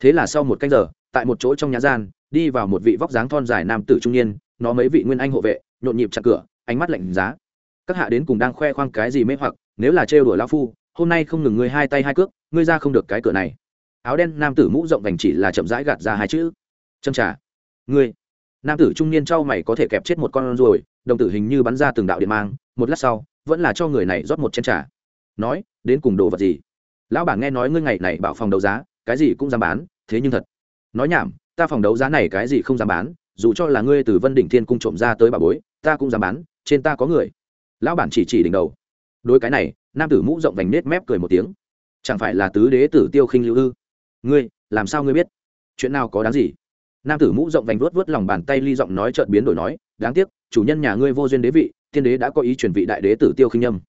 Thế là sau một canh giờ, tại một chỗ trong nhà gian, đi vào một vị vóc dáng thon dài nam tử trung niên, nó mấy vị nguyên anh hộ vệ, nhộn nhịp chặt cửa, ánh mắt lạnh giá. Các hạ đến cùng đang khoe khoang cái gì mê hoặc, nếu là trêu đùa lao phu, hôm nay không ngừng ngươi hai tay hai cước, ngươi ra không được cái cửa này áo đen, nam tử mũ rộng vành chỉ là chậm rãi gạt ra hai chữ. Châm trả ngươi. Nam tử trung niên trao mày có thể kẹp chết một con ruồi, đồng tử hình như bắn ra từng đạo điện mang, một lát sau, vẫn là cho người này rót một chén trà. Nói, đến cùng đồ vật gì? Lão bản nghe nói ngươi ngày này bảo phòng đấu giá, cái gì cũng dám bán, thế nhưng thật. Nói nhảm, ta phòng đấu giá này cái gì không dám bán, dù cho là ngươi từ vân đỉnh thiên cung trộm ra tới bà bối, ta cũng dám bán, trên ta có người. Lão bản chỉ chỉ đỉnh đầu. Đối cái này, nam tử mũ rộng vành nết mép cười một tiếng. Chẳng phải là tứ đế tử tiêu khinh lưu ư? Ngươi, làm sao ngươi biết? Chuyện nào có đáng gì? Nam tử mũ rộng vành vuốt vuốt lòng bàn tay ly giọng nói trợn biến đổi nói, đáng tiếc, chủ nhân nhà ngươi vô duyên đế vị thiên đế đã có ý chuyển vị đại đế tử tiêu khinh nhâm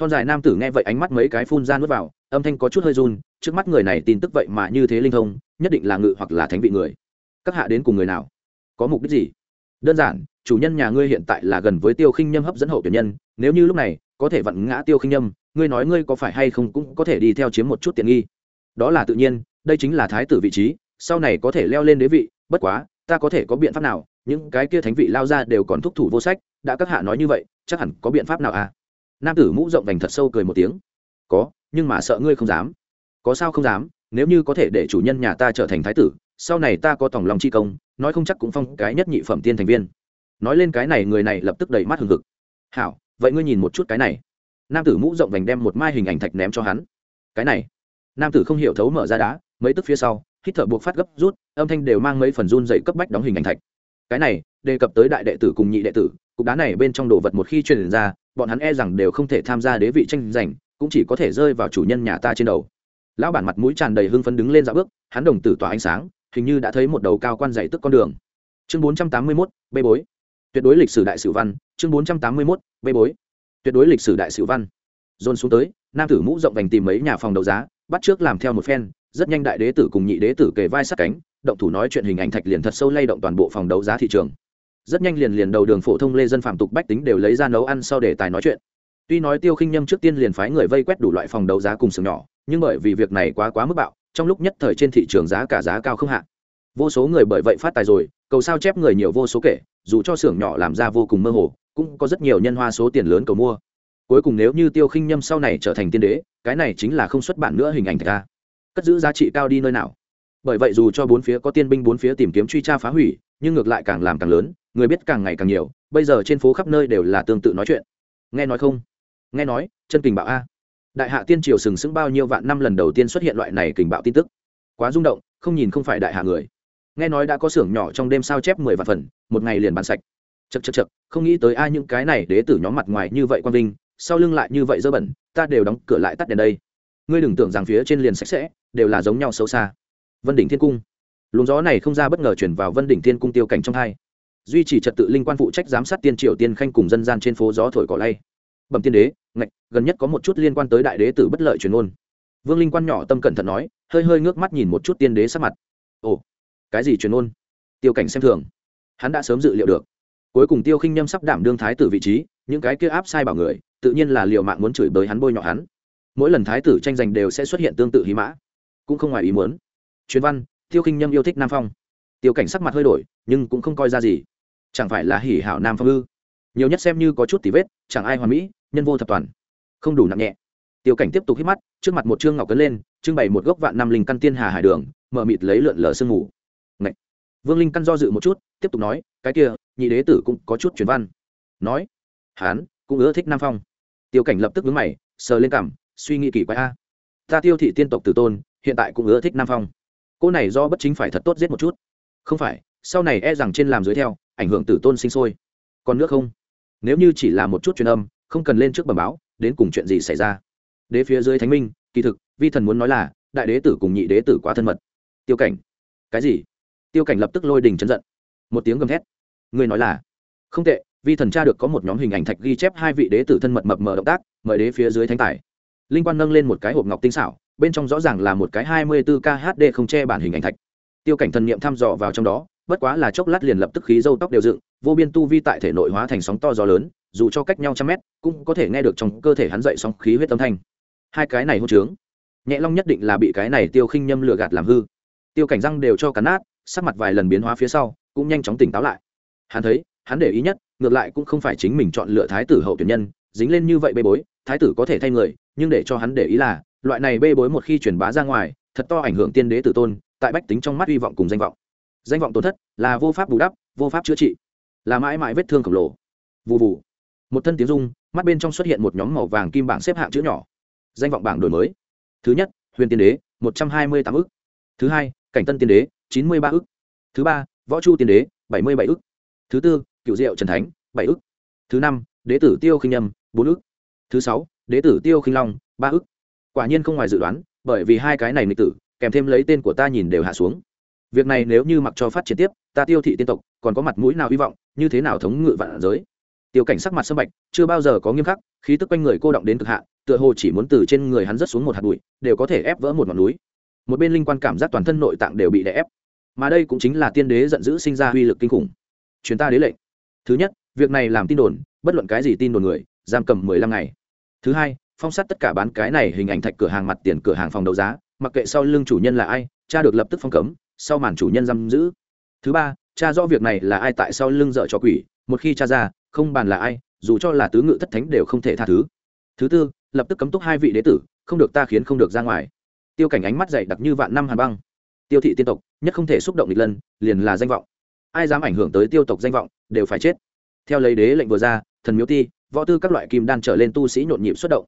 thon dài nam tử nghe vậy ánh mắt mấy cái phun ra nuốt vào, âm thanh có chút hơi run, trước mắt người này tin tức vậy mà như thế linh thông, nhất định là ngự hoặc là thánh vị người. Các hạ đến cùng người nào? Có mục đích gì? Đơn giản, chủ nhân nhà ngươi hiện tại là gần với tiêu khinh nhâm hấp dẫn hậu tuyển nhân, nếu như lúc này, có thể vặn ngã tiêu khinh nhâm ngươi nói ngươi có phải hay không cũng có thể đi theo chiếm một chút tiện nghi. Đó là tự nhiên đây chính là thái tử vị trí, sau này có thể leo lên đế vị, bất quá, ta có thể có biện pháp nào? Những cái kia thánh vị lao ra đều còn thúc thủ vô sách, đã các hạ nói như vậy, chắc hẳn có biện pháp nào à? Nam tử mũ rộng vành thật sâu cười một tiếng. Có, nhưng mà sợ ngươi không dám. Có sao không dám? Nếu như có thể để chủ nhân nhà ta trở thành thái tử, sau này ta có tổng lòng chi công, nói không chắc cũng phong cái nhất nhị phẩm tiên thành viên. Nói lên cái này, người này lập tức đầy mắt hừng hực. Hảo, vậy ngươi nhìn một chút cái này. Nam tử mũ rộng vành đem một mai hình ảnh thạch ném cho hắn. Cái này. Nam tử không hiểu thấu mở ra đá mấy tức phía sau, hít thở buộc phát gấp rút, âm thanh đều mang mấy phần run dậy cấp bách đóng hình ảnh thạch. Cái này, đề cập tới đại đệ tử cùng nhị đệ tử, cục đá này bên trong đồ vật một khi truyền ra, bọn hắn e rằng đều không thể tham gia đế vị tranh giành, cũng chỉ có thể rơi vào chủ nhân nhà ta trên đầu. Lão bản mặt mũi tràn đầy hưng phấn đứng lên dạo bước, hắn đồng tử tỏa ánh sáng, hình như đã thấy một đầu cao quan dày tức con đường. Chương bốn trăm tám mươi mốt, bê bối. Tuyệt đối lịch sử đại sử văn, chương bốn trăm tám mươi mốt, bê bối. Tuyệt đối lịch sử đại sử văn. Dồn xuống tới, nam tử mũ rộng vành tìm mấy nhà phòng đấu giá, bắt trước làm theo một phen rất nhanh đại đế tử cùng nhị đế tử kề vai sát cánh, động thủ nói chuyện hình ảnh thạch liền thật sâu lay động toàn bộ phòng đấu giá thị trường. Rất nhanh liền liền đầu đường phổ thông lê dân phạm tục bách tính đều lấy ra nấu ăn sau để tài nói chuyện. Tuy nói tiêu khinh nhâm trước tiên liền phái người vây quét đủ loại phòng đấu giá cùng sừng nhỏ, nhưng bởi vì việc này quá quá mức bạo, trong lúc nhất thời trên thị trường giá cả giá cao không hạ. Vô số người bởi vậy phát tài rồi, cầu sao chép người nhiều vô số kể, dù cho xưởng nhỏ làm ra vô cùng mơ hồ, cũng có rất nhiều nhân hoa số tiền lớn cầu mua. Cuối cùng nếu như tiêu khinh nhâm sau này trở thành tiên đế, cái này chính là không xuất bản nữa hình ảnh thạch ca cất giữ giá trị cao đi nơi nào. Bởi vậy dù cho bốn phía có tiên binh bốn phía tìm kiếm truy tra phá hủy, nhưng ngược lại càng làm càng lớn, người biết càng ngày càng nhiều, bây giờ trên phố khắp nơi đều là tương tự nói chuyện. Nghe nói không? Nghe nói, chân kình bạo a. Đại hạ tiên triều sừng sững bao nhiêu vạn năm lần đầu tiên xuất hiện loại này kình bạo tin tức. Quá rung động, không nhìn không phải đại hạ người. Nghe nói đã có xưởng nhỏ trong đêm sao chép mười vạn phần, một ngày liền bán sạch. Chật chật chật không nghĩ tới ai những cái này đế tử nhóm mặt ngoài như vậy quang vinh, sau lưng lại như vậy dơ bẩn, ta đều đóng cửa lại tắt đèn đây ngươi đừng tưởng rằng phía trên liền sạch sẽ, đều là giống nhau xấu xa. Vân đỉnh thiên cung. Luồng gió này không ra bất ngờ chuyển vào vân đỉnh thiên cung tiêu cảnh trong hai. Duy trì trật tự linh quan phụ trách giám sát tiên triều tiên khanh cùng dân gian trên phố gió thổi cỏ lay. Bẩm tiên đế, ngạch, gần nhất có một chút liên quan tới đại đế tử bất lợi truyền ôn vương linh quan nhỏ tâm cẩn thận nói, hơi hơi ngước mắt nhìn một chút tiên đế sắc mặt. Ồ, cái gì truyền ôn tiêu cảnh xem thường. Hắn đã sớm dự liệu được. Cuối cùng tiêu khinh nhâm sắp đảm đương thái tử vị trí, những cái kia áp sai bảo người, tự nhiên là liệu mạng muốn chửi bới hắn bôi nhọ hắn mỗi lần thái tử tranh giành đều sẽ xuất hiện tương tự hí mã. Cũng không ngoài ý muốn. Truyền văn, tiêu khinh nhâm yêu thích nam phong. Tiêu cảnh sắc mặt hơi đổi, nhưng cũng không coi ra gì. Chẳng phải là hỉ hảo nam phong ư? Nhiều nhất xem như có chút tỉ vết, chẳng ai hoàn mỹ, nhân vô thập toàn. Không đủ nặng nhẹ. Tiêu cảnh tiếp tục hít mắt, trước mặt một trương ngọc cấn lên, trưng bày một gốc vạn năm linh căn tiên hà hải đường, mở mịt lấy lượn lờ sương mù. Ngậy. vương linh căn do dự một chút, tiếp tục nói, cái kia, nhị đế tử cũng có chút truyền văn. Nói, hán, cũng ưa thích nam phong. Tiêu cảnh lập tức vướng mày, sờ lên cảm suy nghĩ kỳ quái a. Ta tiêu thị tiên tộc tử tôn, hiện tại cũng ưa thích nam phong. Cô này do bất chính phải thật tốt giết một chút. Không phải, sau này e rằng trên làm dưới theo, ảnh hưởng tử tôn sinh sôi. Còn nước không? Nếu như chỉ là một chút truyền âm, không cần lên trước bẩm báo, đến cùng chuyện gì xảy ra? Đế phía dưới thánh minh, kỳ thực, vi thần muốn nói là, đại đế tử cùng nhị đế tử quá thân mật. Tiêu cảnh. Cái gì? Tiêu cảnh lập tức lôi đình chấn giận. Một tiếng gầm thét. Người nói là, không tệ, vi thần tra được có một nhóm hình ảnh thạch ghi chép hai vị đế tử thân mật mập mờ động tác, mời đế phía dưới thánh tài linh quan nâng lên một cái hộp ngọc tinh xảo, bên trong rõ ràng là một cái hai mươi 24 khd không che bản hình ảnh thạch. Tiêu cảnh thần niệm thăm dò vào trong đó, bất quá là chốc lát liền lập tức khí dâu tóc đều dựng, vô biên tu vi tại thể nội hóa thành sóng to gió lớn, dù cho cách nhau trăm mét, cũng có thể nghe được trong cơ thể hắn dậy sóng khí huyết âm thanh. Hai cái này hô trướng, nhẹ long nhất định là bị cái này tiêu khinh nhâm lừa gạt làm hư. Tiêu cảnh răng đều cho cắn nát, sắc mặt vài lần biến hóa phía sau, cũng nhanh chóng tỉnh táo lại. Hắn thấy, hắn để ý nhất, ngược lại cũng không phải chính mình chọn lựa thái tử hậu tuyển nhân, dính lên như vậy bê bối thái tử có thể thay người, nhưng để cho hắn để ý là, loại này bê bối một khi truyền bá ra ngoài, thật to ảnh hưởng tiên đế tử tôn, tại bách tính trong mắt hy vọng cùng danh vọng. Danh vọng tổn thất là vô pháp bù đắp, vô pháp chữa trị, là mãi mãi vết thương khổng lồ. Vụ vụ một thân tiếng dung mắt bên trong xuất hiện một nhóm màu vàng kim bảng xếp hạng chữ nhỏ. Danh vọng bảng đổi mới. Thứ nhất, huyền tiên đế, một trăm hai mươi tám ức. Thứ hai, cảnh tân tiên đế, chín mươi ba ức. Thứ ba, võ chu tiên đế, bảy mươi bảy ức. Thứ tư, cựu diệu trần thánh, bảy ức. Thứ năm, đế tử tiêu khinh nhâm, bốn ức thứ sáu, đế tử tiêu khinh long, ba ức. Quả nhiên không ngoài dự đoán, bởi vì hai cái này nghịch tử, kèm thêm lấy tên của ta nhìn đều hạ xuống. Việc này nếu như mặc cho phát triển tiếp, ta tiêu thị tiên tộc, còn có mặt mũi nào hy vọng, như thế nào thống ngự vạn giới? Tiêu cảnh sắc mặt sâm bạch, chưa bao giờ có nghiêm khắc, khí tức quanh người cô động đến cực hạn tựa hồ chỉ muốn từ trên người hắn rớt xuống một hạt bụi, đều có thể ép vỡ một ngọn núi. Một bên linh quan cảm giác toàn thân nội tạng đều bị đè ép. Mà đây cũng chính là tiên đế giận dữ sinh ra uy lực kinh khủng. Chuyến ta đế lệnh. Thứ nhất, việc này làm tin đồn, bất luận cái gì tin đồn người, giam cầm mười lăm ngày thứ hai, phong sát tất cả bán cái này hình ảnh thạch cửa hàng mặt tiền cửa hàng phòng đấu giá, mặc kệ sau lưng chủ nhân là ai, cha được lập tức phong cấm, sau màn chủ nhân giam giữ. Thứ ba, cha rõ việc này là ai tại sau lưng dợ cho quỷ, một khi cha ra, không bàn là ai, dù cho là tứ ngự thất thánh đều không thể tha thứ. Thứ tư, lập tức cấm túc hai vị đế tử, không được ta khiến không được ra ngoài. Tiêu cảnh ánh mắt dày đặc như vạn năm hàn băng. Tiêu thị tiên tộc, nhất không thể xúc động nghịch lân, liền là danh vọng. Ai dám ảnh hưởng tới tiêu tộc danh vọng, đều phải chết. Theo lấy đế lệnh vừa ra, thần miếu ti võ tư các loại kim đan trở lên tu sĩ nhộn nhịp xuất động.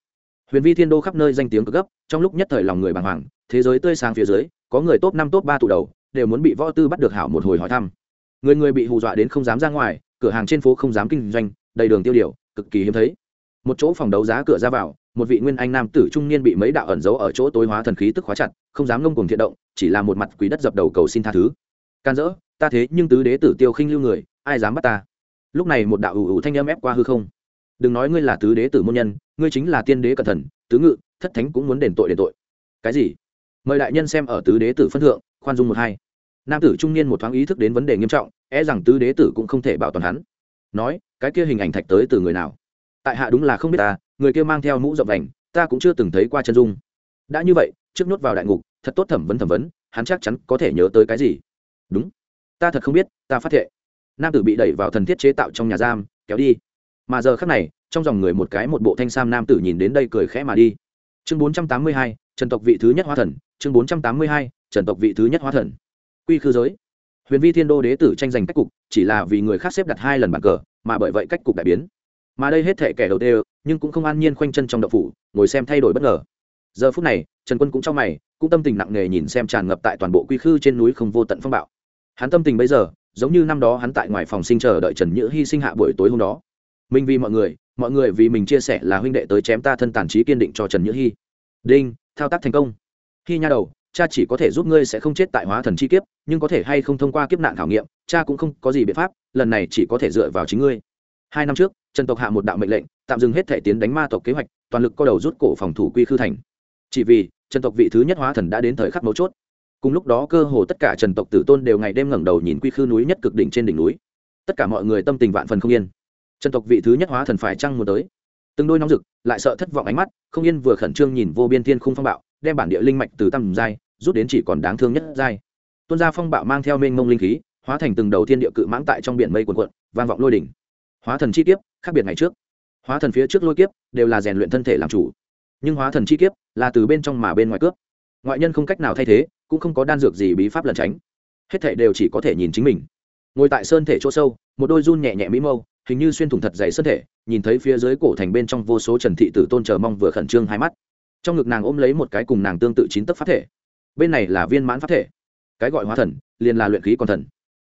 Huyền vi thiên đô khắp nơi danh tiếng cực gấp, trong lúc nhất thời lòng người bàng hoàng, thế giới tươi sáng phía dưới, có người top năm, top ba tụ đầu, đều muốn bị võ tư bắt được hảo một hồi hỏi thăm. Người người bị hù dọa đến không dám ra ngoài, cửa hàng trên phố không dám kinh doanh, đầy đường tiêu điều, cực kỳ hiếm thấy. Một chỗ phòng đấu giá cửa ra vào, một vị nguyên anh nam tử trung niên bị mấy đạo ẩn giấu ở chỗ tối hóa thần khí tức khóa chặt, không dám ngông cùng thiện động, chỉ là một mặt quý đất dập đầu cầu xin tha thứ. Can dỡ, ta thế nhưng tứ đế tử tiêu khinh lưu người, ai dám bắt ta? Lúc này một đạo ủ ủ thanh âm ép qua hư không đừng nói ngươi là tứ đế tử môn nhân, ngươi chính là tiên đế cẩn thần tứ ngự, thất thánh cũng muốn đền tội đền tội. Cái gì? Mời đại nhân xem ở tứ đế tử phân thượng, khoan dung một hai. Nam tử trung niên một thoáng ý thức đến vấn đề nghiêm trọng e rằng tứ đế tử cũng không thể bảo toàn hắn. Nói, cái kia hình ảnh thạch tới từ người nào? Tại hạ đúng là không biết ta, người kia mang theo mũ rộng vành, ta cũng chưa từng thấy qua chân dung. Đã như vậy, trước nhốt vào đại ngục, thật tốt thẩm vấn thẩm vấn, hắn chắc chắn có thể nhớ tới cái gì? Đúng. Ta thật không biết, ta phát thệ. Nam tử bị đẩy vào thần thiết chế tạo trong nhà giam, kéo đi mà giờ khác này, trong dòng người một cái một bộ thanh sam nam tử nhìn đến đây cười khẽ mà đi. Chương bốn trăm tám mươi hai, trần tộc vị thứ nhất hóa thần. Chương bốn trăm tám mươi hai, trần tộc vị thứ nhất hóa thần. Quy khư giới. Huyền vi thiên đô đế tử tranh giành cách cục, chỉ là vì người khác xếp đặt hai lần bàn cờ, mà bởi vậy cách cục đại biến. Mà đây hết thể kẻ đầu tiên, nhưng cũng không an nhiên khoanh chân trong đậu phủ, ngồi xem thay đổi bất ngờ. Giờ phút này, trần quân cũng trong mày, cũng tâm tình nặng nề nhìn xem tràn ngập tại toàn bộ quy khư trên núi không vô tận phong bạo. Hắn tâm tình bây giờ, giống như năm đó hắn tại ngoài phòng sinh chờ đợi trần nhữ hy sinh hạ buổi tối hôm đó mình vì mọi người mọi người vì mình chia sẻ là huynh đệ tới chém ta thân tàn trí kiên định cho trần nhữ hy đinh, thao tác thành công. Khi nha đầu, cha chỉ có thể giúp ngươi sẽ không chết tại hóa thần chi kiếp, nhưng có thể hay không thông qua kiếp nạn khảo nghiệm, cha cũng không có gì biện pháp, lần này chỉ có thể dựa vào chính ngươi. Hai năm trước, trần tộc hạ một đạo mệnh lệnh, tạm dừng hết thể tiến đánh ma tộc kế hoạch, toàn lực co đầu rút cổ phòng thủ quy khư thành. Chỉ vì, trần tộc vị thứ nhất hóa thần đã đến thời khắc mấu chốt. Cùng lúc đó cơ hồ tất cả trần tộc tử tôn đều ngày đêm ngẩng đầu nhìn quy khư núi nhất cực đỉnh trên đỉnh núi. Tất cả mọi người tâm tình vạn phần không yên trần tộc vị thứ nhất hóa thần phải chăng muốn tới? Từng đôi nóng rực, lại sợ thất vọng ánh mắt, không yên vừa khẩn trương nhìn vô biên thiên khung phong bạo, đem bản địa linh mạch từ tầm giai, rút đến chỉ còn đáng thương nhất giai. Tuôn ra phong bạo mang theo mênh mông linh khí, hóa thành từng đầu thiên địa cự mãng tại trong biển mây quần quận vang vọng lôi đỉnh. Hóa thần chi kiếp, khác biệt ngày trước. Hóa thần phía trước lôi kiếp, đều là rèn luyện thân thể làm chủ. Nhưng hóa thần chi kiếp, là từ bên trong mà bên ngoài cướp. Ngoại nhân không cách nào thay thế, cũng không có đan dược gì bí pháp lẩn tránh. Hết thể đều chỉ có thể nhìn chính mình. Ngồi tại sơn thể chỗ sâu, một đôi run nhẹ nhẹ mỹ mâu hình như xuyên thủng thật dày sân thể, nhìn thấy phía dưới cổ thành bên trong vô số trần thị tử tôn chờ mong vừa khẩn trương hai mắt. Trong ngực nàng ôm lấy một cái cùng nàng tương tự chín tấc pháp thể. Bên này là viên mãn pháp thể. Cái gọi hóa thần, liền là luyện khí còn thần.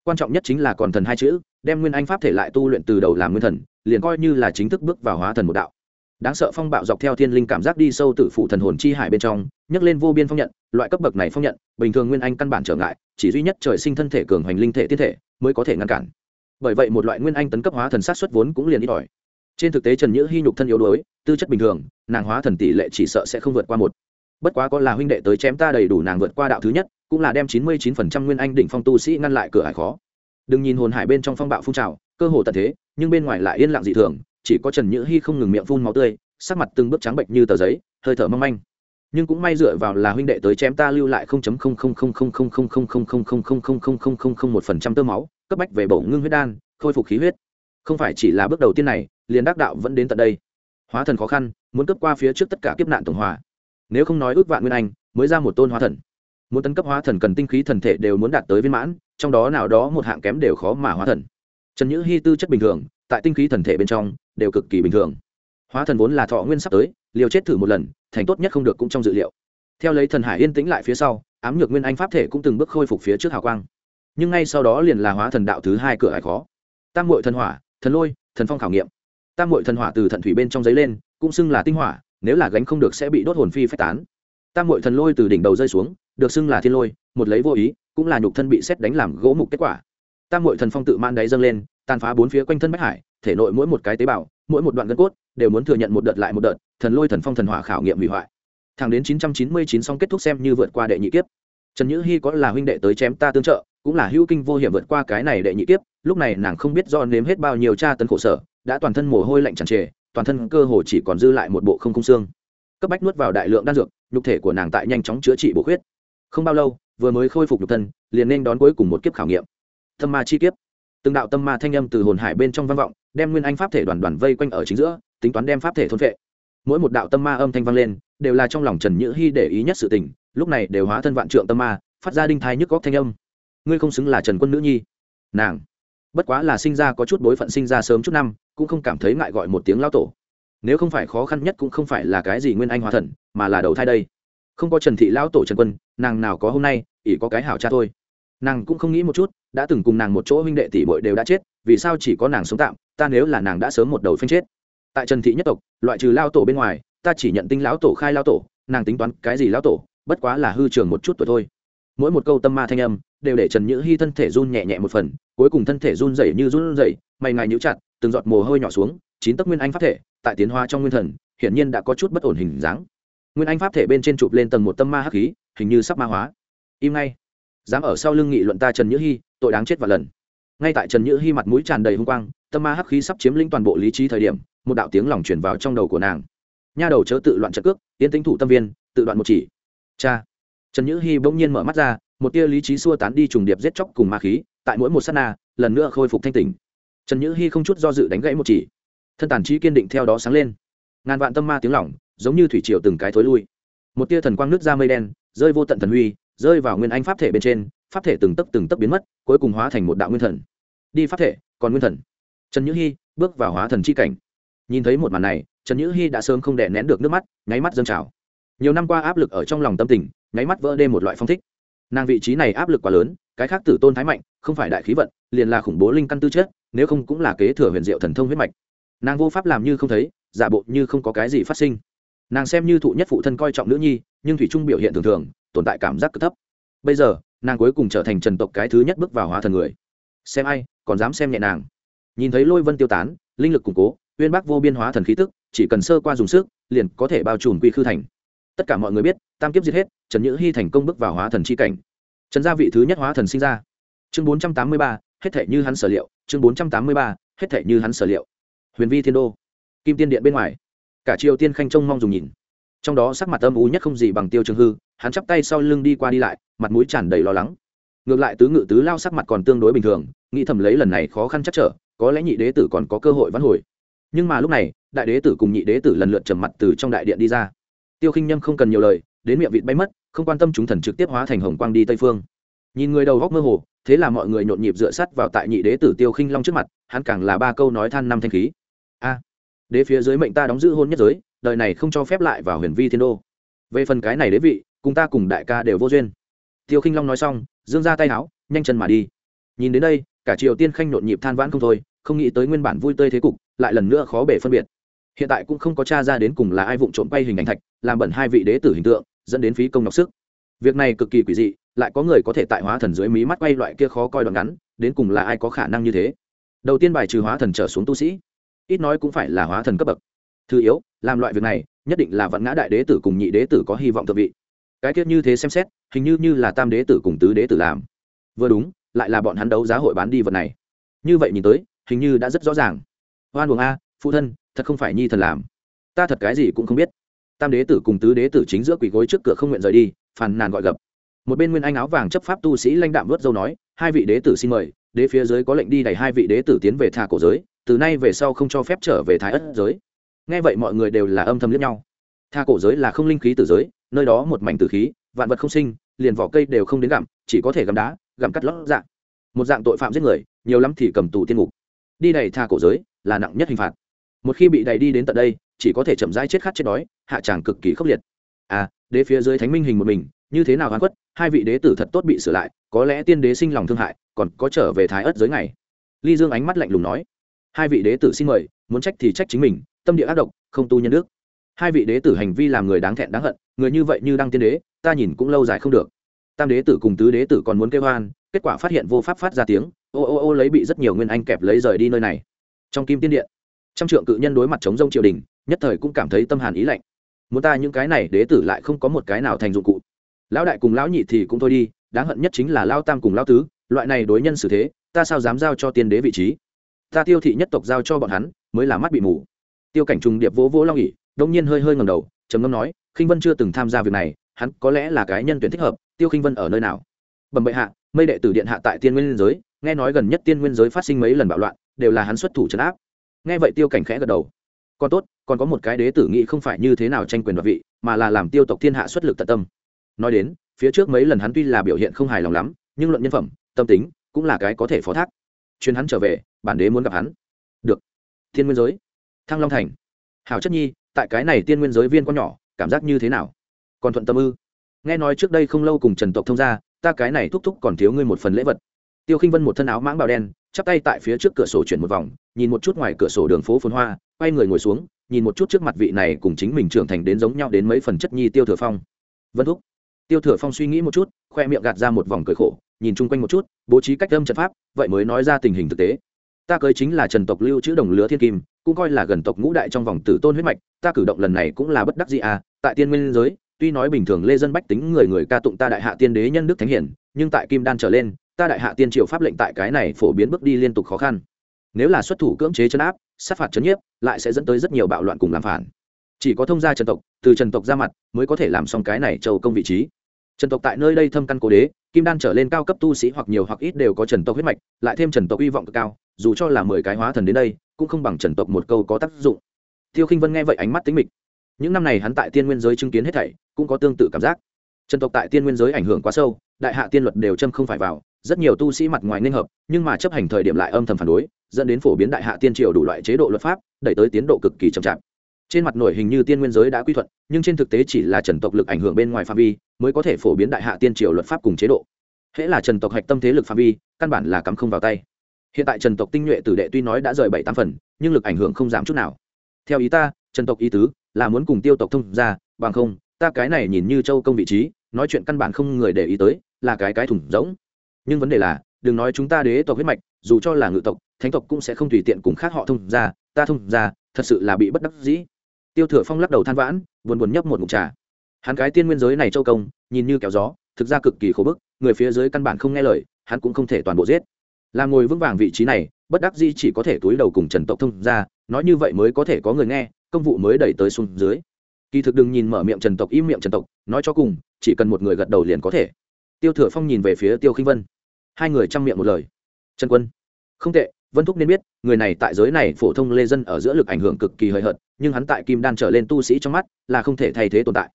Quan trọng nhất chính là còn thần hai chữ, đem nguyên anh pháp thể lại tu luyện từ đầu làm nguyên thần, liền coi như là chính thức bước vào hóa thần một đạo. Đáng sợ phong bạo dọc theo thiên linh cảm giác đi sâu tự phụ thần hồn chi hải bên trong, nhấc lên vô biên phong nhận, loại cấp bậc này phong nhận, bình thường nguyên anh căn bản trở ngại, chỉ duy nhất trời sinh thân thể cường hoành linh thể tiết thể mới có thể ngăn cản bởi vậy một loại nguyên anh tấn cấp hóa thần sát xuất vốn cũng liền ít ỏi trên thực tế trần nhữ hy nhục thân yếu đuối tư chất bình thường nàng hóa thần tỷ lệ chỉ sợ sẽ không vượt qua một bất quá có là huynh đệ tới chém ta đầy đủ nàng vượt qua đạo thứ nhất cũng là đem chín mươi chín phần trăm nguyên anh đỉnh phong tu sĩ ngăn lại cửa hải khó đừng nhìn hồn hải bên trong phong bạo phun trào cơ hồ tận thế nhưng bên ngoài lại yên lặng dị thường chỉ có trần nhữ hy không ngừng miệng phun máu tươi sắc mặt từng bước trắng bệnh như tờ giấy hơi thở mong manh nhưng cũng may dựa vào là huynh đệ tới chém ta lưu lại không chấm không không không không không không không không không không không không không không không không một phần trăm tơ máu cấp bách về bổ ngưng huyết đan, khôi phục khí huyết. Không phải chỉ là bước đầu tiên này, liền đắc đạo vẫn đến tận đây. Hóa thần khó khăn, muốn cấp qua phía trước tất cả kiếp nạn tổng hòa. Nếu không nói ước vạn nguyên anh, mới ra một tôn hóa thần. Muốn tấn cấp hóa thần cần tinh khí thần thể đều muốn đạt tới viên mãn, trong đó nào đó một hạng kém đều khó mà hóa thần. Trần nhữ hy tư chất bình thường, tại tinh khí thần thể bên trong, đều cực kỳ bình thường. Hóa thần vốn là thọ nguyên sắp tới, liều chết thử một lần, thành tốt nhất không được cũng trong dự liệu. Theo lấy thần hải yên tĩnh lại phía sau, ám nhược nguyên anh pháp thể cũng từng bước khôi phục phía trước hào quang nhưng ngay sau đó liền là hóa thần đạo thứ hai cửa hải khó. Tam mội thần hỏa, thần lôi, thần phong khảo nghiệm. Tam mội thần hỏa từ thận thủy bên trong giấy lên, cũng xưng là tinh hỏa, nếu là gánh không được sẽ bị đốt hồn phi phách tán. Tam mội thần lôi từ đỉnh đầu rơi xuống, được xưng là thiên lôi, một lấy vô ý, cũng là nhục thân bị xét đánh làm gỗ mục kết quả. Tam mội thần phong tự man đáy dâng lên, tàn phá bốn phía quanh thân bách hải, thể nội mỗi một cái tế bào, mỗi một đoạn gân cốt, đều muốn thừa nhận một đợt lại một đợt, thần lôi thần phong thần hỏa khảo nghiệm hủy hoại. Thẳng đến 999 xong kết thúc xem như vượt qua đệ nhị kiếp. Trần nhữ hy có là huynh đệ tới chém ta tương trợ cũng là hữu kinh vô hiểm vượt qua cái này đệ nhị kiếp, lúc này nàng không biết do nếm hết bao nhiêu tra tấn khổ sở, đã toàn thân mồ hôi lạnh tràn trề, toàn thân cơ hồ chỉ còn dư lại một bộ không không xương. Cấp bách nuốt vào đại lượng đan dược, nhục thể của nàng tại nhanh chóng chữa trị bổ khuyết. Không bao lâu, vừa mới khôi phục nhục thân, liền nên đón cuối cùng một kiếp khảo nghiệm. Tâm ma chi kiếp. Từng đạo tâm ma thanh âm từ hồn hải bên trong vang vọng, đem nguyên anh pháp thể đoàn đoàn vây quanh ở chính giữa, tính toán đem pháp thể thôn vệ mỗi một đạo tâm ma âm thanh vang lên, đều là trong lòng trần nhữ hy để ý nhất sự tình, lúc này đều hóa thân vạn trượng tâm ma, phát ra đinh thai nhức góc thanh âm ngươi không xứng là trần quân nữ nhi. Nàng, bất quá là sinh ra có chút bối phận sinh ra sớm chút năm, cũng không cảm thấy ngại gọi một tiếng lao tổ. Nếu không phải khó khăn nhất cũng không phải là cái gì nguyên anh hóa thần, mà là đầu thai đây. Không có trần thị lão tổ trần quân, nàng nào có hôm nay, ỷ có cái hảo cha thôi. Nàng cũng không nghĩ một chút, đã từng cùng nàng một chỗ huynh đệ tỷ bội đều đã chết, vì sao chỉ có nàng sống tạm, ta nếu là nàng đã sớm một đầu phanh chết. Tại trần thị nhất tộc, loại trừ lao tổ bên ngoài, ta chỉ nhận tinh lão tổ, khai lao tổ, nàng tính toán cái gì lão tổ, bất quá là hư trường một chút tuổi thôi. Mỗi một câu tâm ma thanh âm đều để trần nhữ hy thân thể run nhẹ nhẹ một phần, cuối cùng thân thể run dày như run dày mày ngài nhũ chặt, từng giọt mồ hôi nhỏ xuống, chín tấc nguyên anh pháp thể, tại tiến hóa trong nguyên thần, hiển nhiên đã có chút bất ổn hình dáng. Nguyên anh pháp thể bên trên chụp lên tầng một tâm ma hắc khí, hình như sắp ma hóa. Im ngay. Dám ở sau lưng nghị luận ta trần nhữ hy tội đáng chết và lần. Ngay tại trần nhữ hy mặt mũi tràn đầy hung quang, tâm ma hắc khí sắp chiếm lĩnh toàn bộ lý trí thời điểm, một đạo tiếng lòng chuyển vào trong đầu của nàng. Nha đầu chớ tự loạn trận cước, tiến tính thủ tâm viên, tự đoạn một chỉ. Cha. Trần nhữ hy bỗng nhiên mở mắt ra một tia lý trí xua tán đi trùng điệp giết chóc cùng ma khí, tại mỗi một s á t na, lần nữa khôi phục thanh tỉnh. Trần nhữ hy không chút do dự đánh gãy một chỉ. Thân tàn trí kiên định theo đó sáng lên. Ngàn vạn tâm ma tiếng lỏng, giống như thủy triều từng cái thối lui. Một tia thần quang nước ra mây đen, rơi vô tận thần huy, rơi vào nguyên anh pháp thể bên trên, pháp thể từng tấc từng tấc biến mất, cuối cùng hóa thành một đạo nguyên thần. Đi pháp thể, còn nguyên thần. Trần nhữ hy bước vào hóa thần c h i cảnh. Nhìn thấy một màn này, trần nhữ hy đã sớm không đè nén được nước mắt, nháy mắt dâng trào. Nhiều năm qua áp lực ở trong lòng tâm tình, nháy mắt vỡ đê một loại phong thích nàng vị trí này áp lực quá lớn, cái khác tử tôn thái mạnh, không phải đại khí vận, liền là khủng bố linh căn tư chất, nếu không cũng là kế thừa huyền diệu thần thông huyết mạch. Nàng vô pháp làm như không thấy, giả bộ như không có cái gì phát sinh. Nàng xem như thụ nhất phụ thân coi trọng nữ nhi, nhưng thủy trung biểu hiện thường thường, tồn tại cảm giác cực thấp. Bây giờ, nàng cuối cùng trở thành trần tộc cái thứ nhất bước vào hóa thần người. Xem ai, còn dám xem nhẹ nàng. Nhìn thấy lôi vân tiêu tán, linh lực củng cố, uyên bác vô biên hóa thần khí tức, chỉ cần sơ qua dùng sức, liền có thể bao trùm quy khư thành. Tất cả mọi người biết tam kiếp diệt hết, trần nhữ hy thành công bước vào hóa thần c h i cảnh. Trần gia vị thứ nhất hóa thần sinh ra. Chương bốn trăm tám mươi ba, hết thể như hắn sở liệu. Chương bốn trăm tám mươi ba, hết thể như hắn sở liệu. Huyền vi thiên đô. Kim tiên điện bên ngoài. Cả triều tiên khanh trông mong dùng nhìn. Trong đó sắc mặt âm ú nhất không gì bằng tiêu trường hư, hắn chắp tay sau lưng đi qua đi lại, mặt mũi tràn đầy lo lắng. Ngược lại tứ ngự tứ lao sắc mặt còn tương đối bình thường, nghĩ thầm lấy lần này khó khăn chắc trở, có lẽ nhị đế tử còn có cơ hội vãn hồi. Nhưng mà lúc này, đại đế tử cùng nhị đế tử lần lượt trầm mặt từ trong đại điện đi ra. Tiêu khinh nhâm không cần nhiều lời đến miệng vịt bay mất, không quan tâm chúng thần trực tiếp hóa thành hồng quang đi tây phương. Nhìn người đầu góc mơ hồ, thế là mọi người nhộn nhịp dựa sắt vào tại nhị đế tử tiêu khinh long trước mặt, hắn càng là ba câu nói than năm thanh khí. A, đế phía dưới mệnh ta đóng giữ hôn nhất giới, đời này không cho phép lại vào huyền vi thiên đô. Về phần cái này đế vị, cùng ta cùng đại ca đều vô duyên. Tiêu khinh long nói xong, dương ra tay áo, nhanh chân mà đi. Nhìn đến đây, cả triều tiên khanh nhộn nhịp than vãn không thôi, không nghĩ tới nguyên bản vui tươi thế cục, lại lần nữa khó bể phân biệt. Hiện tại cũng không có t r a ra đến cùng là ai vụng trộm bay hình ảnh thạch, làm bẩn hai vị đế tử hình tượng dẫn đến phí công nhọc sức. Việc này cực kỳ quỷ dị, lại có người có thể tại hóa thần dưới mí mắt quay loại kia khó coi đoạn ngắn, đến cùng là ai có khả năng như thế? Đầu tiên bài trừ hóa thần trở xuống tu sĩ, ít nói cũng phải là hóa thần cấp bậc. Thứ yếu, làm loại việc này, nhất định là vận ngã đại đế tử cùng nhị đế tử có hy vọng thượng vị. Cái tiết như thế xem xét, hình như như là tam đế tử cùng tứ đế tử làm. Vừa đúng, lại là bọn hắn đấu giá hội bán đi vật này. Như vậy nhìn tới, hình như đã rất rõ ràng. Hoan buồng a, phụ thân, thật không phải nhi thần làm. Ta thật cái gì cũng không biết tam đế tử cùng tứ đế tử chính giữa quỷ gối trước cửa không nguyện rời đi, phàn nàn gọi gặp. một bên nguyên anh áo vàng chấp pháp tu sĩ lãnh đạm vớt dâu nói, hai vị đế tử xin mời, đế phía dưới có lệnh đi đẩy hai vị đế tử tiến về thà cổ giới, từ nay về sau không cho phép trở về thái ất giới nghe vậy mọi người đều là âm thầm liếc nhau tha cổ giới là không linh khí tử giới, nơi đó một mảnh tử khí, vạn vật không sinh, liền vỏ cây đều không đến gặm, chỉ có thể gặm đá, gặm cắt lót dạng một dạng tội phạm giết người, nhiều lắm thì cầm tù tiên ngục. đi đầy tha cổ giới là nặng nhất hình phạt một khi bị đầy đi đến tận đây chỉ có thể chậm rãi chết khát chết đói, hạ tràng cực kỳ khốc liệt. À đế phía dưới thánh minh hình một mình, như thế nào hoàn quất hai vị đế tử thật tốt bị sửa lại, có lẽ tiên đế sinh lòng thương hại, còn có trở về thái ất giới ngày. Ly dương ánh mắt lạnh lùng nói. Hai vị đế tử xin mời, muốn trách thì trách chính mình, tâm địa ác độc, không tu nhân đức. Hai vị đế tử hành vi làm người đáng thẹn đáng hận, người như vậy như đăng tiên đế, ta nhìn cũng lâu dài không được. Tam đế tử cùng tứ đế tử còn muốn kêu hoan kết quả phát hiện vô pháp phát ra tiếng, ô ô ô lấy bị rất nhiều nguyên anh kẹp lấy rời đi nơi này. Trong kim tiên điện, trăm trượng cự nhân đối mặt chống rông triều đình nhất thời cũng cảm thấy tâm hàn ý lạnh. Muốn ta những cái này đế tử lại không có một cái nào thành dụng cụ. Lão đại cùng lão nhị thì cũng thôi đi, đáng hận nhất chính là lao tam cùng lao tứ, loại này đối nhân xử thế, ta sao dám giao cho tiên đế vị trí? Ta tiêu thị nhất tộc giao cho bọn hắn, mới là mắt bị mù. Tiêu cảnh trùng điệp vỗ vỗ long nghỉ đông nhiên hơi hơi ngầm đầu, trầm ngâm nói, khinh vân chưa từng tham gia việc này, hắn có lẽ là cái nhân tuyển thích hợp, tiêu khinh vân ở nơi nào? Bẩm bệ hạ, mây đệ tử điện hạ tại tiên nguyên giới, nghe nói gần nhất tiên nguyên giới phát sinh mấy lần bạo loạn, đều là hắn xuất thủ trấn áp. Nghe vậy tiêu cảnh khẽ gật đầu còn tốt, còn có một cái đế tử nghĩ không phải như thế nào tranh quyền đoạt vị, mà là làm tiêu tộc thiên hạ xuất lực tận tâm. Nói đến, phía trước mấy lần hắn tuy là biểu hiện không hài lòng lắm, nhưng luận nhân phẩm, tâm tính, cũng là cái có thể phó thác. Chuyến hắn trở về, bản đế muốn gặp hắn. Được. Thiên nguyên giới. Thăng long thành. Hảo chất nhi, tại cái này tiên nguyên giới viên con nhỏ, cảm giác như thế nào? Còn thuận tâm ư? Nghe nói trước đây không lâu cùng trần tộc thông gia, ta cái này thúc thúc còn thiếu ngươi một phần lễ vật. Tiêu khinh vân một thân áo mãng bào đen, chắp tay tại phía trước cửa sổ chuyển một vòng, nhìn một chút ngoài cửa sổ đường phố phồn hoa quay người ngồi xuống, nhìn một chút trước mặt vị này cùng chính mình trưởng thành đến giống nhau đến mấy phần chất nhi tiêu thừa phong. Vân thúc. Tiêu thừa phong suy nghĩ một chút, khoe miệng gạt ra một vòng cười khổ, nhìn chung quanh một chút, bố trí cách âm trận pháp, vậy mới nói ra tình hình thực tế. Ta cưới chính là trần tộc lưu chữ đồng lứa thiên kim, cũng coi là gần tộc ngũ đại trong vòng tử tôn huyết mạch, ta cử động lần này cũng là bất đắc gì à tại tiên nguyên giới, tuy nói bình thường lê dân bách tính người người ca tụng ta đại hạ tiên đế nhân đức thánh hiển, nhưng tại kim đan trở lên, ta đại hạ tiên triều pháp lệnh tại cái này phổ biến bước đi liên tục khó khăn. Nếu là xuất thủ cưỡng chế chấn áp sát phạt chấn nhiếp, lại sẽ dẫn tới rất nhiều bạo loạn cùng làm phản. Chỉ có thông gia trần tộc, từ trần tộc ra mặt, mới có thể làm xong cái này châu công vị trí. Trần tộc tại nơi đây thâm căn cố đế, kim đan trở lên cao cấp tu sĩ hoặc nhiều hoặc ít đều có trần tộc huyết mạch, lại thêm trần tộc hy vọng cực cao, dù cho là mười cái hóa thần đến đây, cũng không bằng trần tộc một câu có tác dụng. Tiêu khinh vân nghe vậy ánh mắt tính mịch. Những năm này hắn tại tiên nguyên giới chứng kiến hết thảy, cũng có tương tự cảm giác. Trần tộc tại tiên nguyên giới ảnh hưởng quá sâu, đại hạ tiên luật đều châm không phải vào, rất nhiều tu sĩ mặt ngoài nên hợp, nhưng mà chấp hành thời điểm lại âm thầm phản đối dẫn đến phổ biến đại hạ tiên triều đủ loại chế độ luật pháp, đẩy tới tiến độ cực kỳ chậm chạp. Trên mặt nổi hình như tiên nguyên giới đã quy thuận, nhưng trên thực tế chỉ là trần tộc lực ảnh hưởng bên ngoài phạm vi mới có thể phổ biến đại hạ tiên triều luật pháp cùng chế độ. Hễ là trần tộc hạch tâm thế lực phạm vi, căn bản là cắm không vào tay. Hiện tại trần tộc tinh nhuệ tử đệ tuy nói đã rời bảy tám phần, nhưng lực ảnh hưởng không giảm chút nào. Theo ý ta, trần tộc ý tứ là muốn cùng tiêu tộc thông ra bằng không, ta cái này nhìn như châu công vị trí, nói chuyện căn bản không người để ý tới, là cái cái thủng rỗng. Nhưng vấn đề là, đừng nói chúng ta đế tộc huyết mạch, dù cho là ngự tộc thánh tộc cũng sẽ không tùy tiện cùng khác họ thông ra ta thông ra thật sự là bị bất đắc dĩ. Tiêu thừa phong lắc đầu than vãn, buồn buồn nhấp một mục trà. Hắn cái tiên nguyên giới này châu công, nhìn như kéo gió, thực ra cực kỳ khổ bức, người phía dưới căn bản không nghe lời, hắn cũng không thể toàn bộ giết. Làm ngồi vững vàng vị trí này, bất đắc dĩ chỉ có thể túi đầu cùng trần tộc thông ra nói như vậy mới có thể có người nghe, công vụ mới đẩy tới xuống dưới. Kỳ thực đừng nhìn mở miệng trần tộc im miệng trần tộc, nói cho cùng, chỉ cần một người gật đầu liền có thể. Tiêu thừa phong nhìn về phía tiêu khinh vân. Hai người chăm miệng một lời. Trần quân. Không tệ vân thúc nên biết, người này tại giới này phổ thông lê dân ở giữa lực ảnh hưởng cực kỳ hời hợt, nhưng hắn tại kim đan trở lên tu sĩ trong mắt là không thể thay thế tồn tại.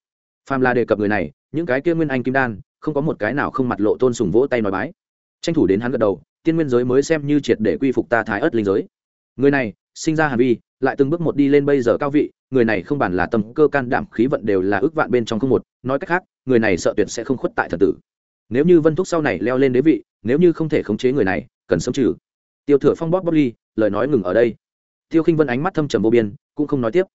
Phàm là đề cập người này, những cái kia nguyên anh kim đan, không có một cái nào không mặt lộ tôn sùng vỗ tay nói bái. Tranh thủ đến hắn gật đầu, tiên nguyên giới mới xem như triệt để quy phục ta thái ớt linh giới. Người này, sinh ra hàn vi, lại từng bước một đi lên bây giờ cao vị, người này không bàn là tâm cơ can đảm khí vận đều là ước vạn bên trong không một, nói cách khác, người này sợ tuyệt sẽ không khuất tại thần tử. Nếu như vân thúc sau này leo lên đế vị, nếu như không thể khống chế người này, cần sống trừ tiêu thừa phong bóp bóp ly, lời nói ngừng ở đây. Tiêu khinh vân ánh mắt thâm trầm vô biên, cũng không nói tiếp.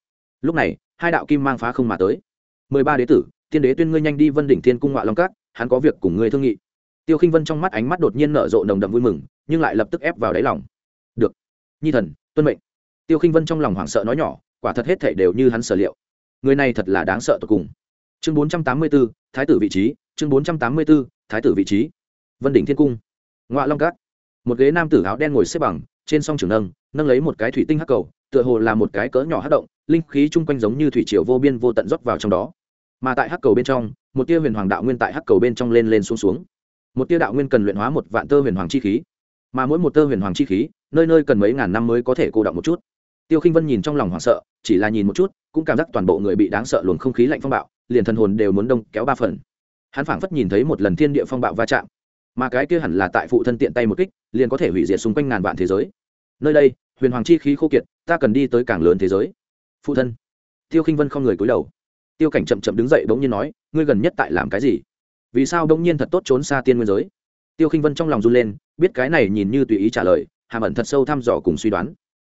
Lúc này, hai đạo kim mang phá không mà tới. Mười ba đế tử, tiên đế tuyên ngươi nhanh đi vân đỉnh thiên cung ngoại long cát hắn có việc cùng ngươi thương nghị. Tiêu khinh vân trong mắt ánh mắt đột nhiên nở rộ nồng đậm vui mừng, nhưng lại lập tức ép vào đáy lòng. Được. Nhi thần, tuân mệnh. Tiêu khinh vân trong lòng hoảng sợ nói nhỏ, quả thật hết thể đều như hắn sở liệu. Người này thật là đáng sợ tột cùng. Chương bốn trăm tám mươi b ố thái tử vị trí, chương bốn trăm tám mươi b ố thái tử vị trí. Vân đỉnh thiên cung. Ngoại long cát một ghế nam tử áo đen ngồi xếp bằng, trên song trường nâng nâng lấy một cái thủy tinh hắc cầu, tựa hồ là một cái cỡ nhỏ hắc động, linh khí chung quanh giống như thủy triều vô biên vô tận rót vào trong đó. Mà tại hắc cầu bên trong, một tia huyền hoàng đạo nguyên tại hắc cầu bên trong lên lên xuống xuống. Một tia đạo nguyên cần luyện hóa một vạn tơ huyền hoàng chi khí. Mà mỗi một tơ huyền hoàng chi khí, nơi nơi cần mấy ngàn năm mới có thể cô động một chút. Tiêu khinh vân nhìn trong lòng hoảng sợ, chỉ là nhìn một chút, cũng cảm giác toàn bộ người bị đáng sợ luồng không khí lạnh phong bạo, liền thần hồn đều muốn đông kéo ba phần. Hắn phảng phất nhìn thấy một lần thiên địa phong bạo va chạm. Mà cái kia hẳn là tại phụ thân tiện tay một kích liền có thể hủy diệt xung quanh ngàn vạn thế giới. Nơi đây, huyền hoàng chi khí khô kiệt, ta cần đi tới càng lớn thế giới. Phụ thân. Tiêu khinh vân không người cúi đầu. Tiêu cảnh chậm chậm đứng dậy bỗng nhiên nói, ngươi gần nhất tại làm cái gì? Vì sao bỗng nhiên thật tốt trốn xa tiên nguyên giới? Tiêu khinh vân trong lòng run lên, biết cái này nhìn như tùy ý trả lời, hàm ẩn thật sâu thăm dò cùng suy đoán.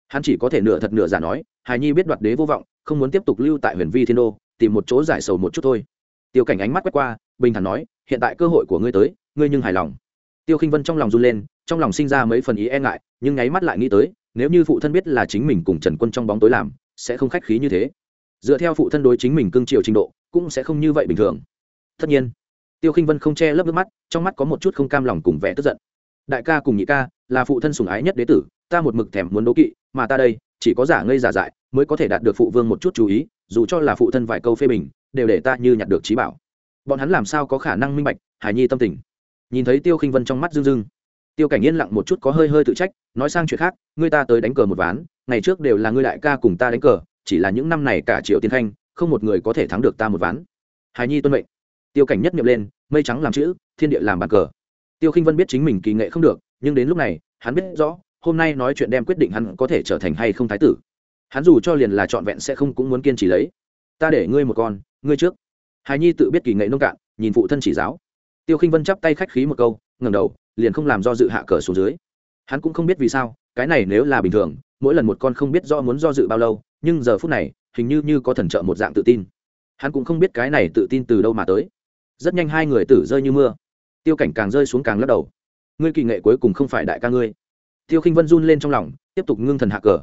Hắn chỉ có thể nửa thật nửa giả nói, hài nhi biết đoạt đế vô vọng, không muốn tiếp tục lưu tại huyền vi thiên đô, tìm một chỗ giải sầu một chút thôi. Tiêu cảnh ánh mắt quét qua, bình thản nói, hiện tại cơ hội của ngươi tới, ngươi nhưng hài lòng tiêu khinh vân trong lòng run lên, trong lòng sinh ra mấy phần ý e ngại, nhưng nháy mắt lại nghĩ tới, nếu như phụ thân biết là chính mình cùng trần quân trong bóng tối làm, sẽ không khách khí như thế. Dựa theo phụ thân đối chính mình cương triều trình độ, cũng sẽ không như vậy bình thường. Tất nhiên, tiêu khinh vân không che lấp nước mắt, trong mắt có một chút không cam lòng cùng vẻ tức giận. Đại ca cùng nhị ca, là phụ thân sùng ái nhất đế tử, ta một mực thèm muốn đố kỵ, mà ta đây, chỉ có giả ngây giả dại, mới có thể đạt được phụ vương một chút chú ý, dù cho là phụ thân vài câu phê bình, đều để ta như nhặt được trí bảo. Bọn hắn làm sao có khả năng minh bạch hải nhi tâm tình nhìn thấy tiêu khinh vân trong mắt rưng rưng. Tiêu cảnh yên lặng một chút có hơi hơi tự trách, nói sang chuyện khác, ngươi ta tới đánh cờ một ván, ngày trước đều là ngươi đại ca cùng ta đánh cờ, chỉ là những năm này cả triệu tiên khanh, không một người có thể thắng được ta một ván. Hài nhi tuân mệnh. Tiêu cảnh nhất miệng lên, mây trắng làm chữ, thiên địa làm bàn cờ. Tiêu khinh vân biết chính mình kỳ nghệ không được, nhưng đến lúc này, hắn biết rõ, hôm nay nói chuyện đem quyết định hắn có thể trở thành hay không thái tử. Hắn dù cho liền là trọn vẹn sẽ không cũng muốn kiên trì lấy. Ta để ngươi một con, ngươi trước. Hài nhi tự biết kỳ nghệ nông cạn, nhìn phụ thân chỉ giáo tiêu khinh vân chắp tay khách khí một câu, ngẩng đầu, liền không làm do dự hạ cờ xuống dưới. Hắn cũng không biết vì sao, cái này nếu là bình thường, mỗi lần một con không biết do muốn do dự bao lâu, nhưng giờ phút này, hình như như có thần trợ một dạng tự tin. Hắn cũng không biết cái này tự tin từ đâu mà tới. Rất nhanh hai người tử rơi như mưa. Tiêu cảnh càng rơi xuống càng lắc đầu. Ngươi kỳ nghệ cuối cùng không phải đại ca ngươi. Tiêu khinh vân run lên trong lòng, tiếp tục ngưng thần hạ cờ.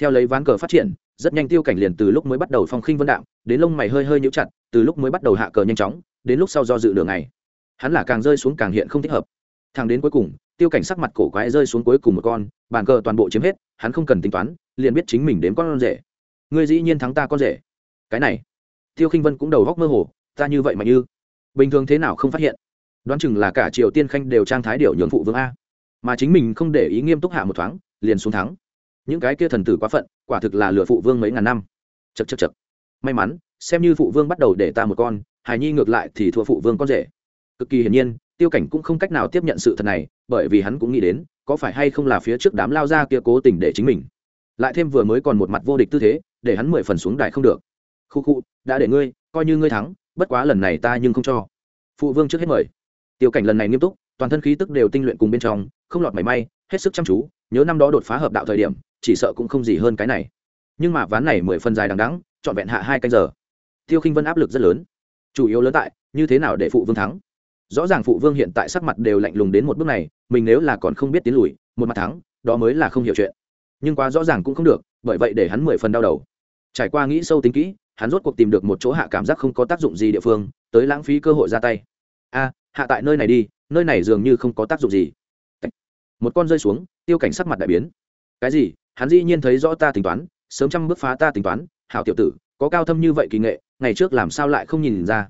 Theo lấy ván cờ phát triển, rất nhanh tiêu cảnh liền từ lúc mới bắt đầu phong khinh vân đạm, đến lông mày hơi hơi nhũ chặt, từ lúc mới bắt đầu hạ cờ nhanh chóng, đến lúc sau do dự đường này hắn là càng rơi xuống càng hiện không thích hợp. Thang đến cuối cùng, tiêu cảnh sắc mặt cổ quái rơi xuống cuối cùng một con, bàn cờ toàn bộ chiếm hết, hắn không cần tính toán, liền biết chính mình đếm con rể. Ngươi dĩ nhiên thắng ta con rể. Cái này. Tiêu khinh vân cũng đầu góc mơ hồ, ta như vậy mà như. Bình thường thế nào không phát hiện? Đoán chừng là cả triều tiên khanh đều trang thái điệu nhường phụ vương a. Mà chính mình không để ý nghiêm túc hạ một thoáng, liền xuống thắng. Những cái kia thần tử quá phận, quả thực là lừa phụ vương mấy ngàn năm. Chật chật chật may mắn, xem như phụ vương bắt đầu để ta một con, hài nhi ngược lại thì thua phụ vương con rể cực kỳ hiển nhiên, tiêu cảnh cũng không cách nào tiếp nhận sự thật này, bởi vì hắn cũng nghĩ đến, có phải hay không là phía trước đám lao ra kia cố tình để chính mình. Lại thêm vừa mới còn một mặt vô địch tư thế, để hắn mười phần xuống đài không được. Khu khu, đã để ngươi, coi như ngươi thắng, bất quá lần này ta nhưng không cho. Phụ vương trước hết mời. Tiêu cảnh lần này nghiêm túc, toàn thân khí tức đều tinh luyện cùng bên trong, không lọt mảy may, hết sức chăm chú, nhớ năm đó đột phá hợp đạo thời điểm, chỉ sợ cũng không gì hơn cái này. Nhưng mà ván này mười phần dài đằng đắng trọn vẹn hạ hai canh giờ. Tiêu khinh vân áp lực rất lớn. Chủ yếu lớn tại, như thế nào để phụ vương thắng? Rõ ràng phụ vương hiện tại sắc mặt đều lạnh lùng đến một bước này, mình nếu là còn không biết tiến lùi, một mặt thắng, đó mới là không hiểu chuyện. Nhưng quá rõ ràng cũng không được, bởi vậy để hắn mười phần đau đầu. Trải qua nghĩ sâu tính kỹ, hắn rốt cuộc tìm được một chỗ hạ cảm giác không có tác dụng gì địa phương, tới lãng phí cơ hội ra tay. A, hạ tại nơi này đi, nơi này dường như không có tác dụng gì. Một con rơi xuống, tiêu cảnh sắc mặt đại biến. Cái gì? Hắn dĩ nhiên thấy rõ ta tính toán, sớm trăm bước phá ta tính toán, hảo tiểu tử, có cao thâm như vậy kỳ nghệ, ngày trước làm sao lại không nhìn ra?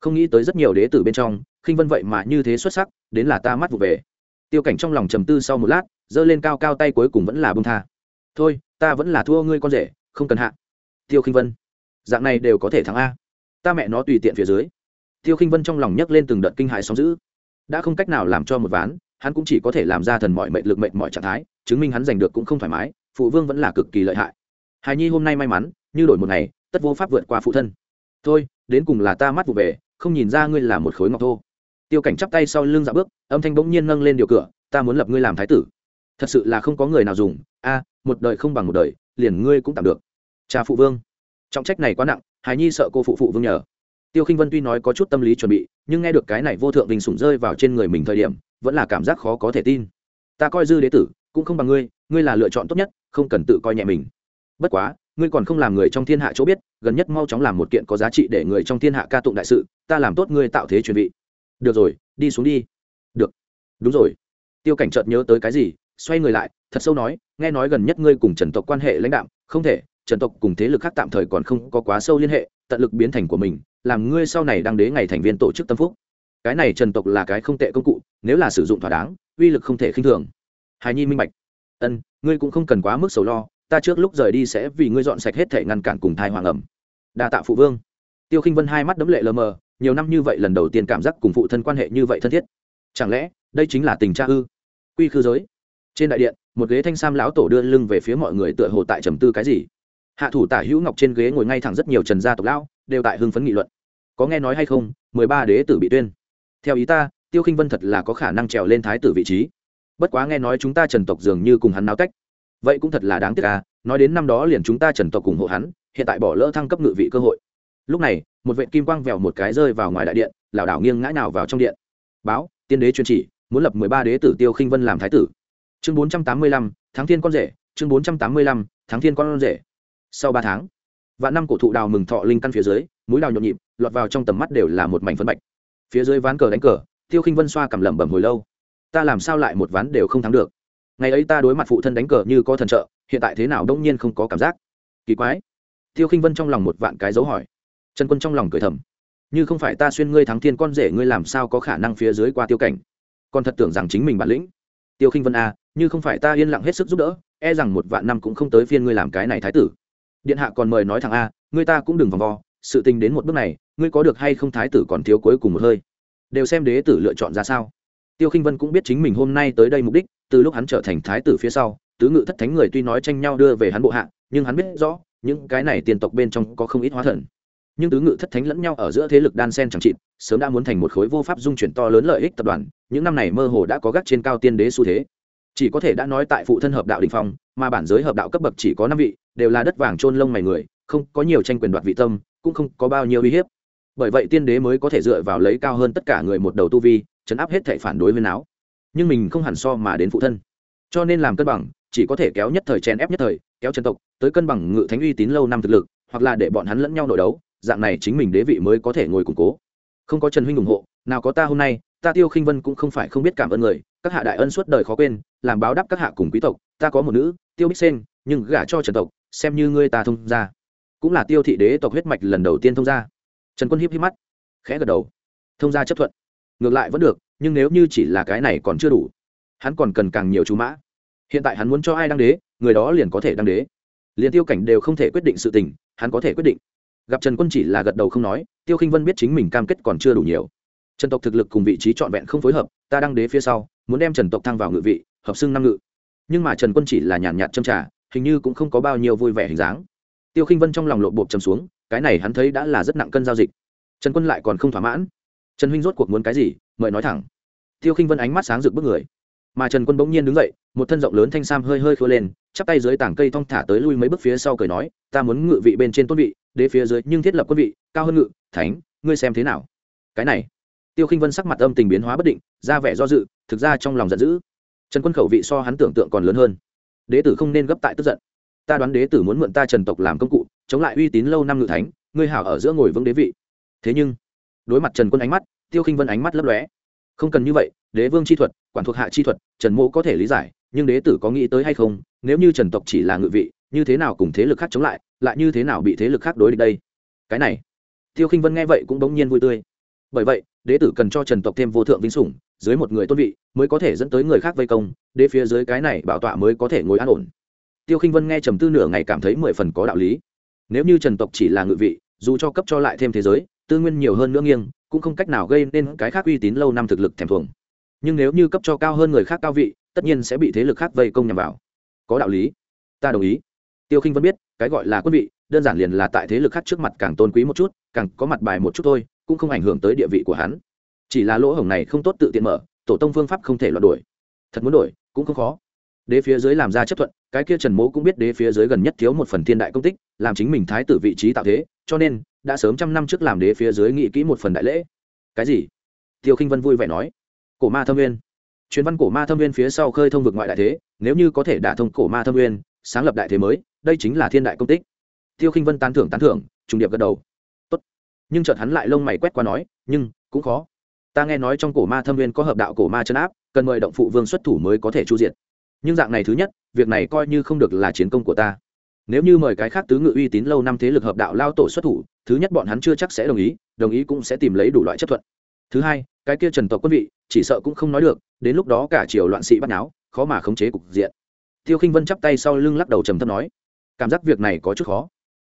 Không nghĩ tới rất nhiều đế tử bên trong khinh vân vậy mà như thế xuất sắc, đến là ta mắt vụ về. Tiêu cảnh trong lòng trầm tư sau một lát, giơ lên cao cao tay cuối cùng vẫn là bông tha. Thôi, ta vẫn là thua ngươi con rể, không cần hạ. Tiêu khinh vân, dạng này đều có thể thắng a. Ta mẹ nó tùy tiện phía dưới. Tiêu khinh vân trong lòng nhấc lên từng đợt kinh hại sóng giữ đã không cách nào làm cho một ván, hắn cũng chỉ có thể làm ra thần mọi mệnh lực mệnh mọi trạng thái, chứng minh hắn giành được cũng không thoải mái, phụ vương vẫn là cực kỳ lợi hại. Hài nhi hôm nay may mắn, như đổi một ngày, tất vô pháp vượt qua phụ thân. Thôi, đến cùng là ta mắt vụ về, không nhìn ra ngươi là một khối ngọc thô tiêu cảnh chắp tay sau lưng dạo bước, âm thanh bỗng nhiên nâng lên điều cửa, ta muốn lập ngươi làm thái tử. Thật sự là không có người nào dùng. A, một đời không bằng một đời, liền ngươi cũng tạm được. Cha phụ vương. Trọng trách này quá nặng, hài nhi sợ cô phụ phụ vương nhờ. Tiêu khinh vân tuy nói có chút tâm lý chuẩn bị, nhưng nghe được cái này vô thượng vinh sủng rơi vào trên người mình thời điểm, vẫn là cảm giác khó có thể tin. Ta coi dư đế tử, cũng không bằng ngươi ngươi là lựa chọn tốt nhất, không cần tự coi nhẹ mình. Bất quá, ngươi còn không làm người trong thiên hạ chỗ biết, gần nhất mau chóng làm một kiện có giá trị để người trong thiên hạ ca tụng đại sự, ta làm tốt ngươi tạo thế chuẩn bị được rồi, đi xuống đi. Được. Đúng rồi. Tiêu cảnh chợt nhớ tới cái gì, xoay người lại, thật sâu nói, nghe nói gần nhất ngươi cùng trần tộc quan hệ lãnh đạo không thể, trần tộc cùng thế lực khác tạm thời còn không có quá sâu liên hệ, tận lực biến thành của mình, làm ngươi sau này đang đế ngày thành viên tổ chức tâm phúc. Cái này trần tộc là cái không tệ công cụ, nếu là sử dụng thỏa đáng, uy lực không thể khinh thường. Hài nhi minh bạch. Ân, ngươi cũng không cần quá mức sầu lo, ta trước lúc rời đi sẽ vì ngươi dọn sạch hết thể ngăn cản cùng thai hoàng ẩm. Đa tạ phụ vương. Tiêu khinh vân hai mắt đấm lệ lờ mờ nhiều năm như vậy lần đầu tiên cảm giác cùng phụ thân quan hệ như vậy thân thiết. Chẳng lẽ, đây chính là tình cha ư? Quy khư giới. Trên đại điện, một ghế thanh sam lão tổ đưa lưng về phía mọi người tựa hồ tại trầm tư cái gì. Hạ thủ tả hữu ngọc trên ghế ngồi ngay thẳng rất nhiều trần gia tộc lão, đều tại hưng phấn nghị luận. Có nghe nói hay không, mười ba đế tử bị tuyên. Theo ý ta, tiêu khinh vân thật là có khả năng trèo lên thái tử vị trí. Bất quá nghe nói chúng ta trần tộc dường như cùng hắn náo tách. Vậy cũng thật là đáng tiếc à nói đến năm đó liền chúng ta trần tộc cùng hộ hắn, hiện tại bỏ lỡ thăng cấp ngự vị cơ hội. Lúc này một vệ kim quang vèo một cái rơi vào ngoài đại điện, lảo đảo nghiêng ngã nào vào trong điện. Báo, tiên đế truyền chỉ, muốn lập mười ba đế tử tiêu khinh vân làm thái tử. Chương bốn trăm tám mươi lăm tháng thiên con rể, chương bốn trăm tám mươi lăm tháng thiên con rể. Sau ba tháng, vạn năm cổ thụ đào mừng thọ linh căn phía dưới, mũi đào nhộn nhịp, lọt vào trong tầm mắt đều là một mảnh phân bạch. Phía dưới ván cờ đánh cờ, tiêu khinh vân xoa cầm lẩm bẩm hồi lâu. Ta làm sao lại một ván đều không thắng được? Ngày ấy ta đối mặt phụ thân đánh cờ như có thần trợ, hiện tại thế nào đông nhiên không có cảm giác? Kỳ quái. Tiêu khinh vân trong lòng một vạn cái dấu hỏi trần quân trong lòng cười thầm. Như không phải ta xuyên ngươi thắng thiên con rể, ngươi làm sao có khả năng phía dưới qua tiêu cảnh? Còn thật tưởng rằng chính mình bản lĩnh. Tiêu khinh vân a như không phải ta yên lặng hết sức giúp đỡ e rằng một vạn năm cũng không tới phiên ngươi làm cái này thái tử. Điện hạ còn mời nói thằng a, ngươi ta cũng đừng vòng vo, sự tình đến một bước này, ngươi có được hay không thái tử còn thiếu cuối cùng một hơi. Đều xem đế tử lựa chọn ra sao. Tiêu khinh vân cũng biết chính mình hôm nay tới đây mục đích, từ lúc hắn trở thành thái tử phía sau, tứ ngự thất thánh người tuy nói tranh nhau đưa về hắn bộ hạ, nhưng hắn biết rõ, những cái này tiền tộc bên trong có không ít hóa thần nhưng tứ ngự thất thánh lẫn nhau ở giữa thế lực đan sen chẳng trị sớm đã muốn thành một khối vô pháp dung chuyển to lớn lợi ích tập đoàn, những năm này mơ hồ đã có gác trên cao tiên đế xu thế. Chỉ có thể đã nói tại phụ thân hợp đạo đình phong, mà bản giới hợp đạo cấp bậc chỉ có năm vị, đều là đất vàng trôn lông mày người, không có nhiều tranh quyền đoạt vị tâm, cũng không có bao nhiêu uy hiếp. Bởi vậy tiên đế mới có thể dựa vào lấy cao hơn tất cả người một đầu tu vi, chấn áp hết thể phản đối với não nhưng mình không hẳn so mà đến phụ thân. Cho nên làm cân bằng, chỉ có thể kéo nhất thời chèn ép nhất thời, kéo chân tộc, tới cân bằng ngự thánh uy tín lâu năm thực lực, hoặc là để bọn hắn lẫn nhau nội đấu dạng này chính mình đế vị mới có thể ngồi củng cố. Không có trần huynh ủng hộ, nào có ta hôm nay, ta tiêu khinh vân cũng không phải không biết cảm ơn người, các hạ đại ân suốt đời khó quên, làm báo đáp các hạ cùng quý tộc, ta có một nữ, tiêu bích sen nhưng gả cho trần tộc, xem như ngươi ta thông ra cũng là tiêu thị đế tộc huyết mạch lần đầu tiên thông ra trần quân hiếp hiếp mắt, khẽ gật đầu. Thông ra chấp thuận. Ngược lại vẫn được, nhưng nếu như chỉ là cái này còn chưa đủ. Hắn còn cần càng nhiều chú mã. Hiện tại hắn muốn cho ai đăng đế, người đó liền có thể đăng đế. Liền tiêu cảnh đều không thể quyết định sự tình, hắn có thể quyết định gặp trần quân chỉ là gật đầu không nói, tiêu khinh vân biết chính mình cam kết còn chưa đủ nhiều. Trần tộc thực lực cùng vị trí trọn vẹn không phối hợp, ta đăng đế phía sau, muốn đem trần tộc thăng vào ngự vị, hợp xưng năm ngự. Nhưng mà trần quân chỉ là nhàn nhạt châm trả hình như cũng không có bao nhiêu vui vẻ hình dáng. Tiêu khinh vân trong lòng lộ bộp chầm xuống, cái này hắn thấy đã là rất nặng cân giao dịch. Trần quân lại còn không thỏa mãn. Trần huynh rốt cuộc muốn cái gì, mời nói thẳng. Tiêu khinh vân ánh mắt sáng rực bức người. Mà trần quân bỗng nhiên đứng dậy, một thân rộng lớn thanh sam hơi hơi khua lên, chắp tay dưới tảng cây thong thả tới lui mấy bước phía sau cười nói, ta muốn ngự vị bên trên tốt vị đế phía dưới nhưng thiết lập quân vị, cao hơn ngự, thánh, ngươi xem thế nào? Cái này, tiêu khinh vân sắc mặt âm tình biến hóa bất định, ra vẻ do dự, thực ra trong lòng giận dữ. Trần quân khẩu vị so hắn tưởng tượng còn lớn hơn. Đế tử không nên gấp tại tức giận. Ta đoán đế tử muốn mượn ta trần tộc làm công cụ, chống lại uy tín lâu năm ngự thánh, ngươi hảo ở giữa ngồi vững đế vị. Thế nhưng, đối mặt trần quân ánh mắt, tiêu khinh vân ánh mắt lấp lóe. Không cần như vậy, đế vương chi thuật, quản thuộc hạ chi thuật, trần mô có thể lý giải, nhưng đế tử có nghĩ tới hay không, nếu như trần tộc chỉ là ngự vị, như thế nào cùng thế lực khác chống lại lại như thế nào bị thế lực khác đối địch đây? Cái này, tiêu khinh vân nghe vậy cũng bỗng nhiên vui tươi. Bởi vậy, đế tử cần cho trần tộc thêm vô thượng vinh sủng, dưới một người tôn vị mới có thể dẫn tới người khác vây công, đế phía dưới cái này bảo tọa mới có thể ngồi an ổn. Tiêu khinh vân nghe trầm tư nửa ngày cảm thấy mười phần có đạo lý. Nếu như trần tộc chỉ là ngự vị, dù cho cấp cho lại thêm thế giới, tư nguyên nhiều hơn nữa nghiêng, cũng không cách nào gây nên cái khác uy tín lâu năm thực lực thèm thuồng. Nhưng nếu như cấp cho cao hơn người khác cao vị, tất nhiên sẽ bị thế lực khác vây công nhằm vào. Có đạo lý. Ta đồng ý. Tiêu khinh vân biết cái gọi là quân vị, đơn giản liền là tại thế lực khác trước mặt càng tôn quý một chút, càng có mặt bài một chút thôi, cũng không ảnh hưởng tới địa vị của hắn. Chỉ là lỗ hổng này không tốt tự tiện mở, tổ tông phương pháp không thể loạt đổi thật muốn đổi cũng không khó. Đế phía dưới làm ra chấp thuận, cái kia trần mỗ cũng biết đế phía dưới gần nhất thiếu một phần thiên đại công tích, làm chính mình thái tử vị trí tạo thế, cho nên, đã sớm trăm năm trước làm đế phía dưới nghĩ kỹ một phần đại lễ. Cái gì? Tiêu khinh vân vui vẻ nói. Cổ ma thâm viên chuyến văn cổ ma thâm viên phía sau khơi thông vực ngoại đại thế, nếu như có thể đả thông cổ ma thâm viên sáng lập đại thế mới đây chính là thiên đại công tích. Tiêu khinh vân tán thưởng tán thưởng, trùng điệp gật đầu. Tốt. nhưng chợt hắn lại lông mày quét qua nói, nhưng, cũng khó. Ta nghe nói trong cổ ma thâm viên có hợp đạo cổ ma chân áp, cần mời động phụ vương xuất thủ mới có thể chu diệt. Nhưng dạng này thứ nhất, việc này coi như không được là chiến công của ta. Nếu như mời cái khác tứ ngự uy tín lâu năm thế lực hợp đạo lao tổ xuất thủ, thứ nhất bọn hắn chưa chắc sẽ đồng ý đồng ý cũng sẽ tìm lấy đủ loại chấp thuận. Thứ hai, cái kia trần tộc quân vị, chỉ sợ cũng không nói được, đến lúc đó cả triều loạn sĩ bắt náo, khó mà khống chế cục diện. Tiêu khinh vân chắp tay sau lưng lắc đầu trầm thấp nói cảm giác việc này có chút khó.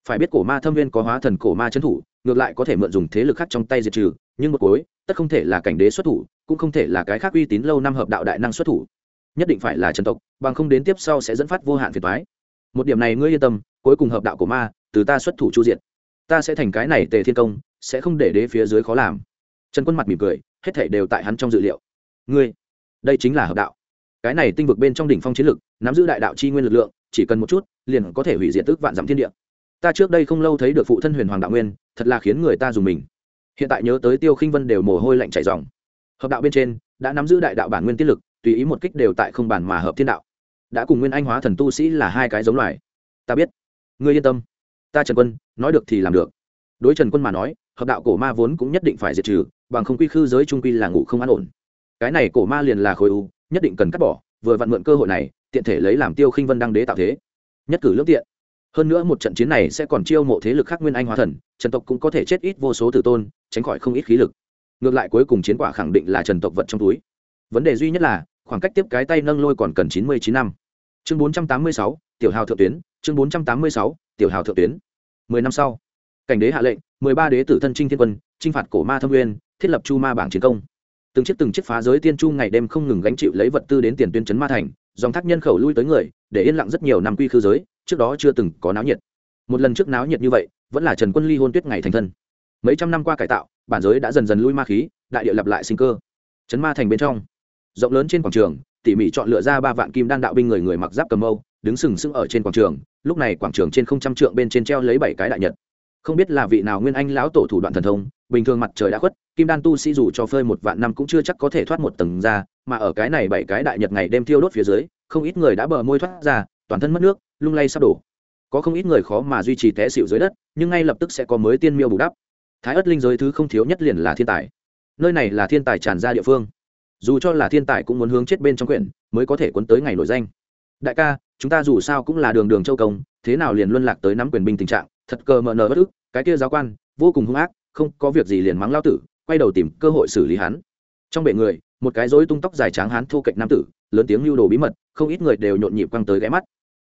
Phải biết cổ ma thâm viên có hóa thần cổ ma trấn thủ ngược lại có thể mượn dùng thế lực khác trong tay diệt trừ nhưng một cối, tất không thể là cảnh đế xuất thủ cũng không thể là cái khác uy tín lâu năm hợp đạo đại năng xuất thủ. Nhất định phải là trần tộc bằng không đến tiếp sau sẽ dẫn phát vô hạn phiền toái. Một điểm này ngươi yên tâm cuối cùng hợp đạo của ma từ ta xuất thủ chu diện ta sẽ thành cái này tề thiên công sẽ không để đế phía dưới khó làm. Trần quân mặt mỉm cười hết thảy đều tại hắn trong dự liệu. Ngươi đây chính là hợp đạo. Cái này tinh vực bên trong đỉnh phong chiến lực nắm giữ đại đạo chi nguyên lực lượng chỉ cần một chút, liền có thể hủy diệt tức vạn dặm thiên địa. Ta trước đây không lâu thấy được phụ thân huyền hoàng đạo nguyên, thật là khiến người ta dùng mình. Hiện tại nhớ tới tiêu khinh vân đều mồ hôi lạnh chảy dòng hợp đạo bên trên, đã nắm giữ đại đạo bản nguyên tiết lực, tùy ý một kích đều tại không bản mà hợp thiên đạo. Đã cùng nguyên anh hóa thần tu sĩ là hai cái giống loài. Ta biết. Ngươi yên tâm. Ta trần quân, nói được thì làm được. Đối trần quân mà nói, hợp đạo cổ ma vốn cũng nhất định phải diệt trừ, bằng không quy khư giới trung quy là ngủ không an ổn. Cái này cổ ma liền là khối u, nhất định cần cắt bỏ, vừa vặn mượn cơ hội này tiện thể lấy làm tiêu khinh vân đăng đế tạo thế. Nhất cử lương tiện. Hơn nữa một trận chiến này sẽ còn chiêu mộ thế lực khác nguyên anh hóa thần, trần tộc cũng có thể chết ít vô số tử tôn, tránh khỏi không ít khí lực. Ngược lại cuối cùng chiến quả khẳng định là trần tộc vật trong túi. Vấn đề duy nhất là, khoảng cách tiếp cái tay nâng lôi còn cần chín mươi chín năm. Chương bốn trăm tám mươi sáu, tiểu hào thượng tuyến, chương bốn trăm tám mươi sáu, tiểu hào thượng tuyến. Mười năm sau, cảnh đế hạ lệnh, mười ba đế tử thân trinh thiên quân, chinh phạt cổ ma thâm nguyên, thiết lập chu ma bảng chiến công từng chiếc từng chiếc phá giới tiên chu ngày đêm không ngừng gánh chịu lấy vật tư đến tiền tuyên chấn ma thành, dòng thác nhân khẩu lui tới người, để yên lặng rất nhiều năm quy khư giới, trước đó chưa từng có náo nhiệt. Một lần trước náo nhiệt như vậy, vẫn là trần quân ly hôn tuyết ngày thành thân. Mấy trăm năm qua cải tạo, bản giới đã dần dần lui ma khí, đại địa lập lại sinh cơ. Chấn ma thành bên trong, rộng lớn trên quảng trường, tỉ mỉ chọn lựa ra ba vạn kim đan đạo binh người người mặc giáp cầm âu đứng sừng sững ở trên quảng trường, lúc này quảng trường trên không trăm trượng bên trên treo lấy bảy cái đại nhật. Không biết là vị nào nguyên anh lão tổ thủ đoạn thần thông bình thường mặt trời đã khuất, kim đan tu sĩ dù cho phơi một vạn năm cũng chưa chắc có thể thoát một tầng ra, mà ở cái này bảy cái đại nhật ngày đêm thiêu đốt phía dưới, không ít người đã bờ môi thoát ra, toàn thân mất nước, lung lay sắp đổ. Có không ít người khó mà duy trì té xịu dưới đất, nhưng ngay lập tức sẽ có mới tiên miêu bù đắp. Thái ất linh giới thứ không thiếu nhất liền là thiên tài. Nơi này là thiên tài tràn ra địa phương. Dù cho là thiên tài cũng muốn hướng chết bên trong quyển, mới có thể cuốn tới ngày nổi danh. Đại ca, chúng ta dù sao cũng là đường đường châu công, thế nào liền luân lạc tới nắm quyền binh tình trạng, thật cờ mờ nờ bất ức, cái kia giáo quan, vô cùng hung ác không có việc gì liền mắng lao tử, quay đầu tìm cơ hội xử lý hắn. Trong bệ người, một cái rối tung tóc dài trắng hắn thu cạnh nam tử, lớn tiếng lưu đồ bí mật, không ít người đều nhộn nhịp quăng tới ghé mắt.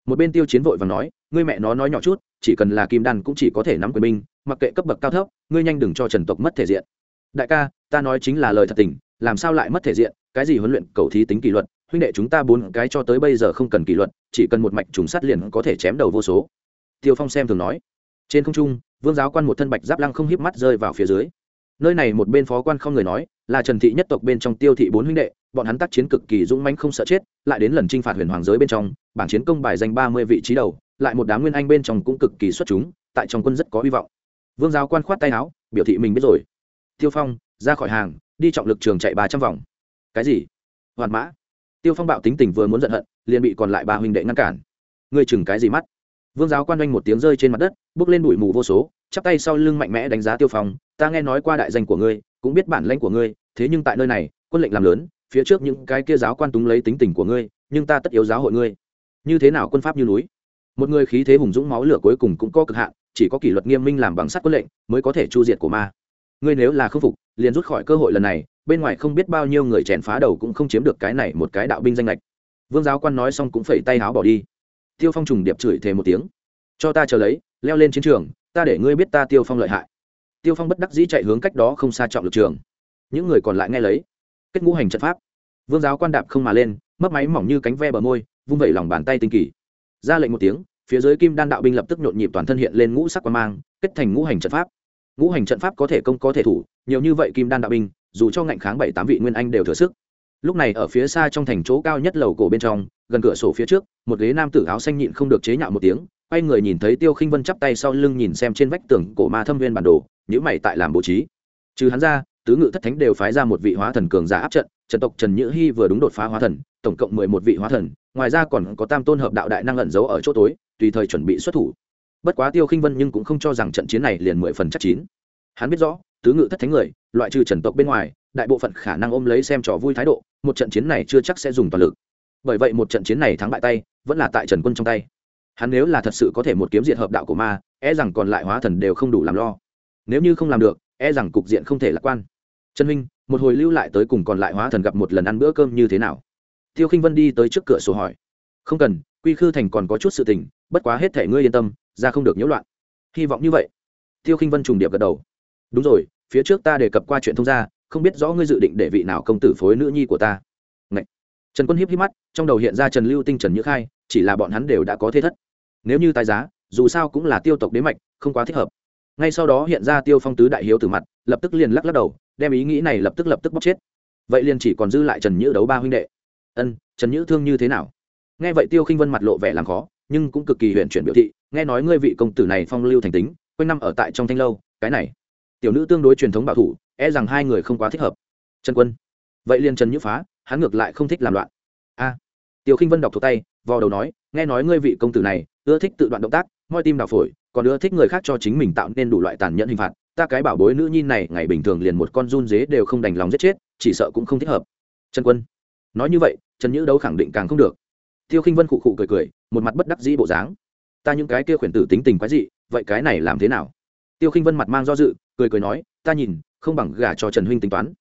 Một bên tiêu chiến vội và nói, ngươi mẹ nó nói nhỏ chút, chỉ cần là kim đan cũng chỉ có thể nắm quyền binh, mặc kệ cấp bậc cao thấp, ngươi nhanh đừng cho trần tộc mất thể diện. Đại ca, ta nói chính là lời thật tình, làm sao lại mất thể diện? Cái gì huấn luyện, cầu thí tính kỷ luật, huynh đệ chúng ta bốn cái cho tới bây giờ không cần kỷ luật, chỉ cần một mạch trùng sắt liền có thể chém đầu vô số. Tiêu phong xem thường nói. Trên không trung vương giáo quan một thân bạch giáp lăng không híp mắt rơi vào phía dưới. Nơi này một bên phó quan không người nói, là trần thị nhất tộc bên trong tiêu thị bốn huynh đệ, bọn hắn tác chiến cực kỳ dũng mãnh không sợ chết, lại đến lần t r i n h phạt huyền hoàng giới bên trong, bảng chiến công bài danh ba mươi vị trí đầu, lại một đám nguyên anh bên trong cũng cực kỳ xuất chúng, tại trong quân rất có hy vọng. Vương giáo quan khoát tay áo, biểu thị mình biết rồi. Tiêu phong, ra khỏi hàng, đi trọng lực trường chạy ba trăm vòng. Cái gì? Hoàn mã. Tiêu phong bạo tính tình vừa muốn giận hận, liền bị còn lại ba huynh đệ ngăn cản. Ngươi chừng cái gì mắt? Vương giáo quan oanh một tiếng rơi trên mặt đất, bước lên bụi mù vô số, chắp tay sau lưng mạnh mẽ đánh giá tiêu phong, ta nghe nói qua đại danh của ngươi, cũng biết bản lãnh của ngươi, thế nhưng tại nơi này, quân lệnh làm lớn, phía trước những cái kia giáo quan túng lấy tính tình của ngươi, nhưng ta tất yếu giáo hội ngươi. Như thế nào quân pháp như núi? Một người khí thế hùng dũng máu lửa cuối cùng cũng có cực hạn, chỉ có kỷ luật nghiêm minh làm bằng sắt quân lệnh mới có thể chu diệt của ma. Ngươi nếu là khâm phục, liền rút khỏi cơ hội lần này, bên ngoài không biết bao nhiêu người chèn phá đầu cũng không chiếm được cái này một cái đạo binh danh lệch. Vương giáo quan nói xong cũng phẩy tay háo bỏ đi tiêu phong trùng điệp chửi thề một tiếng. Cho ta chờ lấy, leo lên chiến trường, ta để ngươi biết ta tiêu phong lợi hại. Tiêu phong bất đắc dĩ chạy hướng cách đó không xa trọng lực trường. Những người còn lại nghe lấy. Kết ngũ hành trận pháp. Vương giáo quan đạp không mà lên, mấp máy mỏng như cánh ve bờ môi, vung vẩy lòng bàn tay tinh kỳ. Ra lệnh một tiếng, phía dưới kim đan đạo binh lập tức nhộn nhịp toàn thân hiện lên ngũ sắc quan mang, kết thành ngũ hành trận pháp. Ngũ hành trận pháp có thể công có thể thủ, nhiều như vậy kim đan đạo binh, dù cho ngạnh kháng bảy tám vị nguyên anh đều thừa sức lúc này ở phía xa trong thành chỗ cao nhất lầu cổ bên trong, gần cửa sổ phía trước, một ghế nam tử áo xanh nhịn không được chế nhạo một tiếng, quay người nhìn thấy tiêu khinh vân chắp tay sau lưng nhìn xem trên vách tường cổ ma thâm viên bản đồ nhữ mày tại làm bố trí. Trừ hắn ra, tứ ngự thất thánh đều phái ra một vị hóa thần cường giả áp trận trần tộc trần nhữ hy vừa đúng đột phá hóa thần, tổng cộng mười một vị hóa thần, ngoài ra còn có tam tôn hợp đạo đại năng ẩn giấu ở chỗ tối, tùy thời chuẩn bị xuất thủ. Bất quá tiêu khinh vân nhưng cũng không cho rằng trận chiến này liền mười phần chắc chín. Hắn biết rõ, tứ ngự thất thánh người, loại trừ trần tộc bên ngoài đại bộ phận khả năng ôm lấy xem trò vui thái độ, một trận chiến này chưa chắc sẽ dùng toàn lực. Bởi vậy một trận chiến này thắng bại tay, vẫn là tại trần quân trong tay. Hắn nếu là thật sự có thể một kiếm diệt hợp đạo của ma e rằng còn lại hóa thần đều không đủ làm lo. Nếu như không làm được e rằng cục diện không thể lạc quan. Trần huynh, một hồi lưu lại tới cùng còn lại hóa thần gặp một lần ăn bữa cơm như thế nào? Tiêu khinh vân đi tới trước cửa sổ hỏi. Không cần, quy khư thành còn có chút sự tình, bất quá hết thể ngươi yên tâm, ra không được nhiễu loạn. Hy vọng như vậy. Tiêu khinh vân trùng điệp gật đầu. Đúng rồi, phía trước ta đề cập qua chuyện thông gia không biết rõ ngươi dự định để vị nào công tử phối nữ nhi của ta. Ngậy. trần quân hiếp hiếp mắt, trong đầu hiện ra trần lưu tinh, trần nhữ khai, chỉ là bọn hắn đều đã có thế thất. Nếu như tài giá, dù sao cũng là tiêu tộc đế mạch, không quá thích hợp. Ngay sau đó hiện ra tiêu phong tứ đại hiếu từ mặt, lập tức liền lắc lắc đầu, đem ý nghĩ này lập tức lập tức bóc chết. Vậy liền chỉ còn dư lại trần nhữ đấu ba huynh đệ. Ân, trần nhữ thương như thế nào? Nghe vậy tiêu khinh vân mặt lộ vẻ làm khó, nhưng cũng cực kỳ huyện chuyển biểu thị, nghe nói ngươi vị công tử này phong lưu thành tính, quanh năm ở tại trong thanh lâu, cái này tiểu nữ tương đối truyền thống bảo thủ e rằng hai người không quá thích hợp. Trần quân, vậy liền trần nhữ phá, hắn ngược lại không thích làm loạn. A. Tiểu khinh vân đọc thuộc tay, vò đầu nói, nghe nói ngươi vị công tử này, ưa thích tự đoạn động tác, moi tim đào phổi, còn ưa thích người khác cho chính mình tạo nên đủ loại tàn nhẫn hình phạt. Ta cái bảo bối nữ nhi này, ngày bình thường liền một con run dế đều không đành lòng giết chết, chỉ sợ cũng không thích hợp. Trần quân, nói như vậy, trần nhữ đấu khẳng định càng không được. Tiêu khinh vân khụ khụ cười cười, một mặt bất đắc dĩ bộ dáng. Ta những cái kia khuyển tử tính tình quái dị, vậy cái này làm thế nào? Tiêu khinh vân mặt mang do dự, cười cười nói, ta nhìn, không bằng gả cho trần huynh tính toán.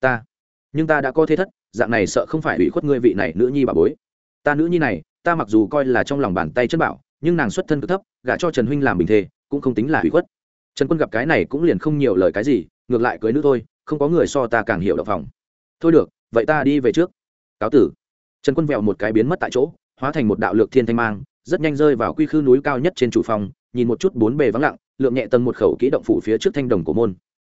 Ta, nhưng ta đã có thế thất, dạng này sợ không phải ủy khuất ngươi vị này nữ nhi bà bối. Ta nữ nhi này, ta mặc dù coi là trong lòng bàn tay chân bảo, nhưng nàng xuất thân cực thấp, gả cho trần huynh làm bình thề, cũng không tính là ủy khuất. Trần quân gặp cái này cũng liền không nhiều lời cái gì, ngược lại cưới nữ thôi, không có người so ta càng hiểu động phòng. Thôi được, vậy ta đi về trước. Cáo tử. Trần quân vẹo một cái biến mất tại chỗ, hóa thành một đạo lược thiên thanh mang, rất nhanh rơi vào quy khư núi cao nhất trên chủ phòng, nhìn một chút bốn bề vắng lặng lượng nhẹ tầng một khẩu kỹ động phủ phía trước thanh đồng cổ môn.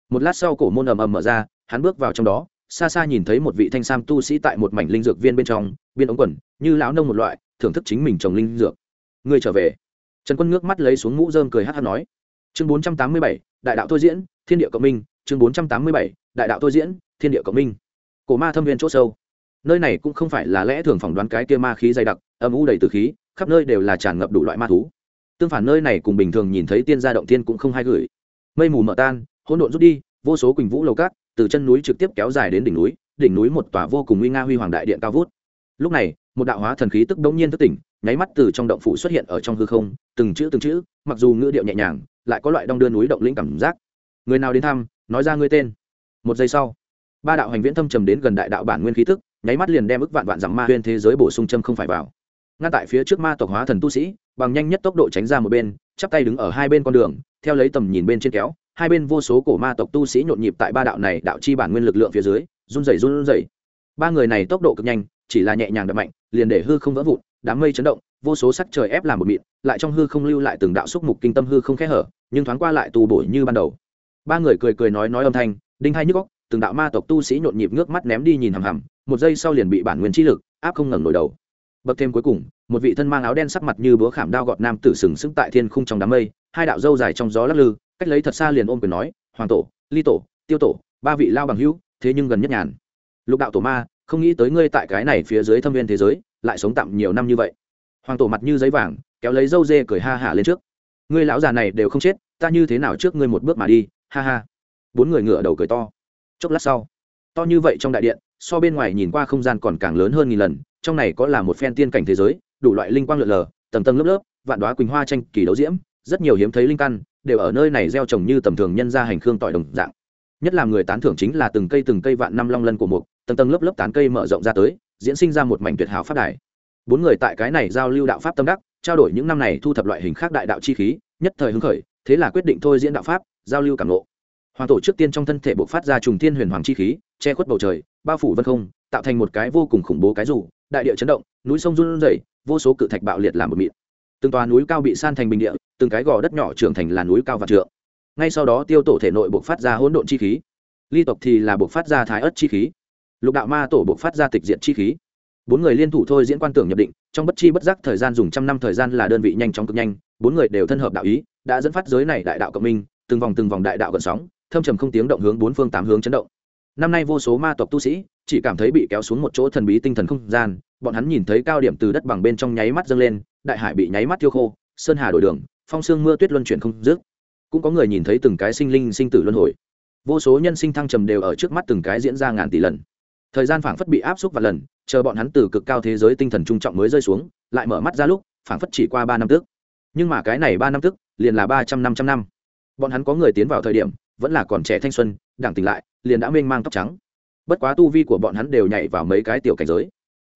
Một lát sau cổ môn ầm ầm mở ra, hắn bước vào trong đó, xa xa nhìn thấy một vị thanh sam tu sĩ tại một mảnh linh dược viên bên trong biên ống quần, như lão nông một loại, thưởng thức chính mình trồng linh dược. Người trở về. Trần quân ngước mắt lấy xuống mũ rơm cười hát hát nói. Chương bốn trăm tám mươi bảy, đại đạo thôi diễn, thiên địa cộng minh. Chương bốn trăm tám mươi bảy, đại đạo thôi diễn, thiên địa cộng minh. Cổ ma thâm viên c h ỗ sâu. Nơi này cũng không phải là lẽ thường phỏng đoán cái kia ma khí dày đặc, âm u đầy từ khí, khắp nơi đều là tràn ngập đủ loại ma thú tương phản nơi này cùng bình thường nhìn thấy tiên gia động tiên cũng không hay gửi. Mây mù mở tan, hỗn độn rút đi, vô số quỳnh vũ lầu cát, từ chân núi trực tiếp kéo dài đến đỉnh núi đỉnh núi một tòa vô cùng uy nga huy hoàng đại điện cao vút. Lúc này, một đạo hóa thần khí tức đông nhiên thức tỉnh, nháy mắt từ trong động phủ xuất hiện ở trong hư không, từng chữ từng chữ, mặc dù ngữ điệu nhẹ nhàng, lại có loại đong đưa núi động lĩnh cảm giác. Người nào đến thăm, nói ra ngươi tên. Một giây sau, ba đạo hành viễn thâm trầm đến gần đại đạo bản nguyên khí tức, nháy mắt liền đem ức vạn vạn dặm ma huyên thế giới bổ sung châm không phải vào. Ngay tại phía trước ma tộc hóa thần tu sĩ bằng nhanh nhất tốc độ tránh ra một bên, chắp tay đứng ở hai bên con đường, theo lấy tầm nhìn bên trên kéo, hai bên vô số cổ ma tộc tu sĩ nhộn nhịp tại ba đạo này đạo chi bản nguyên lực lượng phía dưới, run rẩy run rẩy. Ba người này tốc độ cực nhanh, chỉ là nhẹ nhàng đập mạnh, liền để hư không vỡ vụn, đám mây chấn động, vô số sắc trời ép làm một mịn, lại trong hư không lưu lại từng đạo xúc mục kinh tâm hư không khẽ hở, nhưng thoáng qua lại tù bổ như ban đầu. Ba người cười cười nói nói âm thanh, đinh hai nhức góc từng đạo ma tộc tu sĩ nhộn nhịp nước mắt ném đi nhìn hằm hằm, một giây sau liền bị bản nguyên chi lực áp không ngẩng nổi đầu bậc thêm cuối cùng, một vị thân mang áo đen sắc mặt như búa khảm đao gọt nam tử sừng sững tại thiên khung trong đám mây, hai đạo dâu dài trong gió lắc lư, cách lấy thật xa liền ôm quyền nói, hoàng tổ, ly tổ, tiêu tổ, ba vị lao bằng hữu, thế nhưng gần nhất nhàn. Lục đạo tổ ma, không nghĩ tới ngươi tại cái này phía dưới thâm viên thế giới, lại sống tạm nhiều năm như vậy. Hoàng tổ mặt như giấy vàng, kéo lấy dâu dê cười ha hả lên trước. Ngươi lão già này đều không chết, ta như thế nào trước ngươi một bước mà đi, ha ha. Bốn người ngựa đầu cười to. Chốc lát sau, to như vậy trong đại điện, so bên ngoài nhìn qua không gian còn càng lớn hơn nghìn lần trong này có là một phen tiên cảnh thế giới, đủ loại linh quang lượn lờ, tầng tầng lớp lớp, vạn đoá quỳnh hoa tranh, kỳ đấu diễm, rất nhiều hiếm thấy linh căn, đều ở nơi này gieo trồng như tầm thường nhân ra hành khương tỏi đồng dạng. Nhất là người tán thưởng chính là từng cây từng cây vạn năm long lân của mục, tầng tầng lớp lớp tán cây mở rộng ra tới, diễn sinh ra một mảnh tuyệt hảo phát đài. Bốn người tại cái này giao lưu đạo pháp tâm đắc, trao đổi những năm này thu thập loại hình khác đại đạo chi khí, nhất thời hứng khởi, thế là quyết định thôi diễn đạo pháp, giao lưu cảm lộ hoàng tổ trước tiên trong thân thể bộc phát ra trùng thiên huyền hoàng chi khí, che khuất bầu trời, bao phủ vân không, tạo thành một cái vô cùng khủng bố cái rủ đại địa chấn động, núi sông run rẩy, vô số cự thạch bạo liệt làm một mịn. Từng tòa núi cao bị san thành bình địa, từng cái gò đất nhỏ trưởng thành là núi cao và trượng. Ngay sau đó tiêu tổ thể nội bộc phát ra hỗn độn chi khí. Ly tộc thì là bộc phát ra thái ất chi khí. Lục đạo ma tổ bộc phát ra tịch diện chi khí. Bốn người liên thủ thôi diễn quan tưởng nhập định, trong bất chi bất giác thời gian dùng trăm năm thời gian là đơn vị nhanh chóng cực nhanh, bốn người đều thân hợp đạo ý, đã dẫn phát giới này đại đạo cộng minh, từng vòng từng vòng đại đạo gần sóng, thâm trầm không tiếng động hướng bốn phương tám hướng chấn động năm nay vô số ma tộc tu sĩ chỉ cảm thấy bị kéo xuống một chỗ thần bí tinh thần không gian, bọn hắn nhìn thấy cao điểm từ đất bằng bên trong nháy mắt dâng lên, đại hải bị nháy mắt thiêu khô, sơn hà đổi đường, phong sương mưa tuyết luân chuyển không dứt. Cũng có người nhìn thấy từng cái sinh linh sinh tử luân hồi. Vô số nhân sinh thăng trầm đều ở trước mắt từng cái diễn ra ngàn tỷ lần. Thời gian phảng phất bị áp xúc và lần, chờ bọn hắn từ cực cao thế giới tinh thần trung trọng mới rơi xuống, lại mở mắt ra lúc, phảng phất chỉ qua ba năm tức. Nhưng mà cái này ba năm tức, liền là ba trăm năm trăm năm. Bọn hắn có người tiến vào thời điểm, vẫn là còn trẻ thanh xuân đảng tỉnh lại liền đã mênh mang tóc trắng. Bất quá tu vi của bọn hắn đều nhảy vào mấy cái tiểu cảnh giới.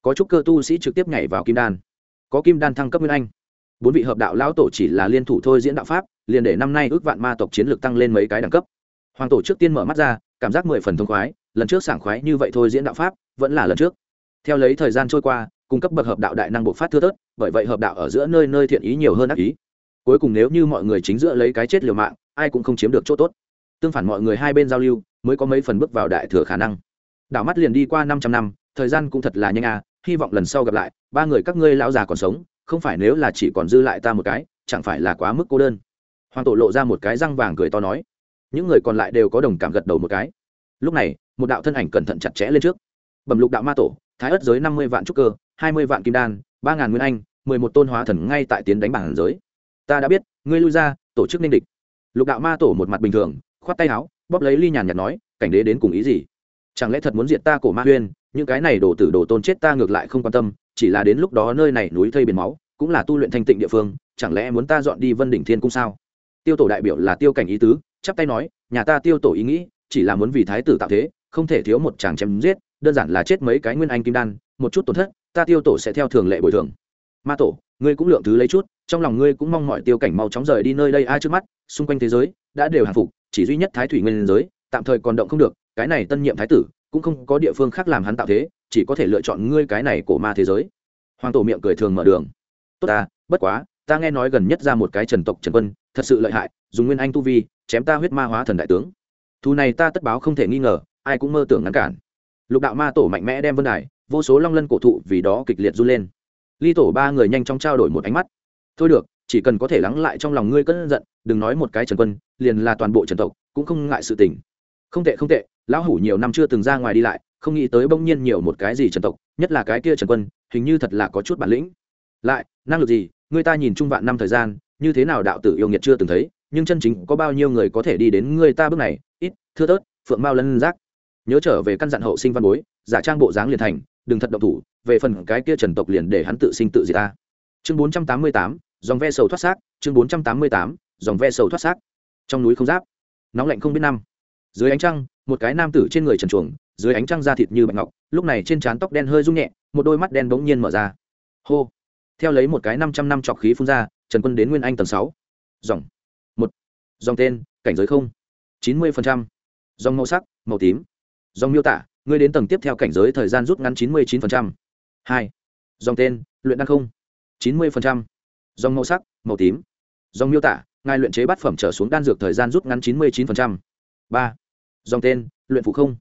Có chút cơ tu sĩ trực tiếp nhảy vào kim đan. Có kim đan thăng cấp nguyên anh. Bốn vị hợp đạo lão tổ chỉ là liên thủ thôi diễn đạo pháp liền để năm nay ước vạn ma tộc chiến lược tăng lên mấy cái đẳng cấp. Hoàng tổ trước tiên mở mắt ra cảm giác mười phần thông khoái lần trước sảng khoái như vậy thôi diễn đạo pháp vẫn là lần trước. Theo lấy thời gian trôi qua cung cấp bậc hợp đạo đại năng bộc phát thưa tớt, bởi vậy hợp đạo ở giữa nơi nơi thiện ý nhiều hơn ác ý. Cuối cùng nếu như mọi người chính giữa lấy cái chết liều mạng ai cũng không chiếm được chỗ tốt tương phản mọi người hai bên giao lưu, mới có mấy phần bước vào đại thừa khả năng. Đảo mắt liền đi qua năm trăm năm, thời gian cũng thật là nhanh à hy vọng lần sau gặp lại, ba người các ngươi lão già còn sống, không phải nếu là chỉ còn dư lại ta một cái, chẳng phải là quá mức cô đơn. Hoàng tổ lộ ra một cái răng vàng cười to nói. Những người còn lại đều có đồng cảm gật đầu một cái. Lúc này, một đạo thân ảnh cẩn thận chặt chẽ lên trước. Bẩm lục đạo ma tổ, thái ất giới năm mươi vạn trúc cơ, hai mươi vạn kim đan, ba ngàn nguyên anh, mười một tôn hóa thần ngay tại tiến đánh bảng giới. Ta đã biết, ngươi lui ra, tổ chức ninh địch. Lục đạo ma tổ một mặt bình thường khoát tay áo, bóp lấy ly nhàn nhạt nói, cảnh đế đến cùng ý gì? Chẳng lẽ thật muốn diện ta cổ ma huyên? Những cái này đổ tử đổ tôn chết ta ngược lại không quan tâm, chỉ là đến lúc đó nơi này núi thây biển máu, cũng là tu luyện thanh tịnh địa phương, chẳng lẽ muốn ta dọn đi vân đỉnh thiên cung sao? Tiêu tổ đại biểu là tiêu cảnh ý tứ, chắp tay nói, nhà ta tiêu tổ ý nghĩ, chỉ là muốn vì thái tử tạo thế, không thể thiếu một chàng chém giết, đơn giản là chết mấy cái nguyên anh kim đan, một chút tổn thất, ta tiêu tổ sẽ theo thường lệ bồi thường. Ma tổ, ngươi cũng lượng thứ lấy chút, trong lòng ngươi cũng mong mọi tiêu cảnh mau chóng rời đi nơi đây ai trước mắt, xung quanh thế giới, đã đều hàng phục chỉ duy nhất thái thủy nguyên giới, tạm thời còn động không được, cái này tân nhiệm thái tử, cũng không có địa phương khác làm hắn tạo thế, chỉ có thể lựa chọn ngươi cái này của ma thế giới. Hoàng tổ miệng cười thường mở đường. Tốt ta, bất quá, ta nghe nói gần nhất ra một cái trần tộc trần quân, thật sự lợi hại, dùng nguyên anh tu vi, chém ta huyết ma hóa thần đại tướng. Thù này ta tất báo không thể nghi ngờ, ai cũng mơ tưởng ngăn cản. Lục đạo ma tổ mạnh mẽ đem vân đài, vô số long lân cổ thụ vì đó kịch liệt run lên. Ly tổ ba người nhanh chóng trao đổi một ánh mắt. Thôi được chỉ cần có thể lắng lại trong lòng ngươi cơn giận, đừng nói một cái trần quân, liền là toàn bộ trần tộc, cũng không ngại sự tình. Không tệ không tệ, lão hủ nhiều năm chưa từng ra ngoài đi lại, không nghĩ tới bỗng nhiên nhiều một cái gì trần tộc, nhất là cái kia trần quân, hình như thật là có chút bản lĩnh. Lại, năng lực gì, người ta nhìn chung vạn năm thời gian, như thế nào đạo tử yêu nghiệt chưa từng thấy, nhưng chân chính có bao nhiêu người có thể đi đến người ta bước này, ít, thưa tớt phượng mao lân giác. Nhớ trở về căn dặn hậu sinh văn bối, giả trang bộ dáng liền thành, đừng thật động thủ, về phần cái kia trần tộc liền để hắn tự sinh tự diệt ta. Chương bốn trăm tám mươi tám dòng ve sầu thoát xác, chương bốn trăm tám mươi tám, dòng ve sầu thoát xác. Trong núi không giáp, nóng lạnh không biết năm. Dưới ánh trăng, một cái nam tử trên người trần chuồng dưới ánh trăng da thịt như bạch ngọc, lúc này trên trán tóc đen hơi rung nhẹ, một đôi mắt đen bỗng nhiên mở ra. Hô! Theo lấy một cái năm trăm năm trọc khí phun ra, trần quân đến nguyên anh tầng sáu. Dòng. Một. Dòng tên, cảnh giới không. chín mươi phần trăm. Dòng màu sắc, màu tím. Dòng miêu tả, ngươi đến tầng tiếp theo cảnh giới thời gian rút ngắn chín mươi chín phần trăm. Hai. Dòng tên, luyện đăng không. chín mươi phần trăm dòng màu sắc, màu tím. Dòng miêu tả, ngài luyện chế bát phẩm trở xuống đan dược thời gian rút ngắn chín mươi chín phần trăm. Ba. Dòng tên, luyện phụ không.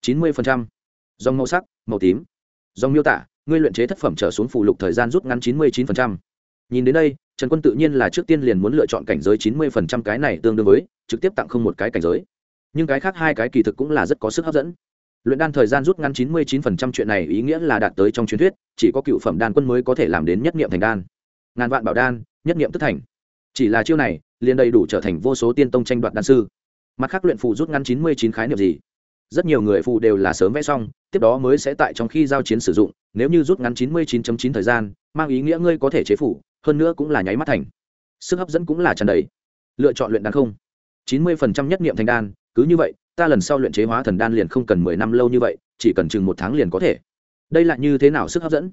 chín mươi dòng màu sắc, màu tím. Dòng miêu tả, ngươi luyện chế thất phẩm trở xuống phụ lục thời gian rút ngắn chín mươi chín nhìn đến đây, trần quân tự nhiên là trước tiên liền muốn lựa chọn cảnh giới chín mươi cái này tương đương với, trực tiếp tặng không một cái cảnh giới. Nhưng cái khác hai cái kỳ thực cũng là rất có sức hấp dẫn. Luyện đan thời gian rút ngắn 99% chuyện này ý nghĩa là đạt tới trong truyền thuyết, chỉ có cựu phẩm đan quân mới có thể làm đến nhất nghiệm thành đan ngàn vạn bảo đan, nhất nghiệm tức thành. Chỉ là chiêu này, liền đầy đủ trở thành vô số tiên tông tranh đoạt đan sư. Mặt khác luyện phù rút ngắn 99 khái niệm gì? Rất nhiều người phù đều là sớm vẽ xong, tiếp đó mới sẽ tại trong khi giao chiến sử dụng, nếu như rút ngắn 99.9 thời gian, mang ý nghĩa ngươi có thể chế phủ hơn nữa cũng là nháy mắt thành. Sức hấp dẫn cũng là tràn đầy. Lựa chọn luyện đan không? 90% nhất nghiệm thành đan, cứ như vậy, ta lần sau luyện chế hóa thần đan liền không cần mười năm lâu như vậy, chỉ cần chừng một tháng liền có thể. Đây là như thế nào sức hấp dẫn?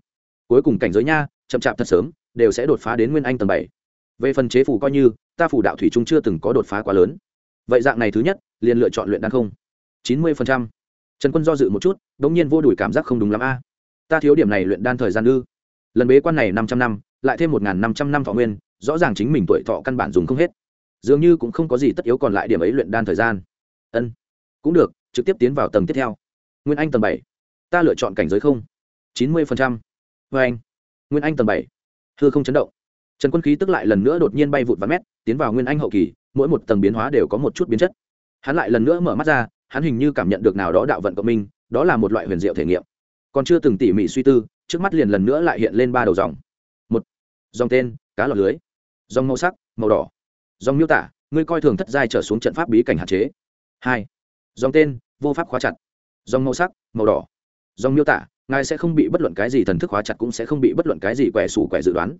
Cuối cùng cảnh giới nha, chậm chạp thật sớm đều sẽ đột phá đến nguyên anh tầng bảy. Về phần chế phủ coi như, ta phủ đạo thủy trung chưa từng có đột phá quá lớn. Vậy dạng này thứ nhất, liền lựa chọn luyện đan không? Chín mươi phần trăm. Trần quân do dự một chút đ ỗ n g nhiên vô đùi cảm giác không đúng lắm a. Ta thiếu điểm này luyện đan thời gian ư? Lần bế quan này năm trăm năm, lại thêm một n g h n năm trăm năm thọ nguyên, rõ ràng chính mình tuổi thọ căn bản dùng không hết. Dường như cũng không có gì tất yếu còn lại điểm ấy luyện đan thời gian. Ân, cũng được, trực tiếp tiến vào tầng tiếp theo. Nguyên anh tầng bảy, ta lựa chọn cảnh giới không? Chín mươi phần trăm. Vê anh. Nguyên anh tầng bảy hư không chấn động. Trần quân khí tức lại lần nữa đột nhiên bay vụt và mét, tiến vào nguyên anh hậu kỳ, mỗi một tầng biến hóa đều có một chút biến chất. Hắn lại lần nữa mở mắt ra, hắn hình như cảm nhận được nào đó đạo vận cộng minh, đó là một loại huyền diệu thể nghiệm. Còn chưa từng tỉ mỉ suy tư, trước mắt liền lần nữa lại hiện lên ba đầu dòng. Một, dòng tên, cá lọt lưới. Dòng màu sắc, màu đỏ. Dòng miêu tả, ngươi coi thường thất giai trở xuống trận pháp bí cảnh hạn chế. Hai, dòng tên, vô pháp khóa chặt. Dòng màu sắc, màu đỏ. Dòng miêu tả ngài sẽ không bị bất luận cái gì thần thức khóa chặt cũng sẽ không bị bất luận cái gì quẻ sủ quẻ dự đoán.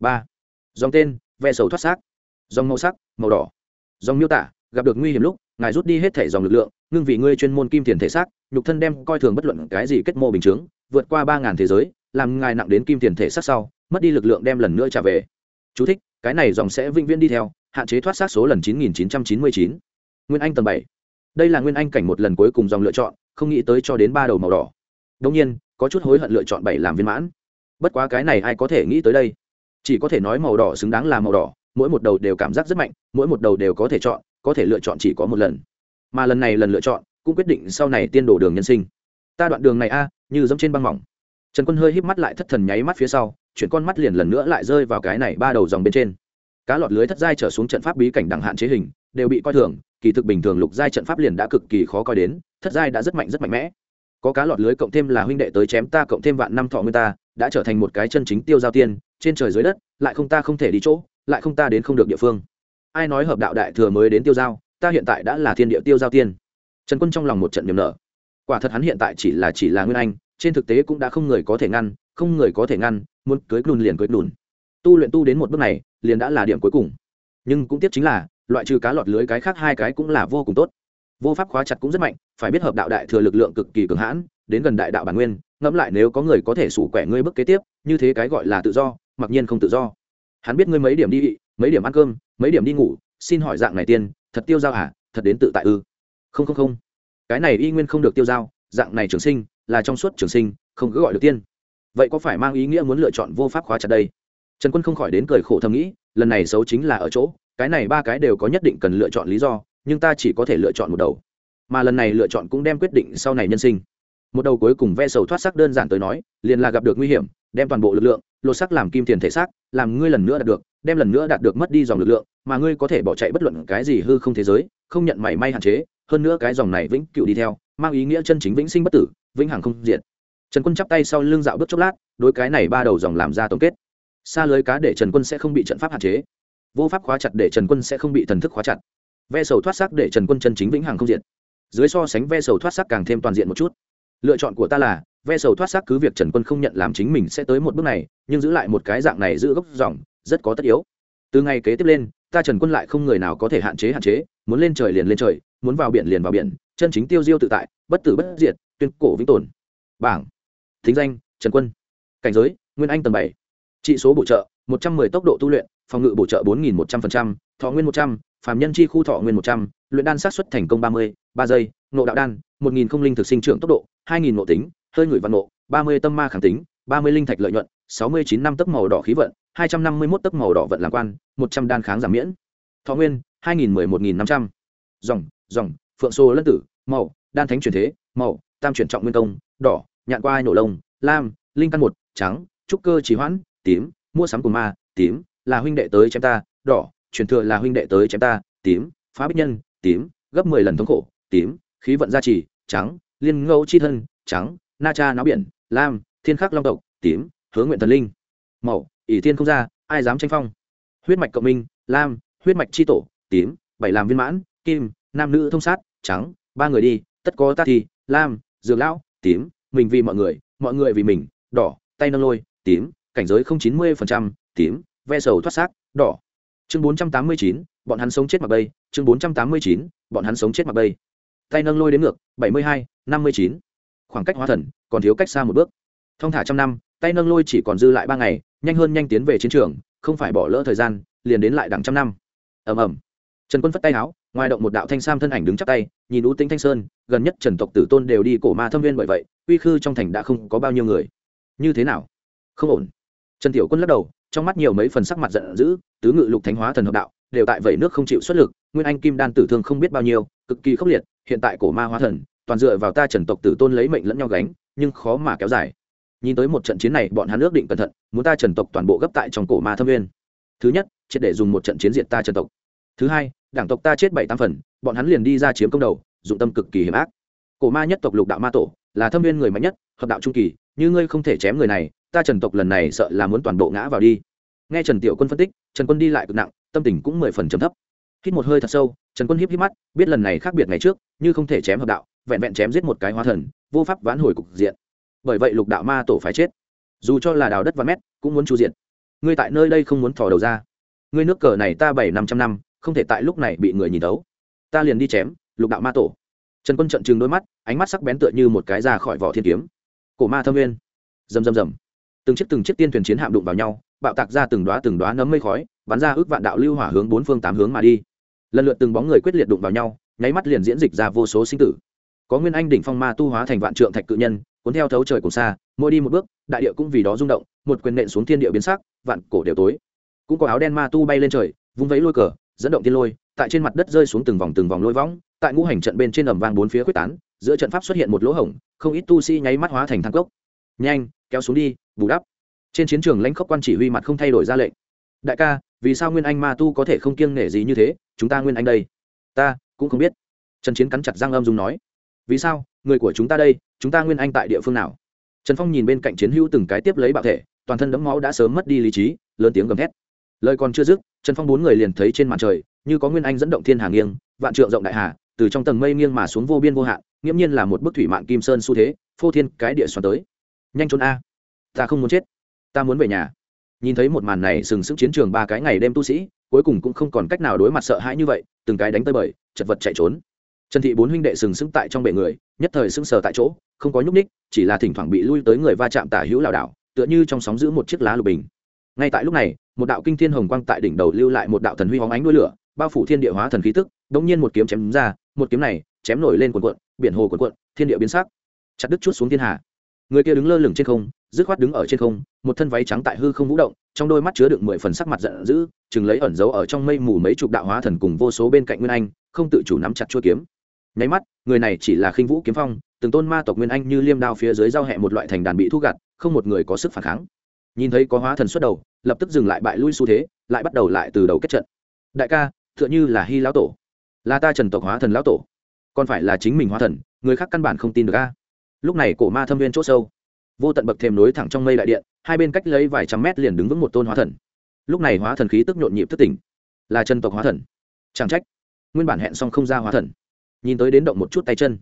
Ba dòng tên ve sầu thoát xác. Dòng màu sắc màu đỏ. Dòng miêu tả gặp được nguy hiểm lúc ngài rút đi hết thể dòng lực lượng ngưng vì ngươi chuyên môn kim tiền thể xác nhục thân đem coi thường bất luận cái gì kết mô bình chướng vượt qua ba ngàn thế giới làm ngài nặng đến kim tiền thể xác sau mất đi lực lượng đem lần nữa trả về. Chú thích, cái này dòng sẽ vĩnh viễn đi theo hạn chế thoát xác số lần chín nghìn chín trăm chín mươi chín. Nguyên anh tầng bảy. Đây là nguyên anh cảnh một lần cuối cùng dòng lựa chọn không nghĩ tới cho đến ba đầu màu đỏ. Đương nhiên có chút hối hận lựa chọn bảy làm viên mãn. Bất quá cái này ai có thể nghĩ tới đây? Chỉ có thể nói màu đỏ xứng đáng là màu đỏ, mỗi một đầu đều cảm giác rất mạnh, mỗi một đầu đều có thể chọn, có thể lựa chọn chỉ có một lần. Mà lần này lần lựa chọn, cũng quyết định sau này tiên đổ đường nhân sinh. Ta đoạn đường này a, như giống trên băng mỏng. Trần quân hơi híp mắt lại thất thần nháy mắt phía sau, chuyển con mắt liền lần nữa lại rơi vào cái này ba đầu dòng bên trên. Cá lọt lưới thất giai trở xuống trận pháp bí cảnh đẳng hạn chế hình, đều bị coi thường, kỳ thực bình thường lục giai trận pháp liền đã cực kỳ khó coi đến, thất giai đã rất mạnh rất mạnh mẽ có cá lọt lưới cộng thêm là huynh đệ tới chém ta cộng thêm vạn năm thọ nguyên ta, đã trở thành một cái chân chính tiêu giao tiên, trên trời dưới đất, lại không ta không thể đi chỗ, lại không ta đến không được địa phương. Ai nói hợp đạo đại thừa mới đến tiêu giao, ta hiện tại đã là thiên địa tiêu giao tiên. Trần quân trong lòng một trận niềm nở. Quả thật hắn hiện tại chỉ là chỉ là nguyên anh, trên thực tế cũng đã không người có thể ngăn, không người có thể ngăn, muốn cưới lùn liền cưới lùn tu luyện tu đến một bước này, liền đã là điểm cuối cùng. Nhưng cũng tiếc chính là, loại trừ cá lọt lưới cái khác hai cái cũng là vô cùng tốt vô pháp khóa chặt cũng rất mạnh phải biết hợp đạo đại thừa lực lượng cực kỳ cường hãn đến gần đại đạo bản nguyên ngẫm lại nếu có người có thể sủ quẻ ngươi bước kế tiếp như thế cái gọi là tự do mặc nhiên không tự do. Hắn biết ngươi mấy điểm đi vị, mấy điểm ăn cơm mấy điểm đi ngủ xin hỏi dạng này tiên thật tiêu dao à thật đến tự tại ư? Không không không. Cái này y nguyên không được tiêu dao dạng này trường sinh là trong suốt trường sinh không cứ gọi được tiên. Vậy có phải mang ý nghĩa muốn lựa chọn vô pháp khóa chặt đây? Trần quân không khỏi đến cười khổ thầm nghĩ lần này xấu chính là ở chỗ cái này ba cái đều có nhất định cần lựa chọn lý do nhưng ta chỉ có thể lựa chọn một đầu. Mà lần này lựa chọn cũng đem quyết định sau này nhân sinh. Một đầu cuối cùng ve sầu thoát sắc đơn giản tới nói, liền là gặp được nguy hiểm, đem toàn bộ lực lượng, lột sắc làm kim tiền thể xác, làm ngươi lần nữa đạt được, đem lần nữa đạt được mất đi dòng lực lượng, mà ngươi có thể bỏ chạy bất luận cái gì hư không thế giới, không nhận mảy may hạn chế, hơn nữa cái dòng này vĩnh cựu đi theo, mang ý nghĩa chân chính vĩnh sinh bất tử, vĩnh hằng không diệt. Trần quân chắp tay sau lưng dạo bước chốc lát, đối cái này ba đầu dòng làm ra tổng kết. Xa lưới cá để trần quân sẽ không bị trận pháp hạn chế. Vô pháp khóa chặt để trần quân sẽ không bị thần thức khóa chặt ve sầu thoát sắc để trần quân chân chính vĩnh hằng không diệt. Dưới so sánh ve sầu thoát sắc càng thêm toàn diện một chút. Lựa chọn của ta là, ve sầu thoát sắc cứ việc trần quân không nhận làm chính mình sẽ tới một bước này, nhưng giữ lại một cái dạng này giữ gốc dòng, rất có tất yếu. Từ ngày kế tiếp lên, ta trần quân lại không người nào có thể hạn chế hạn chế, muốn lên trời liền lên trời, muốn vào biển liền vào biển, chân chính tiêu diêu tự tại, bất tử bất diệt, tuyên cổ vĩnh tồn. Bảng. Thính danh, trần quân. Cảnh giới, nguyên anh tầng bảy. Trị số bổ trợ, một trăm mười tốc độ tu luyện, phòng ngự bổ trợ bốn nghìn một trăm linh thọ nguyên một trăm, phàm nhân chi khu thọ nguyên một trăm, luyện đan sát xuất thành công ba mươi, ba giây nộ đạo đan, một nghìn không linh thực sinh trưởng tốc độ, hai nghìn nộ tính, hơi ngửi văn nộ ba mươi tâm ma khẳng tính, ba mươi linh thạch lợi nhuận, sáu mươi chín năm tấc màu đỏ khí vận, hai trăm năm mươi mốt tấc màu đỏ vận làm quan, một trăm đan kháng giảm miễn. Thọ nguyên, hai nghìn mười một nghìn năm trăm. Dòng dòng, phượng xô lân tử, màu, đan thánh truyền thế, màu, tam chuyển trọng nguyên công, đỏ, nhạn qua nổ lông, lam, linh căn một, trắng, trúc cơ trì hoãn, tím, mua sắm của ma, tím, là huynh đệ tới chém ta, đỏ truyền thừa là huynh đệ tới chém ta, tím, phá bích nhân, tím, gấp mười lần thống khổ, tím, khí vận gia trì, trắng, liên ngẫu chi thân, trắng, na cha náo biển, lam, thiên khắc long tộc, tím hướng nguyện thần linh. Màu ỷ thiên không ra, ai dám tranh phong? Huyết mạch cộng minh, lam, huyết mạch chi tổ, tím, bảy làm viên mãn, kim, nam nữ thông sát, trắng, ba người đi, tất có ta thì, lam, dược lão, tím, mình vì mọi người mọi người vì mình, đỏ, tay nâng lôi, tím, cảnh giới không chín mươi phần trăm, tím, ve sầu thoát xác, đỏ chương bốn trăm tám mươi chín, bọn hắn sống chết mặc bây chương bốn trăm tám mươi chín, bọn hắn sống chết mặc bây tay nâng lôi đến ngược, bảy mươi hai, năm mươi chín. Khoảng cách hóa thần còn thiếu cách xa một bước. Thông thả trăm năm, tay nâng lôi chỉ còn dư lại ba ngày, nhanh hơn nhanh tiến về chiến trường, không phải bỏ lỡ thời gian, liền đến lại đằng trăm năm. Ầm ầm. Trần quân phất tay áo ngoài động một đạo thanh sam thân ảnh đứng chắp tay, nhìn ú tính thanh sơn, gần nhất trần tộc tử tôn đều đi cổ ma thâm viên bởi vậy, uy khư trong thành đã không có bao nhiêu người. Như thế nào? Không ổn. Trần tiểu quân lắc đầu trong mắt nhiều mấy phần sắc mặt giận dữ, tứ ngự lục thánh hóa thần hợp đạo, đều tại vậy nước không chịu xuất lực, nguyên anh kim đan tử thương không biết bao nhiêu, cực kỳ khốc liệt, hiện tại cổ ma hóa thần, toàn dựa vào ta trần tộc tử tôn lấy mệnh lẫn nhau gánh, nhưng khó mà kéo dài. Nhìn tới một trận chiến này, bọn hắn ước định cẩn thận, muốn ta trần tộc toàn bộ gấp tại trong cổ ma thâm viên thứ nhất, triệt để dùng một trận chiến diện ta trần tộc. Thứ hai, đảng tộc ta chết bảy tam phần, bọn hắn liền đi ra chiếm công đầu, dụng tâm cực kỳ hiểm ác. Cổ ma nhất tộc lục đạo ma tổ, là thâm viên người mạnh nhất, hợp đạo trung kỳ, như ngươi không thể chém người này ta trần tộc lần này sợ là muốn toàn bộ ngã vào đi. Nghe trần tiểu quân phân tích, trần quân đi lại cực nặng, tâm tình cũng mười phần chấm thấp. Hít một hơi thật sâu, trần quân híp híp mắt, biết lần này khác biệt ngày trước, như không thể chém hợp đạo, vẹn vẹn chém giết một cái hóa thần, vô pháp vãn hồi cục diện. Bởi vậy lục đạo ma tổ phải chết. Dù cho là đào đất và mét, cũng muốn chu diện. Ngươi tại nơi đây không muốn thò đầu ra. Ngươi nước cờ này ta bảy năm trăm năm, không thể tại lúc này bị người nhìn tấu ta liền đi chém, lục đạo ma tổ. Trần quân trận chừng đôi mắt, ánh mắt sắc bén tựa như một cái ra khỏi vỏ thiên kiếm. Cổ ma thâm nguyên. Rầm rầm rầm từng chiếc từng chiếc tiên thuyền chiến hạm đụng vào nhau, bạo tạc ra từng đoá từng đoá nấm mây khói, bắn ra ước vạn đạo lưu hỏa hướng bốn phương tám hướng mà đi. Lần lượt từng bóng người quyết liệt đụng vào nhau, nháy mắt liền diễn dịch ra vô số sinh tử. Có nguyên anh đỉnh phong ma tu hóa thành vạn trượng thạch cự nhân, cuốn theo thấu trời cùng xa, mỗi đi một bước, đại địa cũng vì đó rung động, một quyền nện xuống thiên địa biến sắc, vạn cổ đều tối. Cũng có áo đen ma tu bay lên trời, vung vẫy lôi cờ, dẫn động thiên lôi, tại trên mặt đất rơi xuống từng vòng từng vòng lôi võng, tại ngũ hành trận bên trên ẩm vang bốn phía quyết tán, giữa trận pháp xuất hiện một lỗ hổng, không ít tu sĩ nháy mắt hóa thành thang cốc. Nhanh kéo xuống đi, bù đắp. Trên chiến trường lãnh khốc quan chỉ huy mặt không thay đổi ra lệnh. Đại ca, vì sao nguyên anh ma tu có thể không kiêng nể gì như thế? Chúng ta nguyên anh đây. Ta cũng không biết. Trần chiến cắn chặt răng âm dung nói. Vì sao? Người của chúng ta đây, chúng ta nguyên anh tại địa phương nào? Trần phong nhìn bên cạnh chiến hữu từng cái tiếp lấy bạo thể, toàn thân đẫm máu đã sớm mất đi lý trí, lớn tiếng gầm thét. lời còn chưa dứt, trần phong bốn người liền thấy trên màn trời, như có nguyên anh dẫn động thiên hà nghiêng, vạn trượng rộng đại hà, từ trong tầng mây nghiêng mà xuống vô biên vô hạn, nghiễm nhiên là một bức thủy mạng kim sơn xu thế, phô thiên cái địa xoắn tới nhanh trốn a. Ta không muốn chết. Ta muốn về nhà. Nhìn thấy một màn này sừng sững chiến trường ba cái ngày đêm tu sĩ, cuối cùng cũng không còn cách nào đối mặt sợ hãi như vậy, từng cái đánh tơi bời, chật vật chạy trốn. Trần thị bốn huynh đệ sừng sững tại trong bệ người, nhất thời sững sờ tại chỗ, không có nhúc ních chỉ là thỉnh thoảng bị lui tới người va chạm tả hữu lảo đảo, tựa như trong sóng giữ một chiếc lá lục bình. Ngay tại lúc này, một đạo kinh thiên hồng quang tại đỉnh đầu lưu lại một đạo thần huy hóng ánh đuôi lửa, bao phủ thiên địa hóa thần khí tức đống nhiên một kiếm chém ra, một kiếm này chém nổi lên cuộn cuộn, biển hồ cuộn cuộn, thiên địa biến sắc. Chặt đứt chút xuống thiên hà người kia đứng lơ lửng trên không, dứt khoát đứng ở trên không, một thân váy trắng tại hư không vũ động, trong đôi mắt chứa đựng mười phần sắc mặt giận dữ, chừng lấy ẩn giấu ở trong mây mù mấy chục đạo hóa thần cùng vô số bên cạnh nguyên anh, không tự chủ nắm chặt chuôi kiếm. Nháy mắt, người này chỉ là khinh vũ kiếm phong, từng tôn ma tộc nguyên anh như liêm đao phía dưới giao hẹ một loại thành đàn bị thu gặt, không một người có sức phản kháng. Nhìn thấy có hóa thần xuất đầu, lập tức dừng lại bại lui xu thế, lại bắt đầu lại từ đầu kết trận. Đại ca t h ư ợ n h ư là hy lão tổ. Là ta trần tộc hóa thần lão tổ. Còn phải là chính mình hóa thần, người khác căn bản không tin được ca lúc này cổ ma thâm viên c h ỗ sâu. Vô tận bậc thềm nối thẳng trong mây đại điện, hai bên cách lấy vài trăm mét liền đứng vững một tôn hóa thần. Lúc này hóa thần khí tức nhộn nhịp thất tỉnh. Là chân tộc hóa thần. Chẳng trách. Nguyên bản hẹn xong không ra hóa thần. Nhìn tới đến động một chút tay chân.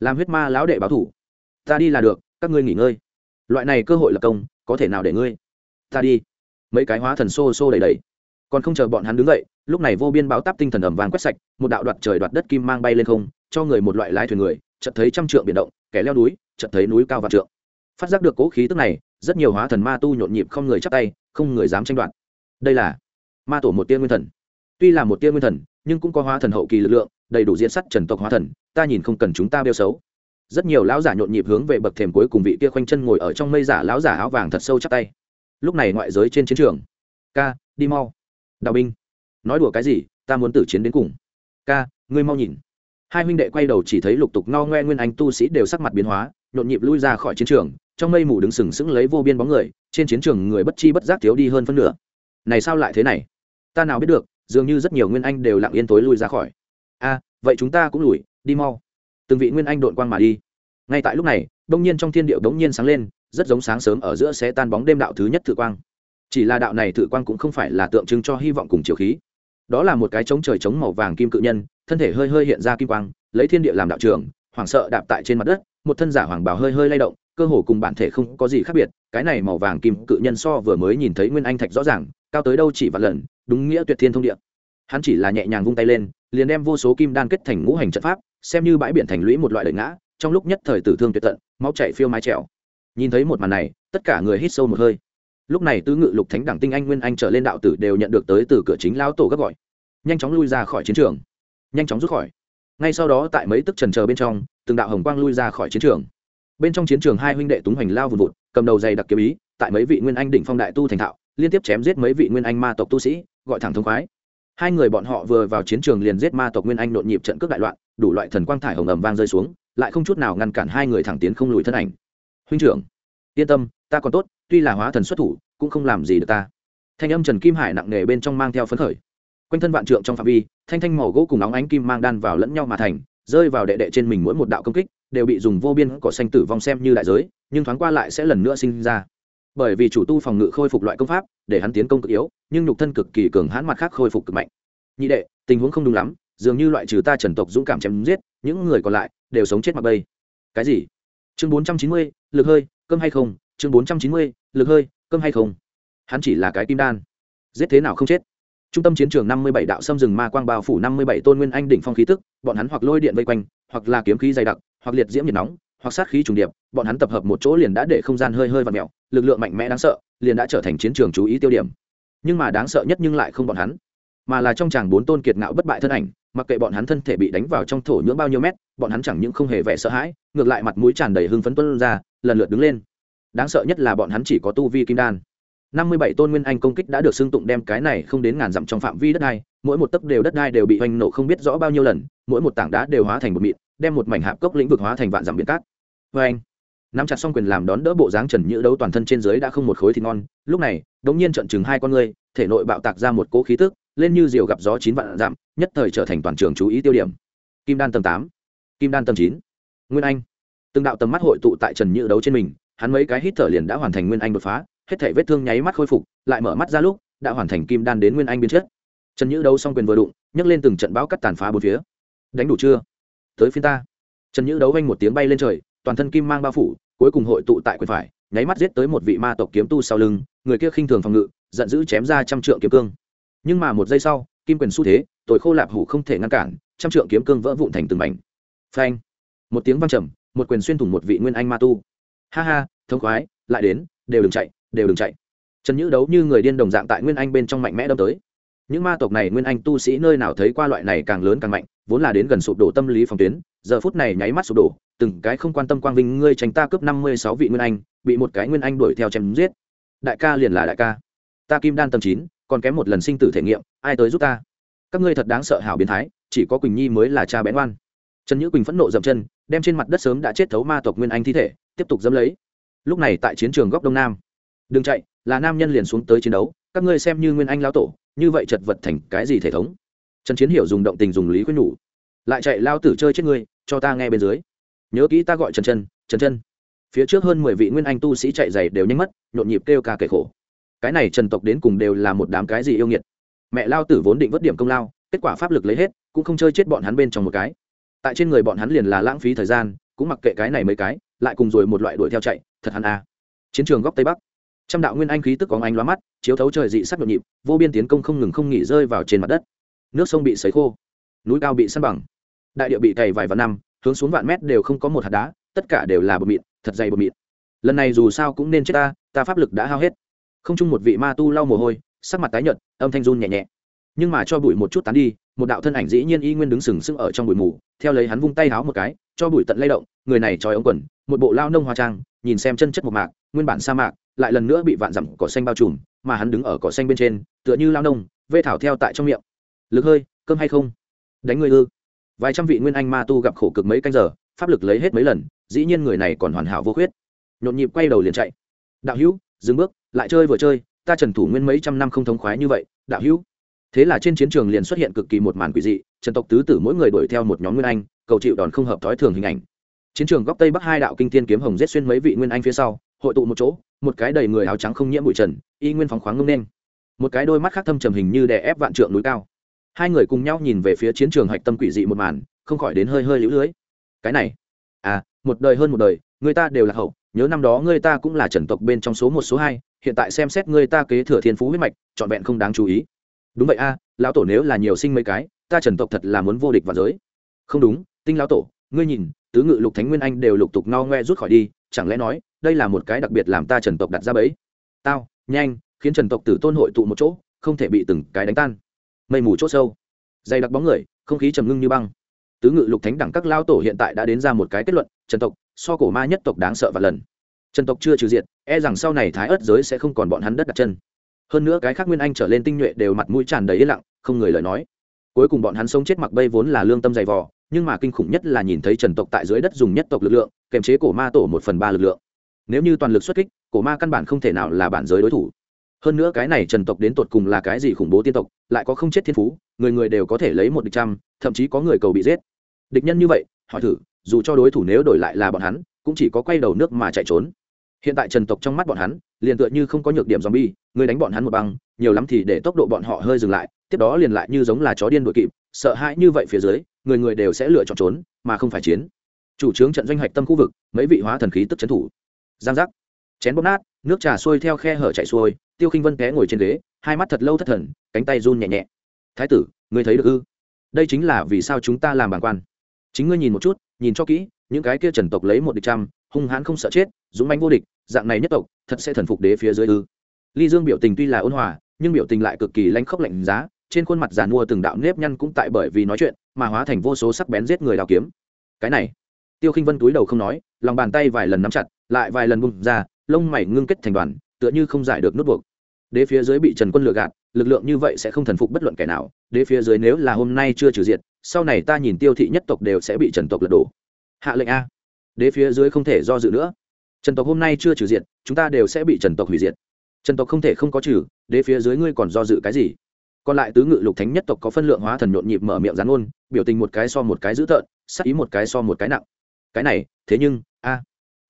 Làm huyết ma lão đệ báo thủ. Ta đi là được, các ngươi nghỉ ngơi. Loại này cơ hội là công, có thể nào để ngươi? Ta đi. Mấy cái hóa thần xô xô đầy đầy còn không chờ bọn hắn đứng dậy, lúc này vô biên báo táp tinh thần ẩm vàng quét sạch, một đạo đoạt trời đoạt đất kim mang bay lên không, cho người một loại lái thuyền người, chợt thấy trăm trượng biển động, kẻ leo núi chợt thấy núi cao và trượng. Phát giác được cố khí tức này, rất nhiều hóa thần ma tu nhộn nhịp không người chắp tay, không người dám tranh đoạt. Đây là ma tổ một tiên nguyên thần. Tuy là một tiên nguyên thần, nhưng cũng có hóa thần hậu kỳ lực lượng, đầy đủ diện sắt trần tộc hóa thần, ta nhìn không cần chúng ta bêu xấu. Rất nhiều lão giả nhộn nhịp hướng về bậc thềm cuối cùng vị kia khoanh chân ngồi ở trong mây giả lão giả áo vàng thật sâu chắp tay. Lúc này ngoại giới trên chiến trường, ca, đi mau. Đào binh, nói đùa cái gì, ta muốn tử chiến đến cùng. Ca, ngươi mau nhìn. Hai huynh đệ quay đầu chỉ thấy lục tục no ngoe nguyên anh tu sĩ đều sắc mặt biến hóa nhộn nhịp lui ra khỏi chiến trường, trong mây mù đứng sừng sững lấy vô biên bóng người, trên chiến trường người bất chi bất giác thiếu đi hơn phân nửa. Này sao lại thế này? Ta nào biết được, dường như rất nhiều nguyên anh đều lặng yên tối lui ra khỏi. A vậy chúng ta cũng lùi, đi mau. Từng vị nguyên anh đội quang mà đi. Ngay tại lúc này, đông nhiên trong thiên điệu đống nhiên sáng lên, rất giống sáng sớm ở giữa sẽ tan bóng đêm đạo thứ nhất thự quang. Chỉ là đạo này thự quang cũng không phải là tượng trưng cho hy vọng cùng chiều khí. Đó là một cái trống trời trống màu vàng kim cự nhân, thân thể hơi hơi hiện ra kim quang, lấy thiên địa làm đạo trường, hoảng sợ đạp tại trên mặt đất một thân giả hoàng bào hơi hơi lay động, cơ hồ cùng bản thể không có gì khác biệt, cái này màu vàng kim cự nhân so vừa mới nhìn thấy nguyên anh thạch rõ ràng, cao tới đâu chỉ vài lần, đúng nghĩa tuyệt thiên thông địa. Hắn chỉ là nhẹ nhàng vung tay lên, liền đem vô số kim đan kết thành ngũ hành trận pháp, xem như bãi biển thành lũy một loại lợi ngã, trong lúc nhất thời tử thương tuyệt tận, máu chảy phiêu mái trèo. Nhìn thấy một màn này, tất cả người hít sâu một hơi. Lúc này tứ ngự lục thánh đẳng tinh anh nguyên anh trở lên đạo tử đều nhận được tới từ cửa chính lao tổ gấp gọi. Nhanh chóng lui ra khỏi chiến trường. Nhanh chóng rút khỏi. Ngay sau đó tại mấy tức trần chờ bên trong từng đạo hồng quang lui ra khỏi chiến trường. Bên trong chiến trường hai huynh đệ túng hoành lao vùn vụt, cầm đầu dày đặc kiếm ý, tại mấy vị nguyên anh đỉnh phong đại tu thành thạo, liên tiếp chém giết mấy vị nguyên anh ma tộc tu sĩ, gọi thẳng thông khoái. Hai người bọn họ vừa vào chiến trường liền giết ma tộc nguyên anh nộn nhịp trận cướp đại loạn, đủ loại thần quang thải hồng ầm vang rơi xuống, lại không chút nào ngăn cản hai người thẳng tiến không lùi thân ảnh. Huynh trưởng, yên tâm, ta còn tốt, tuy là hóa thần xuất thủ, cũng không làm gì được ta. Thanh âm trần kim hải nặng nề bên trong mang theo phấn khởi. Quanh thân vạn trượng trong phạm vi, thanh thanh màu gỗ cùng óng ánh kim mang đan vào lẫn nhau mà thành rơi vào đệ đệ trên mình mỗi một đạo công kích, đều bị dùng vô biên cỏ xanh tử vong xem như đại giới, nhưng thoáng qua lại sẽ lần nữa sinh ra. Bởi vì chủ tu phòng ngự khôi phục loại công pháp, để hắn tiến công cực yếu, nhưng nhục thân cực kỳ cường hãn mặt khác khôi phục cực mạnh. Nhị đệ, tình huống không đúng lắm, dường như loại trừ ta trần tộc dũng cảm chém giết, những người còn lại đều sống chết mặc bây cái gì? Chương bốn trăm chín mươi, lực hơi, cơm hay không? Chương bốn trăm chín mươi, lực hơi, cơm hay không? Hắn chỉ là cái kim đan. Giết thế nào không chết? Trung tâm chiến trường năm mươi bảy đạo xâm rừng ma quang bao phủ năm mươi bảy tôn nguyên anh đỉnh phong khí tức, bọn hắn hoặc lôi điện vây quanh, hoặc là kiếm khí dày đặc, hoặc liệt diễm nhiệt nóng, hoặc sát khí trùng điệp, bọn hắn tập hợp một chỗ liền đã để không gian hơi hơi và mẹo lực lượng mạnh mẽ đáng sợ, liền đã trở thành chiến trường chú ý tiêu điểm. Nhưng mà đáng sợ nhất nhưng lại không bọn hắn, mà là trong chàng bốn tôn kiệt ngạo bất bại thân ảnh, mặc kệ bọn hắn thân thể bị đánh vào trong thổ nhưỡng bao nhiêu mét, bọn hắn chẳng những không hề vẻ sợ hãi, ngược lại mặt mũi tràn đầy hưng phấn tuân ra, lần lượt đứng lên. Đáng sợ nhất là bọn hắn chỉ có tu vi kim đan năm mươi bảy tôn nguyên anh công kích đã được xưng tụng đem cái này không đến ngàn dặm trong phạm vi đất đai, mỗi một tấc đều đất đai đều bị hoành nổ không biết rõ bao nhiêu lần, mỗi một tảng đá đều hóa thành một mịn, đem một mảnh hạp cốc lĩnh vực hóa thành vạn dặm biển cát. Vê anh, nắm chặt xong quyền làm đón đỡ bộ dáng trần nhữ đấu toàn thân trên dưới đã không một khối thịt ngon, lúc này đống nhiên trận chừng hai con ngươi, thể nội bạo tạc ra một cỗ khí tức, lên như diều gặp gió chín vạn dặm, nhất thời trở thành toàn trường chú ý tiêu điểm. Kim đan tầng tám, kim đan tầng chín, nguyên anh. Từng đạo tầm mắt hội tụ tại trần nhữ đấu trên mình, hắn mấy cái hít thở liền đã hoàn thành nguyên anh đột phá hết thể vết thương nháy mắt khôi phục, lại mở mắt ra lúc, đã hoàn thành kim đan đến nguyên anh biến chất. Trần nhữ đấu xong quyền vừa đụng, nhấc lên từng trận bão cắt tàn phá bốn phía. Đánh đủ chưa? Tới phiên ta. Trần nhữ đấu vanh một tiếng bay lên trời, toàn thân kim mang bao phủ, cuối cùng hội tụ tại quyền phải, nháy mắt giết tới một vị ma tộc kiếm tu sau lưng, người kia khinh thường phòng ngự, giận dữ chém ra trăm trượng kiếm cương. Nhưng mà một giây sau, kim quyền xu thế, tội khô lạp hủ không thể ngăn cản, trăm trượng kiếm cương vỡ vụn thành từng mảnh. Phanh. Một tiếng văng trầm, một quyền xuyên thủng một vị nguyên anh ma tu. Ha ha, thống khoái, lại đến, đều đừng chạy đều đừng chạy. Trần nhữ đấu như người điên đồng dạng tại nguyên anh bên trong mạnh mẽ đâm tới. Những ma tộc này nguyên anh tu sĩ nơi nào thấy qua loại này càng lớn càng mạnh, vốn là đến gần sụp đổ tâm lý phòng tuyến, giờ phút này nháy mắt sụp đổ, từng cái không quan tâm quang vinh, ngươi tránh ta cướp năm mươi sáu vị nguyên anh, bị một cái nguyên anh đuổi theo chém giết. Đại ca liền là đại ca. Ta kim đan tầm chín, còn kém một lần sinh tử thể nghiệm, ai tới giúp ta? Các ngươi thật đáng sợ hảo biến thái, chỉ có quỳnh nhi mới là cha bén oan. Trần nhữ quỳnh phẫn nộ dậm chân, đem trên mặt đất sớm đã chết thấu ma tộc nguyên anh thi thể, tiếp tục dẫm lấy. Lúc này tại chiến trường góc đông nam đừng chạy, là nam nhân liền xuống tới chiến đấu, các ngươi xem như nguyên anh lao tổ, như vậy chật vật thành cái gì thể thống? Trần chiến hiểu dùng động tình dùng lý khuyên nhủ. Lại chạy lao tử chơi chết ngươi, cho ta nghe bên dưới. Nhớ kỹ ta gọi trần chân trần chân. Phía trước hơn mười vị nguyên anh tu sĩ chạy dày đều nhanh mất, nhộn nhịp kêu ca kể khổ. Cái này trần tộc đến cùng đều là một đám cái gì yêu nghiệt. Mẹ lao tử vốn định vất điểm công lao, kết quả pháp lực lấy hết, cũng không chơi chết bọn hắn bên trong một cái. Tại trên người bọn hắn liền là lãng phí thời gian, cũng mặc kệ cái này mấy cái, lại cùng rồi một loại đuổi theo chạy, thật hắn a. Chiến trường góc tây bắc trăm đạo nguyên anh khí tức có ánh lóa mắt, chiếu thấu trời dị sắc nhộn nhịp, vô biên tiến công không ngừng không nghỉ rơi vào trên mặt đất. Nước sông bị sấy khô, núi cao bị săn bằng. Đại địa bị cày vài vạn năm, hướng xuống vạn mét đều không có một hạt đá, tất cả đều là bờ mịn, thật dày bờ mịn. Lần này dù sao cũng nên chết ta ta pháp lực đã hao hết. Không chung một vị ma tu lau mồ hôi, sắc mặt tái nhợt, âm thanh run nhẹ nhẹ. Nhưng mà cho bụi một chút tán đi, một đạo thân ảnh dĩ nhiên y nguyên đứng sừng sững ở trong bụi mù, theo lấy hắn vung tay háo một cái cho bụi tận lay động, người này trói ống quần, một bộ lao nông hoa trang, nhìn xem chân chất một mạc, nguyên bản sa mạc, lại lần nữa bị vạn dặm cỏ xanh bao trùm, mà hắn đứng ở cỏ xanh bên trên, tựa như lao nông vê thảo theo tại trong miệng. Lực hơi, cơm hay không? Đánh người ư. Vài trăm vị nguyên anh ma tu gặp khổ cực mấy canh giờ, pháp lực lấy hết mấy lần, dĩ nhiên người này còn hoàn hảo vô khuyết. Nhộn nhịp quay đầu liền chạy. Đạo hữu, dừng bước, lại chơi vừa chơi, ta trần thủ nguyên mấy trăm năm không thống khoái như vậy, đạo hữu. Thế là trên chiến trường liền xuất hiện cực kỳ một màn quỷ dị, trần tộc tứ tử mỗi người đuổi theo một nhóm nguyên anh cầu chịu đòn không hợp thói thường hình ảnh. Chiến trường góc tây bắc hai đạo kinh thiên kiếm hồng rết xuyên mấy vị nguyên anh phía sau, hội tụ một chỗ, một cái đầy người áo trắng không nhiễm bụi trần, y nguyên phóng khoáng ngông nên. Một cái đôi mắt khác thâm trầm hình như đè ép vạn trượng núi cao. Hai người cùng nhau nhìn về phía chiến trường hạch tâm quỷ dị một màn, không khỏi đến hơi hơi lũ lưới. Cái này à một đời hơn một đời, người ta đều là hậu, nhớ năm đó người ta cũng là trần tộc bên trong số một, số hai, hiện tại xem xét người ta kế thừa thiên phú huyết mạch, trọn vẹn không đáng chú ý. Đúng vậy a, lão tổ nếu là nhiều sinh mấy cái, ta trần tộc thật là muốn vô địch vào giới. Không đúng tinh lão tổ, ngươi nhìn, tứ ngự lục thánh nguyên anh đều lục tục no ngoe rút khỏi đi, chẳng lẽ nói, đây là một cái đặc biệt làm ta trần tộc đặt ra bẫy? Tao, nhanh, khiến trần tộc tử tôn hội tụ một chỗ, không thể bị từng cái đánh tan. Mây mù chốt sâu. Dày đặc bóng người, không khí trầm ngưng như băng. Tứ ngự lục thánh đẳng các lao tổ hiện tại đã đến ra một cái kết luận, trần tộc, so cổ ma nhất tộc đáng sợ và lần. Trần tộc chưa trừ diệt e rằng sau này thái ớt giới sẽ không còn bọn hắn đất đặt chân. Hơn nữa cái khác nguyên anh trở lên tinh nhuệ đều mặt mũi tràn đầy yên lặng, không người lời nói. Cuối cùng bọn hắn sống chết mặc bây vốn là lương tâm dày vò nhưng mà kinh khủng nhất là nhìn thấy trần tộc tại dưới đất dùng nhất tộc lực lượng kèm chế cổ ma tổ một phần ba lực lượng. Nếu như toàn lực xuất kích, cổ ma căn bản không thể nào là bản giới đối thủ. Hơn nữa cái này trần tộc đến tột cùng là cái gì khủng bố tiên tộc, lại có không chết thiên phú, người người đều có thể lấy một địch trăm, thậm chí có người cầu bị giết. Địch nhân như vậy, hỏi thử, dù cho đối thủ nếu đổi lại là bọn hắn, cũng chỉ có quay đầu nước mà chạy trốn. Hiện tại trần tộc trong mắt bọn hắn, liền tựa như không có nhược điểm zombie, người đánh bọn hắn một băng, nhiều lắm thì để tốc độ bọn họ hơi dừng lại, tiếp đó liền lại như giống là chó điên đuổi kịp, sợ hãi như vậy phía dưới người người đều sẽ lựa chọn trốn, mà không phải chiến. Chủ trướng trận doanh hạch tâm khu vực, mấy vị hóa thần khí tức trấn thủ. Giang giác. Chén bóp nát, nước trà xuôi theo khe hở chạy xuôi, tiêu khinh vân té ngồi trên ghế, hai mắt thật lâu thất thần, cánh tay run nhẹ nhẹ. Thái tử, ngươi thấy được ư? Đây chính là vì sao chúng ta làm bàng quan. Chính ngươi nhìn một chút, nhìn cho kỹ, những cái kia trần tộc lấy một địch trăm, hung hãn không sợ chết, dũng manh vô địch, dạng này nhất tộc, thật sẽ thần phục đế phía dưới ư? Ly dương biểu tình tuy là ôn hòa, nhưng biểu tình lại cực kỳ lanh khốc lạnh giá, trên khuôn mặt giàn mua từng đạo nếp nhăn cũng tại bởi vì nói chuyện mà hóa thành vô số sắc bén giết người đào kiếm. Cái này, tiêu khinh vân túi đầu không nói, lòng bàn tay vài lần nắm chặt, lại vài lần bung ra, lông mày ngưng kết thành đoàn, tựa như không giải được nút buộc. Đế phía dưới bị trần quân lừa gạt, lực lượng như vậy sẽ không thần phục bất luận kẻ nào. Đế phía dưới nếu là hôm nay chưa trừ diệt, sau này ta nhìn tiêu thị nhất tộc đều sẽ bị trần tộc lật đổ. Hạ lệnh a. Đế phía dưới không thể do dự nữa. Trần tộc hôm nay chưa trừ diệt, chúng ta đều sẽ bị trần tộc hủy diệt. Trần tộc không thể không có trừ, đế phía dưới ngươi còn do dự cái gì? Còn lại tứ ngự lục thánh nhất tộc có phân lượng hóa thần nhộn nhịp mở miệng rán ôn biểu tình một cái so một cái dữ tợn, sắc ý một cái so một cái nặng. Cái này, thế nhưng, a.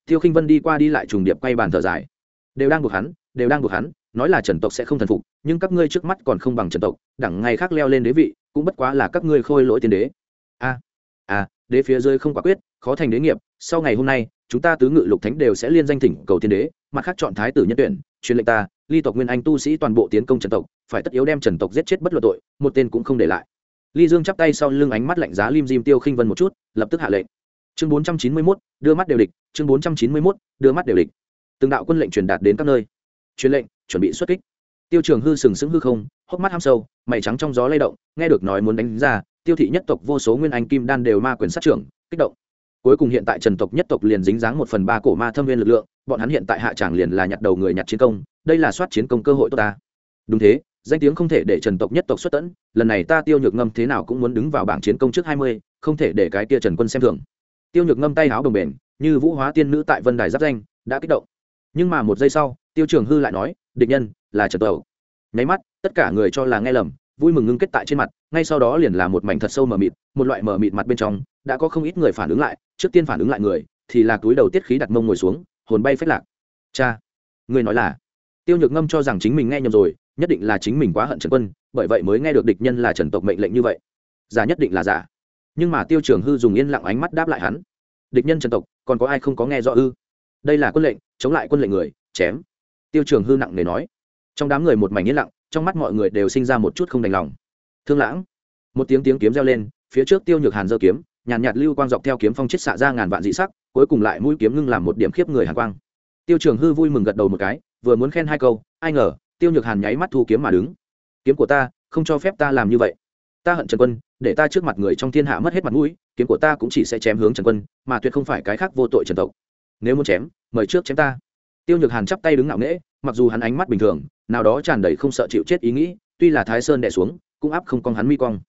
Tiêu khinh vân đi qua đi lại trùng điệp quay bàn thở dài. Đều đang buộc hắn, đều đang buộc hắn, nói là trần tộc sẽ không thần phục, nhưng các ngươi trước mắt còn không bằng trần tộc, đẳng ngày khác leo lên đế vị, cũng bất quá là các ngươi khôi lỗi tiên đế. A a, đế phía dưới không quả quyết, khó thành đế nghiệp, sau ngày hôm nay, chúng ta tứ ngự lục thánh đều sẽ liên danh thỉnh cầu tiên đế, mặt khác chọn thái tử nhân tuyển truyền lệnh ta, ly tộc nguyên anh tu sĩ toàn bộ tiến công trần tộc, phải tất yếu đem trần tộc giết chết bất luận tội, một tên cũng không để lại. Ly dương chắp tay sau lưng ánh mắt lạnh giá lim dim tiêu khinh vân một chút, lập tức hạ lệnh. Chương bốn trăm chín mươi mốt, đưa mắt đều địch, chương bốn trăm chín mươi mốt, đưa mắt đều địch. Từng đạo quân lệnh truyền đạt đến các nơi. Truyền lệnh, chuẩn bị xuất kích. Tiêu trường hư sừng sững hư không, hốc mắt ham sâu, mày trắng trong gió lay động, nghe được nói muốn đánh ra, tiêu thị nhất tộc vô số nguyên anh kim đan đều ma quyền sát trưởng, kích động cuối cùng hiện tại trần tộc nhất tộc liền dính dáng một phần ba cổ ma thâm viên lực lượng, bọn hắn hiện tại hạ tràng liền là nhặt đầu người nhặt chiến công, đây là soát chiến công cơ hội tốt ta. Đúng thế, danh tiếng không thể để trần tộc nhất tộc xuất tẫn lần này ta tiêu nhược ngâm thế nào cũng muốn đứng vào bảng chiến công trước hai mươi, không thể để cái tia trần quân xem thường. Tiêu nhược ngâm tay áo đồng bền, như vũ hóa tiên nữ tại vân đài giáp danh, đã kích động. Nhưng mà một giây sau, tiêu trường hư lại nói, địch nhân, là trần tộc. Nháy mắt, tất cả người cho là nghe lầm, vui mừng ngưng kết tại trên mặt, ngay sau đó liền là một mảnh thật sâu mờ mịt, một loại mờ mịt mặt bên trong, đã có không ít người phản ứng lại trước tiên phản ứng lại người, thì là túi đầu tiết khí đặt mông ngồi xuống, hồn bay phách lạc. Cha, người nói là, tiêu nhược ngâm cho rằng chính mình nghe nhầm rồi, nhất định là chính mình quá hận trần quân, bởi vậy mới nghe được địch nhân là trần tộc mệnh lệnh như vậy. Giả nhất định là giả. Nhưng mà tiêu trường hư dùng yên lặng ánh mắt đáp lại hắn. Địch nhân trần tộc, còn có ai không có nghe rõ ư? Đây là quân lệnh, chống lại quân lệnh người, chém. Tiêu trường hư nặng nề nói. Trong đám người một mảnh yên lặng, trong mắt mọi người đều sinh ra một chút không đành lòng. Thương lãng. Một tiếng tiếng kiếm reo lên, phía trước tiêu nhược hàn giơ kiếm nhàn nhạt, nhạt lưu quang dọc theo kiếm phong chết xạ ra ngàn vạn dị sắc cuối cùng lại mũi kiếm ngưng làm một điểm khiếp người hàn quang. Tiêu trường hư vui mừng gật đầu một cái vừa muốn khen hai câu ai ngờ tiêu nhược hàn nháy mắt thu kiếm mà đứng. Kiếm của ta không cho phép ta làm như vậy. Ta hận trần quân để ta trước mặt người trong thiên hạ mất hết mặt mũi kiếm của ta cũng chỉ sẽ chém hướng trần quân mà tuyệt không phải cái khác vô tội trần tộc. Nếu muốn chém mời trước chém ta. Tiêu nhược hàn chắp tay đứng ngạo nghễ mặc dù hắn ánh mắt bình thường nào đó tràn đầy không sợ chịu chết ý nghĩ tuy là thái sơn đẻ xuống cũng áp không con hắn mi cong.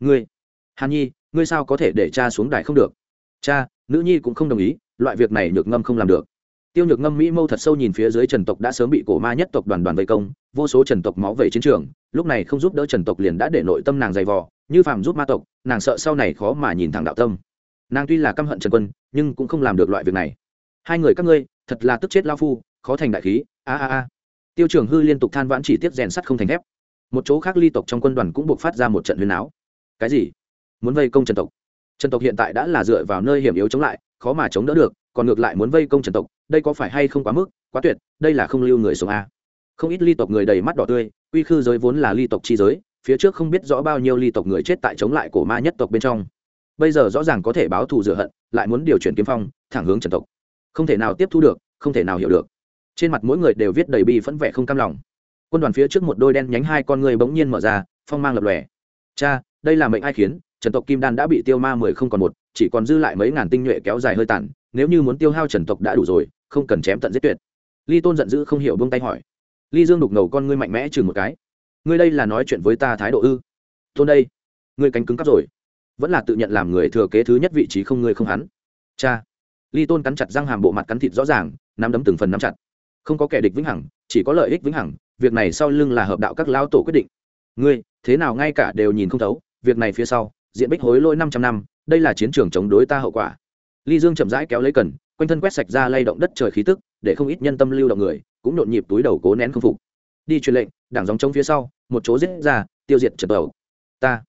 Ngươi hàn nhi ngươi sao có thể để cha xuống đài không được? Cha, nữ nhi cũng không đồng ý, loại việc này nhược ngâm không làm được. Tiêu nhược ngâm mỹ mâu thật sâu nhìn phía dưới trần tộc đã sớm bị cổ ma nhất tộc đoàn đoàn vây công, vô số trần tộc máu về chiến trường, lúc này không giúp đỡ trần tộc liền đã để nội tâm nàng dày vò, như phàm giúp ma tộc, nàng sợ sau này khó mà nhìn thẳng đạo tâm. Nàng tuy là căm hận trần quân, nhưng cũng không làm được loại việc này. Hai người các ngươi, thật là tức chết lao phu, khó thành đại khí, a a a. Tiêu trường hư liên tục than vãn chỉ tiếp rèn sắt không thành thép. Một chỗ khác ly tộc trong quân đoàn cũng buộc phát ra một trận huyền áo. Cái gì? Muốn vây công trần tộc. Trần tộc hiện tại đã là dựa vào nơi hiểm yếu chống lại, khó mà chống đỡ được, còn ngược lại muốn vây công trần tộc, đây có phải hay không quá mức, quá tuyệt, đây là không lưu người sống a không ít ly tộc người đầy mắt đỏ tươi uy khư giới vốn là ly tộc chi giới, phía trước không biết rõ bao nhiêu ly tộc người chết tại chống lại cổ ma nhất tộc bên trong. Bây giờ rõ ràng có thể báo thù rửa hận, lại muốn điều chuyển kiếm phong, thẳng hướng trần tộc. Không thể nào tiếp thu được, không thể nào hiểu được. Trên mặt mỗi người đều viết đầy bi phẫn vẻ không cam lòng. Quân đoàn phía trước một đôi đen nhánh hai con người bỗng nhiên mở ra, phong mang lập lòe. Cha, đây là mệnh ai khiến trần tộc kim đan đã bị tiêu ma mười không còn một, chỉ còn dư lại mấy ngàn tinh nhuệ kéo dài hơi tàn, nếu như muốn tiêu hao trần tộc đã đủ rồi, không cần chém tận giết tuyệt. Ly tôn giận dữ không hiểu buông tay hỏi. Ly dương đục ngầu con ngươi mạnh mẽ chừng một cái. Ngươi đây là nói chuyện với ta thái độ ư? Tôn đây, ngươi cánh cứng cắp rồi. Vẫn là tự nhận làm người thừa kế thứ nhất vị trí không ngươi không hắn. Cha. Ly tôn cắn chặt răng hàm bộ mặt cắn thịt rõ ràng, nắm đấm từng phần nắm chặt. Không có kẻ địch vĩnh hằng, chỉ có lợi ích vĩnh hằng, việc này sau lưng là hợp đạo các lao tổ quyết định. Ngươi, thế nào ngay cả đều nhìn không thấu, việc này phía sau diện bích hối lỗi năm trăm năm, đây là chiến trường chống đối ta hậu quả. Ly dương chậm rãi kéo lấy cần, quanh thân quét sạch ra lay động đất trời khí tức, để không ít nhân tâm lưu động người, cũng nhộn nhịp túi đầu cố nén không phục. Đi truyền lệnh, đảng dòng chống phía sau, một chỗ giết ra, tiêu diệt trật đầu. Ta.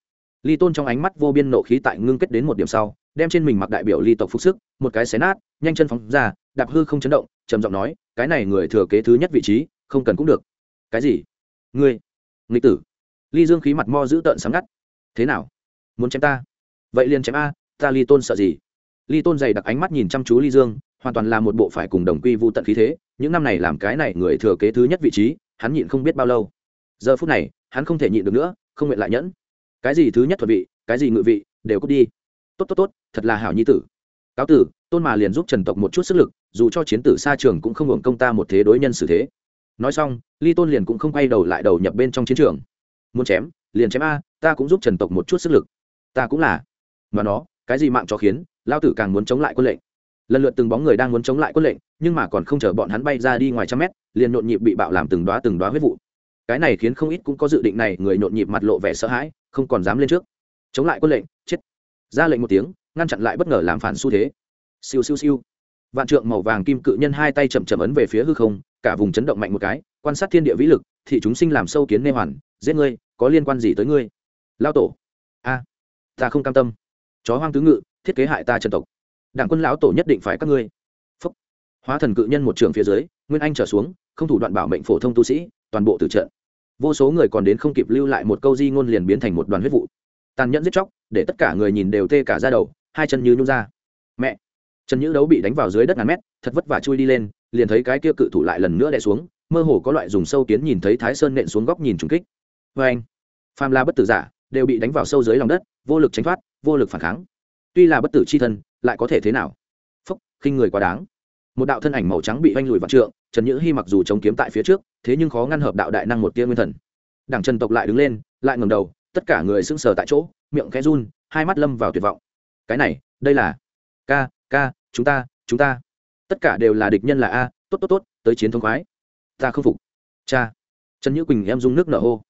Ly tôn trong ánh mắt vô biên nộ khí tại ngưng kết đến một điểm sau, đem trên mình mặc đại biểu ly tộc phục sức, một cái xé nát, nhanh chân phóng ra, đạp hư không chấn động, trầm giọng nói, cái này người thừa kế thứ nhất vị trí, không cần cũng được. Cái gì? Ngươi. Nghịch tử. Ly dương khí mặt mo giữ tợn sáng ngắt. Thế nào? Muốn chém ta? Vậy liền chém a, ta ly tôn sợ gì? Ly tôn dày đặc ánh mắt nhìn chăm chú ly dương, hoàn toàn là một bộ phải cùng đồng quy vô tận khí thế, những năm này làm cái này người thừa kế thứ nhất vị trí, hắn nhịn không biết bao lâu. Giờ phút này, hắn không thể nhịn được nữa, không nguyện lại nhẫn. Cái gì thứ nhất thuật vị, cái gì ngự vị, đều cút đi. Tốt tốt tốt, thật là hảo nhi tử. Cáo tử, tôn mà liền giúp trần tộc một chút sức lực, dù cho chiến tử xa trường cũng không hưởng công ta một thế đối nhân xử thế. Nói xong, ly tôn liền cũng không quay đầu lại đầu nhập bên trong chiến trường. Muốn chém, liền chém a, ta cũng giúp trần tộc một chút sức lực ta cũng là. Mà nó, cái gì mạng cho khiến, lao tử càng muốn chống lại quân lệnh. Lần lượt từng bóng người đang muốn chống lại quân lệnh, nhưng mà còn không chờ bọn hắn bay ra đi ngoài trăm mét, liền nhộn nhịp bị bạo làm từng đoá từng đoá huyết vụ. Cái này khiến không ít cũng có dự định này, người nhộn nhịp mặt lộ vẻ sợ hãi, không còn dám lên trước. Chống lại quân lệnh, chết. Ra lệnh một tiếng, ngăn chặn lại bất ngờ làm phản xu thế. Siêu siêu siêu. Vạn trượng màu vàng kim cự nhân hai tay chậm chậm ấn về phía hư không, cả vùng chấn động mạnh một cái, quan sát thiên địa vĩ lực thì chúng sinh làm sâu kiến nê hoàn, giết ngươi, có liên quan gì tới ngươi? Lao tổ ta không cam tâm. Chó hoang tứ ngự, thiết kế hại ta trần tộc. Đảng quân lão tổ nhất định phải các ngươi. Phúc. Hóa thần cự nhân một trường phía dưới, nguyên anh trở xuống, không thủ đoạn bảo mệnh phổ thông tu sĩ, toàn bộ tử trận. Vô số người còn đến không kịp lưu lại một câu di ngôn liền biến thành một đoàn huyết vụ. Tàn nhẫn giết chóc, để tất cả người nhìn đều tê cả ra đầu, hai chân như nhung ra. Mẹ. Trần nhữ đấu bị đánh vào dưới đất ngàn mét, thật vất vả chui đi lên, liền thấy cái kia cự thủ lại lần nữa đè xuống, mơ hồ có loại dùng sâu kiến nhìn thấy thái sơn nện xuống góc nhìn trùng kích. Vê anh phàm la bất tử giả đều bị đánh vào sâu dưới lòng đất, vô lực tránh thoát, vô lực phản kháng. Tuy là bất tử c h i thân, lại có thể thế nào? Phúc, khinh người quá đáng. Một đạo thân ảnh màu trắng bị oanh lùi vạn trượng, trần nhữ hy mặc dù chống kiếm tại phía trước, thế nhưng khó ngăn hợp đạo đại năng một tia nguyên thần. Đảng trần tộc lại đứng lên, lại ngầm đầu, tất cả người sững sờ tại chỗ, miệng khẽ run, hai mắt lâm vào tuyệt vọng. Cái này, đây là ca ca, chúng ta chúng ta. Tất cả đều là địch nhân là a, tốt tốt tốt, tới chiến thống khoái. Ta không phục. Cha. Trần nhữ quỳnh em dung nước nở hô.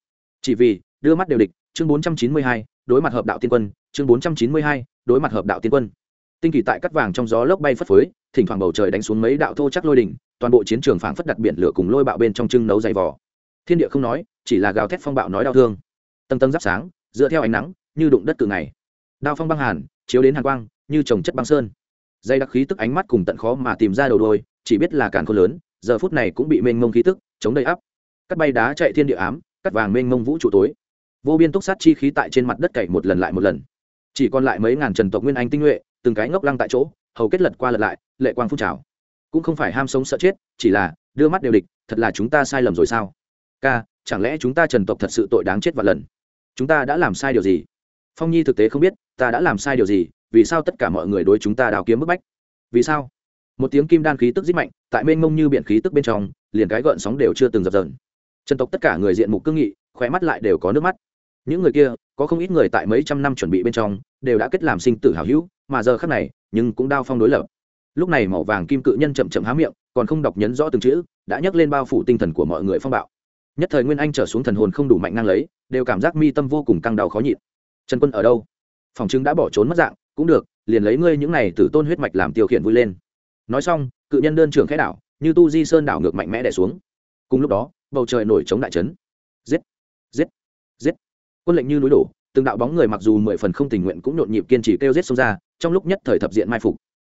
Chỉ vì đưa mắt đều địch chương bốn trăm chín mươi hai, đối mặt hợp đạo tiên quân, chương bốn trăm chín mươi hai, đối mặt hợp đạo tiên quân. Tinh kỳ tại cắt vàng trong gió lốc bay phất phới, thỉnh thoảng bầu trời đánh xuống mấy đạo thô chắc lôi đỉnh, toàn bộ chiến trường phảng phất đặt biển lửa cùng lôi bạo bên trong trưng nấu dày vỏ thiên địa không nói, chỉ là gào thét phong bạo nói đau thương. Tầng tầng giáp sáng, dựa theo ánh nắng, như đụng đất từ ngày. Đao phong băng hàn, chiếu đến hàn quang, như trồng chất băng sơn. Dây đặc khí tức ánh mắt cùng tận khó mà tìm ra đầu đôi, chỉ biết là càn khôn lớn, giờ phút này cũng bị mênh mông khí tức, chống đầy áp. Cắt bay đá chạy thiên địa ám, cắt vàng mênh mông vũ trụ tối vô biên túc sát chi khí tại trên mặt đất cày một lần lại một lần. Chỉ còn lại mấy ngàn trần tộc nguyên anh tinh nhuệ, từng cái ngốc lăng tại chỗ, hầu kết lật qua lật lại, lệ quang phun trào. Cũng không phải ham sống sợ chết, chỉ là, đưa mắt đều địch, thật là chúng ta sai lầm rồi sao? Ca, chẳng lẽ chúng ta trần tộc thật sự tội đáng chết và lần? Chúng ta đã làm sai điều gì? Phong nhi thực tế không biết, ta đã làm sai điều gì, vì sao tất cả mọi người đối chúng ta đào kiếm bức bách? Vì sao? Một tiếng kim đan khí tức giết mạnh, tại mênh mông như biển khí tức bên trong, liền cái gợn sóng đều chưa từng dập dờn. Trần tộc tất cả người diện mục cương nghị, khóe mắt lại đều có nước mắt những người kia, có không ít người tại mấy trăm năm chuẩn bị bên trong, đều đã kết làm sinh tử hào hữu, mà giờ khác này, nhưng cũng đao phong đối lập. Lúc này màu vàng kim cự nhân chậm chậm há miệng, còn không đọc nhấn rõ từng chữ, đã nhắc lên bao phủ tinh thần của mọi người phong bạo. Nhất thời nguyên anh trở xuống thần hồn không đủ mạnh ngang lấy, đều cảm giác mi tâm vô cùng căng đau khó nhịn. Trần quân ở đâu? Phòng chứng đã bỏ trốn mất dạng, cũng được, liền lấy ngươi những này từ tôn huyết mạch làm tiêu khiển vui lên. Nói xong, cự nhân đơn trưởng khẽ đảo, như tu di sơn đảo ngược mạnh mẽ đẻ xuống. Cùng lúc đó, bầu trời nổi chống đại trấn. Giết! Giết! Giết! Quân lệnh như núi đổ, từng đạo bóng người mặc dù mười phần không tình nguyện cũng nhộn nhịp kiên trì kêu rết xông ra, trong lúc nhất thời thập diện mai phục.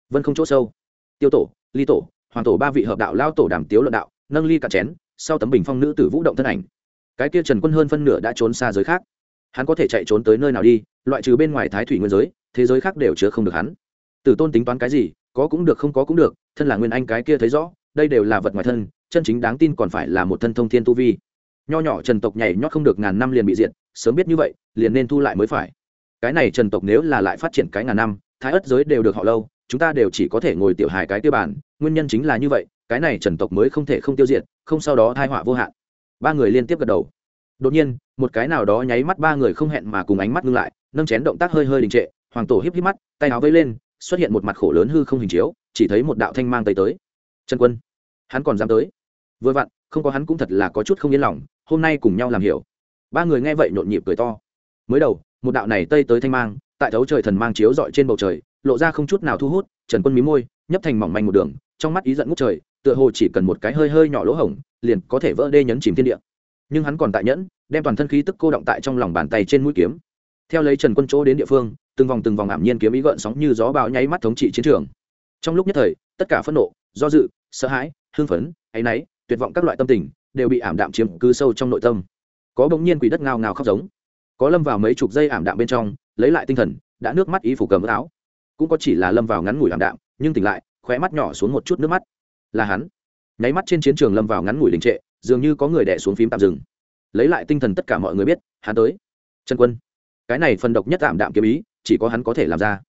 Vân không chỗ sâu. Tiêu tổ, ly tổ, hoàng tổ ba vị hợp đạo lao tổ đàm tiếu luận đạo, nâng ly cả chén, sau tấm bình phong nữ tử vũ động thân ảnh. Cái kia trần quân hơn phân nửa đã trốn xa giới khác. Hắn có thể chạy trốn tới nơi nào đi, loại trừ bên ngoài thái thủy nguyên giới, thế giới khác đều chứa không được hắn. Tử tôn tính toán cái gì, có cũng được không có cũng được, thân là nguyên anh cái kia thấy rõ, đây đều là vật ngoài thân, chân chính đáng tin còn phải là một thân thông thiên tu vi. Nho nhỏ trần tộc nhảy nhót không được ngàn năm liền bị diệt sớm biết như vậy, liền nên thu lại mới phải. Cái này trần tộc nếu là lại phát triển cái ngàn năm, thái ất giới đều được họ lâu, chúng ta đều chỉ có thể ngồi tiểu hài cái tiêu bản, nguyên nhân chính là như vậy, cái này trần tộc mới không thể không tiêu diệt, không sau đó thai họa vô hạn. Ba người liên tiếp gật đầu. Đột nhiên, một cái nào đó nháy mắt ba người không hẹn mà cùng ánh mắt ngưng lại, nâng chén động tác hơi hơi đình trệ, hoàng tổ híp híp mắt, tay áo vây lên, xuất hiện một mặt khổ lớn hư không hình chiếu, chỉ thấy một đạo thanh mang tây tới. Trần quân, hắn còn dám tới. Vừa vặn, không có hắn cũng thật là có chút không yên lòng, hôm nay cùng nhau làm hiểu ba người nghe vậy nhộn nhịp cười to. Mới đầu, một đạo này tây tới thanh mang, tại thấu trời thần mang chiếu dọi trên bầu trời, lộ ra không chút nào thu hút, trần quân mí môi, nhấp thành mỏng manh một đường, trong mắt ý giận ngút trời, tựa hồ chỉ cần một cái hơi hơi nhỏ lỗ hổng, liền có thể vỡ đê nhấn chìm thiên địa. Nhưng hắn còn tại nhẫn, đem toàn thân khí tức cô động tại trong lòng bàn tay trên mũi kiếm. Theo lấy trần quân chỗ đến địa phương, từng vòng từng vòng ảm nhiên kiếm ý gợn sóng như gió bão nháy mắt thống trị chiến trường. Trong lúc nhất thời, tất cả phẫn nộ, do dự, sợ hãi, hưng phấn, áy náy, tuyệt vọng các loại tâm tình, đều bị ảm đạm chiếm cứ sâu trong nội tâm có bỗng nhiên quỷ đất ngao ngao khóc giống. Có lâm vào mấy chục giây ảm đạm bên trong, lấy lại tinh thần, đã nước mắt ý phủ cầm áo. Cũng có chỉ là lâm vào ngắn ngủi ảm đạm, nhưng tỉnh lại, khóe mắt nhỏ xuống một chút nước mắt. Là hắn. Nháy mắt trên chiến trường lâm vào ngắn ngủi đình trệ, dường như có người đẻ xuống phím tạm dừng. Lấy lại tinh thần tất cả mọi người biết, hắn tới. Trần quân. Cái này phần độc nhất tạm đạm kiếm ý, chỉ có hắn có thể làm ra.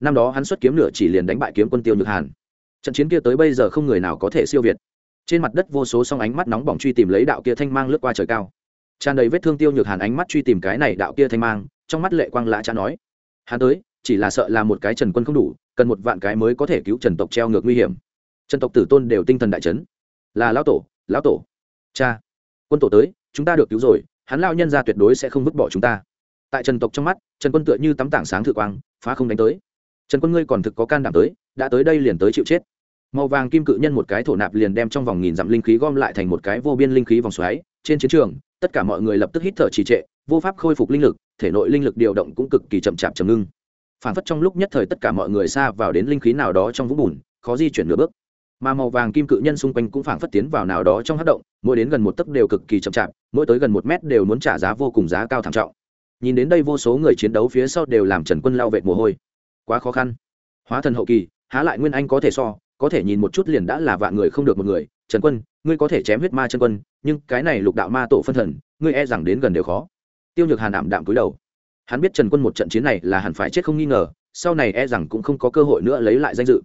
Năm đó hắn xuất kiếm nửa chỉ liền đánh bại kiếm quân tiêu nhược hàn. Trận chiến kia tới bây giờ không người nào có thể siêu việt. Trên mặt đất vô số song ánh mắt nóng bỏng truy tìm lấy đạo kia thanh mang lướt qua trời cao tràn đầy vết thương tiêu nhược hàn ánh mắt truy tìm cái này đạo kia thanh mang, trong mắt lệ quang lạ cha nói, hắn tới, chỉ là sợ là một cái trần quân không đủ, cần một vạn cái mới có thể cứu trần tộc treo ngược nguy hiểm. Trần tộc tử tôn đều tinh thần đại trấn là lão tổ lão tổ. Cha, quân tổ tới, chúng ta được cứu rồi, hắn lao nhân ra tuyệt đối sẽ không vứt bỏ chúng ta. Tại trần tộc trong mắt, trần quân tựa như tắm tảng sáng thự quang, phá không đánh tới. Trần quân ngươi còn thực có can đảm tới, đã tới đây liền tới chịu chết. Màu vàng kim cự nhân một cái thổ nạp liền đem trong vòng nghìn dặm linh khí gom lại thành một cái vô biên linh khí vòng xoáy, trên chiến trường tất cả mọi người lập tức hít thở trì trệ, vô pháp khôi phục linh lực, thể nội linh lực điều động cũng cực kỳ chậm chạp chầm ngưng. Phản phất trong lúc nhất thời tất cả mọi người xa vào đến linh khí nào đó trong vũng bùn, khó di chuyển nửa bước. Mà màu vàng kim cự nhân xung quanh cũng phảng phất tiến vào nào đó trong hát động, mỗi đến gần một tấc đều cực kỳ chậm chạp, mỗi tới gần một mét đều muốn trả giá vô cùng giá cao thảm trọng. Nhìn đến đây vô số người chiến đấu phía sau đều làm trần quân lao vệ mồ hôi. Quá khó khăn. Hóa thần hậu kỳ, há lại nguyên anh có thể so, có thể nhìn một chút liền đã là vạn người không được một người trần quân, ngươi có thể chém huyết ma chân quân, nhưng cái này lục đạo ma tổ phân thần, ngươi e rằng đến gần đều khó. Tiêu nhược hàn đạm đạm cúi đầu. Hắn biết trần quân một trận chiến này là hẳn phải chết không nghi ngờ, sau này e rằng cũng không có cơ hội nữa lấy lại danh dự.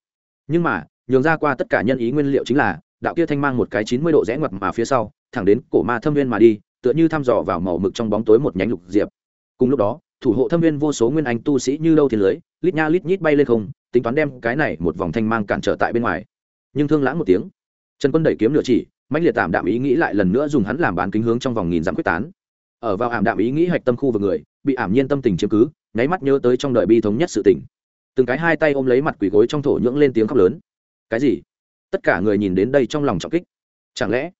Nhưng mà, nhường ra qua tất cả nhân ý nguyên liệu chính là, đạo kia thanh mang một cái chín mươi độ rẽ ngoặt mà phía sau, thẳng đến cổ ma thâm viên mà đi, tựa như thăm dò vào màu mực trong bóng tối một nhánh lục diệp. Cùng lúc đó, thủ hộ thâm viên vô số nguyên anh tu sĩ như đâu thì lưới, lít nha lít nhít bay lên không, tính toán đem cái này một vòng thanh mang cản trở tại bên ngoài. Nhưng thương lãng một tiếng trần quân đẩy kiếm nửa chỉ, mãnh liệt tạm đạm ý nghĩ lại lần nữa dùng hắn làm bán kính hướng trong vòng nghìn dặm quyết tán. Ở vào ảm đạm ý nghĩ hạch tâm khu vực người, bị ảm nhiên tâm tình chiếm cứ, nháy mắt nhớ tới trong đời bi thống nhất sự tỉnh từng cái hai tay ôm lấy mặt quỷ gối trong thổ nhưỡng lên tiếng khóc lớn. Cái gì? Tất cả người nhìn đến đây trong lòng trọng kích. Chẳng lẽ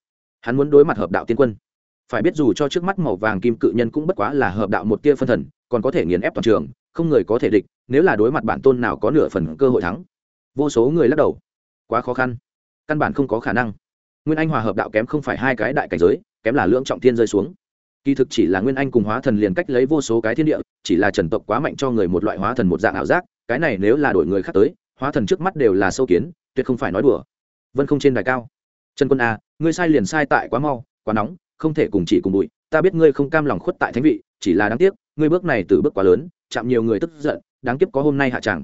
hắn muốn đối mặt hợp đạo tiên quân? Phải biết dù cho trước mắt màu vàng kim cự nhân cũng bất quá là hợp đạo một tia phân thần, còn có thể nghiền ép toàn trường, không người có thể địch, nếu là đối mặt bản tôn nào có nửa phần cơ hội thắng. Vô số người lắc đầu. Quá khó khăn căn bản không có khả năng. Nguyên anh hòa hợp đạo kém không phải hai cái đại cảnh giới, kém là lưỡng trọng thiên rơi xuống. Kỳ thực chỉ là nguyên anh cùng hóa thần liền cách lấy vô số cái thiên địa, chỉ là trần tộc quá mạnh cho người một loại hóa thần một dạng ảo giác, cái này nếu là đổi người khác tới, hóa thần trước mắt đều là sâu kiến, tuyệt không phải nói đùa. Vân không trên đài cao. Trần quân a ngươi sai liền sai tại quá mau, quá nóng, không thể cùng chỉ cùng bụi, ta biết ngươi không cam lòng khuất tại thánh vị, chỉ là đáng tiếc, ngươi bước này từ bước quá lớn, chạm nhiều người tức giận, đáng tiếc có hôm nay hạ chẳng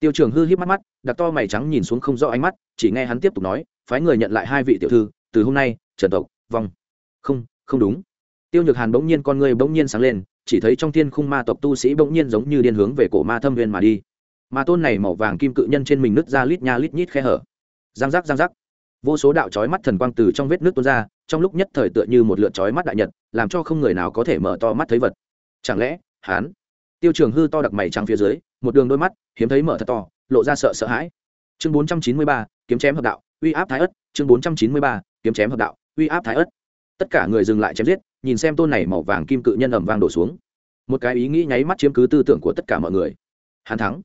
tiêu trường hư híp mắt mắt đặt to mày trắng nhìn xuống không rõ ánh mắt, chỉ nghe hắn tiếp tục nói, phái người nhận lại hai vị tiểu thư, từ hôm nay, trần tộc, vong. Không không đúng. Tiêu nhược hàn bỗng nhiên con ngươi bỗng nhiên sáng lên, chỉ thấy trong thiên khung ma tộc tu sĩ bỗng nhiên giống như điên hướng về cổ ma thâm viên mà đi. Mà tôn này màu vàng kim cự nhân trên mình nứt ra lít nha lít nhít khe hở. Giang giác giang giác. Vô số đạo chói mắt thần quang từ trong vết nước tuôn ra, trong lúc nhất thời tựa như một lượt chói mắt đại nhật, làm cho không người nào có thể mở to mắt thấy vật. Chẳng lẽ hán tiêu trường hư to đặc mày trắng phía dưới, một đường đôi mắt, hiếm thấy mở thật to, lộ ra sợ sợ hãi. Chương bốn trăm chín mươi ba, kiếm chém hợp đạo, uy áp thái ất chương bốn trăm chín mươi ba, kiếm chém hợp đạo, uy áp thái ất tất cả người dừng lại chém giết, nhìn xem tôn này màu vàng kim cự nhân ẩm vang đổ xuống. Một cái ý nghĩ nháy mắt chiếm cứ tư tưởng của tất cả mọi người. Hàn thắng.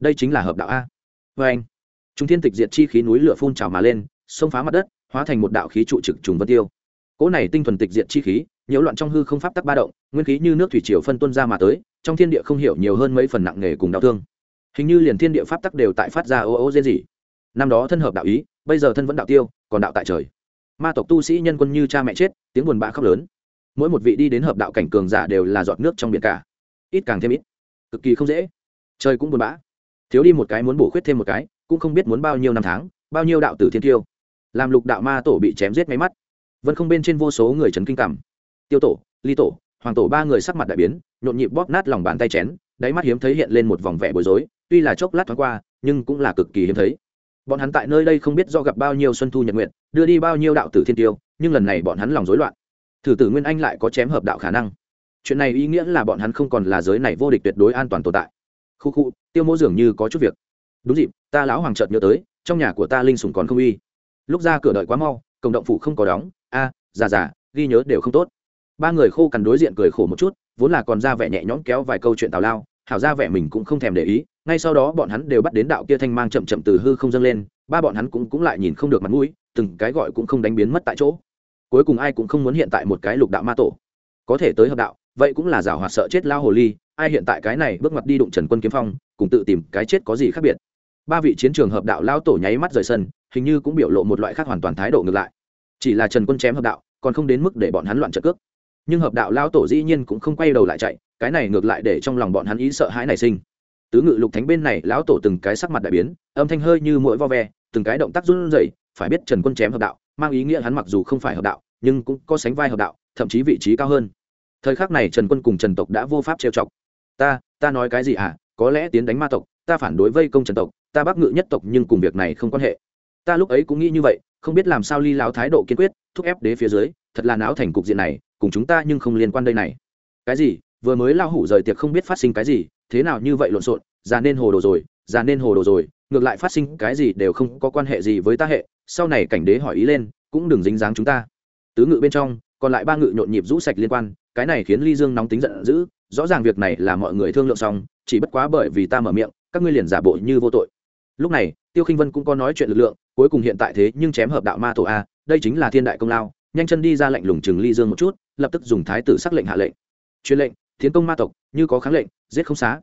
Đây chính là hợp đạo a. Vê anh, chúng thiên tịch diệt chi khí núi lửa phun trào mà lên, xông phá mặt đất, hóa thành một đạo khí trụ trực trùng vân tiêu. Cỗ này tinh thuần tịch diệt chi khí nhiễu loạn trong hư không pháp tắc ba động, nguyên khí như nước thủy triều phân tuân ra mà tới, trong thiên địa không hiểu nhiều hơn mấy phần nặng nề cùng đau thương. Hình như liền thiên địa pháp tắc đều tại phát ra ô ô dễ gì năm đó thân hợp đạo ý, bây giờ thân vẫn đạo tiêu, còn đạo tại trời. Ma tộc tu sĩ nhân quân như cha mẹ chết, tiếng buồn bã khóc lớn. Mỗi một vị đi đến hợp đạo cảnh cường giả đều là giọt nước trong biển cả. Ít càng thêm ít. Cực kỳ không dễ. Trời cũng buồn bã. Thiếu đi một cái muốn bổ khuyết thêm một cái, cũng không biết muốn bao nhiêu năm tháng, bao nhiêu đạo tử thiên tiêu. Làm lục đạo ma tổ bị chém giết máy mắt. Vẫn không bên trên vô số người trấn kinh cảm tiêu tổ, ly tổ, hoàng tổ ba người sắc mặt đại biến, nhộn nhịp bóp nát lòng bàn tay chén, đáy mắt hiếm thấy hiện lên một vòng vẻ bối rối, tuy là chốc lát thoáng qua, nhưng cũng là cực kỳ hiếm thấy. Bọn hắn tại nơi đây không biết do gặp bao nhiêu xuân thu nhật nguyện đưa đi bao nhiêu đạo tử thiên tiêu, nhưng lần này bọn hắn lòng rối loạn. Thử tử nguyên anh lại có chém hợp đạo khả năng. Chuyện này ý nghĩa là bọn hắn không còn là giới này vô địch tuyệt đối an toàn tồn tại. Khu khu, tiêu mô dường như có chút việc. Đúng dịp, ta lão hoàng chợt nhớ tới, trong nhà của ta linh sủng còn không uy. Lúc ra cửa đợi quá mau cộng động phủ không có đóng. A, già già, ghi nhớ đều không tốt ba người khô cằn đối diện cười khổ một chút, vốn là còn ra vẻ nhẹ nhõm kéo vài câu chuyện tào lao, hảo ra vẻ mình cũng không thèm để ý, ngay sau đó bọn hắn đều bắt đến đạo kia thanh mang chậm chậm từ hư không dâng lên, ba bọn hắn cũng cũng lại nhìn không được mặt mũi, từng cái gọi cũng không đánh biến mất tại chỗ. Cuối cùng ai cũng không muốn hiện tại một cái lục đạo ma tổ. Có thể tới hợp đạo, vậy cũng là rào hoạt sợ chết lao hồ ly, ai hiện tại cái này bước ngoặt đi đụng trần quân kiếm phong, cùng tự tìm cái chết có gì khác biệt. Ba vị chiến trường hợp đạo lao tổ nháy mắt rời sân, hình như cũng biểu lộ một loại khác hoàn toàn thái độ ngược lại. Chỉ là trần quân chém hợp đạo, còn không đến mức để bọn hắn loạn trợ cước nhưng hợp đạo lao tổ dĩ nhiên cũng không quay đầu lại chạy, cái này ngược lại để trong lòng bọn hắn ý sợ hãi nảy sinh. Tứ ngự lục thánh bên này, lão tổ từng cái sắc mặt đại biến, âm thanh hơi như mũi vo ve, từng cái động tác run rẩy, phải biết trần quân chém hợp đạo, mang ý nghĩa hắn mặc dù không phải hợp đạo, nhưng cũng có sánh vai hợp đạo, thậm chí vị trí cao hơn. Thời khắc này trần quân cùng trần tộc đã vô pháp trêu chọc. Ta ta nói cái gì à có lẽ tiến đánh ma tộc, ta phản đối vây công trần tộc, ta bắc ngự nhất tộc nhưng cùng việc này không quan hệ. Ta lúc ấy cũng nghĩ như vậy, không biết làm sao ly lão thái độ kiên quyết, thúc ép đế phía dưới, thật là não thành cục diện này cùng chúng ta nhưng không liên quan đây này. Cái gì? Vừa mới lao hủ rời tiệc không biết phát sinh cái gì, thế nào như vậy lộn xộn, già nên hồ đồ rồi, già nên hồ đồ rồi, ngược lại phát sinh cái gì đều không có quan hệ gì với ta hệ, sau này cảnh đế hỏi ý lên, cũng đừng dính dáng chúng ta. Tứ ngự bên trong, còn lại ba ngự nhộn nhịp rũ sạch liên quan, cái này khiến ly dương nóng tính giận dữ, rõ ràng việc này là mọi người thương lượng xong, chỉ bất quá bởi vì ta mở miệng, các ngươi liền giả bộ như vô tội. Lúc này, tiêu khinh vân cũng có nói chuyện lực lượng, cuối cùng hiện tại thế nhưng chém hợp đạo ma tổ a, đây chính là thiên đại công lao, nhanh chân đi ra lệnh lùng chừng ly dương một chút lập tức dùng thái tử sắc lệnh hạ lệnh. Truyền lệnh tiến công ma tộc, như có kháng lệnh, giết không xá.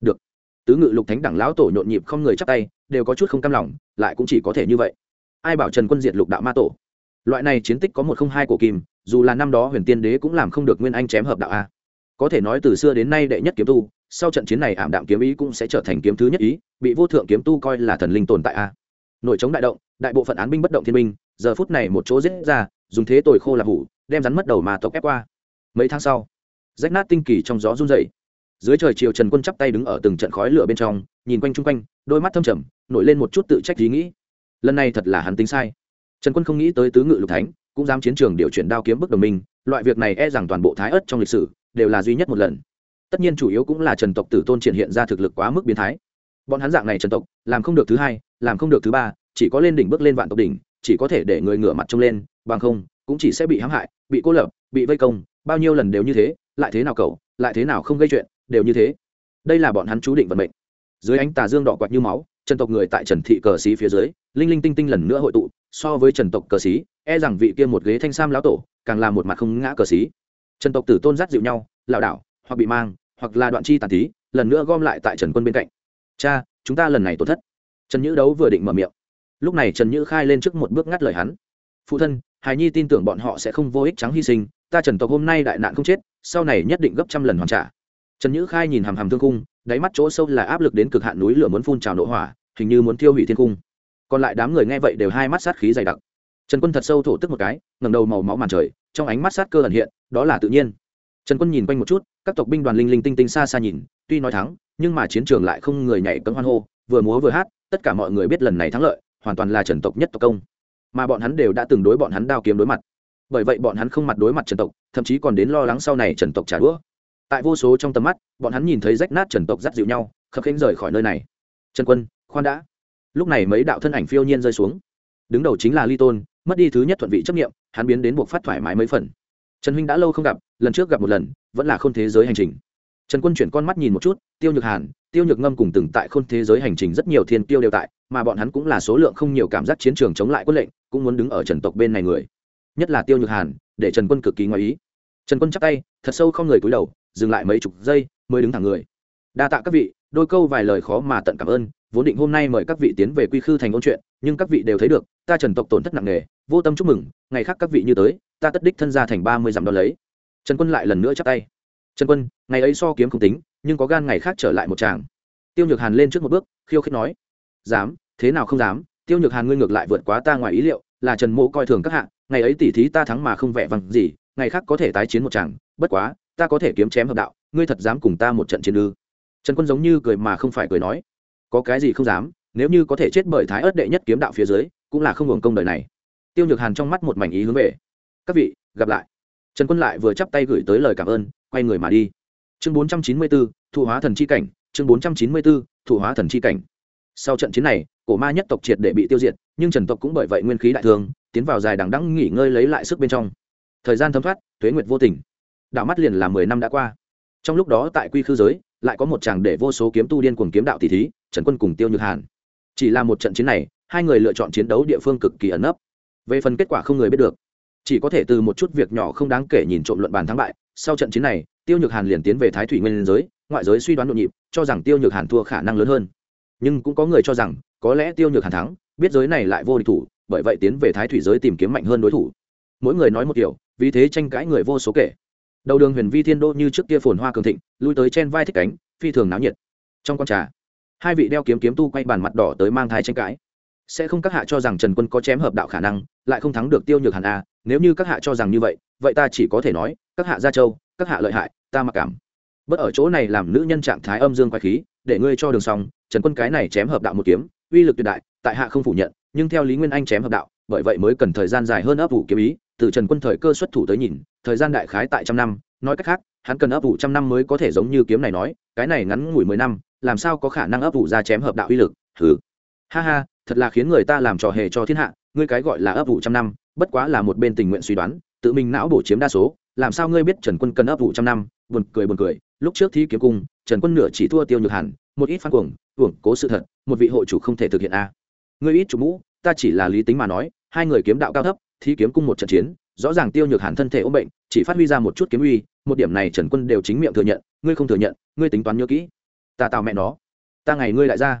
Được. Tứ ngự lục thánh đẳng lão tổ nhộn nhịp không người chắp tay, đều có chút không cam lòng, lại cũng chỉ có thể như vậy. Ai bảo trần quân diệt lục đạo ma tổ? Loại này chiến tích có một không hai cổ kim, dù là năm đó huyền tiên đế cũng làm không được nguyên anh chém hợp đạo a. Có thể nói từ xưa đến nay đệ nhất kiếm tu, sau trận chiến này ảm đạm kiếm ý cũng sẽ trở thành kiếm thứ nhất ý, bị vô thượng kiếm tu coi là thần linh tồn tại a. Nội chống đại động, đại bộ phận án binh bất động thiên binh, giờ phút này một chỗ giết ra, dùng thế tồi khô là hủ đem rắn mất đầu mà tộc ép qua. Mấy tháng sau, rách nát tinh kỳ trong gió run dậy dưới trời chiều trần quân chắp tay đứng ở từng trận khói lửa bên trong, nhìn quanh chung quanh, đôi mắt thâm trầm, nổi lên một chút tự trách ý nghĩ. Lần này thật là hắn tính sai. Trần quân không nghĩ tới tứ ngự lục thánh, cũng dám chiến trường điều chuyển đao kiếm bức đồng minh, loại việc này e rằng toàn bộ thái ớt trong lịch sử đều là duy nhất một lần. Tất nhiên chủ yếu cũng là trần tộc tử tôn triển hiện ra thực lực quá mức biến thái. Bọn hắn dạng này trần tộc, làm không được thứ hai, làm không được thứ ba, chỉ có lên đỉnh bước lên vạn tộc đỉnh, chỉ có thể để người ngửa mặt trông lên, bằng không cũng chỉ sẽ bị hãm hại, bị cô lập, bị vây công, bao nhiêu lần đều như thế, lại thế nào cậu, lại thế nào không gây chuyện, đều như thế. Đây là bọn hắn chú định vận mệnh. Dưới ánh tà dương đỏ quạt như máu, trần tộc người tại trần thị cờ xí phía dưới, linh linh tinh tinh lần nữa hội tụ, so với trần tộc cờ xí e rằng vị kia một ghế thanh sam lão tổ, càng là một mặt không ngã cờ xí. Trần tộc tử tôn giắt dịu nhau, lảo đảo, hoặc bị mang, hoặc là đoạn chi tàn tí lần nữa gom lại tại trần quân bên cạnh. Cha, chúng ta lần này tổn thất. Trần nhữ đấu vừa định mở miệng. Lúc này trần nhữ khai lên trước một bước ngắt lời hắn phụ thân, hài nhi tin tưởng bọn họ sẽ không vô ích trắng hy sinh, ta trần tộc hôm nay đại nạn không chết, sau này nhất định gấp trăm lần hoàn trả. Trần nhữ khai nhìn hàm hàm thương cung, đáy mắt chỗ sâu là áp lực đến cực hạn núi lửa muốn phun trào nổ hỏa, hình như muốn tiêu hủy thiên cung. Còn lại đám người nghe vậy đều hai mắt sát khí dày đặc. Trần quân thật sâu thổ tức một cái ngầm đầu màu máu màn trời, trong ánh mắt sát cơ ẩn hiện, đó là tự nhiên. Trần quân nhìn quanh một chút, các tộc binh đoàn linh linh tinh tinh xa xa nhìn, tuy nói thắng, nhưng mà chiến trường lại không người nhảy cấm hoan hô, vừa múa vừa hát, tất cả mọi người biết lần này thắng lợi, hoàn toàn là trần tộc nhất tộc công mà bọn hắn đều đã từng đối bọn hắn đao kiếm đối mặt. Bởi vậy bọn hắn không mặt đối mặt trần tộc, thậm chí còn đến lo lắng sau này trần tộc trả đũa. Tại vô số trong tầm mắt, bọn hắn nhìn thấy rách nát trần tộc dắt dịu nhau, khập khênh rời khỏi nơi này. Trần quân, khoan đã. Lúc này mấy đạo thân ảnh phiêu nhiên rơi xuống. Đứng đầu chính là ly tôn, mất đi thứ nhất thuận vị chấp nghiệm hắn biến đến buộc phát thoải mái mấy phần. Trần huynh đã lâu không gặp, lần trước gặp một lần, vẫn là k h ô n thế giới hành trình. Trần quân chuyển con mắt nhìn một chút, tiêu nhược hàn, tiêu nhược ngâm cùng từng tại k h ô n thế giới hành trình rất nhiều thiên tiêu đều tại mà bọn hắn cũng là số lượng không nhiều cảm giác chiến trường chống lại quân lệnh, cũng muốn đứng ở trần tộc bên này người. Nhất là tiêu nhược hàn, để trần quân cực kỳ ngoài ý. Trần quân chắc tay, thật sâu không người cúi đầu, dừng lại mấy chục giây, mới đứng thẳng người. Đa tạ các vị, đôi câu vài lời khó mà tận cảm ơn, vốn định hôm nay mời các vị tiến về quy khư thành ôn chuyện, nhưng các vị đều thấy được, ta trần tộc tổn thất nặng nề, vô tâm chúc mừng, ngày khác các vị như tới, ta tất đích thân ra thành ba mươi dặm đ ó lấy. Trần quân lại lần nữa chắc tay. Trần quân, ngày ấy so kiếm không tính, nhưng có gan ngày khác trở lại một tràng. Tiêu nhược hàn lên trước một bước, khiêu khích nói dám, thế nào không dám, tiêu nhược hàn ngươi ngược lại vượt quá ta ngoài ý liệu, là trần mộ coi thường các hạng ngày ấy tỉ thí ta thắng mà không vẻ vằng gì, ngày khác có thể tái chiến một chàng bất quá, ta có thể kiếm chém hợp đạo, ngươi thật dám cùng ta một trận chiến ư? Trần quân giống như cười mà không phải cười nói. Có cái gì không dám, nếu như có thể chết bởi thái ớt đệ nhất kiếm đạo phía dưới, cũng là không hưởng công đời này. Tiêu nhược hàn trong mắt một mảnh ý hướng về. Các vị, gặp lại. Trần quân lại vừa chắp tay gửi tới lời cảm ơn, quay người mà đi. Chương bốn trăm chín mươi hóa thần c h i cảnh, chương bốn trăm chín mươi hóa thần c h i cảnh sau trận chiến này, cổ ma nhất tộc triệt để bị tiêu diệt, nhưng trần tộc cũng bởi vậy nguyên khí đại thương, tiến vào dài đằng đẵng nghỉ ngơi lấy lại sức bên trong. Thời gian thấm thoát thuế nguyệt vô tình. Đạo mắt liền là mười năm đã qua. Trong lúc đó tại quy khư giới, lại có một chàng để vô số kiếm tu điên cuồng kiếm đạo tỷ thí, trần quân cùng tiêu nhược hàn. Chỉ là một trận chiến này, hai người lựa chọn chiến đấu địa phương cực kỳ ẩn nấp. Về phần kết quả không người biết được. Chỉ có thể từ một chút việc nhỏ không đáng kể nhìn trộm luận bàn thắng bại. Sau trận chiến này, tiêu nhược hàn liền tiến về thái thủy nguyên giới, ngoại giới suy đoán nhộn nhịp, cho rằng tiêu nhược hàn thua khả năng lớn hơn nhưng cũng có người cho rằng, có lẽ tiêu nhược hàn thắng, biết giới này lại vô địch thủ, bởi vậy tiến về thái thủy giới tìm kiếm mạnh hơn đối thủ. Mỗi người nói một kiểu, vì thế tranh cãi người vô số kể. Đầu đường huyền vi thiên đô như trước kia phồn hoa cường thịnh, lui tới trên vai thích cánh, phi thường náo nhiệt. Trong con trà, hai vị đeo kiếm kiếm tu quay bàn mặt đỏ tới mang thai tranh cãi. Sẽ không các hạ cho rằng trần quân có chém hợp đạo khả năng, lại không thắng được tiêu nhược hàn a nếu như các hạ cho rằng như vậy vậy ta chỉ có thể nói, các hạ gia châu, các hạ lợi hại, ta mặc cảm. Bất ở chỗ này làm nữ nhân trạng thái âm dương quay khí để ngươi cho đường xong trần quân cái này chém hợp đạo một kiếm, uy lực tuyệt đại, tại hạ không phủ nhận, nhưng theo lý nguyên anh chém hợp đạo, bởi vậy mới cần thời gian dài hơn ấp vụ kiếm ý, từ trần quân thời cơ xuất thủ tới nhìn, thời gian đại khái tại trăm năm, nói cách khác, hắn cần ấp vụ trăm năm mới có thể giống như kiếm này nói, cái này ngắn ngủi mười năm, làm sao có khả năng ấp vụ ra chém hợp đạo uy lực thử ha ha, thật là khiến người ta làm trò hề cho thiên hạ, ngươi cái gọi là ấp vụ trăm năm, bất quá là một bên tình nguyện suy đoán, tự mình não bổ chiếm đa số, làm sao ngươi biết trần quân cần ấp vụ trăm năm, buồn cười buồn cười lúc trước thi kiếm cung trần quân nửa chỉ thua tiêu nhược hàn, một ít phan cuồng uổng cố sự thật một vị hội chủ không thể thực hiện a. Ngươi ít chủ mũ ta chỉ là lý tính mà nói hai người kiếm đạo cao thấp thi kiếm cung một trận chiến rõ ràng tiêu nhược hàn thân thể ốm bệnh chỉ phát huy ra một chút kiếm uy một điểm này trần quân đều chính miệng thừa nhận ngươi không thừa nhận ngươi tính toán nhớ kỹ. Ta tào mẹ nó. Ta ngày ngươi lại ra.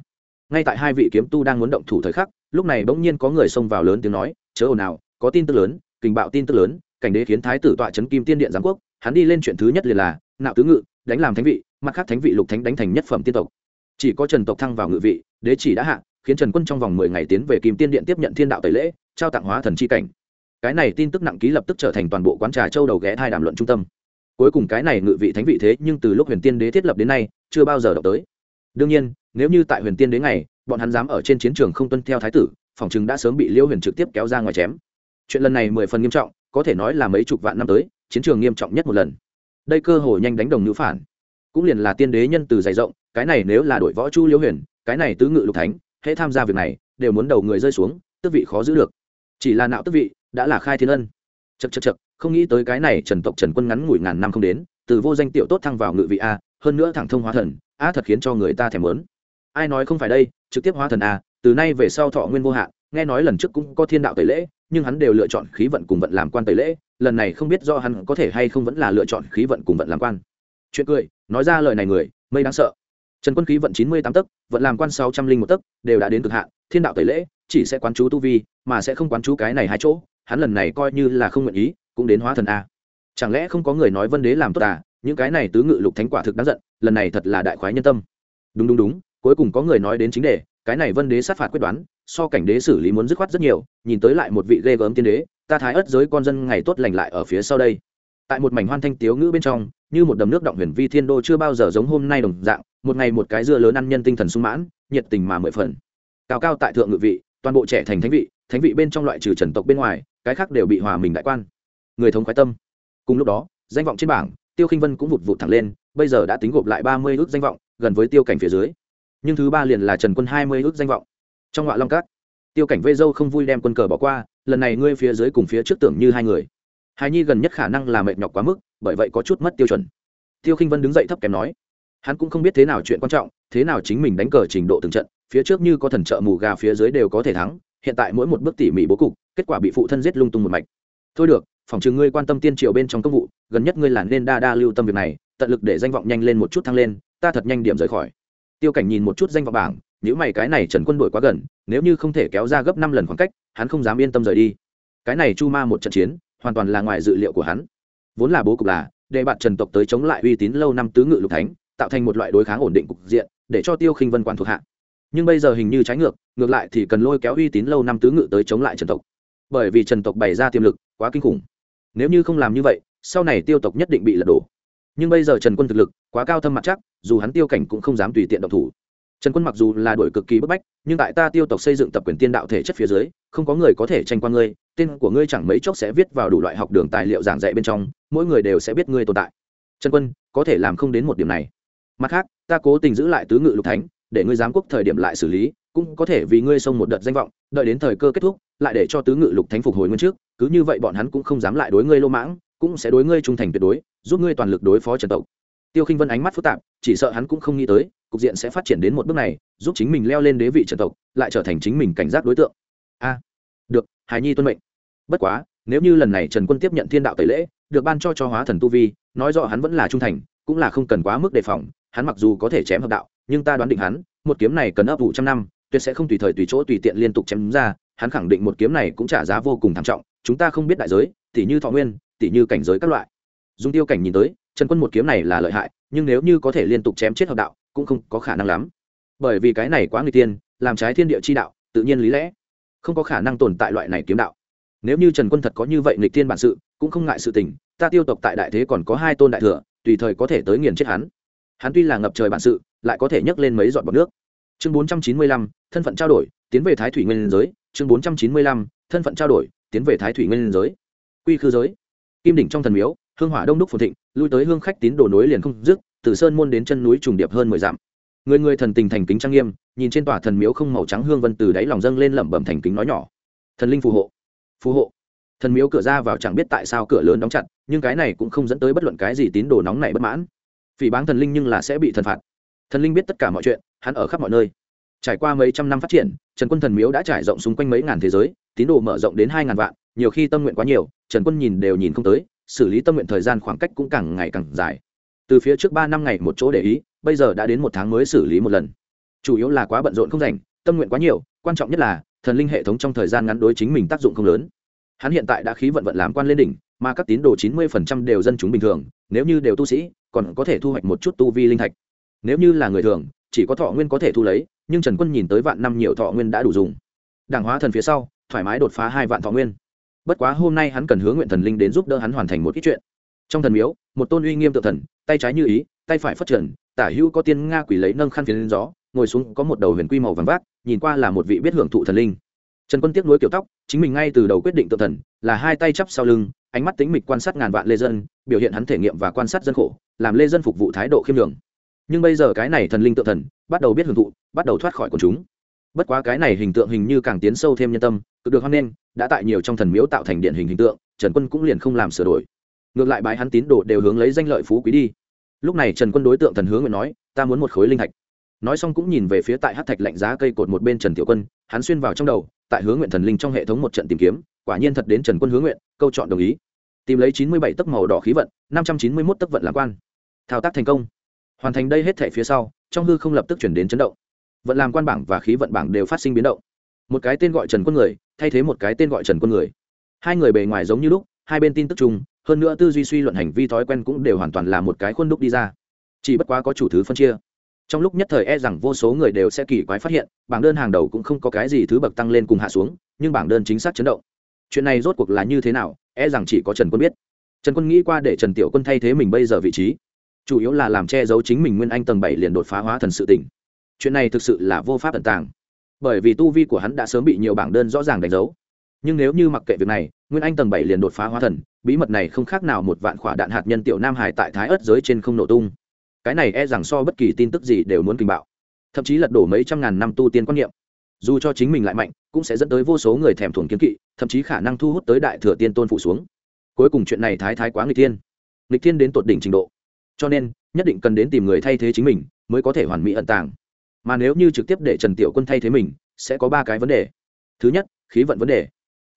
Ngay tại hai vị kiếm tu đang muốn động thủ thời khắc lúc này bỗng nhiên có người xông vào lớn tiếng nói chớ ồn nào có tin tức lớn kình bạo tin tức lớn cảnh đế khiến thái tử tọa trấn kim tiên điện giám quốc hắn đi lên chuyện thứ nhất liền là nạo tứ ngự đánh làm thánh vị, mặt khác thánh vị lục thánh đánh thành nhất phẩm tiên tộc. Chỉ có trần tộc thăng vào ngự vị, đế chỉ đã hạ, khiến trần quân trong vòng mười ngày tiến về kim tiên điện tiếp nhận thiên đạo tẩy lễ, trao tặng hóa thần c h i cảnh. Cái này tin tức nặng ký lập tức trở thành toàn bộ quán trà châu đầu ghé thai đàm luận trung tâm. Cuối cùng cái này ngự vị thánh vị thế nhưng từ lúc huyền tiên đế thiết lập đến nay, chưa bao giờ đọc tới. Đương nhiên, nếu như tại huyền tiên đế ngày, bọn hắn dám ở trên chiến trường không tuân theo thái tử, phòng chừng đã sớm bị liêu huyền trực tiếp kéo ra ngoài chém. Chuyện lần này mười phần nghiêm trọng, có thể nói là mấy chục vạn năm tới, chiến trường nghiêm trọng nhất một lần đây cơ hội nhanh đánh đồng nữ phản. Cũng liền là tiên đế nhân từ dày rộng, cái này nếu là đội võ chu liễu huyền, cái này tứ ngự lục thánh, hễ tham gia việc này, đều muốn đầu người rơi xuống, tước vị khó giữ được. Chỉ là nạo tước vị, đã là khai thiên ân. Chật chật chật không nghĩ tới cái này trần tộc trần quân ngắn ngủi ngàn năm không đến, từ vô danh tiểu tốt thăng vào ngự vị a, hơn nữa thẳng thông hóa thần, a thật khiến cho người ta thèm lớn ai nói không phải đây, trực tiếp hóa thần a, từ nay về sau thọ nguyên vô hạn, nghe nói lần trước cũng có thiên đạo tẩy lễ, nhưng hắn đều lựa chọn khí vận cùng vận làm quan tẩy lễ lần này không biết do hắn có thể hay không vẫn là lựa chọn khí vận cùng vận làm quan. Chuyện cười, nói ra lời này người, mây đáng sợ. Trần quân khí vận chín mươi tám tấc, vận làm quan sáu trăm linh một tấc, đều đã đến cực hạn, thiên đạo tẩy lễ, chỉ sẽ quán chú tu vi, mà sẽ không quán chú cái này hai chỗ, hắn lần này coi như là không nguyện ý, cũng đến hóa thần a. Chẳng lẽ không có người nói vân đế làm tốt à? Những cái này tứ ngự lục thánh quả thực đáng giận, lần này thật là đại khoái nhân tâm. Đúng đúng đúng, cuối cùng có người nói đến chính đề, cái này vân đế sát phạt quyết đoán, so cảnh đế xử lý muốn dứt khoát rất nhiều, nhìn tới lại một vị ghê gớm tiên đế ta thái ớt giới con dân ngày tốt lành lại ở phía sau đây. Tại một mảnh hoan thanh tiếu ngữ bên trong, như một đầm nước động huyền vi thiên đô chưa bao giờ giống hôm nay đồng dạng, một ngày một cái dưa lớn ăn nhân tinh thần sung mãn, nhiệt tình mà mười phần. Cao cao tại thượng ngự vị, toàn bộ trẻ thành thánh vị thánh vị bên trong loại trừ trần tộc bên ngoài, cái khác đều bị hòa mình đại quan. Người thống khoái tâm. Cùng lúc đó, danh vọng trên bảng, tiêu khinh vân cũng vụt vụt thẳng lên, bây giờ đã tính gộp lại ba mươi ước danh vọng, gần với tiêu cảnh phía dưới. Nhưng thứ ba liền là trần quân hai mươi ước danh vọng. Trong họa long cát, tiêu cảnh vây dâu không vui đem quân cờ bỏ qua lần này ngươi phía dưới cùng phía trước tưởng như hai người. Hài nhi gần nhất khả năng là mệt nhọc quá mức, bởi vậy có chút mất tiêu chuẩn. Tiêu khinh vân đứng dậy thấp kém nói, hắn cũng không biết thế nào chuyện quan trọng, thế nào chính mình đánh cờ trình độ từng trận, phía trước như có thần trợ mù gà phía dưới đều có thể thắng, hiện tại mỗi một bước tỉ mỉ bố cục, kết quả bị phụ thân giết lung tung một mạch. Thôi được, phòng chừng ngươi quan tâm tiên triều bên trong công vụ, gần nhất ngươi là nên đa đa lưu tâm việc này, tận lực để danh vọng nhanh lên một chút thăng lên, ta thật nhanh điểm rời khỏi. Tiêu cảnh nhìn một chút danh vọng bảng nếu mày cái này trần quân đổi quá gần, nếu như không thể kéo ra gấp năm lần khoảng cách hắn không dám yên tâm rời đi. Cái này chu ma một trận chiến, hoàn toàn là ngoài dự liệu của hắn. Vốn là bố cục là, để bạn trần tộc tới chống lại uy tín lâu năm tứ ngự lục thánh, tạo thành một loại đối kháng ổn định cục diện, để cho tiêu khinh vân quản thuộc hạ. Nhưng bây giờ hình như trái ngược ngược lại thì cần lôi kéo uy tín lâu năm tứ ngự tới chống lại trần tộc. Bởi vì trần tộc bày ra tiềm lực, quá kinh khủng. Nếu như không làm như vậy, sau này tiêu tộc nhất định bị lật đổ. Nhưng bây giờ trần quân thực lực, quá cao thâm mặt chắc, dù hắn tiêu cảnh cũng không dám tùy tiện động thủ trần quân mặc dù là đổi cực kỳ bức bách, nhưng tại ta tiêu tộc xây dựng tập quyền tiên đạo thể chất phía dưới, không có người có thể tranh qua ngươi, tên của ngươi chẳng mấy chốc sẽ viết vào đủ loại học đường tài liệu giảng dạy bên trong, mỗi người đều sẽ biết ngươi tồn tại. Trần quân, có thể làm không đến một điểm này. Mặt khác, ta cố tình giữ lại tứ ngự lục thánh, để ngươi giám quốc thời điểm lại xử lý, cũng có thể vì ngươi xông một đợt danh vọng, đợi đến thời cơ kết thúc, lại để cho tứ ngự lục thánh phục hồi nguyên trước, cứ như vậy bọn hắn cũng không dám lại đối ngươi lô mãng, cũng sẽ đối ngươi trung thành tuyệt đối, giúp ngươi toàn lực đối phó trần tộc tiêu khinh vân ánh mắt phức tạp, chỉ sợ hắn cũng không nghĩ tới, cục diện sẽ phát triển đến một bước này, giúp chính mình leo lên đế vị trần tộc, lại trở thành chính mình cảnh giác đối tượng. A, được, hải nhi tuân mệnh. Bất quá, nếu như lần này trần quân tiếp nhận thiên đạo tẩy lễ, được ban cho cho hóa thần tu vi, nói rõ hắn vẫn là trung thành, cũng là không cần quá mức đề phòng, hắn mặc dù có thể chém hợp đạo, nhưng ta đoán định hắn, một kiếm này cần ấp vụ trăm năm, tuyệt sẽ không tùy thời tùy chỗ tùy tiện liên tục chém ra, hắn khẳng định một kiếm này cũng trả giá vô cùng thảm trọng, chúng ta không biết đại giới, tỉ như thọ nguyên, tỉ như cảnh giới các loại. Dung tiêu cảnh nhìn tới trần quân một kiếm này là lợi hại, nhưng nếu như có thể liên tục chém chết hợp đạo, cũng không có khả năng lắm. Bởi vì cái này quá người tiên, làm trái thiên địa chi đạo, tự nhiên lý lẽ. Không có khả năng tồn tại loại này kiếm đạo. Nếu như trần quân thật có như vậy nghịch thiên bản sự, cũng không ngại sự tình, ta tiêu tộc tại đại thế còn có hai tôn đại thừa, tùy thời có thể tới nghiền chết hắn. Hắn tuy là ngập trời bản sự, lại có thể nhấc lên mấy giọt bọt nước. Chương bốn trăm chín mươi lăm, thân phận trao đổi, tiến về thái thủy nguyên giới. Chương bốn trăm chín mươi lăm, thân phận trao đổi, tiến về thái thủy nguyên giới. Quy khư giới. Kim đỉnh trong thần miếu hương hỏa đông đúc phồn thịnh, lui tới hương khách tín đồ nối liền không dứt, từ sơn môn đến chân núi trùng điệp hơn mười dặm. Người người thần tình thành kính trang nghiêm, nhìn trên tòa thần miếu không màu trắng hương vân từ đáy lòng dâng lên lẩm bẩm thành kính nói nhỏ. Thần linh phù hộ phù hộ. Thần miếu cửa ra vào chẳng biết tại sao cửa lớn đóng chặt, nhưng cái này cũng không dẫn tới bất luận cái gì tín đồ nóng này bất mãn. Phỉ báng thần linh nhưng là sẽ bị thần phạt. Thần linh biết tất cả mọi chuyện, hắn ở khắp mọi nơi. Trải qua mấy trăm năm phát triển, trần quân thần miếu đã trải rộng xung quanh mấy ngàn thế giới, tín đồ mở rộng đến hai ngàn vạn, nhiều khi tâm nguyện quá nhiều, trần quân nhìn đều nhìn không tới xử lý tâm nguyện thời gian khoảng cách cũng càng ngày càng dài. Từ phía trước ba năm ngày một chỗ để ý, bây giờ đã đến một tháng mới xử lý một lần. Chủ yếu là quá bận rộn không rảnh, tâm nguyện quá nhiều, quan trọng nhất là, thần linh hệ thống trong thời gian ngắn đối chính mình tác dụng không lớn. Hắn hiện tại đã khí vận vận làm quan lên đỉnh, mà các tín đồ chín mươi phần trăm đều dân chúng bình thường, nếu như đều tu sĩ, còn có thể thu hoạch một chút tu vi linh thạch. Nếu như là người thường, chỉ có thọ nguyên có thể thu lấy, nhưng trần quân nhìn tới vạn năm nhiều thọ nguyên đã đủ dùng. Đảng hóa thần phía sau, thoải mái đột phá hai vạn thọ nguyên bất quá hôm nay hắn cần hướng nguyện thần linh đến giúp đỡ hắn hoàn thành một ít chuyện. Trong thần miếu, một tôn uy nghiêm tự thần, tay trái như ý, tay phải phất trần, tả hữu có tiên nga quỷ lấy nâng khăn phiến lên gió, ngồi xuống có một đầu huyền quy màu vàng vác, nhìn qua là một vị biết hưởng thụ thần linh. Trần quân tiếc nuối kiểu tóc, chính mình ngay từ đầu quyết định tự thần, là hai tay chắp sau lưng, ánh mắt tính mịch quan sát ngàn vạn lê dân, biểu hiện hắn thể nghiệm và quan sát dân khổ, làm lê dân phục vụ thái độ khiêm đường nhưng bây giờ cái này thần linh tự thần, bắt đầu biết hưởng thụ, bắt đầu thoát khỏi quần chúng bất quá cái này hình tượng hình như càng tiến sâu thêm nhân tâm, cực được hoan nghênh, đã tại nhiều trong thần miếu tạo thành điện hình hình tượng, trần quân cũng liền không làm sửa đổi. Ngược lại bái hắn tín đồ đều hướng lấy danh lợi phú quý đi. Lúc này trần quân đối tượng thần hướng nguyện nói, ta muốn một khối linh thạch. Nói xong cũng nhìn về phía tại hát thạch lạnh giá cây cột một bên trần tiểu quân, hắn xuyên vào trong đầu, tại hướng nguyện thần linh trong hệ thống một trận tìm kiếm, quả nhiên thật đến trần quân hướng nguyện, câu chọn đồng ý. Tìm lấy chín mươi bảy tấc màu đỏ khí vận, năm trăm chín mươi mốt tấc vận lạc quan. Thao tác thành công. Hoàn thành đây hết thể phía sau, trong hư không lập tức chuyển đến chấn động vận làm quan bảng và khí vận bảng đều phát sinh biến động. Một cái tên gọi trần quân người, thay thế một cái tên gọi trần quân người. Hai người bề ngoài giống như lúc, hai bên tin tức chung, hơn nữa tư duy suy luận hành vi thói quen cũng đều hoàn toàn là một cái khuôn đúc đi ra. Chỉ bất quá có chủ thứ phân chia. Trong lúc nhất thời e rằng vô số người đều sẽ kỳ quái phát hiện, bảng đơn hàng đầu cũng không có cái gì thứ bậc tăng lên cùng hạ xuống, nhưng bảng đơn chính xác chấn động. Chuyện này rốt cuộc là như thế nào e rằng chỉ có trần quân biết. Trần quân nghĩ qua để trần tiểu quân thay thế mình bây giờ vị trí. Chủ yếu là làm che giấu chính mình nguyên anh tầng bảy liền đột phá hóa thần sự tỉnh chuyện này thực sự là vô pháp tận tàng. Bởi vì tu vi của hắn đã sớm bị nhiều bảng đơn rõ ràng đánh dấu. Nhưng nếu như mặc kệ việc này, nguyên anh tầng bảy liền đột phá hóa thần, bí mật này không khác nào một vạn khỏa đạn hạt nhân tiểu nam hải tại thái ớt giới trên không nổ tung. Cái này e rằng so bất kỳ tin tức gì đều muốn kinh bạo. Thậm chí lật đổ mấy trăm ngàn năm tu tiên quan niệm. Dù cho chính mình lại mạnh, cũng sẽ dẫn tới vô số người thèm thuồng kiến kỵ, thậm chí khả năng thu hút tới đại thừa tiên tôn phụ xuống. Cuối cùng chuyện này thái thái quá người tiên nghịch thiên đến tột đỉnh trình độ. Cho nên, nhất định cần đến tìm người thay thế chính mình, mới có thể hoàn mỹ ẩn tàng mà nếu như trực tiếp để trần tiểu quân thay thế mình, sẽ có ba cái vấn đề. Thứ nhất, khí vận vấn đề.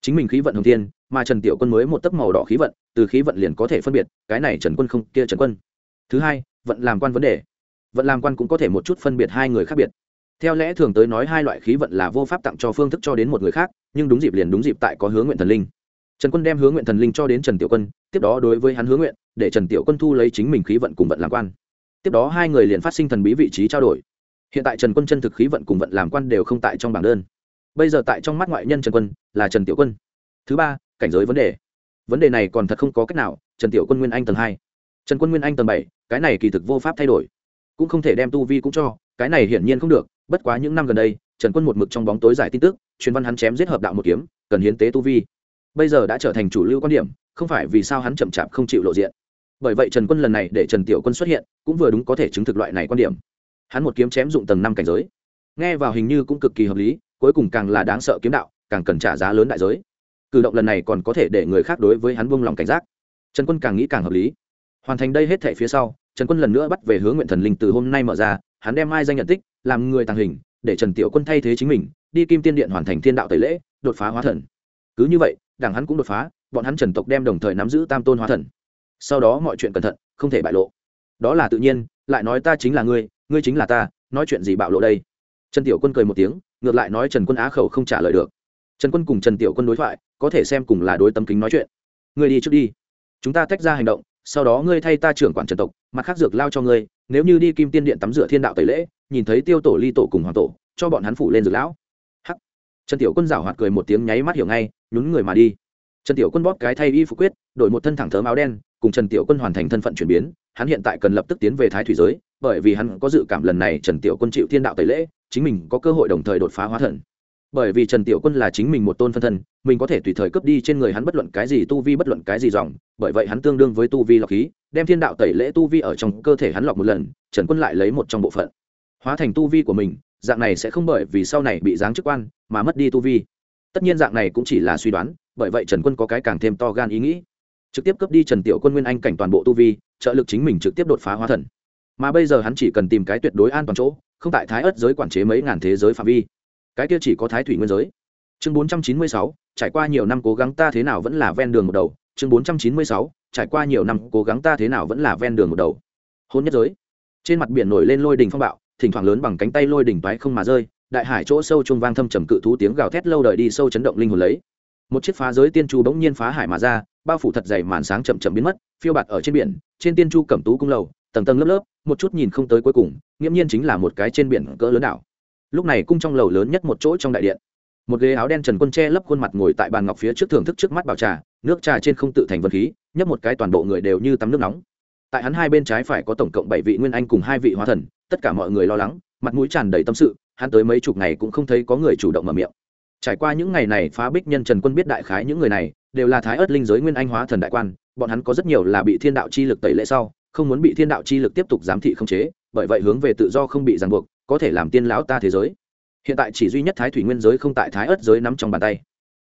Chính mình khí vận hồng thiên, mà trần tiểu quân mới một tấc màu đỏ khí vận, từ khí vận liền có thể phân biệt, cái này trần quân không, kia trần quân. Thứ hai, vận làm quan vấn đề. Vận làm quan cũng có thể một chút phân biệt hai người khác biệt. Theo lẽ thường tới nói hai loại khí vận là vô pháp tặng cho phương thức cho đến một người khác, nhưng đúng dịp liền đúng dịp tại có hướng nguyện thần linh. Trần quân đem hướng nguyện thần linh cho đến trần tiểu quân, tiếp đó đối với hắn hướng nguyện, để trần tiểu quân thu lấy chính mình khí vận cùng vận làm quan. Tiếp đó hai người liền phát sinh thần bí vị trí trao đổi hiện tại trần quân chân thực khí vận cùng vận làm quan đều không tại trong bảng đơn. Bây giờ tại trong mắt ngoại nhân trần quân là trần tiểu quân. Thứ ba, cảnh giới vấn đề. Vấn đề này còn thật không có cách nào, trần tiểu quân nguyên anh tầng hai. Trần quân nguyên anh tầng bảy, cái này kỳ thực vô pháp thay đổi. Cũng không thể đem tu vi cũng cho, cái này hiển nhiên không được, bất quá những năm gần đây, trần quân một mực trong bóng tối giải tin tức, truyền văn hắn chém giết hợp đạo một kiếm, cần hiến tế tu vi. Bây giờ đã trở thành chủ lưu quan điểm, không phải vì sao hắn chậm chạp không chịu lộ diện. Bởi vậy trần quân lần này để trần tiểu quân xuất hiện, cũng vừa đúng có thể chứng thực loại này quan điểm hắn một kiếm chém dụng tầng năm cảnh giới. Nghe vào hình như cũng cực kỳ hợp lý, cuối cùng càng là đáng sợ kiếm đạo, càng cần trả giá lớn đại giới. Cử động lần này còn có thể để người khác đối với hắn buông lòng cảnh giác. Trần quân càng nghĩ càng hợp lý. Hoàn thành đây hết thể phía sau, trần quân lần nữa bắt về hướng nguyện thần linh từ hôm nay mở ra, hắn đem ai danh nhận tích, làm người tàng hình, để trần tiểu quân thay thế chính mình, đi kim tiên điện hoàn thành thiên đạo tẩy lễ, đột phá hóa thần. Cứ như vậy, đảng hắn cũng đột phá, bọn hắn trần tộc đem đồng thời nắm giữ tam tôn hóa thần. Sau đó mọi chuyện cẩn thận, không thể bại lộ. Đó là tự nhiên, lại nói ta chính là ngươi ngươi chính là ta, nói chuyện gì bạo lộ đây? Trần tiểu quân cười một tiếng, ngược lại nói trần quân á khẩu không trả lời được. Trần quân cùng trần tiểu quân đối thoại, có thể xem cùng là đối tâm kính nói chuyện. Ngươi đi trước đi. Chúng ta tách ra hành động, sau đó ngươi thay ta trưởng quản trần tộc, mặt khác dược lao cho ngươi, nếu như đi kim tiên điện tắm rửa thiên đạo tẩy lễ, nhìn thấy tiêu tổ, ly tổ cùng hoàng tổ, cho bọn hắn phủ lên dược lão. Hắc. Trần tiểu quân rảo hoạt cười một tiếng nháy mắt hiểu ngay, nhún người mà đi. Trần tiểu quân bóp cái thay y phục quyết, đổi một thân thẳng thớm áo đen, cùng trần tiểu quân hoàn thành thân phận chuyển biến, hắn hiện tại cần lập tức tiến về thái thủy giới bởi vì hắn có dự cảm lần này trần tiểu quân chịu thiên đạo tẩy lễ, chính mình có cơ hội đồng thời đột phá hóa thần. Bởi vì trần tiểu quân là chính mình một tôn phân thân, mình có thể tùy thời cướp đi trên người hắn bất luận cái gì tu vi bất luận cái gì dòng, bởi vậy hắn tương đương với tu vi lọc khí, đem thiên đạo tẩy lễ tu vi ở trong cơ thể hắn lọc một lần, trần quân lại lấy một trong bộ phận. Hóa thành tu vi của mình, dạng này sẽ không bởi vì sau này bị giáng chức quan mà mất đi tu vi. Tất nhiên dạng này cũng chỉ là suy đoán, bởi vậy trần quân có cái càng thêm to gan ý nghĩ. Trực tiếp cướp đi trần tiểu quân nguyên anh cảnh toàn bộ tu vi, trợ lực chính mình trực tiếp đột phá hóa thần mà bây giờ hắn chỉ cần tìm cái tuyệt đối an toàn chỗ, không tại thái ớt giới quản chế mấy ngàn thế giới phạm vi. Cái kia chỉ có thái thủy nguyên giới. Chương bốn trăm chín mươi sáu, trải qua nhiều năm cố gắng ta thế nào vẫn là ven đường một đầu. Chương bốn trăm chín mươi sáu, trải qua nhiều năm cố gắng ta thế nào vẫn là ven đường một đầu. Hôn nhất giới. Trên mặt biển nổi lên lôi đình phong bạo, thỉnh thoảng lớn bằng cánh tay lôi đỉnh toái không mà rơi, đại hải chỗ sâu trung vang thâm trầm cự thú tiếng gào thét lâu đời đi sâu chấn động linh hồn lấy. Một chiếc phá giới tiên chu bỗng nhiên phá hải mà ra, bao phủ thật dày màn sáng chậm chậm biến mất, phiêu bạt ở trên biển, trên tiên chu cẩm tú cung lầu tầng tầng lớp lớp, một chút nhìn không tới cuối cùng, nghiễm nhiên chính là một cái trên biển cỡ lớn đảo. Lúc này cung trong lầu lớn nhất một chỗ trong đại điện. Một ghế áo đen trần quân che lấp khuôn mặt ngồi tại bàn ngọc phía trước thưởng thức trước mắt bảo trà, nước trà trên không tự thành vật khí, nhấp một cái toàn bộ người đều như tắm nước nóng. Tại hắn hai bên trái phải có tổng cộng bảy vị nguyên anh cùng hai vị hóa thần, tất cả mọi người lo lắng, mặt mũi tràn đầy tâm sự, hắn tới mấy chục ngày cũng không thấy có người chủ động mở miệng. Trải qua những ngày này, phá bích nhân trần quân biết đại khái những người này đều là thái ớt linh giới nguyên anh hóa thần đại quan, bọn hắn có rất nhiều là bị thiên đạo chi lực tẩy lễ sau không muốn bị thiên đạo chi lực tiếp tục giám thị không chế, bởi vậy hướng về tự do không bị ràng buộc, có thể làm tiên lão ta thế giới. Hiện tại chỉ duy nhất thái thủy nguyên giới không tại thái ớt giới nắm trong bàn tay.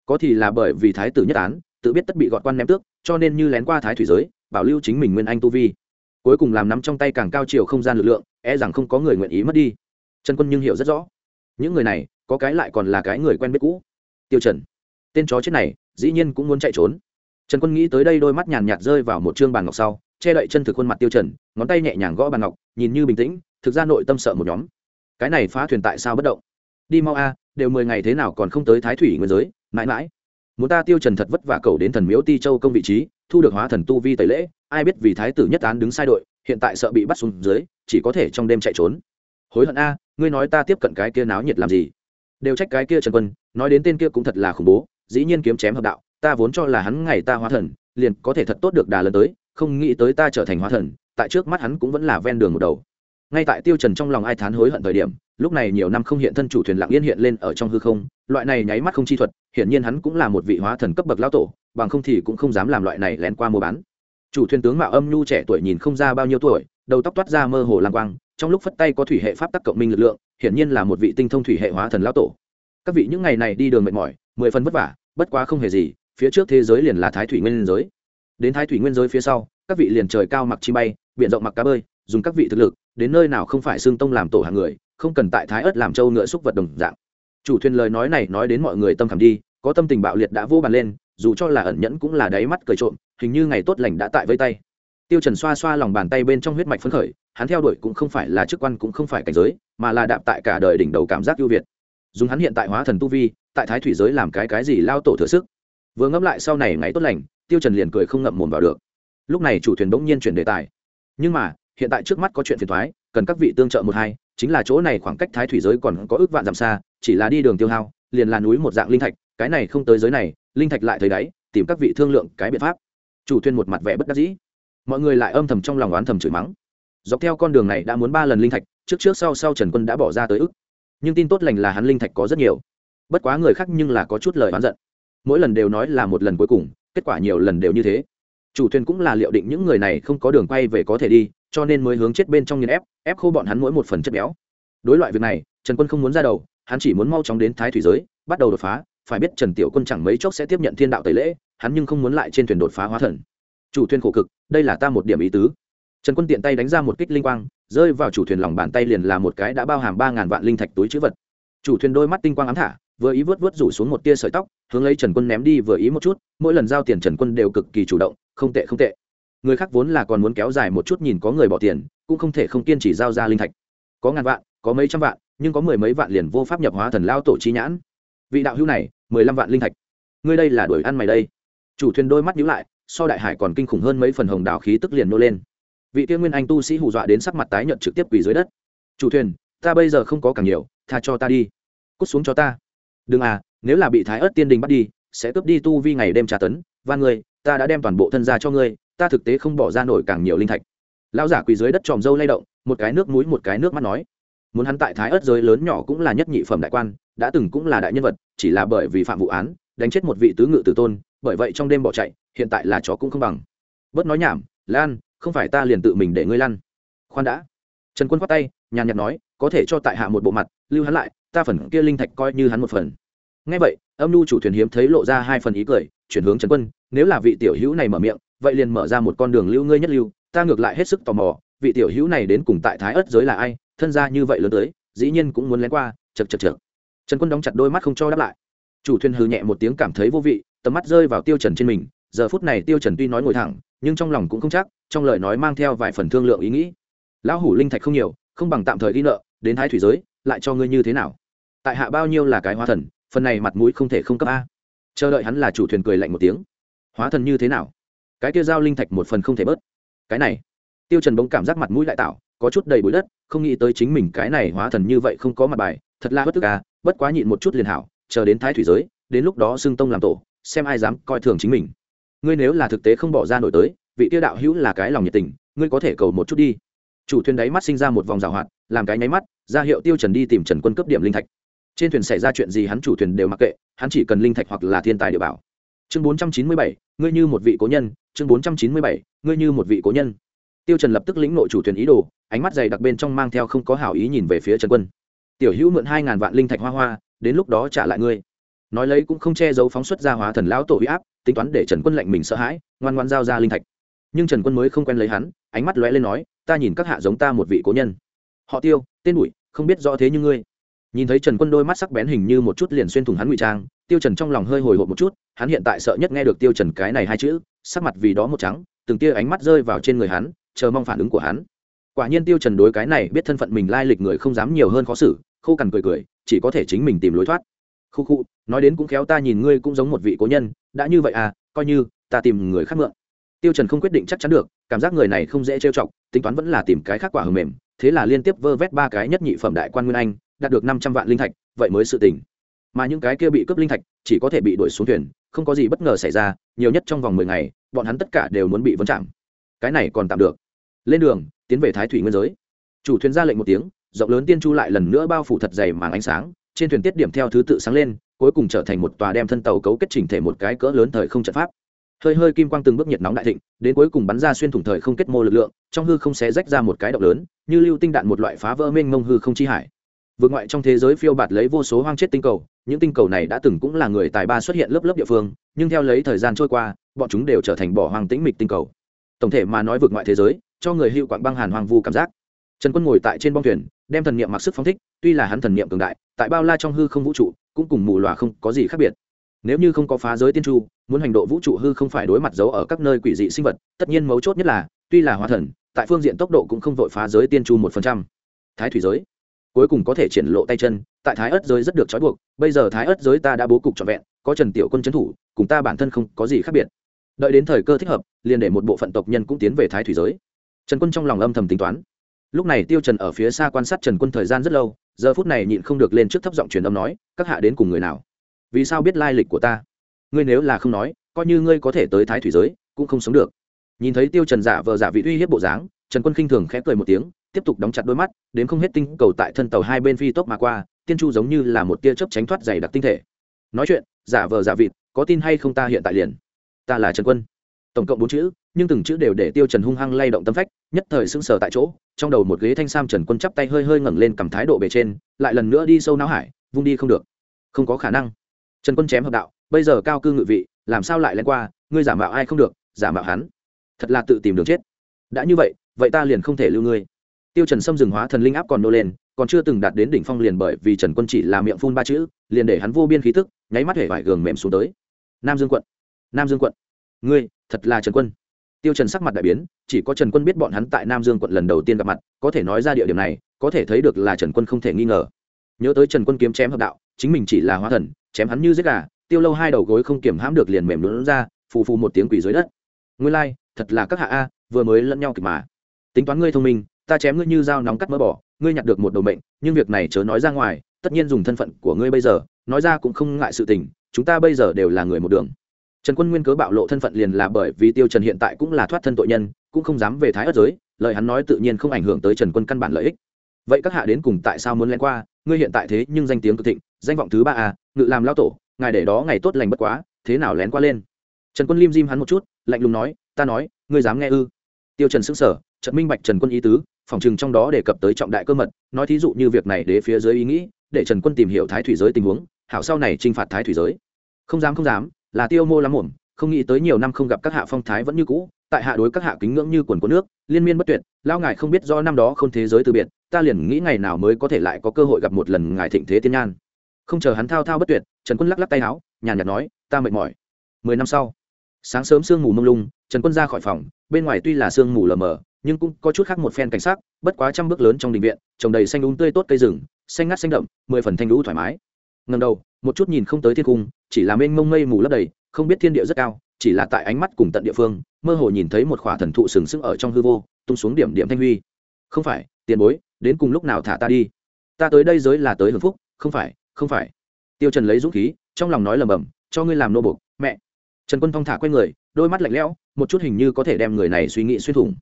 Có thì là bởi vì thái tử nhất án, tự biết tất bị gọt quan ném tước, cho nên như lén qua thái thủy giới, bảo lưu chính mình nguyên anh tu vi. Cuối cùng làm nắm trong tay càng cao chiều không gian lực lượng e rằng không có người nguyện ý mất đi. Trần quân nhưng hiểu rất rõ. Những người này, có cái lại còn là cái người quen biết cũ. Tiêu trần, tên chó chết này, dĩ nhiên cũng muốn chạy trốn. Trần quân nghĩ tới đây đôi mắt nhàn nhạt rơi vào một trương bàn ngọc sau che đậy chân thực khuôn mặt tiêu trần, ngón tay nhẹ nhàng gõ bàn ngọc, nhìn như bình tĩnh, thực ra nội tâm sợ một nhóm. Cái này phá thuyền tại sao bất động? Đi mau a, đều mười ngày thế nào còn không tới thái thủy nguyên giới, mãi mãi. Muốn ta tiêu trần thật vất vả cầu đến thần miếu ti châu công vị trí, thu được hóa thần tu vi tẩy lễ, ai biết vì thái tử nhất án đứng sai đội, hiện tại sợ bị bắt xuống dưới, chỉ có thể trong đêm chạy trốn. Hối hận a, ngươi nói ta tiếp cận cái kia náo nhiệt làm gì? Đều trách cái kia trần quân, nói đến tên kia cũng thật là khủng bố, dĩ nhiên kiếm chém hợp đạo, ta vốn cho là hắn ngày ta hóa thần, liền có thể thật tốt được đà lần tới không nghĩ tới ta trở thành hóa thần, tại trước mắt hắn cũng vẫn là ven đường một đầu. Ngay tại tiêu trần trong lòng ai thán hối hận thời điểm, lúc này nhiều năm không hiện thân chủ thuyền lặng yên hiện lên ở trong hư không, loại này nháy mắt không chi thuật, hiển nhiên hắn cũng là một vị hóa thần cấp bậc lão tổ, bằng không thì cũng không dám làm loại này lén qua mua bán. Chủ thuyền tướng mạo âm nhu trẻ tuổi nhìn không ra bao nhiêu tuổi, đầu tóc toát ra mơ hồ lang quang, trong lúc phất tay có thủy hệ pháp tắc cộng minh lực lượng, hiển nhiên là một vị tinh thông thủy hệ hóa thần lão tổ. Các vị những ngày này đi đường mệt mỏi, mười phần vất vả, bất quá không hề gì, phía trước thế giới liền là thái thủy nguyên giới đến thái thủy nguyên giới phía sau, các vị liền trời cao mặc chi bay, biển rộng mặc cá bơi, dùng các vị thực lực, đến nơi nào không phải xương tông làm tổ hàng người, không cần tại thái ớt làm trâu ngựa xúc vật đồng dạng. Chủ thuyền lời nói này nói đến mọi người tâm khảm đi, có tâm tình bạo liệt đã vô bàn lên, dù cho là ẩn nhẫn cũng là đáy mắt cười trộm, hình như ngày tốt lành đã tại vây tay. Tiêu trần xoa xoa lòng bàn tay bên trong huyết mạch phấn khởi, hắn theo đuổi cũng không phải là chức quan cũng không phải cảnh giới, mà là đạp tại cả đời đỉnh đầu cảm giác ưu việt. Dùng hắn hiện tại hóa thần tu vi, tại thái thủy giới làm cái cái gì lao tổ thừa sức. Vừa ngẫm lại sau này ngày tốt lành tiêu trần liền cười không ngậm mồm vào được. Lúc này chủ thuyền bỗng nhiên chuyển đề tài. Nhưng mà, hiện tại trước mắt có chuyện phiền toái, cần các vị tương trợ một hai, chính là chỗ này khoảng cách thái thủy giới còn có ước vạn dặm xa, chỉ là đi đường tiêu hao, liền là núi một dạng linh thạch, cái này không tới giới này, linh thạch lại thấy đáy, tìm các vị thương lượng cái biện pháp. Chủ thuyền một mặt vẻ bất đắc dĩ. Mọi người lại âm thầm trong lòng oán thầm chửi mắng. Dọc theo con đường này đã muốn ba lần linh thạch, trước trước sau sau trần quân đã bỏ ra tới ức. Nhưng tin tốt lành là hắn linh thạch có rất nhiều. Bất quá người khác nhưng là có chút lời oán giận. Mỗi lần đều nói là một lần cuối cùng kết quả nhiều lần đều như thế. Chủ thuyền cũng là liệu định những người này không có đường quay về có thể đi, cho nên mới hướng chết bên trong nghiền ép ép khô bọn hắn mỗi một phần chất béo. Đối loại việc này, trần quân không muốn ra đầu, hắn chỉ muốn mau chóng đến thái thủy giới, bắt đầu đột phá. Phải biết trần tiểu quân chẳng mấy chốc sẽ tiếp nhận thiên đạo tẩy lễ, hắn nhưng không muốn lại trên thuyền đột phá hóa thần. Chủ thuyền khổ cực, đây là ta một điểm ý tứ. Trần quân tiện tay đánh ra một kích linh quang, rơi vào chủ thuyền lòng bàn tay liền là một cái đã bao hàm ba ngàn vạn linh thạch túi chữ vật. Chủ thuyền đôi mắt tinh quang ám thả vừa ý vớt vớt rủ xuống một tia sợi tóc, hướng lấy trần quân ném đi vừa ý một chút, mỗi lần giao tiền trần quân đều cực kỳ chủ động, không tệ không tệ. Người khác vốn là còn muốn kéo dài một chút nhìn có người bỏ tiền, cũng không thể không kiên trì giao ra linh thạch. Có ngàn vạn, có mấy trăm vạn, nhưng có mười mấy vạn liền vô pháp nhập hóa thần lao tổ chi nhãn. Vị đạo hữu này, mười lăm vạn linh thạch. Ngươi đây là đuổi ăn mày đây. Chủ thuyền đôi mắt nhíu lại, so đại hải còn kinh khủng hơn mấy phần hồng đào khí tức liền nô lên. Vị tiên nguyên anh tu sĩ hù dọa đến sắc mặt tái nhợt trực tiếp quỳ dưới đất. Chủ thuyền, ta bây giờ không có càng nhiều, tha cho ta đi. Cút xuống cho ta đừng à nếu là bị thái ớt tiên đình bắt đi, sẽ cướp đi tu vi ngày đêm tra tấn. Và ngươi ta đã đem toàn bộ thân ra cho ngươi, ta thực tế không bỏ ra nổi càng nhiều linh thạch. Lão giả quỳ dưới đất tròm dâu lay động, một cái nước mũi, một cái nước mắt nói. Muốn hắn tại thái ớt giới lớn nhỏ cũng là nhất nhị phẩm đại quan, đã từng cũng là đại nhân vật, chỉ là bởi vì phạm vụ án, đánh chết một vị tứ ngự tử tôn, bởi vậy trong đêm bỏ chạy, hiện tại là chó cũng không bằng. Bớt nói nhảm, lan, không phải ta liền tự mình để ngươi lăn. Khoan đã. Trần quân khoát tay, nhàn nhạt nói, có thể cho tại hạ một bộ mặt, lưu hắn lại ta phần kia linh thạch coi như hắn một phần. Ngay vậy, âm nhu chủ thuyền hiếm thấy lộ ra hai phần ý cười, chuyển hướng trần quân, nếu là vị tiểu hữu này mở miệng, vậy liền mở ra một con đường lưu ngươi nhất lưu, ta ngược lại hết sức tò mò, vị tiểu hữu này đến cùng tại thái ất giới là ai, thân ra như vậy lớn tới, dĩ nhiên cũng muốn lén qua chật chật chật trần quân đóng chặt đôi mắt không cho đáp lại. Chủ thuyền hừ nhẹ một tiếng cảm thấy vô vị, tầm mắt rơi vào tiêu trần trên mình, giờ phút này tiêu trần tuy nói ngồi thẳng, nhưng trong lòng cũng không chắc, trong lời nói mang theo vài phần thương lượng ý nghĩ. Lão hủ linh thạch không nhiều, không bằng tạm thời ghi nợ, đến thái thủy giới, lại cho ngươi như thế nào? Tại hạ bao nhiêu là cái hóa thần, phần này mặt mũi không thể không cấp a. Chờ đợi hắn là chủ thuyền cười lạnh một tiếng. Hóa thần như thế nào? Cái kia giao linh thạch một phần không thể bớt. Cái này. Tiêu trần bỗng cảm giác mặt mũi lại tạo, có chút đầy bụi đất, không nghĩ tới chính mình cái này hóa thần như vậy không có mặt bài, thật là bất tức à bất quá nhịn một chút liền hảo, chờ đến thái thủy giới, đến lúc đó xưng tông làm tổ, xem ai dám coi thường chính mình. Ngươi nếu là thực tế không bỏ ra nổi tới, vị tiêu đạo hữu là cái lòng nhiệt tình, ngươi có thể cầu một chút đi. Chủ thuyền đáy mắt sinh ra một vòng rào hoạt, làm cái nháy mắt, ra hiệu tiêu trần đi tìm trần quân cấp điểm linh thạch trên thuyền xảy ra chuyện gì hắn chủ thuyền đều mặc kệ, hắn chỉ cần linh thạch hoặc là thiên tài địa bảo. Chương bốn trăm chín mươi bảy, ngươi như một vị cố nhân. Chương bốn trăm chín mươi bảy, ngươi như một vị cố nhân. Tiêu trần lập tức lĩnh nội chủ thuyền ý đồ, ánh mắt dày đặc bên trong mang theo không có hảo ý nhìn về phía trần quân. Tiểu hữu mượn hai ngàn vạn linh thạch hoa hoa, đến lúc đó trả lại ngươi. Nói lấy cũng không che giấu phóng xuất ra hóa thần lão tổ uy áp, tính toán để trần quân lệnh mình sợ hãi, ngoan ngoan giao ra linh thạch. Nhưng trần quân mới không quen lấy hắn, ánh mắt lóe lên nói, ta nhìn các hạ giống ta một vị cố nhân. Họ tiêu, tên bụi, không biết rõ thế như ngươi nhìn thấy trần quân đôi mắt sắc bén hình như một chút liền xuyên thủng hắn ngụy trang, tiêu trần trong lòng hơi hồi hộp một chút, hắn hiện tại sợ nhất nghe được tiêu trần cái này hai chữ, sắc mặt vì đó một trắng, từng tia ánh mắt rơi vào trên người hắn, chờ mong phản ứng của hắn. Quả nhiên tiêu trần đối cái này biết thân phận mình lai lịch người không dám nhiều hơn khó xử, khô cằn cười cười, chỉ có thể chính mình tìm lối thoát. Khu khu, nói đến cũng khéo ta nhìn ngươi cũng giống một vị cố nhân, đã như vậy à coi như, ta tìm người khác mượn. Tiêu trần không quyết định chắc chắn được, cảm giác người này không dễ trêu chọc, tính toán vẫn là tìm cái khác quả hờ mềm, thế là liên tiếp vơ vét ba cái nhất nhị phẩm đại quan nguyên anh đạt được năm trăm vạn linh thạch, vậy mới sự tình. Mà những cái kia bị cướp linh thạch chỉ có thể bị đuổi xuống thuyền, không có gì bất ngờ xảy ra, nhiều nhất trong vòng mười ngày, bọn hắn tất cả đều muốn bị vấn chạm. Cái này còn tạm được. Lên đường, tiến về thái thủy nguyên giới. Chủ thuyền ra lệnh một tiếng, rộng lớn tiên chu lại lần nữa bao phủ thật dày màng ánh sáng, trên thuyền tiết điểm theo thứ tự sáng lên, cuối cùng trở thành một tòa đem thân tàu cấu kết chỉnh thể một cái cỡ lớn thời không trận pháp. Hơi hơi kim quang từng bước nhiệt nóng đại thịnh, đến cuối cùng bắn ra xuyên thủng thời không kết mô lực lượng, trong hư không xé rách ra một cái động lớn, như lưu tinh đạn một loại phá vỡ mênh mông hư không chi hải vượt ngoại trong thế giới phiêu bạt lấy vô số hoang chết tinh cầu, những tinh cầu này đã từng cũng là người tài ba xuất hiện lớp lớp địa phương, nhưng theo lấy thời gian trôi qua, bọn chúng đều trở thành bỏ hoang tĩnh mịch tinh cầu. Tổng thể mà nói vượt ngoại thế giới, cho người hữu quạng băng hàn hoang vu cảm giác. Trần quân ngồi tại trên bong thuyền, đem thần niệm mặc sức phóng thích, tuy là hắn thần niệm cường đại, tại bao la trong hư không vũ trụ, cũng cùng mù loà không có gì khác biệt. Nếu như không có phá giới tiên tru, muốn hành độ vũ trụ hư không phải đối mặt giấu ở các nơi quỷ dị sinh vật, tất nhiên mấu chốt nhất là, tuy là hóa thần, tại phương diện tốc độ cũng không vội phá giới tiên tru một phần trăm. Thái thủy giới cuối cùng có thể triển lộ tay chân, tại thái ớt giới rất được trói buộc, bây giờ thái ớt giới ta đã bố cục trọn vẹn, có trần tiểu quân trấn thủ, cùng ta bản thân không có gì khác biệt. Đợi đến thời cơ thích hợp, liền để một bộ phận tộc nhân cũng tiến về thái thủy giới. Trần quân trong lòng âm thầm tính toán. Lúc này tiêu trần ở phía xa quan sát trần quân thời gian rất lâu, giờ phút này nhịn không được lên trước thấp giọng truyền âm nói, các hạ đến cùng người nào? Vì sao biết lai lịch của ta? Ngươi nếu là không nói, coi như ngươi có thể tới thái thủy giới, cũng không sống được. Nhìn thấy tiêu trần giả vờ giả vị uy hiếp bộ dáng, trần quân khinh thường khẽ cười một tiếng, tiếp tục đóng chặt đôi mắt đến không hết tinh cầu tại thân tàu hai bên phi tốc mà qua, tiên chu giống như là một tia chớp tránh thoát dày đặc tinh thể. Nói chuyện, giả vờ giả vịt, có tin hay không ta hiện tại liền. Ta là trần quân. Tổng cộng bốn chữ, nhưng từng chữ đều để tiêu trần hung hăng lay động tâm phách, nhất thời sững sờ tại chỗ, trong đầu một ghế thanh sam trần quân chắp tay hơi hơi ngẩng lên cầm thái độ bề trên, lại lần nữa đi sâu não hải, vung đi không được. Không có khả năng. Trần quân chém hợp đạo, bây giờ cao cư ngự vị, làm sao lại lên qua, ngươi giả mạo ai không được, giả mạo hắn. Thật là tự tìm đường chết. Đã như vậy vậy ta liền không thể lưu ngươi tiêu trần xâm dừng hóa thần linh áp còn nô lên còn chưa từng đạt đến đỉnh phong liền bởi vì trần quân chỉ là miệng phun ba chữ liền để hắn vô biên khí tức nháy mắt hể vải gường mềm xuống tới. Nam dương quận nam dương quận ngươi thật là trần quân. Tiêu trần sắc mặt đại biến chỉ có trần quân biết bọn hắn tại nam dương quận lần đầu tiên gặp mặt có thể nói ra địa điểm này có thể thấy được là trần quân không thể nghi ngờ. Nhớ tới trần quân kiếm chém hợp đạo chính mình chỉ là hóa thần chém hắn như giết gà tiêu lâu hai đầu gối không kiểm hãm được liền mềm lún ra phù phù một tiếng quỷ dưới đất. Nguyên lai like, thật là các hạ a vừa mới lẫn nhau kịp mà. Tính toán ngươi thông minh ta chém ngươi như dao nóng cắt mỡ bỏ, ngươi nhặt được một đầu mệnh, nhưng việc này chớ nói ra ngoài, tất nhiên dùng thân phận của ngươi bây giờ, nói ra cũng không ngại sự tình, chúng ta bây giờ đều là người một đường. Trần quân nguyên cớ bạo lộ thân phận liền là bởi vì tiêu trần hiện tại cũng là thoát thân tội nhân, cũng không dám về thái ất giới, lời hắn nói tự nhiên không ảnh hưởng tới trần quân căn bản lợi ích. Vậy các hạ đến cùng tại sao muốn lén qua, ngươi hiện tại thế nhưng danh tiếng cực thịnh, danh vọng thứ ba a ngự làm lao tổ, ngài để đó ngày tốt lành bất quá, thế nào lén qua lên? Trần quân lim dim hắn một chút, lạnh lùng nói, ta nói, ngươi dám nghe ư? Tiêu trần sững sờ trần minh bạch trần quân ý tứ phòng trừng trong đó đề cập tới trọng đại cơ mật, nói thí dụ như việc này để phía dưới ý nghĩ, để trần quân tìm hiểu thái thủy giới tình huống, hảo sau này trừng phạt thái thủy giới. Không dám không dám, là tiêu mô lắm muộn, không nghĩ tới nhiều năm không gặp các hạ phong thái vẫn như cũ, tại hạ đối các hạ kính ngưỡng như quần của nước, liên miên bất tuyệt lao ngài không biết do năm đó không thế giới từ biệt, ta liền nghĩ ngày nào mới có thể lại có cơ hội gặp một lần ngài thịnh thế tiên nhan. Không chờ hắn thao thao bất tuyệt, trần quân lắc lắc tay áo, nhàn nhạt nói, ta mệt mỏi. Mười năm sau, sáng sớm sương mù mông lung, trần quân ra khỏi phòng, bên ngoài tuy là sương mù lờ mờ nhưng cũng có chút khác một phen cảnh sắc, bất quá trăm bước lớn trong đình viện, trồng đầy xanh đúng tươi tốt cây rừng, xanh ngắt xanh đậm, mười phần thanh lũ thoải mái. Ngần đầu, một chút nhìn không tới thiên cung, chỉ là mênh mông mây mù lấp đầy, không biết thiên địa rất cao, chỉ là tại ánh mắt cùng tận địa phương, mơ hồ nhìn thấy một khỏa thần thụ sừng sững ở trong hư vô, tung xuống điểm điểm thanh huy. Không phải, tiền bối, đến cùng lúc nào thả ta đi? Ta tới đây giới là tới hưởng phúc, không phải không phải. Tiêu trần lấy dũng khí, trong lòng nói lầm bầm, cho ngươi làm nô bộc mẹ. Trần quân phong thả quay người, đôi mắt lạnh lẽo, một chút hình như có thể đem người này suy nghĩ xuyên thủng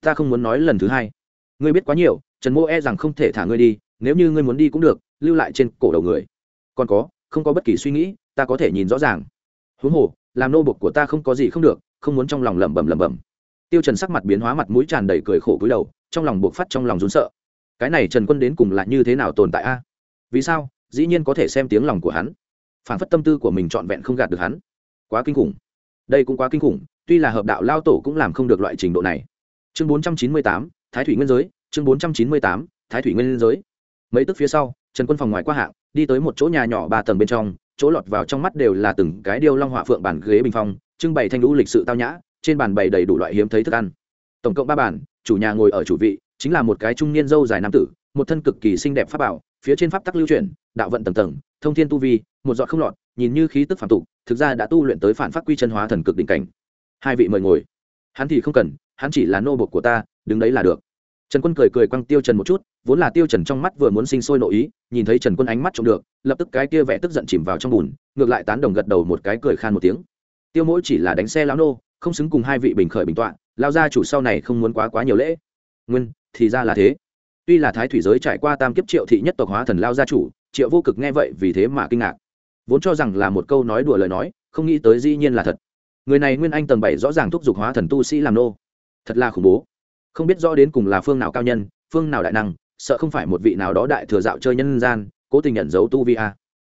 ta không muốn nói lần thứ hai. Ngươi biết quá nhiều, trần mô e rằng không thể thả ngươi đi, nếu như ngươi muốn đi cũng được, lưu lại trên cổ đầu người. Còn có, không có bất kỳ suy nghĩ, ta có thể nhìn rõ ràng. Huống hồ, làm nô bục của ta không có gì không được, không muốn trong lòng lẩm bẩm lẩm bẩm. Tiêu trần sắc mặt biến hóa mặt mũi tràn đầy cười khổ cúi đầu, trong lòng buộc phát trong lòng rún sợ. Cái này trần quân đến cùng là như thế nào tồn tại a? Vì sao? Dĩ nhiên có thể xem tiếng lòng của hắn. Phản phất tâm tư của mình trọn vẹn không gạt được hắn. Quá kinh khủng. Đây cũng quá kinh khủng, tuy là hợp đạo lao tổ cũng làm không được loại trình độ này chương 498, thái thủy nguyên giới chương 498, thái thủy nguyên giới. Mấy tức phía sau trần quân phòng ngoài qua hạng đi tới một chỗ nhà nhỏ ba tầng bên trong chỗ lọt vào trong mắt đều là từng cái điêu long họa phượng bàn ghế bình phong trưng bày thanh lũ lịch sự tao nhã trên bàn bày đầy đủ loại hiếm thấy thức ăn. Tổng cộng ba bàn chủ nhà ngồi ở chủ vị chính là một cái trung niên dâu dài nam tử một thân cực kỳ xinh đẹp pháp bảo phía trên pháp tắc lưu chuyển đạo vận tầng tầng thông thiên tu vi một giọt không lọt nhìn như khí tức phản tục thực ra đã tu luyện tới phản phát quy chân hóa thần cực đỉnh cảnh. Hai vị mời ngồi hắn thì không cần, hắn chỉ là nô bộc của ta, đứng đấy là được. Trần quân cười cười quăng tiêu trần một chút, vốn là tiêu trần trong mắt vừa muốn sinh sôi nội ý, nhìn thấy trần quân ánh mắt trông được, lập tức cái kia vẻ tức giận chìm vào trong bùn, ngược lại tán đồng gật đầu một cái cười khan một tiếng. Tiêu mỗi chỉ là đánh xe lão nô, không xứng cùng hai vị bình khởi bình tọa lao ra chủ sau này không muốn quá quá nhiều lễ. Nguyên, thì ra là thế. Tuy là thái thủy giới trải qua tam kiếp triệu thị nhất tộc hóa thần lao gia chủ, triệu vô cực nghe vậy vì thế mà kinh ngạc. Vốn cho rằng là một câu nói đùa lời nói, không nghĩ tới dĩ nhiên là thật người này nguyên anh tầng bảy rõ ràng thúc giục hóa thần tu sĩ làm nô. Thật là khủng bố. Không biết rõ đến cùng là phương nào cao nhân, phương nào đại năng, sợ không phải một vị nào đó đại thừa dạo chơi nhân gian, cố tình nhận dấu tu vi a.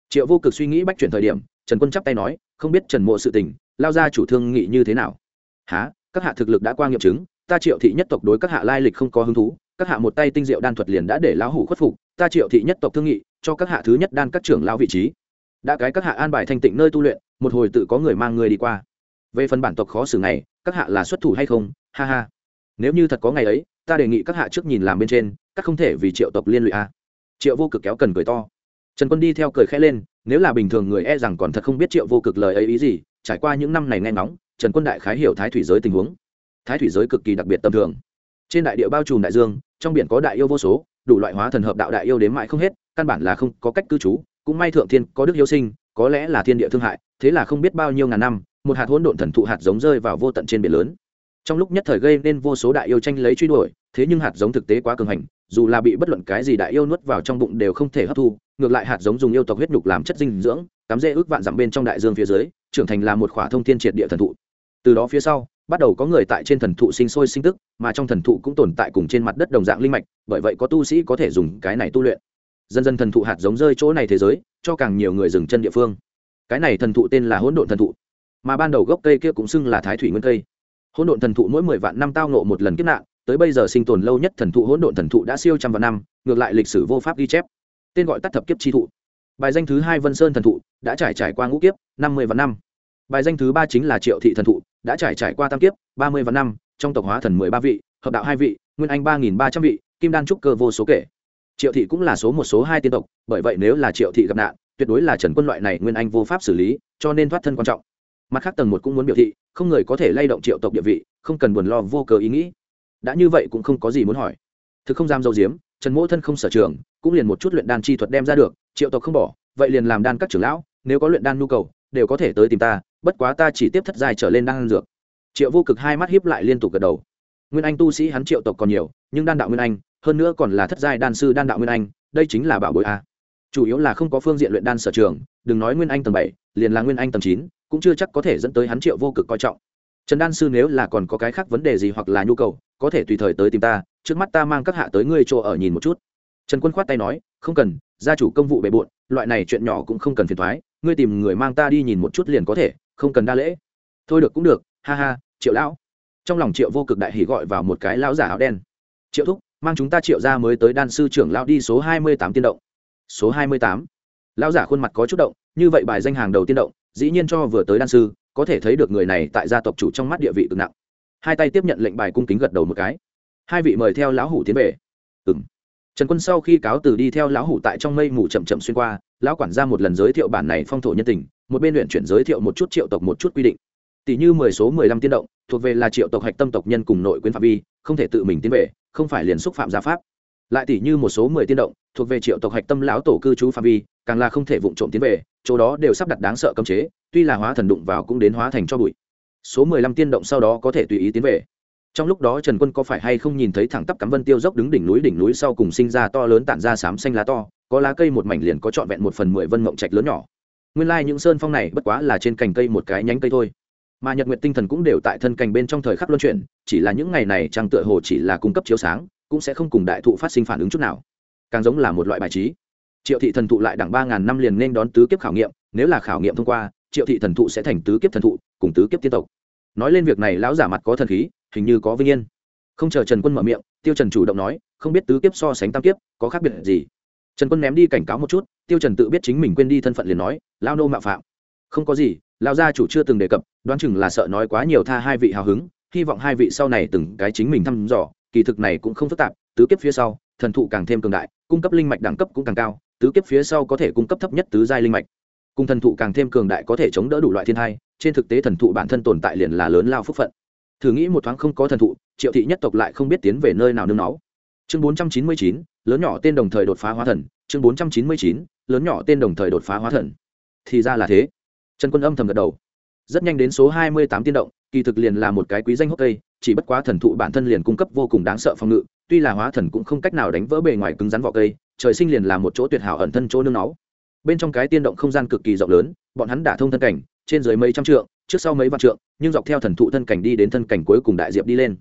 Triệu vô cực suy nghĩ bách chuyển thời điểm, trần quân chắp tay nói, không biết trần mộ sự tình, lao ra chủ thương nghị như thế nào? Há các hạ thực lực đã qua nghiệm chứng, ta triệu thị nhất tộc đối các hạ lai lịch không có hứng thú, các hạ một tay tinh diệu đan thuật liền đã để lão hủ khuất phục, ta triệu thị nhất tộc thương nghị, cho các hạ thứ nhất đan các trưởng lão vị trí. Đã cái các hạ an bài thanh tịnh nơi tu luyện, một hồi tự có người mang người đi qua về phần bản tộc khó xử này, các hạ là xuất thủ hay không? Ha ha. Nếu như thật có ngày ấy, ta đề nghị các hạ trước nhìn làm bên trên, các không thể vì triệu tộc liên lụy a. Triệu vô cực kéo cần cười to. Trần quân đi theo cười khẽ lên, nếu là bình thường người e rằng còn thật không biết triệu vô cực lời ấy ý gì, trải qua những năm này nghe ngóng, trần quân đại khái hiểu thái thủy giới tình huống. Thái thủy giới cực kỳ đặc biệt tầm thường. Trên đại địa bao trùm đại dương, trong biển có đại yêu vô số, đủ loại hóa thần hợp đạo đại yêu đến mãi không hết, căn bản là không có cách cư trú, cũng may thượng thiên có đức yêu sinh, có lẽ là thiên địa thương hại, thế là không biết bao nhiêu ngàn năm một hạt hỗn độn thần thụ hạt giống rơi vào vô tận trên biển lớn. Trong lúc nhất thời gây nên vô số đại yêu tranh lấy truy đuổi, thế nhưng hạt giống thực tế quá cường hành, dù là bị bất luận cái gì đại yêu nuốt vào trong bụng đều không thể hấp thu, ngược lại hạt giống dùng yêu tộc huyết nhục làm chất dinh dưỡng, cắm rễ ước vạn dặm bên trong đại dương phía dưới, trưởng thành là một khỏa thông thiên triệt địa thần thụ. Từ đó phía sau, bắt đầu có người tại trên thần thụ sinh sôi sinh tức, mà trong thần thụ cũng tồn tại cùng trên mặt đất đồng dạng linh mạch, bởi vậy có tu sĩ có thể dùng cái này tu luyện. Dần dần thần thụ hạt giống rơi chỗ này thế giới, cho càng nhiều người dừng chân địa phương. Cái này thần thụ tên là hỗn độn thần thụ mà ban đầu gốc cây kia cũng xưng là thái thủy nguyên cây. Hỗn độn thần thụ mỗi mười vạn năm tao nộ một lần kiếp nạn, tới bây giờ sinh tồn lâu nhất thần thụ hỗn độn thần thụ đã siêu trăm vạn năm, ngược lại lịch sử vô pháp ghi chép. Tên gọi tắt thập kiếp chi thụ. Bài danh thứ hai vân sơn thần thụ, đã trải trải qua ngũ kiếp, năm mươi vạn năm. Bài danh thứ ba chính là triệu thị thần thụ, đã trải trải qua tam kiếp, ba mươi vạn năm, trong tộc hóa thần mười ba vị, hợp đạo hai vị, nguyên anh ba nghìn ba trăm vị, kim đan trúc cơ vô số kể. Triệu thị cũng là số một số hai tiên tộc, bởi vậy nếu là triệu thị gặp nạn, tuyệt đối là trần quân loại này nguyên anh vô pháp xử lý, cho nên thoát thân quan trọng mặt khác tầng một cũng muốn biểu thị, không người có thể lay động triệu tộc địa vị, không cần buồn lo vô cớ ý nghĩ. Đã như vậy cũng không có gì muốn hỏi. Thực không dám dâu diếm trần mỗ thân không sở trường, cũng liền một chút luyện đan chi thuật đem ra được, triệu tộc không bỏ, vậy liền làm đan các trưởng lão, nếu có luyện đan nhu cầu, đều có thể tới tìm ta, bất quá ta chỉ tiếp thất dài trở lên đan dược. Triệu vô cực hai mắt hiếp lại liên tục gật đầu. Nguyên anh tu sĩ hắn triệu tộc còn nhiều, nhưng đan đạo nguyên anh, hơn nữa còn là thất giai đan sư đan đạo nguyên anh, đây chính là bảo bối a. Chủ yếu là không có phương diện luyện đan sở trường, đừng nói nguyên anh tầng bảy, liền là nguyên anh tầng chín cũng chưa chắc có thể dẫn tới hắn triệu vô cực coi trọng. Trần đan sư nếu là còn có cái khác vấn đề gì hoặc là nhu cầu, có thể tùy thời tới tìm ta, trước mắt ta mang các hạ tới ngươi chỗ ở nhìn một chút. Trần quân khoát tay nói, không cần, gia chủ công vụ bề bộn, loại này chuyện nhỏ cũng không cần phiền thoái ngươi tìm người mang ta đi nhìn một chút liền có thể, không cần đa lễ. Thôi được cũng được, ha ha, triệu lão. Trong lòng triệu vô cực đại hỉ gọi vào một cái lão giả áo đen. Triệu thúc, mang chúng ta triệu ra mới tới đan sư trưởng lão đi số hai mươi tám tiên động. Số hai mươi tám? Lão giả khuôn mặt có chút động, như vậy bài danh hàng đầu tiên động dĩ nhiên cho vừa tới đan sư, có thể thấy được người này tại gia tộc chủ trong mắt địa vị cực nặng. Hai tay tiếp nhận lệnh bài cung kính gật đầu một cái. Hai vị mời theo lão hủ tiến về. Ừng trần quân sau khi cáo từ đi theo lão hủ tại trong mây mù chậm chậm xuyên qua, lão quản gia một lần giới thiệu bản này phong thổ nhân tình, một bên luyện chuyển giới thiệu một chút triệu tộc một chút quy định. Tỷ như mười số mười lăm tiên động, thuộc về là triệu tộc hạch tâm tộc nhân cùng nội quyến phạm vi, không thể tự mình tiến về, không phải liền xúc phạm gia pháp. Lại tỷ như một số mười tiên động, thuộc về triệu tộc hạch tâm lão tổ cư trú phạm vi càng là không thể vụng trộm tiến về, chỗ đó đều sắp đặt đáng sợ cấm chế, tuy là hóa thần đụng vào cũng đến hóa thành cho bụi. Số mười lăm tiên động sau đó có thể tùy ý tiến về. Trong lúc đó trần quân có phải hay không nhìn thấy thẳng tắp cắm vân tiêu dốc đứng đỉnh núi đỉnh núi sau cùng sinh ra to lớn tản ra xám xanh lá to, có lá cây một mảnh liền có trọn vẹn một phần mười vân mộng trạch lớn nhỏ. Nguyên lai những sơn phong này bất quá là trên cành cây một cái nhánh cây thôi. Mà nhật nguyện tinh thần cũng đều tại thân cành bên trong thời khắc luân chuyển, chỉ là những ngày này trang tựa hồ chỉ là cung cấp chiếu sáng, cũng sẽ không cùng đại thụ phát sinh phản ứng chút nào. Càng giống là một loại bài trí triệu thị thần thụ lại đẳng ba ngàn năm liền nên đón tứ kiếp khảo nghiệm, nếu là khảo nghiệm thông qua, triệu thị thần thụ sẽ thành tứ kiếp thần thụ, cùng tứ kiếp tiên tộc. Nói lên việc này, lão giả mặt có thần khí, hình như có vinh yên. Không chờ trần quân mở miệng, tiêu trần chủ động nói, không biết tứ kiếp so sánh tam kiếp, có khác biệt gì? Trần quân ném đi cảnh cáo một chút, tiêu trần tự biết chính mình quên đi thân phận liền nói lao nô mạo phạm. Không có gì lao gia chủ chưa từng đề cập, đoán chừng là sợ nói quá nhiều tha hai vị hào hứng, hy vọng hai vị sau này từng cái chính mình thăm dò, kỳ thực này cũng không phức tạp, tứ kiếp phía sau, thần thụ càng thêm cường đại, cung cấp linh mạch đẳng cấp cũng càng cao tứ kiếp phía sau có thể cung cấp thấp nhất tứ giai linh mạch. Cùng thần thụ càng thêm cường đại có thể chống đỡ đủ loại thiên hai trên thực tế thần thụ bản thân tồn tại liền là lớn lao phúc phận. Thử nghĩ một thoáng không có thần thụ, triệu thị nhất tộc lại không biết tiến về nơi nào nương náu. Chương bốn trăm chín mươi chín, lớn nhỏ tên đồng thời đột phá hóa thần. Chương bốn trăm chín mươi chín, lớn nhỏ tên đồng thời đột phá hóa thần. Thì ra là thế. Trần quân âm thầm gật đầu. Rất nhanh đến số hai mươi tám tiên động, kỳ thực liền là một cái quý danh hốc cây, chỉ bất quá thần thụ bản thân liền cung cấp vô cùng đáng sợ phòng ngự, tuy là hóa thần cũng không cách nào đánh vỡ bề ngoài cứng rắn vỏ cây trời sinh liền là một chỗ tuyệt hảo ẩn thân chỗ nương náu. Bên trong cái tiên động không gian cực kỳ rộng lớn, bọn hắn đả thông thân cảnh, trên dưới mấy trăm trượng, trước sau mấy vạn trượng, nhưng dọc theo thần thụ thân cảnh đi đến thân cảnh cuối cùng đại diệp đi lên.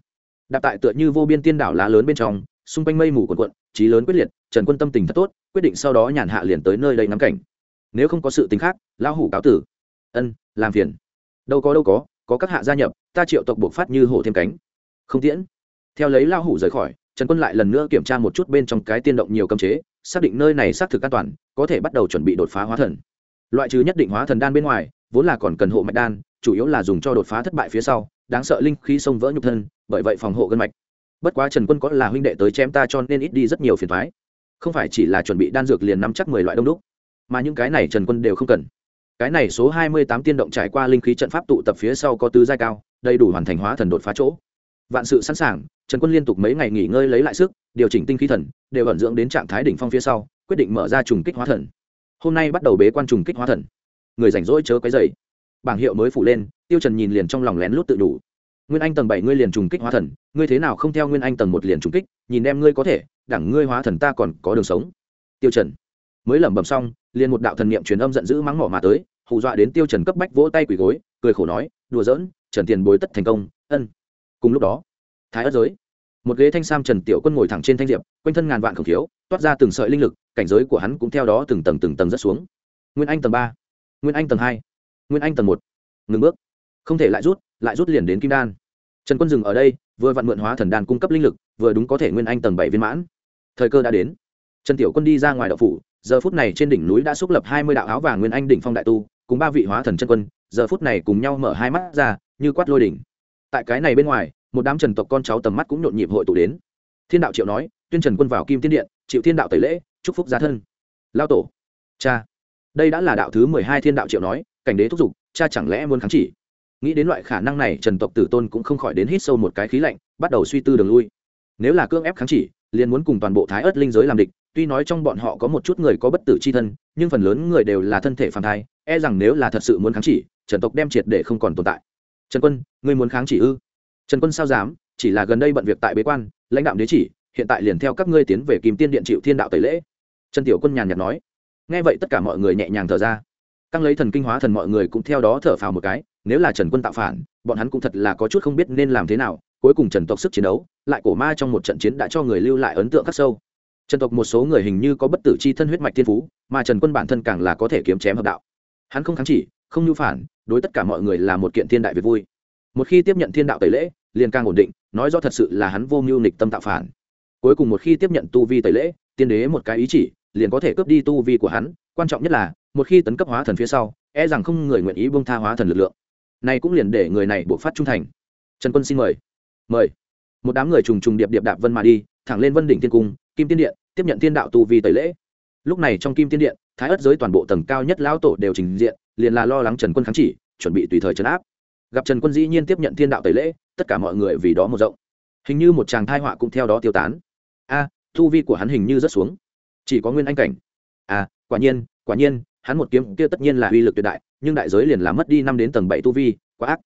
Đạp tại tựa như vô biên tiên đảo lá lớn bên trong, xung quanh mây mù quần quận trí lớn quyết liệt, trần quân tâm tình thật tốt, quyết định sau đó nhàn hạ liền tới nơi đây ngắm cảnh. Nếu không có sự tính khác, lão hủ cáo tử. Ân, làm phiền. Đâu có đâu có có các hạ gia nhập, ta triệu tộc buộc phát như hổ thêm cánh. Không tiễn. Theo lấy lão hủ rời khỏi trần quân lại lần nữa kiểm tra một chút bên trong cái tiên động nhiều cấm chế, xác định nơi này xác thực an toàn, có thể bắt đầu chuẩn bị đột phá hóa thần. Loại trừ nhất định hóa thần đan bên ngoài, vốn là còn cần hộ mạch đan, chủ yếu là dùng cho đột phá thất bại phía sau, đáng sợ linh khí sông vỡ nhục thân, bởi vậy phòng hộ gân mạch. Bất quá trần quân có là huynh đệ tới chém ta cho nên ít đi rất nhiều phiền thoái không phải chỉ là chuẩn bị đan dược liền nắm chắc mười loại đông đúc, mà những cái này trần quân đều không cần. Cái này số hai mươi tám tiên động trải qua linh khí trận pháp tụ tập phía sau có tứ giai cao, đầy đủ hoàn thành hóa thần đột phá chỗ vạn sự sẵn sàng, trần quân liên tục mấy ngày nghỉ ngơi lấy lại sức, điều chỉnh tinh khí thần, đều ẩn dưỡng đến trạng thái đỉnh phong phía sau, quyết định mở ra trùng kích hóa thần. Hôm nay bắt đầu bế quan trùng kích hóa thần. Người rảnh rỗi chớ quấy dày bảng hiệu mới phủ lên, tiêu trần nhìn liền trong lòng lén lút tự đủ. Nguyên anh tầng bảy ngươi liền trùng kích hóa thần, ngươi thế nào không theo nguyên anh tầng một liền trùng kích, nhìn em ngươi có thể, đẳng ngươi hóa thần ta còn có đường sống. Tiêu trần mới lẩm bẩm xong, liền một đạo thần niệm truyền âm giận dữ mắng mỏ mà tới, hù dọa đến tiêu trần cấp bách vỗ tay quỳ gối, cười khổ nói, đùa giỡn, trần tiền bối tất thành công, ân cùng lúc đó, thái ất giới, một ghế thanh sam trần tiểu quân ngồi thẳng trên thanh diệp, quanh thân ngàn vạn khổng thiếu toát ra từng sợi linh lực, cảnh giới của hắn cũng theo đó từng tầng từng tầng rất xuống. Nguyên anh tầng ba, nguyên anh tầng hai, nguyên anh tầng một. Ngừng bước. Không thể lại rút lại rút liền đến kim đan. Trần quân dừng ở đây, vừa vặn mượn hóa thần đan cung cấp linh lực, vừa đúng có thể nguyên anh tầng bảy viên mãn. Thời cơ đã đến. Trần tiểu quân đi ra ngoài đậu phủ, giờ phút này trên đỉnh núi đã xúc lập hai mươi đạo áo vàng nguyên anh đỉnh phong đại tu, cùng ba vị hóa thần chân quân, giờ phút này cùng nhau mở hai mắt ra, như quát lôi đỉnh tại cái này bên ngoài, một đám trần tộc con cháu tầm mắt cũng nhộn nhịp hội tụ đến. Thiên đạo triệu nói, tuyên trần quân vào kim tiên điện, chịu thiên đạo tẩy lễ, chúc phúc gia thân. Lao tổ, cha. Đây đã là đạo thứ mười hai thiên đạo triệu nói, cảnh đế thúc giục, cha chẳng lẽ muốn kháng chỉ? Nghĩ đến loại khả năng này, trần tộc tử tôn cũng không khỏi đến hít sâu một cái khí lạnh, bắt đầu suy tư đường lui. Nếu là cương ép kháng chỉ, liền muốn cùng toàn bộ thái ớt linh giới làm địch, tuy nói trong bọn họ có một chút người có bất tử c h i thân, nhưng phần lớn người đều là thân thể phản thai e rằng nếu là thật sự muốn kháng chỉ, trần tộc đem triệt để không còn tồn tại trần quân, ngươi muốn kháng chỉ ư? Trần quân sao dám? Chỉ là gần đây bận việc tại bế quan, lãnh đạo đế chỉ, hiện tại liền theo các ngươi tiến về kìm tiên điện chịu thiên đạo tẩy lễ. Trần tiểu quân nhàn nhạt nói. Nghe vậy tất cả mọi người nhẹ nhàng thở ra. Căng lấy thần kinh hóa thần mọi người cũng theo đó thở phào một cái, nếu là trần quân tạo phản, bọn hắn cũng thật là có chút không biết nên làm thế nào, cuối cùng trần tộc sức chiến đấu, lại cổ ma trong một trận chiến đã cho người lưu lại ấn tượng khắc sâu. Trần tộc một số người hình như có bất tử c h i thân huyết mạch thiên phú, mà trần quân bản thân càng là có thể kiếm chém hợp đạo. Hắn không kháng chỉ không nhu phản, đối tất cả mọi người là một kiện thiên đại việc vui. Một khi tiếp nhận thiên đạo tẩy lễ, liền càng ổn định, nói do thật sự là hắn vô mưu nịch tâm tạo phản. Cuối cùng một khi tiếp nhận tu vi tẩy lễ, tiên đế một cái ý chỉ, liền có thể cướp đi tu vi của hắn. Quan trọng nhất là, một khi tấn cấp hóa thần phía sau e rằng không người nguyện ý bông tha hóa thần lực lượng. Này cũng liền để người này buộc phát trung thành. Trần quân xin mời. Mời. Một đám người trùng trùng điệp điệp đạp vân mà đi, thẳng lên vân đỉnh tiên cung, kim tiên điện, tiếp nhận thiên đạo tu vi tẩy lễ. Lúc này trong kim tiên điện, thái ất giới toàn bộ tầng cao nhất lão tổ đều trình diện liền là lo lắng trần quân kháng chỉ, chuẩn bị tùy thời trấn áp. Gặp trần quân dĩ nhiên tiếp nhận thiên đạo tẩy lễ, tất cả mọi người vì đó một rộng. Hình như một chàng thai họa cũng theo đó tiêu tán. A thu vi của hắn hình như rất xuống. Chỉ có nguyên anh cảnh. A quả nhiên quả nhiên, hắn một kiếm kia tất nhiên là uy lực tuyệt đại, nhưng đại giới liền là mất đi năm đến tầng bảy tu vi, quá ác.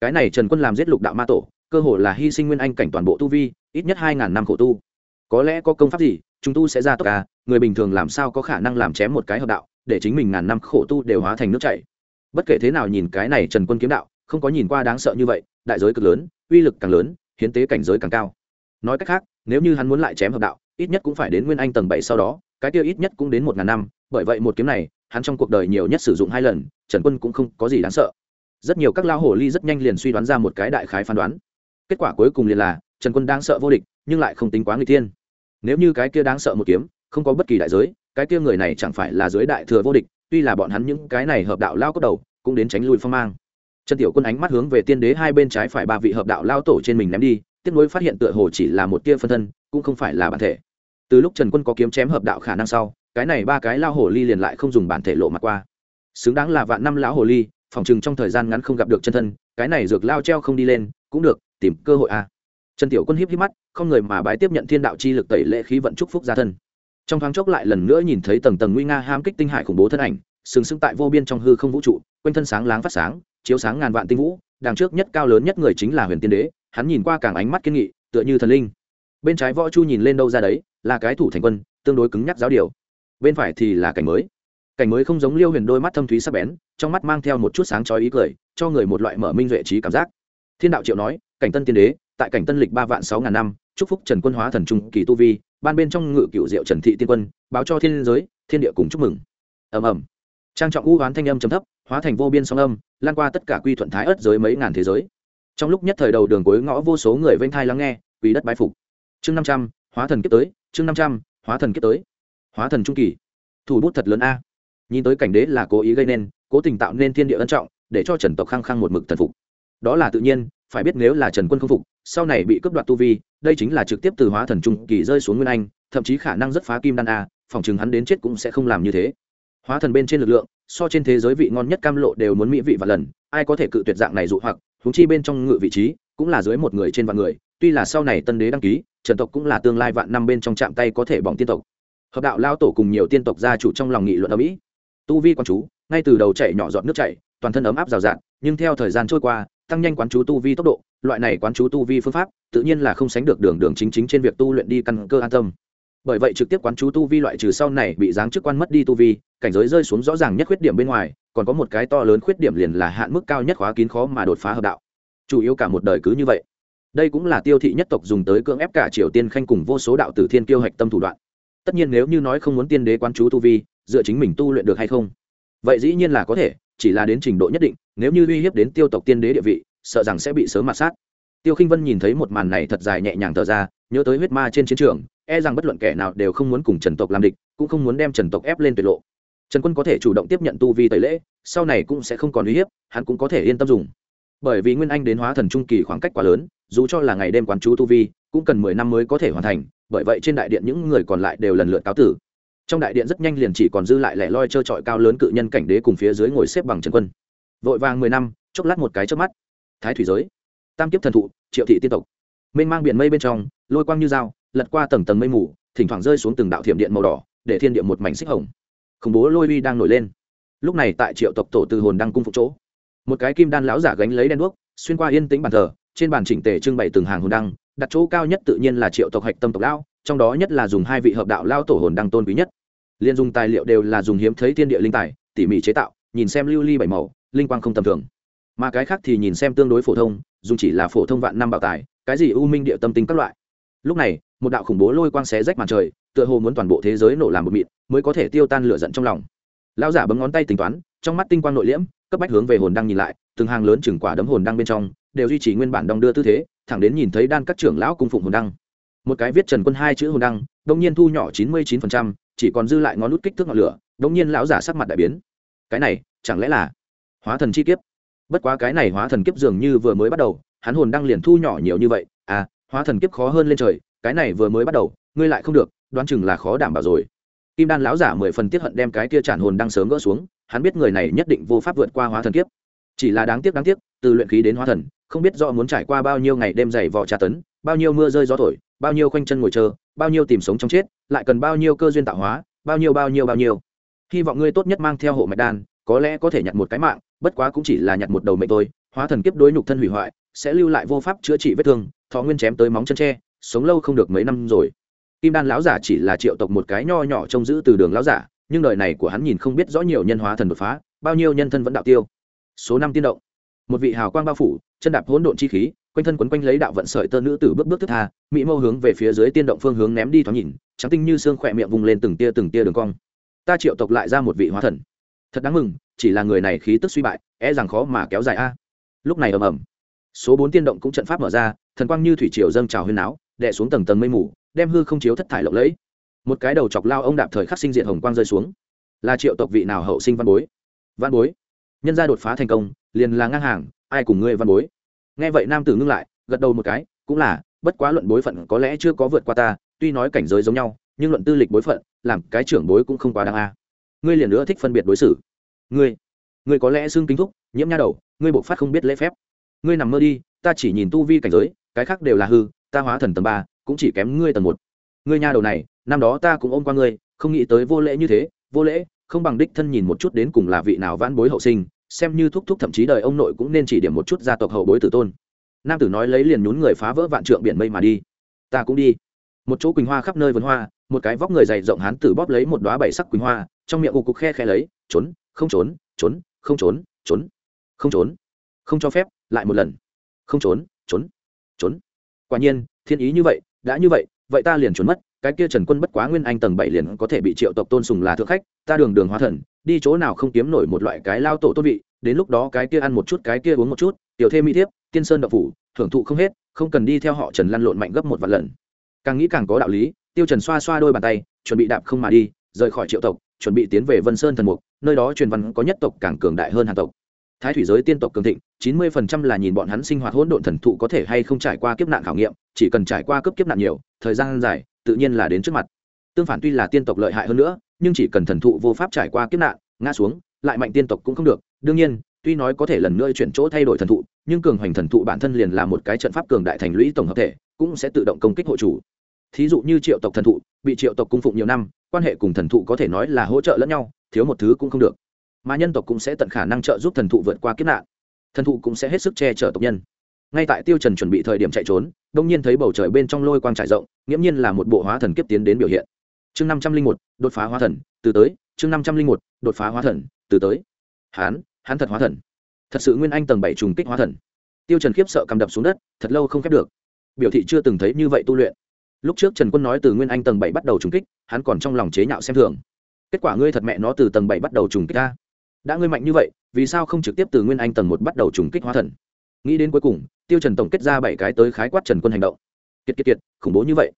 Cái này trần quân làm giết lục đạo ma tổ, cơ hồ là hy sinh nguyên anh cảnh toàn bộ tu vi, ít nhất hai ngàn năm khổ tu. Có lẽ có công pháp gì, chúng tu sẽ ra tốc à người bình thường làm sao có khả năng làm chém một cái hợp đạo? Để chính mình ngàn năm khổ tu đều hóa thành nước chảy. Bất kể thế nào nhìn cái này trần quân kiếm đạo, không có nhìn qua đáng sợ như vậy, đại giới cực lớn, uy lực càng lớn, hiến tế cảnh giới càng cao. Nói cách khác, nếu như hắn muốn lại chém hợp đạo, ít nhất cũng phải đến nguyên anh tầng bảy sau đó, cái kia ít nhất cũng đến một ngàn năm, bởi vậy một kiếm này, hắn trong cuộc đời nhiều nhất sử dụng hai lần, trần quân cũng không có gì đáng sợ. Rất nhiều các lao hồ ly rất nhanh liền suy đoán ra một cái đại khái phán đoán. Kết quả cuối cùng liền là, trần quân đáng sợ vô địch, nhưng lại không tính quá người tiên nếu như cái kia đáng sợ một kiếm, không có bất kỳ đại giới cái kia người này chẳng phải là giới đại thừa vô địch, tuy là bọn hắn những cái này hợp đạo lao cốt đầu, cũng đến tránh lui phong mang. Trần tiểu quân ánh mắt hướng về tiên đế hai bên trái phải ba vị hợp đạo lao tổ trên mình ném đi tiếc nuối phát hiện tựa hồ chỉ là một tia phân thân, cũng không phải là bản thể. Từ lúc trần quân có kiếm chém hợp đạo khả năng sau, cái này ba cái lao hồ ly liền lại không dùng bản thể lộ mặt qua. Xứng đáng là vạn năm lão hồ ly, phòng chừng trong thời gian ngắn không gặp được chân thân, cái này dược lao treo không đi lên, cũng được, tìm cơ hội a. À. trần tiểu quân híp híp mắt, không người mà bái tiếp nhận thiên đạo chi lực tẩy lệ khí vận chúc phúc gia thân trong thoáng chốc lại lần nữa nhìn thấy tầng tầng nguy nga hám kích tinh hải khủng bố thân ảnh, sừng sững tại vô biên trong hư không vũ trụ, quanh thân sáng láng phát sáng, chiếu sáng ngàn vạn tinh vũ, đằng trước nhất cao lớn nhất người chính là huyền tiên đế, hắn nhìn qua càng ánh mắt kiên nghị, tựa như thần linh. Bên trái võ chu nhìn lên đâu ra đấy, là cái thủ thành quân, tương đối cứng nhắc giáo điều. Bên phải thì là cảnh mới. Cảnh mới không giống liêu huyền đôi mắt thâm thúy sắc bén, trong mắt mang theo một chút sáng trói ý cười, cho người một loại mở minh duệ trí cảm giác. Thiên đạo triệu nói, cảnh tân tiên đế, tại cảnh tân lịch ba vạn sáu ngàn năm, chúc phúc trần quân hóa thần trung kỳ tu vi ban bên trong ngự cựu diệu trần thị tiên quân, báo cho thiên giới, thiên địa cùng chúc mừng. Ầm ầm. Trang trọng u hoán thanh âm trầm thấp, hóa thành vô biên song âm, lan qua tất cả quy thuận thái ất giới mấy ngàn thế giới. Trong lúc nhất thời đầu đường cuối ngõ vô số người vênh thai lắng nghe vì đất bái phục. Chương năm trăm, hóa thần kiếp tới, chương năm trăm, hóa thần kiếp tới. Hóa thần trung kỳ. Thủ bút thật lớn a. Nhìn tới cảnh đế là cố ý gây nên, cố tình tạo nên thiên địa ân trọng, để cho trần tộc khăng khăng một mực thần phục. Đó là tự nhiên phải biết nếu là trần quân không phục, sau này bị cướp đoạt tu vi, đây chính là trực tiếp từ hóa thần trung kỳ rơi xuống nguyên anh, thậm chí khả năng rất phá kim đan a, phòng chừng hắn đến chết cũng sẽ không làm như thế. Hóa thần bên trên lực lượng, so trên thế giới vị ngon nhất cam lộ đều muốn mỹ vị và lần, ai có thể cự tuyệt dạng này dụ hoặc húng chi bên trong ngự vị trí, cũng là dưới một người trên vạn người, tuy là sau này tân đế đăng ký, trần tộc cũng là tương lai vạn năm bên trong chạm tay có thể bỏng tiên tộc. Hợp đạo lao tổ cùng nhiều tiên tộc gia chủ trong lòng nghị luận ở mỹ tu vi quan chú, ngay từ đầu chạy nhỏ giọt nước chảy, toàn thân ấm áp rào rạt, nhưng theo thời gian trôi qua tăng nhanh quán chú tu vi tốc độ, loại này quán chú tu vi phương pháp, tự nhiên là không sánh được đường đường chính chính trên việc tu luyện đi căn cơ an tâm. Bởi vậy trực tiếp quán chú tu vi loại trừ sau này bị giáng chức quan mất đi tu vi, cảnh giới rơi xuống rõ ràng nhất khuyết điểm bên ngoài, còn có một cái to lớn khuyết điểm liền là hạn mức cao nhất khóa kín khó mà đột phá hợp đạo. Chủ yếu cả một đời cứ như vậy. Đây cũng là tiêu thị nhất tộc dùng tới cưỡng ép cả triều tiên khanh cùng vô số đạo tử thiên kiêu hạch tâm thủ đoạn. Tất nhiên nếu như nói không muốn tiên đế quán chú tu vi, dựa chính mình tu luyện được hay không? Vậy dĩ nhiên là có thể chỉ là đến trình độ nhất định, nếu như uy hiếp đến tiêu tộc tiên đế địa vị, sợ rằng sẽ bị sớm mặt sát. Tiêu khinh vân nhìn thấy một màn này thật dài nhẹ nhàng thở ra, nhớ tới huyết ma trên chiến trường e rằng bất luận kẻ nào đều không muốn cùng trần tộc làm địch, cũng không muốn đem trần tộc ép lên tuyệt lộ. Trần quân có thể chủ động tiếp nhận tu vi tẩy lễ, sau này cũng sẽ không còn uy hiếp, hắn cũng có thể yên tâm dùng. Bởi vì nguyên anh đến hóa thần trung kỳ khoảng cách quá lớn, dù cho là ngày đêm quán chú tu vi, cũng cần mười năm mới có thể hoàn thành, bởi vậy trên đại điện những người còn lại đều lần lượt cáo tử trong đại điện rất nhanh liền chỉ còn dư lại lẻ loi trơ trọi cao lớn cự nhân cảnh đế cùng phía dưới ngồi xếp bằng trần quân. Vội vàng mười năm, chốc lát một cái trước mắt. Thái thủy giới, tam kiếp thần thụ, triệu thị tiên tộc. Mênh mang biển mây bên trong, lôi quang như dao, lật qua tầng tầng mây mù, thỉnh thoảng rơi xuống từng đạo thiểm điện màu đỏ, để thiên địa một mảnh xích hồng. Khủng bố lôi uy đang nổi lên. Lúc này tại triệu tộc tổ từ hồn đang cung phục chỗ, một cái kim đan lão giả gánh lấy đen đuốc, xuyên qua yên tĩnh bàn thờ, trên bàn chỉnh tề trưng bày từng hàng hồn đăng, đặt chỗ cao nhất tự nhiên là triệu tộc hạch tâm tộc lão trong đó nhất là dùng hai vị hợp đạo lao tổ hồn đăng tôn quý nhất. Liên dùng tài liệu đều là dùng hiếm thấy thiên địa linh tài, tỉ mỉ chế tạo, nhìn xem lưu ly bảy màu, linh quang không tầm thường. Mà cái khác thì nhìn xem tương đối phổ thông dùng chỉ là phổ thông vạn năm bảo tài, cái gì u minh địa tâm tinh các loại. Lúc này, một đạo khủng bố lôi quang xé rách màn trời, tựa hồ muốn toàn bộ thế giới nổ làm một mịn, mới có thể tiêu tan lửa giận trong lòng. Lão giả bấm ngón tay tính toán, trong mắt tinh quang nội liễm, cấp bách hướng về hồn đăng nhìn lại, từng hàng lớn chừng quả đấm hồn đăng bên trong, đều duy trì nguyên bản đong đưa tư thế, thẳng đến nhìn thấy đan các trưởng lão cung phụng hồn đăng một cái viết trần quân hai chữ hồn đăng đông nhiên thu nhỏ chín mươi chín phần trăm, chỉ còn dư lại ngón nút kích thước ngọn lửa đông nhiên lão giả sắc mặt đại biến. Cái này, chẳng lẽ là hóa thần chi kiếp? Bất quá cái này hóa thần kiếp dường như vừa mới bắt đầu, hắn hồn đăng liền thu nhỏ nhiều như vậy. À hóa thần kiếp khó hơn lên trời, cái này vừa mới bắt đầu, ngươi lại không được, đoán chừng là khó đảm bảo rồi. Kim đan lão giả mười phần tiết hận đem cái kia tràn hồn đăng sớm gỡ xuống, hắn biết người này nhất định vô pháp vượt qua hóa thần kiếp. Chỉ là đáng tiếc đáng tiếc, từ luyện khí đến hóa thần, không biết do muốn trải qua bao nhiêu ngày đêm dày vò tra tấn, bao nhiêu mưa rơi gió thổi bao nhiêu khoanh chân ngồi chờ, bao nhiêu tìm sống trong chết, lại cần bao nhiêu cơ duyên tạo hóa, bao nhiêu bao nhiêu bao nhiêu. Hy vọng ngươi tốt nhất mang theo hộ mạch đan, có lẽ có thể nhặt một cái mạng, bất quá cũng chỉ là nhặt một đầu mệnh thôi, hóa thần kiếp đối nhục thân hủy hoại, sẽ lưu lại vô pháp chữa trị vết thương, thọ nguyên chém tới móng chân tre, sống lâu không được mấy năm rồi. Kim đan lão giả chỉ là triệu tộc một cái nho nhỏ trông giữ từ đường lão giả, nhưng đời này của hắn nhìn không biết rõ nhiều nhân hóa thần đột phá, bao nhiêu nhân thân vẫn đạo tiêu. Số năm tiên động. Một vị hào quang bao phủ, chân đạp hỗn độn chi khí quanh thân quấn quanh lấy đạo vận sợi tơ nữ tử bước bước thức tha, mỹ mâu hướng về phía dưới tiên động phương hướng ném đi thoáng nhìn, trắng tinh như xương khỏe miệng vùng lên từng tia từng tia đường cong. Ta triệu tộc lại ra một vị hóa thần. Thật đáng mừng, chỉ là người này khí tức suy bại e rằng khó mà kéo dài a. Lúc này ầm ầm, số bốn tiên động cũng trận pháp mở ra, thần quang như thủy triều dâng trào huyên áo đè xuống tầng tầng mây mù, đem hư không chiếu thất thải lộng lẫy. Một cái đầu chọc lao ông đạp thời khắc sinh diện hồng quang rơi xuống. Là triệu tộc vị nào hậu sinh văn bối? Văn bối, nhân gia đột phá thành công, liền là ngang hàng, ai cùng ngươi văn bối? Nghe vậy nam tử ngưng lại, gật đầu một cái, cũng là, bất quá luận bối phận có lẽ chưa có vượt qua ta, tuy nói cảnh giới giống nhau, nhưng luận tư lịch bối phận, làm cái trưởng bối cũng không quá đáng a. Ngươi liền nữa thích phân biệt đối xử. Ngươi ngươi có lẽ xương kính thúc, nhiễm nha đầu, ngươi bộc phát không biết lễ phép. Ngươi nằm mơ đi, ta chỉ nhìn tu vi cảnh giới, cái khác đều là hư, ta hóa thần tầng ba, cũng chỉ kém ngươi tầng một. Ngươi nha đầu này, năm đó ta cũng ôm qua ngươi, không nghĩ tới vô lễ như thế, vô lễ, không bằng đích thân nhìn một chút đến cùng là vị nào vãn bối hậu sinh xem như thúc thúc thậm chí đời ông nội cũng nên chỉ điểm một chút gia tộc hậu bối tử tôn. Nam tử nói lấy liền nhún người phá vỡ vạn trượng biển mây mà đi. Ta cũng đi. Một chỗ quỳnh hoa khắp nơi vườn hoa, một cái vóc người dày rộng hán tử bóp lấy một đoá bảy sắc quỳnh hoa, trong miệng ục cục khe khe lấy, trốn, không trốn trốn, không trốn trốn, không trốn, không cho phép, lại một lần. Không trốn trốn trốn. Quả nhiên, thiên ý như vậy, đã như vậy vậy ta liền trốn mất, cái kia trần quân bất quá nguyên anh tầng bảy liền có thể bị triệu tộc tôn sùng là thượng khách, ta đường đường hóa thần đi chỗ nào không kiếm nổi một loại cái lao tổ tôn vị, đến lúc đó cái kia ăn một chút, cái kia uống một chút, tiểu thêm mỹ thiếp, tiên sơn đậu phủ, thưởng thụ không hết, không cần đi theo họ trần lăn lộn mạnh gấp một vạn lần. Càng nghĩ càng có đạo lý, tiêu trần xoa xoa đôi bàn tay, chuẩn bị đạp không mà đi, rời khỏi triệu tộc, chuẩn bị tiến về vân sơn thần mục, nơi đó truyền văn có nhất tộc càng cường đại hơn hàng tộc. Thái thủy giới tiên tộc cường thịnh, chín mươi phần trăm là nhìn bọn hắn sinh hoạt hỗn độn thần thụ có thể hay không trải qua kiếp nạn khảo nghiệm, chỉ cần trải qua cấp kiếp nạn nhiều, thời gian dài, tự nhiên là đến trước mặt tương phản tuy là tiên tộc lợi hại hơn nữa, nhưng chỉ cần thần thụ vô pháp trải qua kiếp nạn, ngã xuống, lại mạnh tiên tộc cũng không được. Đương nhiên, tuy nói có thể lần nữa chuyển chỗ thay đổi thần thụ, nhưng cường hoành thần thụ bản thân liền là một cái trận pháp cường đại thành lũy tổng hợp thể, cũng sẽ tự động công kích hộ chủ. Thí dụ như triệu tộc thần thụ, bị triệu tộc cung phụng nhiều năm, quan hệ cùng thần thụ có thể nói là hỗ trợ lẫn nhau, thiếu một thứ cũng không được. Mà nhân tộc cũng sẽ tận khả năng trợ giúp thần thụ vượt qua kiếp nạn. Thần thụ cũng sẽ hết sức che chở tộc nhân. Ngay tại tiêu trần chuẩn bị thời điểm chạy trốn, đông nhiên thấy bầu trời bên trong lôi quang trải rộng, nghiễm nhiên là một bộ hóa thần kiếp tiến đến biểu hiện chương năm trăm linh một, đột phá hóa thần, từ tới. Chương năm trăm linh một, đột phá hóa thần, từ tới. Hán hán thật hóa thần. Thật sự nguyên anh tầng bảy trùng kích hóa thần. Tiêu trần khiếp sợ cầm đập xuống đất, thật lâu không khép được. Biểu thị chưa từng thấy như vậy tu luyện. Lúc trước trần quân nói từ nguyên anh tầng bảy bắt đầu trùng kích, hắn còn trong lòng chế nhạo xem thường. Kết quả ngươi thật mẹ nó từ tầng bảy bắt đầu trùng kích ta. Đã ngươi mạnh như vậy, vì sao không trực tiếp từ nguyên anh tầng một bắt đầu trùng kích hóa thần? Nghĩ đến cuối cùng, tiêu trần tổng kết ra bảy cái tới khái quát trần quân hành động. Kiệt kiệt kiệt, khủng bố như vậy.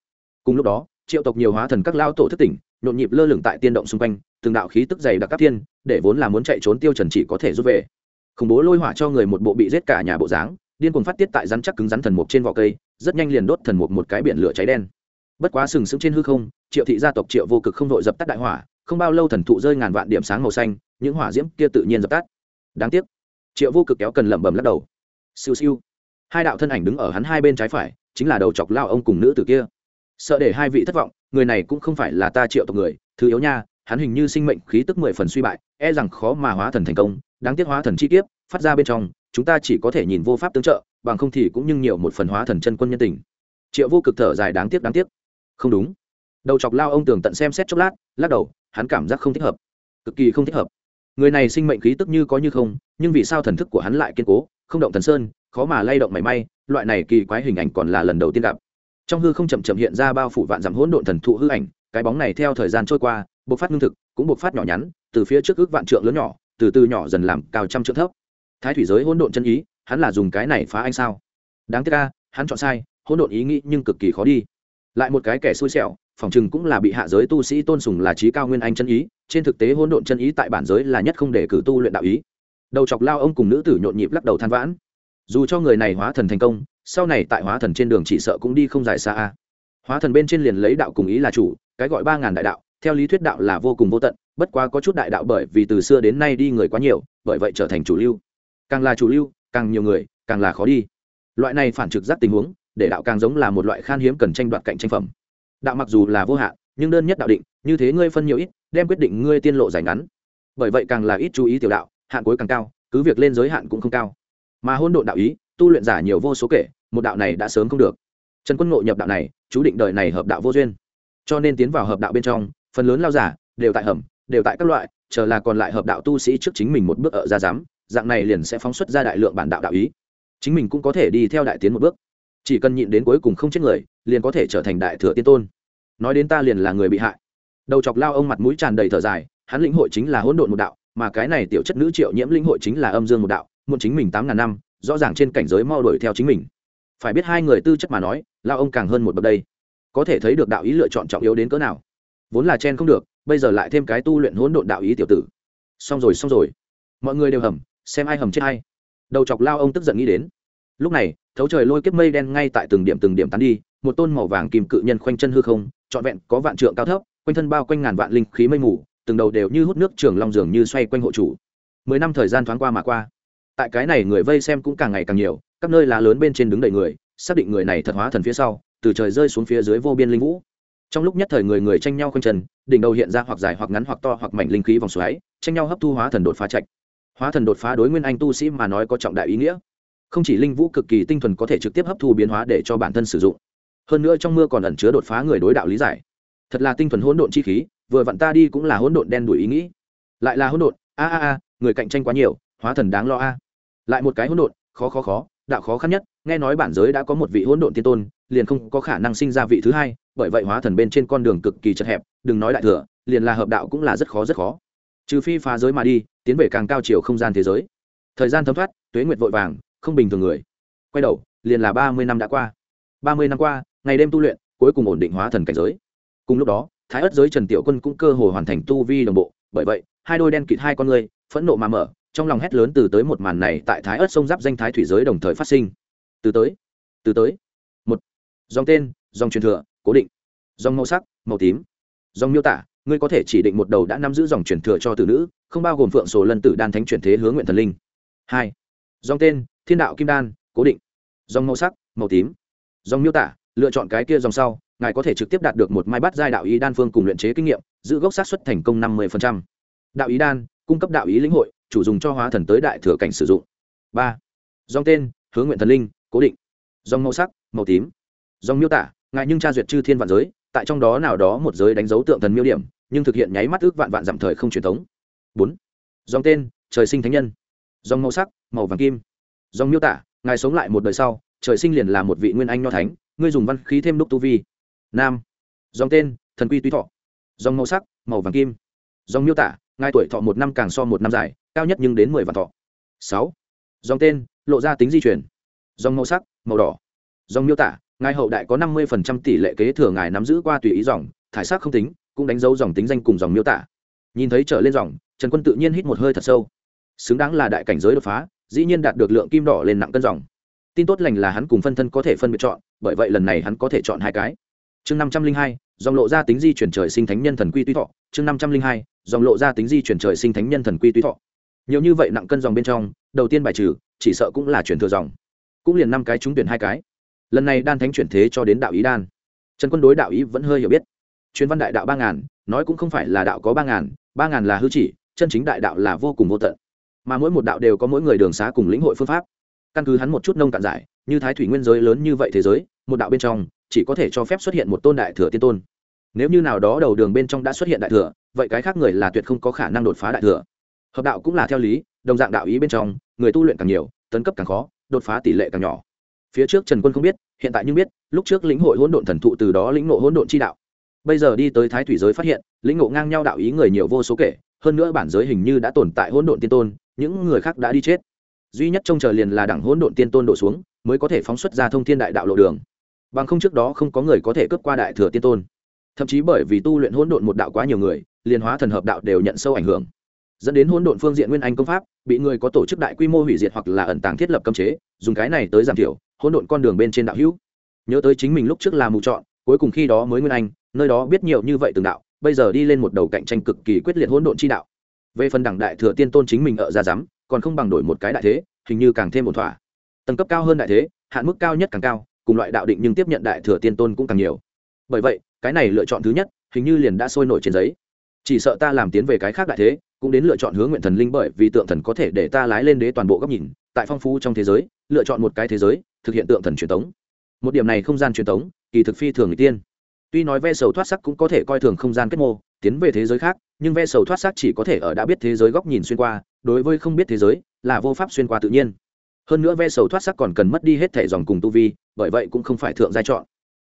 Cùng lúc đó triệu tộc nhiều hóa thần các lao tổ thất tỉnh, nhộn nhịp lơ lửng tại tiên động xung quanh, từng đạo khí tức dày đặc các thiên, để vốn là muốn chạy trốn tiêu trần chỉ có thể rút về. Khủng bố lôi hỏa cho người một bộ bị giết cả nhà bộ dáng, điên cuồng phát tiết tại rắn chắc cứng rắn thần mục trên vỏ cây, rất nhanh liền đốt thần mục một cái biển lửa cháy đen. Bất quá sừng sững trên hư không, triệu thị gia tộc triệu vô cực không đội dập tắt đại hỏa, không bao lâu thần thụ rơi ngàn vạn điểm sáng màu xanh, những hỏa diễm kia tự nhiên dập tắt. Đáng tiếc, triệu vô cực kéo cần lẩm bẩm lắc đầu. Siêu siêu. Hai đạo thân ảnh đứng ở hắn hai bên trái phải, chính là đầu chọc lao ông cùng nữ tử kia sợ để hai vị thất vọng, người này cũng không phải là ta triệu tộc người, thứ yếu nha, hắn hình như sinh mệnh khí tức mười phần suy bại e rằng khó mà hóa thần thành công, đáng tiếc hóa thần chi tiết phát ra bên trong, chúng ta chỉ có thể nhìn vô pháp tương trợ, bằng không thì cũng như nhiều một phần hóa thần chân quân nhân tình. Triệu vô cực thở dài đáng tiếc đáng tiếc. Không đúng. Đầu chọc lao ông tường tận xem xét chốc lát, lắc đầu, hắn cảm giác không thích hợp. Cực kỳ không thích hợp. Người này sinh mệnh khí tức như có như không, nhưng vì sao thần thức của hắn lại kiên cố, không động thần sơn, khó mà lay động mảy may, loại này kỳ quái hình ảnh còn là lần đầu tiên gặp trong hư không chậm chậm hiện ra bao phủ vạn dặm hỗn độn thần thụ hư ảnh, cái bóng này theo thời gian trôi qua, bộc phát ngưng thực, cũng bộc phát nhỏ nhắn, từ phía trước ước vạn trượng lớn nhỏ, từ từ nhỏ dần làm cao trăm trượng thấp. Thái thủy giới hỗn độn chân ý, hắn là dùng cái này phá anh sao? Đáng tiếc ca hắn chọn sai, hỗn độn ý nghĩ nhưng cực kỳ khó đi. Lại một cái kẻ xui xẻo, phòng chừng cũng là bị hạ giới tu sĩ tôn sùng là trí cao nguyên anh chân ý, trên thực tế hỗn độn chân ý tại bản giới là nhất không để cử tu luyện đạo ý. Đầu chọc lao ông cùng nữ tử nhộn nhịp lắc đầu than vãn dù cho người này hóa thần thành công, sau này tại hóa thần trên đường chỉ sợ cũng đi không dài xa a. Hóa thần bên trên liền lấy đạo cùng ý là chủ, cái gọi ba ngàn đại đạo, theo lý thuyết đạo là vô cùng vô tận, bất quá có chút đại đạo bởi vì từ xưa đến nay đi người quá nhiều, bởi vậy trở thành chủ lưu. Càng là chủ lưu, càng nhiều người, càng là khó đi. Loại này phản trực giác tình huống, để đạo càng giống là một loại khan hiếm cần tranh đoạt cạnh tranh phẩm. Đạo mặc dù là vô hạn, nhưng đơn nhất đạo định, như thế ngươi phân nhiều ít, đem quyết định ngươi tiên lộ dài ngắn. Bởi vậy càng là ít chú ý tiểu đạo, hạn cuối càng cao, cứ việc lên giới hạn cũng không cao mà hôn độn đạo ý, tu luyện giả nhiều vô số kể, một đạo này đã sớm không được. Trần quân ngộ nhập đạo này, chú định đời này hợp đạo vô duyên. Cho nên tiến vào hợp đạo bên trong, phần lớn lao giả đều tại hầm, đều tại các loại, chờ là còn lại hợp đạo tu sĩ trước chính mình một bước ở ra giám, dạng này liền sẽ phóng xuất ra đại lượng bản đạo đạo ý. Chính mình cũng có thể đi theo đại tiến một bước. Chỉ cần nhịn đến cuối cùng không chết người, liền có thể trở thành đại thừa tiên tôn. Nói đến ta liền là người bị hại. Đầu chọc lao ông mặt mũi tràn đầy thở dài, hắn lĩnh hội chính là hỗn độn một đạo, mà cái này tiểu chất nữ triệu nhiễm lĩnh hội chính là âm dương một đạo muộn chính mình tám ngàn năm, rõ ràng trên cảnh giới mau đuổi theo chính mình. Phải biết hai người tư chất mà nói, lao ông càng hơn một bậc đây. Có thể thấy được đạo ý lựa chọn trọng yếu đến cỡ nào. Vốn là chen không được, bây giờ lại thêm cái tu luyện hỗn độn đạo ý tiểu tử. Xong rồi xong rồi. Mọi người đều hầm, xem ai hầm chết hay đầu chọc lao ông tức giận nghĩ đến. Lúc này, thấu trời lôi kiếp mây đen ngay tại từng điểm từng điểm tán đi, một tôn màu vàng kim cự nhân khoanh chân hư không, trọn vẹn có vạn trượng cao thấp, quanh thân bao quanh ngàn vạn linh khí mây mù, từng đầu đều như hút nước trường long dường như xoay quanh hộ chủ. Mười năm thời gian thoáng qua mà qua tại cái này người vây xem cũng càng ngày càng nhiều, các nơi lá lớn bên trên đứng đầy người, xác định người này thật hóa thần phía sau, từ trời rơi xuống phía dưới vô biên linh vũ. Trong lúc nhất thời người người tranh nhau khoanh chân, đỉnh đầu hiện ra hoặc dài hoặc ngắn hoặc to hoặc mảnh linh khí vòng xoáy, tranh nhau hấp thu hóa thần đột phá trạch. Hóa thần đột phá đối nguyên anh tu sĩ mà nói có trọng đại ý nghĩa. Không chỉ linh vũ cực kỳ tinh thuần có thể trực tiếp hấp thu biến hóa để cho bản thân sử dụng, hơn nữa trong mưa còn ẩn chứa đột phá người đối đạo lý giải. Thật là tinh thuần hỗn độn chi khí, vừa vặn ta đi cũng là hỗn độn đen đuổi ý nghĩ. Lại là hỗn độn, a a a, người cạnh tranh quá nhiều, hóa thần đáng lo a lại một cái hỗn độn, khó khó khó, đạo khó khăn nhất, nghe nói bản giới đã có một vị hỗn độn tiên tôn, liền không có khả năng sinh ra vị thứ hai, bởi vậy hóa thần bên trên con đường cực kỳ chật hẹp, đừng nói đại thừa, liền là hợp đạo cũng là rất khó rất khó. Trừ phi phá giới mà đi, tiến về càng cao chiều không gian thế giới. Thời gian thấm thoát, tuế nguyệt vội vàng, không bình thường người. Quay đầu, liền là ba mươi năm đã qua. Ba mươi năm qua, ngày đêm tu luyện, cuối cùng ổn định hóa thần cảnh giới. Cùng lúc đó, thái ất giới trần tiểu quân cũng cơ hồ hoàn thành tu vi đồng bộ, bởi vậy, hai đôi đen kịt hai con người, phẫn nộ mà mở trong lòng hét lớn từ tới một màn này tại thái ớt sông giáp danh thái thủy giới đồng thời phát sinh. Từ tới từ tới. Một, dòng tên, dòng truyền thừa, cố định. Dòng màu sắc, màu tím. Dòng miêu tả, ngươi có thể chỉ định một đầu đã nắm giữ dòng truyền thừa cho tử nữ, không bao gồm phượng sổ lân tử đan thánh chuyển thế hướng nguyện thần linh. Hai, dòng tên, thiên đạo kim đan, cố định. Dòng màu sắc, màu tím. Dòng miêu tả, lựa chọn cái kia dòng sau, ngài có thể trực tiếp đạt được một mai bát giai đạo ý đan phương cùng luyện chế kinh nghiệm, giữ gốc sát xuất thành công năm mươi đạo ý đan, cung cấp đạo ý lĩnh hội chủ dùng cho hóa thần tới đại thừa cảnh sử dụng. Ba. Dòng tên hướng nguyện thần linh, cố định. Dòng màu sắc, màu tím. Dòng miêu tả, ngài nhưng tra duyệt chư thiên vạn giới, tại trong đó nào đó một giới đánh dấu tượng thần miêu điểm, nhưng thực hiện nháy mắt ước vạn vạn giảm thời không truyền thống. Bốn. Dòng tên, trời sinh thánh nhân. Dòng màu sắc, màu vàng kim. Dòng miêu tả, ngài sống lại một đời sau, trời sinh liền là một vị nguyên anh nho thánh, ngươi dùng văn khí thêm đúc tu vi. Nam. Dòng tên, thần quy tuy thọ. Dòng màu sắc, màu vàng kim. Dòng miêu tả, ngài tuổi thọ một năm càng so một năm dài cao nhất nhưng đến mười vạn thọ. Sáu. Dòng tên, lộ ra tính di chuyển. Dòng màu sắc, màu đỏ. Dòng miêu tả, ngài hậu đại có năm mươi tỷ lệ kế thừa ngài nắm giữ qua tùy ý dòng, thải sắc không tính, cũng đánh dấu dòng tính danh cùng dòng miêu tả. Nhìn thấy trở lên dòng, trần quân tự nhiên hít một hơi thật sâu. Xứng đáng là đại cảnh giới đột phá, dĩ nhiên đạt được lượng kim đỏ lên nặng cân dòng. Tin tốt lành là hắn cùng phân thân có thể phân biệt chọn, bởi vậy lần này hắn có thể chọn hai cái. Chương năm trăm linh hai, dòng lộ ra tính di chuyển trời sinh thánh nhân thần quy tuy thọ. Chương năm trăm linh hai, dòng lộ ra tính di chuyển trời sinh thánh nhân thần quy tuy thọ nhiều như vậy nặng cân dòng bên trong, đầu tiên bài trừ, chỉ sợ cũng là chuyển thừa dòng. Cũng liền năm cái trúng tuyển hai cái. Lần này đan thánh chuyển thế cho đến đạo ý đan. Trần quân đối đạo ý vẫn hơi hiểu biết. Chuyên văn đại đạo ba ngàn, nói cũng không phải là đạo có ba ngàn ba ngàn là hư chỉ, chân chính đại đạo là vô cùng vô tận. Mà mỗi một đạo đều có mỗi người đường xá cùng lĩnh hội phương pháp. Căn cứ hắn một chút nông cạn giải, như thái thủy nguyên giới lớn như vậy thế giới, một đạo bên trong, chỉ có thể cho phép xuất hiện một tôn đại thừa tiên tôn. Nếu như nào đó đầu đường bên trong đã xuất hiện đại thừa, vậy cái khác người là tuyệt không có khả năng đột phá đại thừa hợp đạo cũng là theo lý, đồng dạng đạo ý bên trong, người tu luyện càng nhiều, tấn cấp càng khó, đột phá tỷ lệ càng nhỏ. Phía trước trần quân không biết, hiện tại nhưng biết, lúc trước lĩnh hội hỗn độn thần thụ từ đó lĩnh ngộ hỗn độn chi đạo. Bây giờ đi tới thái thủy giới phát hiện, lĩnh ngộ ngang nhau đạo ý người nhiều vô số kể, hơn nữa bản giới hình như đã tồn tại hỗn độn tiên tôn, những người khác đã đi chết. Duy nhất trông chờ liền là đẳng hỗn độn tiên tôn đổ xuống, mới có thể phóng xuất ra thông thiên đại đạo lộ đường. Bằng không trước đó không có người có thể cướp qua đại thừa tiên tôn. Thậm chí bởi vì tu luyện hỗn độn một đạo quá nhiều người, liền hóa thần hợp đạo đều nhận sâu ảnh hưởng dẫn đến hỗn độn phương diện nguyên anh công pháp, bị người có tổ chức đại quy mô hủy diệt hoặc là ẩn tàng thiết lập cấm chế, dùng cái này tới giảm thiểu hỗn độn con đường bên trên đạo hữu. Nhớ tới chính mình lúc trước là mù chọn, cuối cùng khi đó mới nguyên anh, nơi đó biết nhiều như vậy từng đạo, bây giờ đi lên một đầu cạnh tranh cực kỳ quyết liệt hỗn độn chi đạo. Về phần đẳng đại thừa tiên tôn chính mình ở ra giám, còn không bằng đổi một cái đại thế, hình như càng thêm một thỏa. Tầng cấp cao hơn đại thế, hạn mức cao nhất càng cao, cùng loại đạo định nhưng tiếp nhận đại thừa tiên tôn cũng càng nhiều. Bởi vậy, cái này lựa chọn thứ nhất, hình như liền đã sôi nổi trên giấy. Chỉ sợ ta làm tiến về cái khác đại thế cũng đến lựa chọn hướng nguyện thần linh bởi vì tượng thần có thể để ta lái lên đế toàn bộ góc nhìn, tại phong phú trong thế giới, lựa chọn một cái thế giới, thực hiện tượng thần truyền thống một điểm này không gian truyền thống kỳ thực phi thường người tiên. Tuy nói ve sầu thoát sắc cũng có thể coi thường không gian kết mô, tiến về thế giới khác, nhưng ve sầu thoát sắc chỉ có thể ở đã biết thế giới góc nhìn xuyên qua, đối với không biết thế giới, là vô pháp xuyên qua tự nhiên. Hơn nữa ve sầu thoát sắc còn cần mất đi hết thẻ dòng cùng tu vi, bởi vậy cũng không phải thượng giai chọn.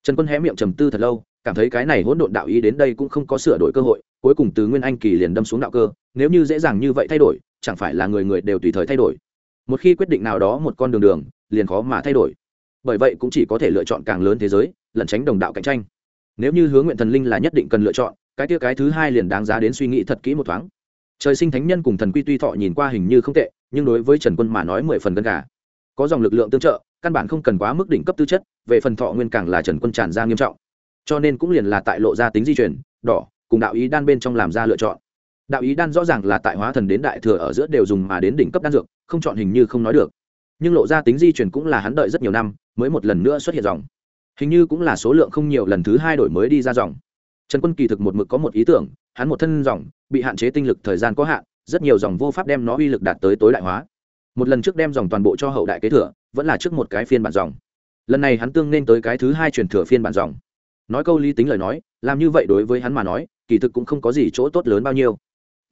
Trần quân hé miệng trầm tư thật lâu cảm thấy cái này hỗn độn đạo ý đến đây cũng không có sửa đổi cơ hội, cuối cùng từ nguyên anh kỳ liền đâm xuống đạo cơ, nếu như dễ dàng như vậy thay đổi, chẳng phải là người người đều tùy thời thay đổi. Một khi quyết định nào đó một con đường đường, liền khó mà thay đổi. Bởi vậy cũng chỉ có thể lựa chọn càng lớn thế giới, lẩn tránh đồng đạo cạnh tranh. Nếu như hướng nguyện thần linh là nhất định cần lựa chọn, cái kia cái thứ hai liền đáng giá đến suy nghĩ thật kỹ một thoáng. Trời sinh thánh nhân cùng thần quy tuy thọ nhìn qua hình như không tệ, nhưng đối với trần quân mà nói mười phần gần gà. Có dòng lực lượng tương trợ, căn bản không cần quá mức đỉnh cấp tư chất, về phần thọ nguyên càng là trần quân tràn ra nghiêm trọng cho nên cũng liền là tại lộ ra tính di chuyển đỏ, cùng đạo ý đan bên trong làm ra lựa chọn. Đạo ý đan rõ ràng là tại hóa thần đến đại thừa ở giữa đều dùng mà đến đỉnh cấp đan dược, không chọn hình như không nói được. Nhưng lộ ra tính di chuyển cũng là hắn đợi rất nhiều năm, mới một lần nữa xuất hiện dòng. Hình như cũng là số lượng không nhiều lần thứ hai đổi mới đi ra dòng. Trần quân kỳ thực một mực có một ý tưởng, hắn một thân dòng, bị hạn chế tinh lực thời gian có hạn, rất nhiều dòng vô pháp đem nó uy lực đạt tới tối đại hóa. Một lần trước đem dòng toàn bộ cho hậu đại kế thừa, vẫn là trước một cái phiên bản dòng. Lần này hắn tương nên tới cái thứ hai truyền thừa phiên bản dòng nói câu lý tính lời nói, làm như vậy đối với hắn mà nói, kỳ thực cũng không có gì chỗ tốt lớn bao nhiêu.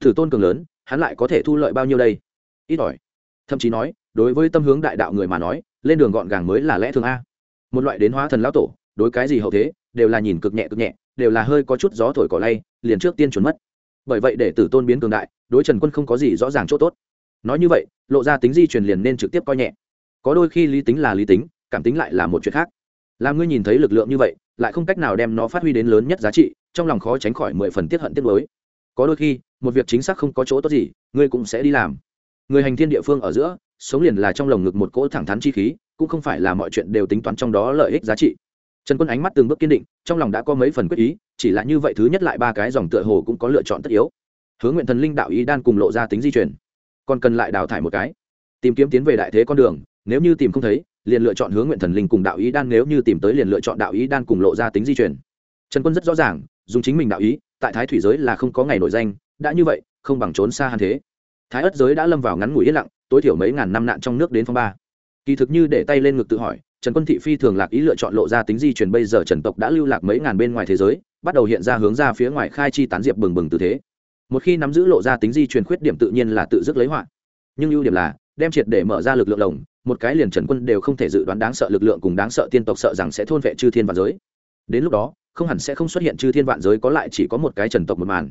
Thử tôn cường lớn, hắn lại có thể thu lợi bao nhiêu đây? Ít ỏi. Thậm chí nói, đối với tâm hướng đại đạo người mà nói, lên đường gọn gàng mới là lẽ thường a. Một loại đến hóa thần lão tổ, đối cái gì hậu thế, đều là nhìn cực nhẹ cực nhẹ, đều là hơi có chút gió thổi cỏ lay, liền trước tiên chuẩn mất. Bởi vậy để tử tôn biến cường đại, đối trần quân không có gì rõ ràng chỗ tốt. Nói như vậy, lộ ra tính di truyền liền nên trực tiếp coi nhẹ. Có đôi khi lý tính là lý tính, cảm tính lại là một chuyện khác. Làm ngươi nhìn thấy lực lượng như vậy lại không cách nào đem nó phát huy đến lớn nhất giá trị, trong lòng khó tránh khỏi mười phần tiết hận tiết mới có đôi khi, một việc chính xác không có chỗ tốt gì, ngươi cũng sẽ đi làm. Người hành thiên địa phương ở giữa, sống liền là trong lồng ngực một cỗ thẳng thắn chi khí, cũng không phải là mọi chuyện đều tính toán trong đó lợi ích giá trị. Trần quân ánh mắt từng bước kiên định, trong lòng đã có mấy phần quyết ý, chỉ là như vậy thứ nhất lại ba cái dòng tựa hồ cũng có lựa chọn tất yếu. Hướng nguyện thần linh đạo ý đan cùng lộ ra tính di chuyển còn cần lại đào thải một cái. Tìm kiếm tiến về đại thế con đường, nếu như tìm không thấy liền lựa chọn hướng nguyện thần linh cùng đạo ý đan nếu như tìm tới liền lựa chọn đạo ý đan cùng lộ ra tính di chuyển trần quân rất rõ ràng, dùng chính mình đạo ý, tại thái thủy giới là không có ngày nổi danh, đã như vậy, không bằng trốn xa hàn thế. Thái ất giới đã lâm vào ngắn ngủi yên lặng, tối thiểu mấy ngàn năm nạn trong nước đến phong ba. Kỳ thực như để tay lên ngực tự hỏi, trần quân thị phi thường lạc ý lựa chọn lộ ra tính di chuyển bây giờ trần tộc đã lưu lạc mấy ngàn bên ngoài thế giới, bắt đầu hiện ra hướng ra phía ngoài khai chi tán diệp bừng bừng từ thế. Một khi nắm giữ lộ ra tính di chuyển khuyết điểm tự nhiên là tự dứt lấy họa. Nhưng ưu điểm là đem triệt để mở ra lực lượng lồng, một cái liền trần quân đều không thể dự đoán đáng sợ lực lượng cùng đáng sợ tiên tộc sợ rằng sẽ thôn vệ chư thiên vạn giới. Đến lúc đó, không hẳn sẽ không xuất hiện chư thiên vạn giới có lại chỉ có một cái trần tộc một màn.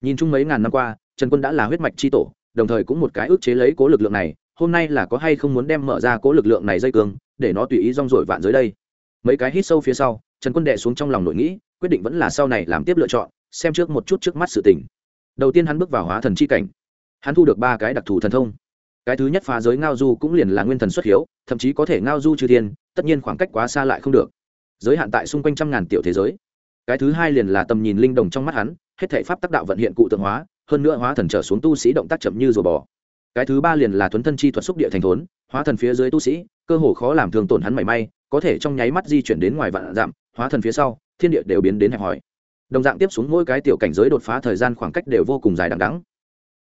Nhìn chung mấy ngàn năm qua, trần quân đã là huyết mạch c tổ, đồng thời cũng một cái ước chế lấy cố lực lượng này, hôm nay là có hay không muốn đem mở ra cố lực lượng này dây cương, để nó tùy ý rong rổi vạn giới đây. Mấy cái hít sâu phía sau, trần quân đệ xuống trong lòng nội nghĩ, quyết định vẫn là sau này làm tiếp lựa chọn, xem trước một chút trước mắt sự tình. Đầu tiên hắn bước vào hóa thần Chi cảnh. Hắn thu được ba cái đặc thù thần thông cái thứ nhất phá giới ngao du cũng liền là nguyên thần xuất hiếu, thậm chí có thể ngao du trừ thiên, tất nhiên khoảng cách quá xa lại không được. Giới hạn tại xung quanh trăm ngàn tiểu thế giới. Cái thứ hai liền là tầm nhìn linh đồng trong mắt hắn, hết thể pháp tác đạo vận hiện cụ tượng hóa, hơn nữa hóa thần trở xuống tu sĩ động tác chậm như rùa bò. Cái thứ ba liền là thuấn thân chi thuật xúc địa thành thốn, hóa thần phía dưới tu sĩ, cơ hồ khó làm thường tổn hắn mảy may, có thể trong nháy mắt di chuyển đến ngoài vạn dặm, hóa thần phía sau, thiên địa đều biến đến hẹp hòi. Đồng dạng tiếp xuống mỗi cái tiểu cảnh giới đột phá thời gian khoảng cách đều vô cùng dài đằng đắng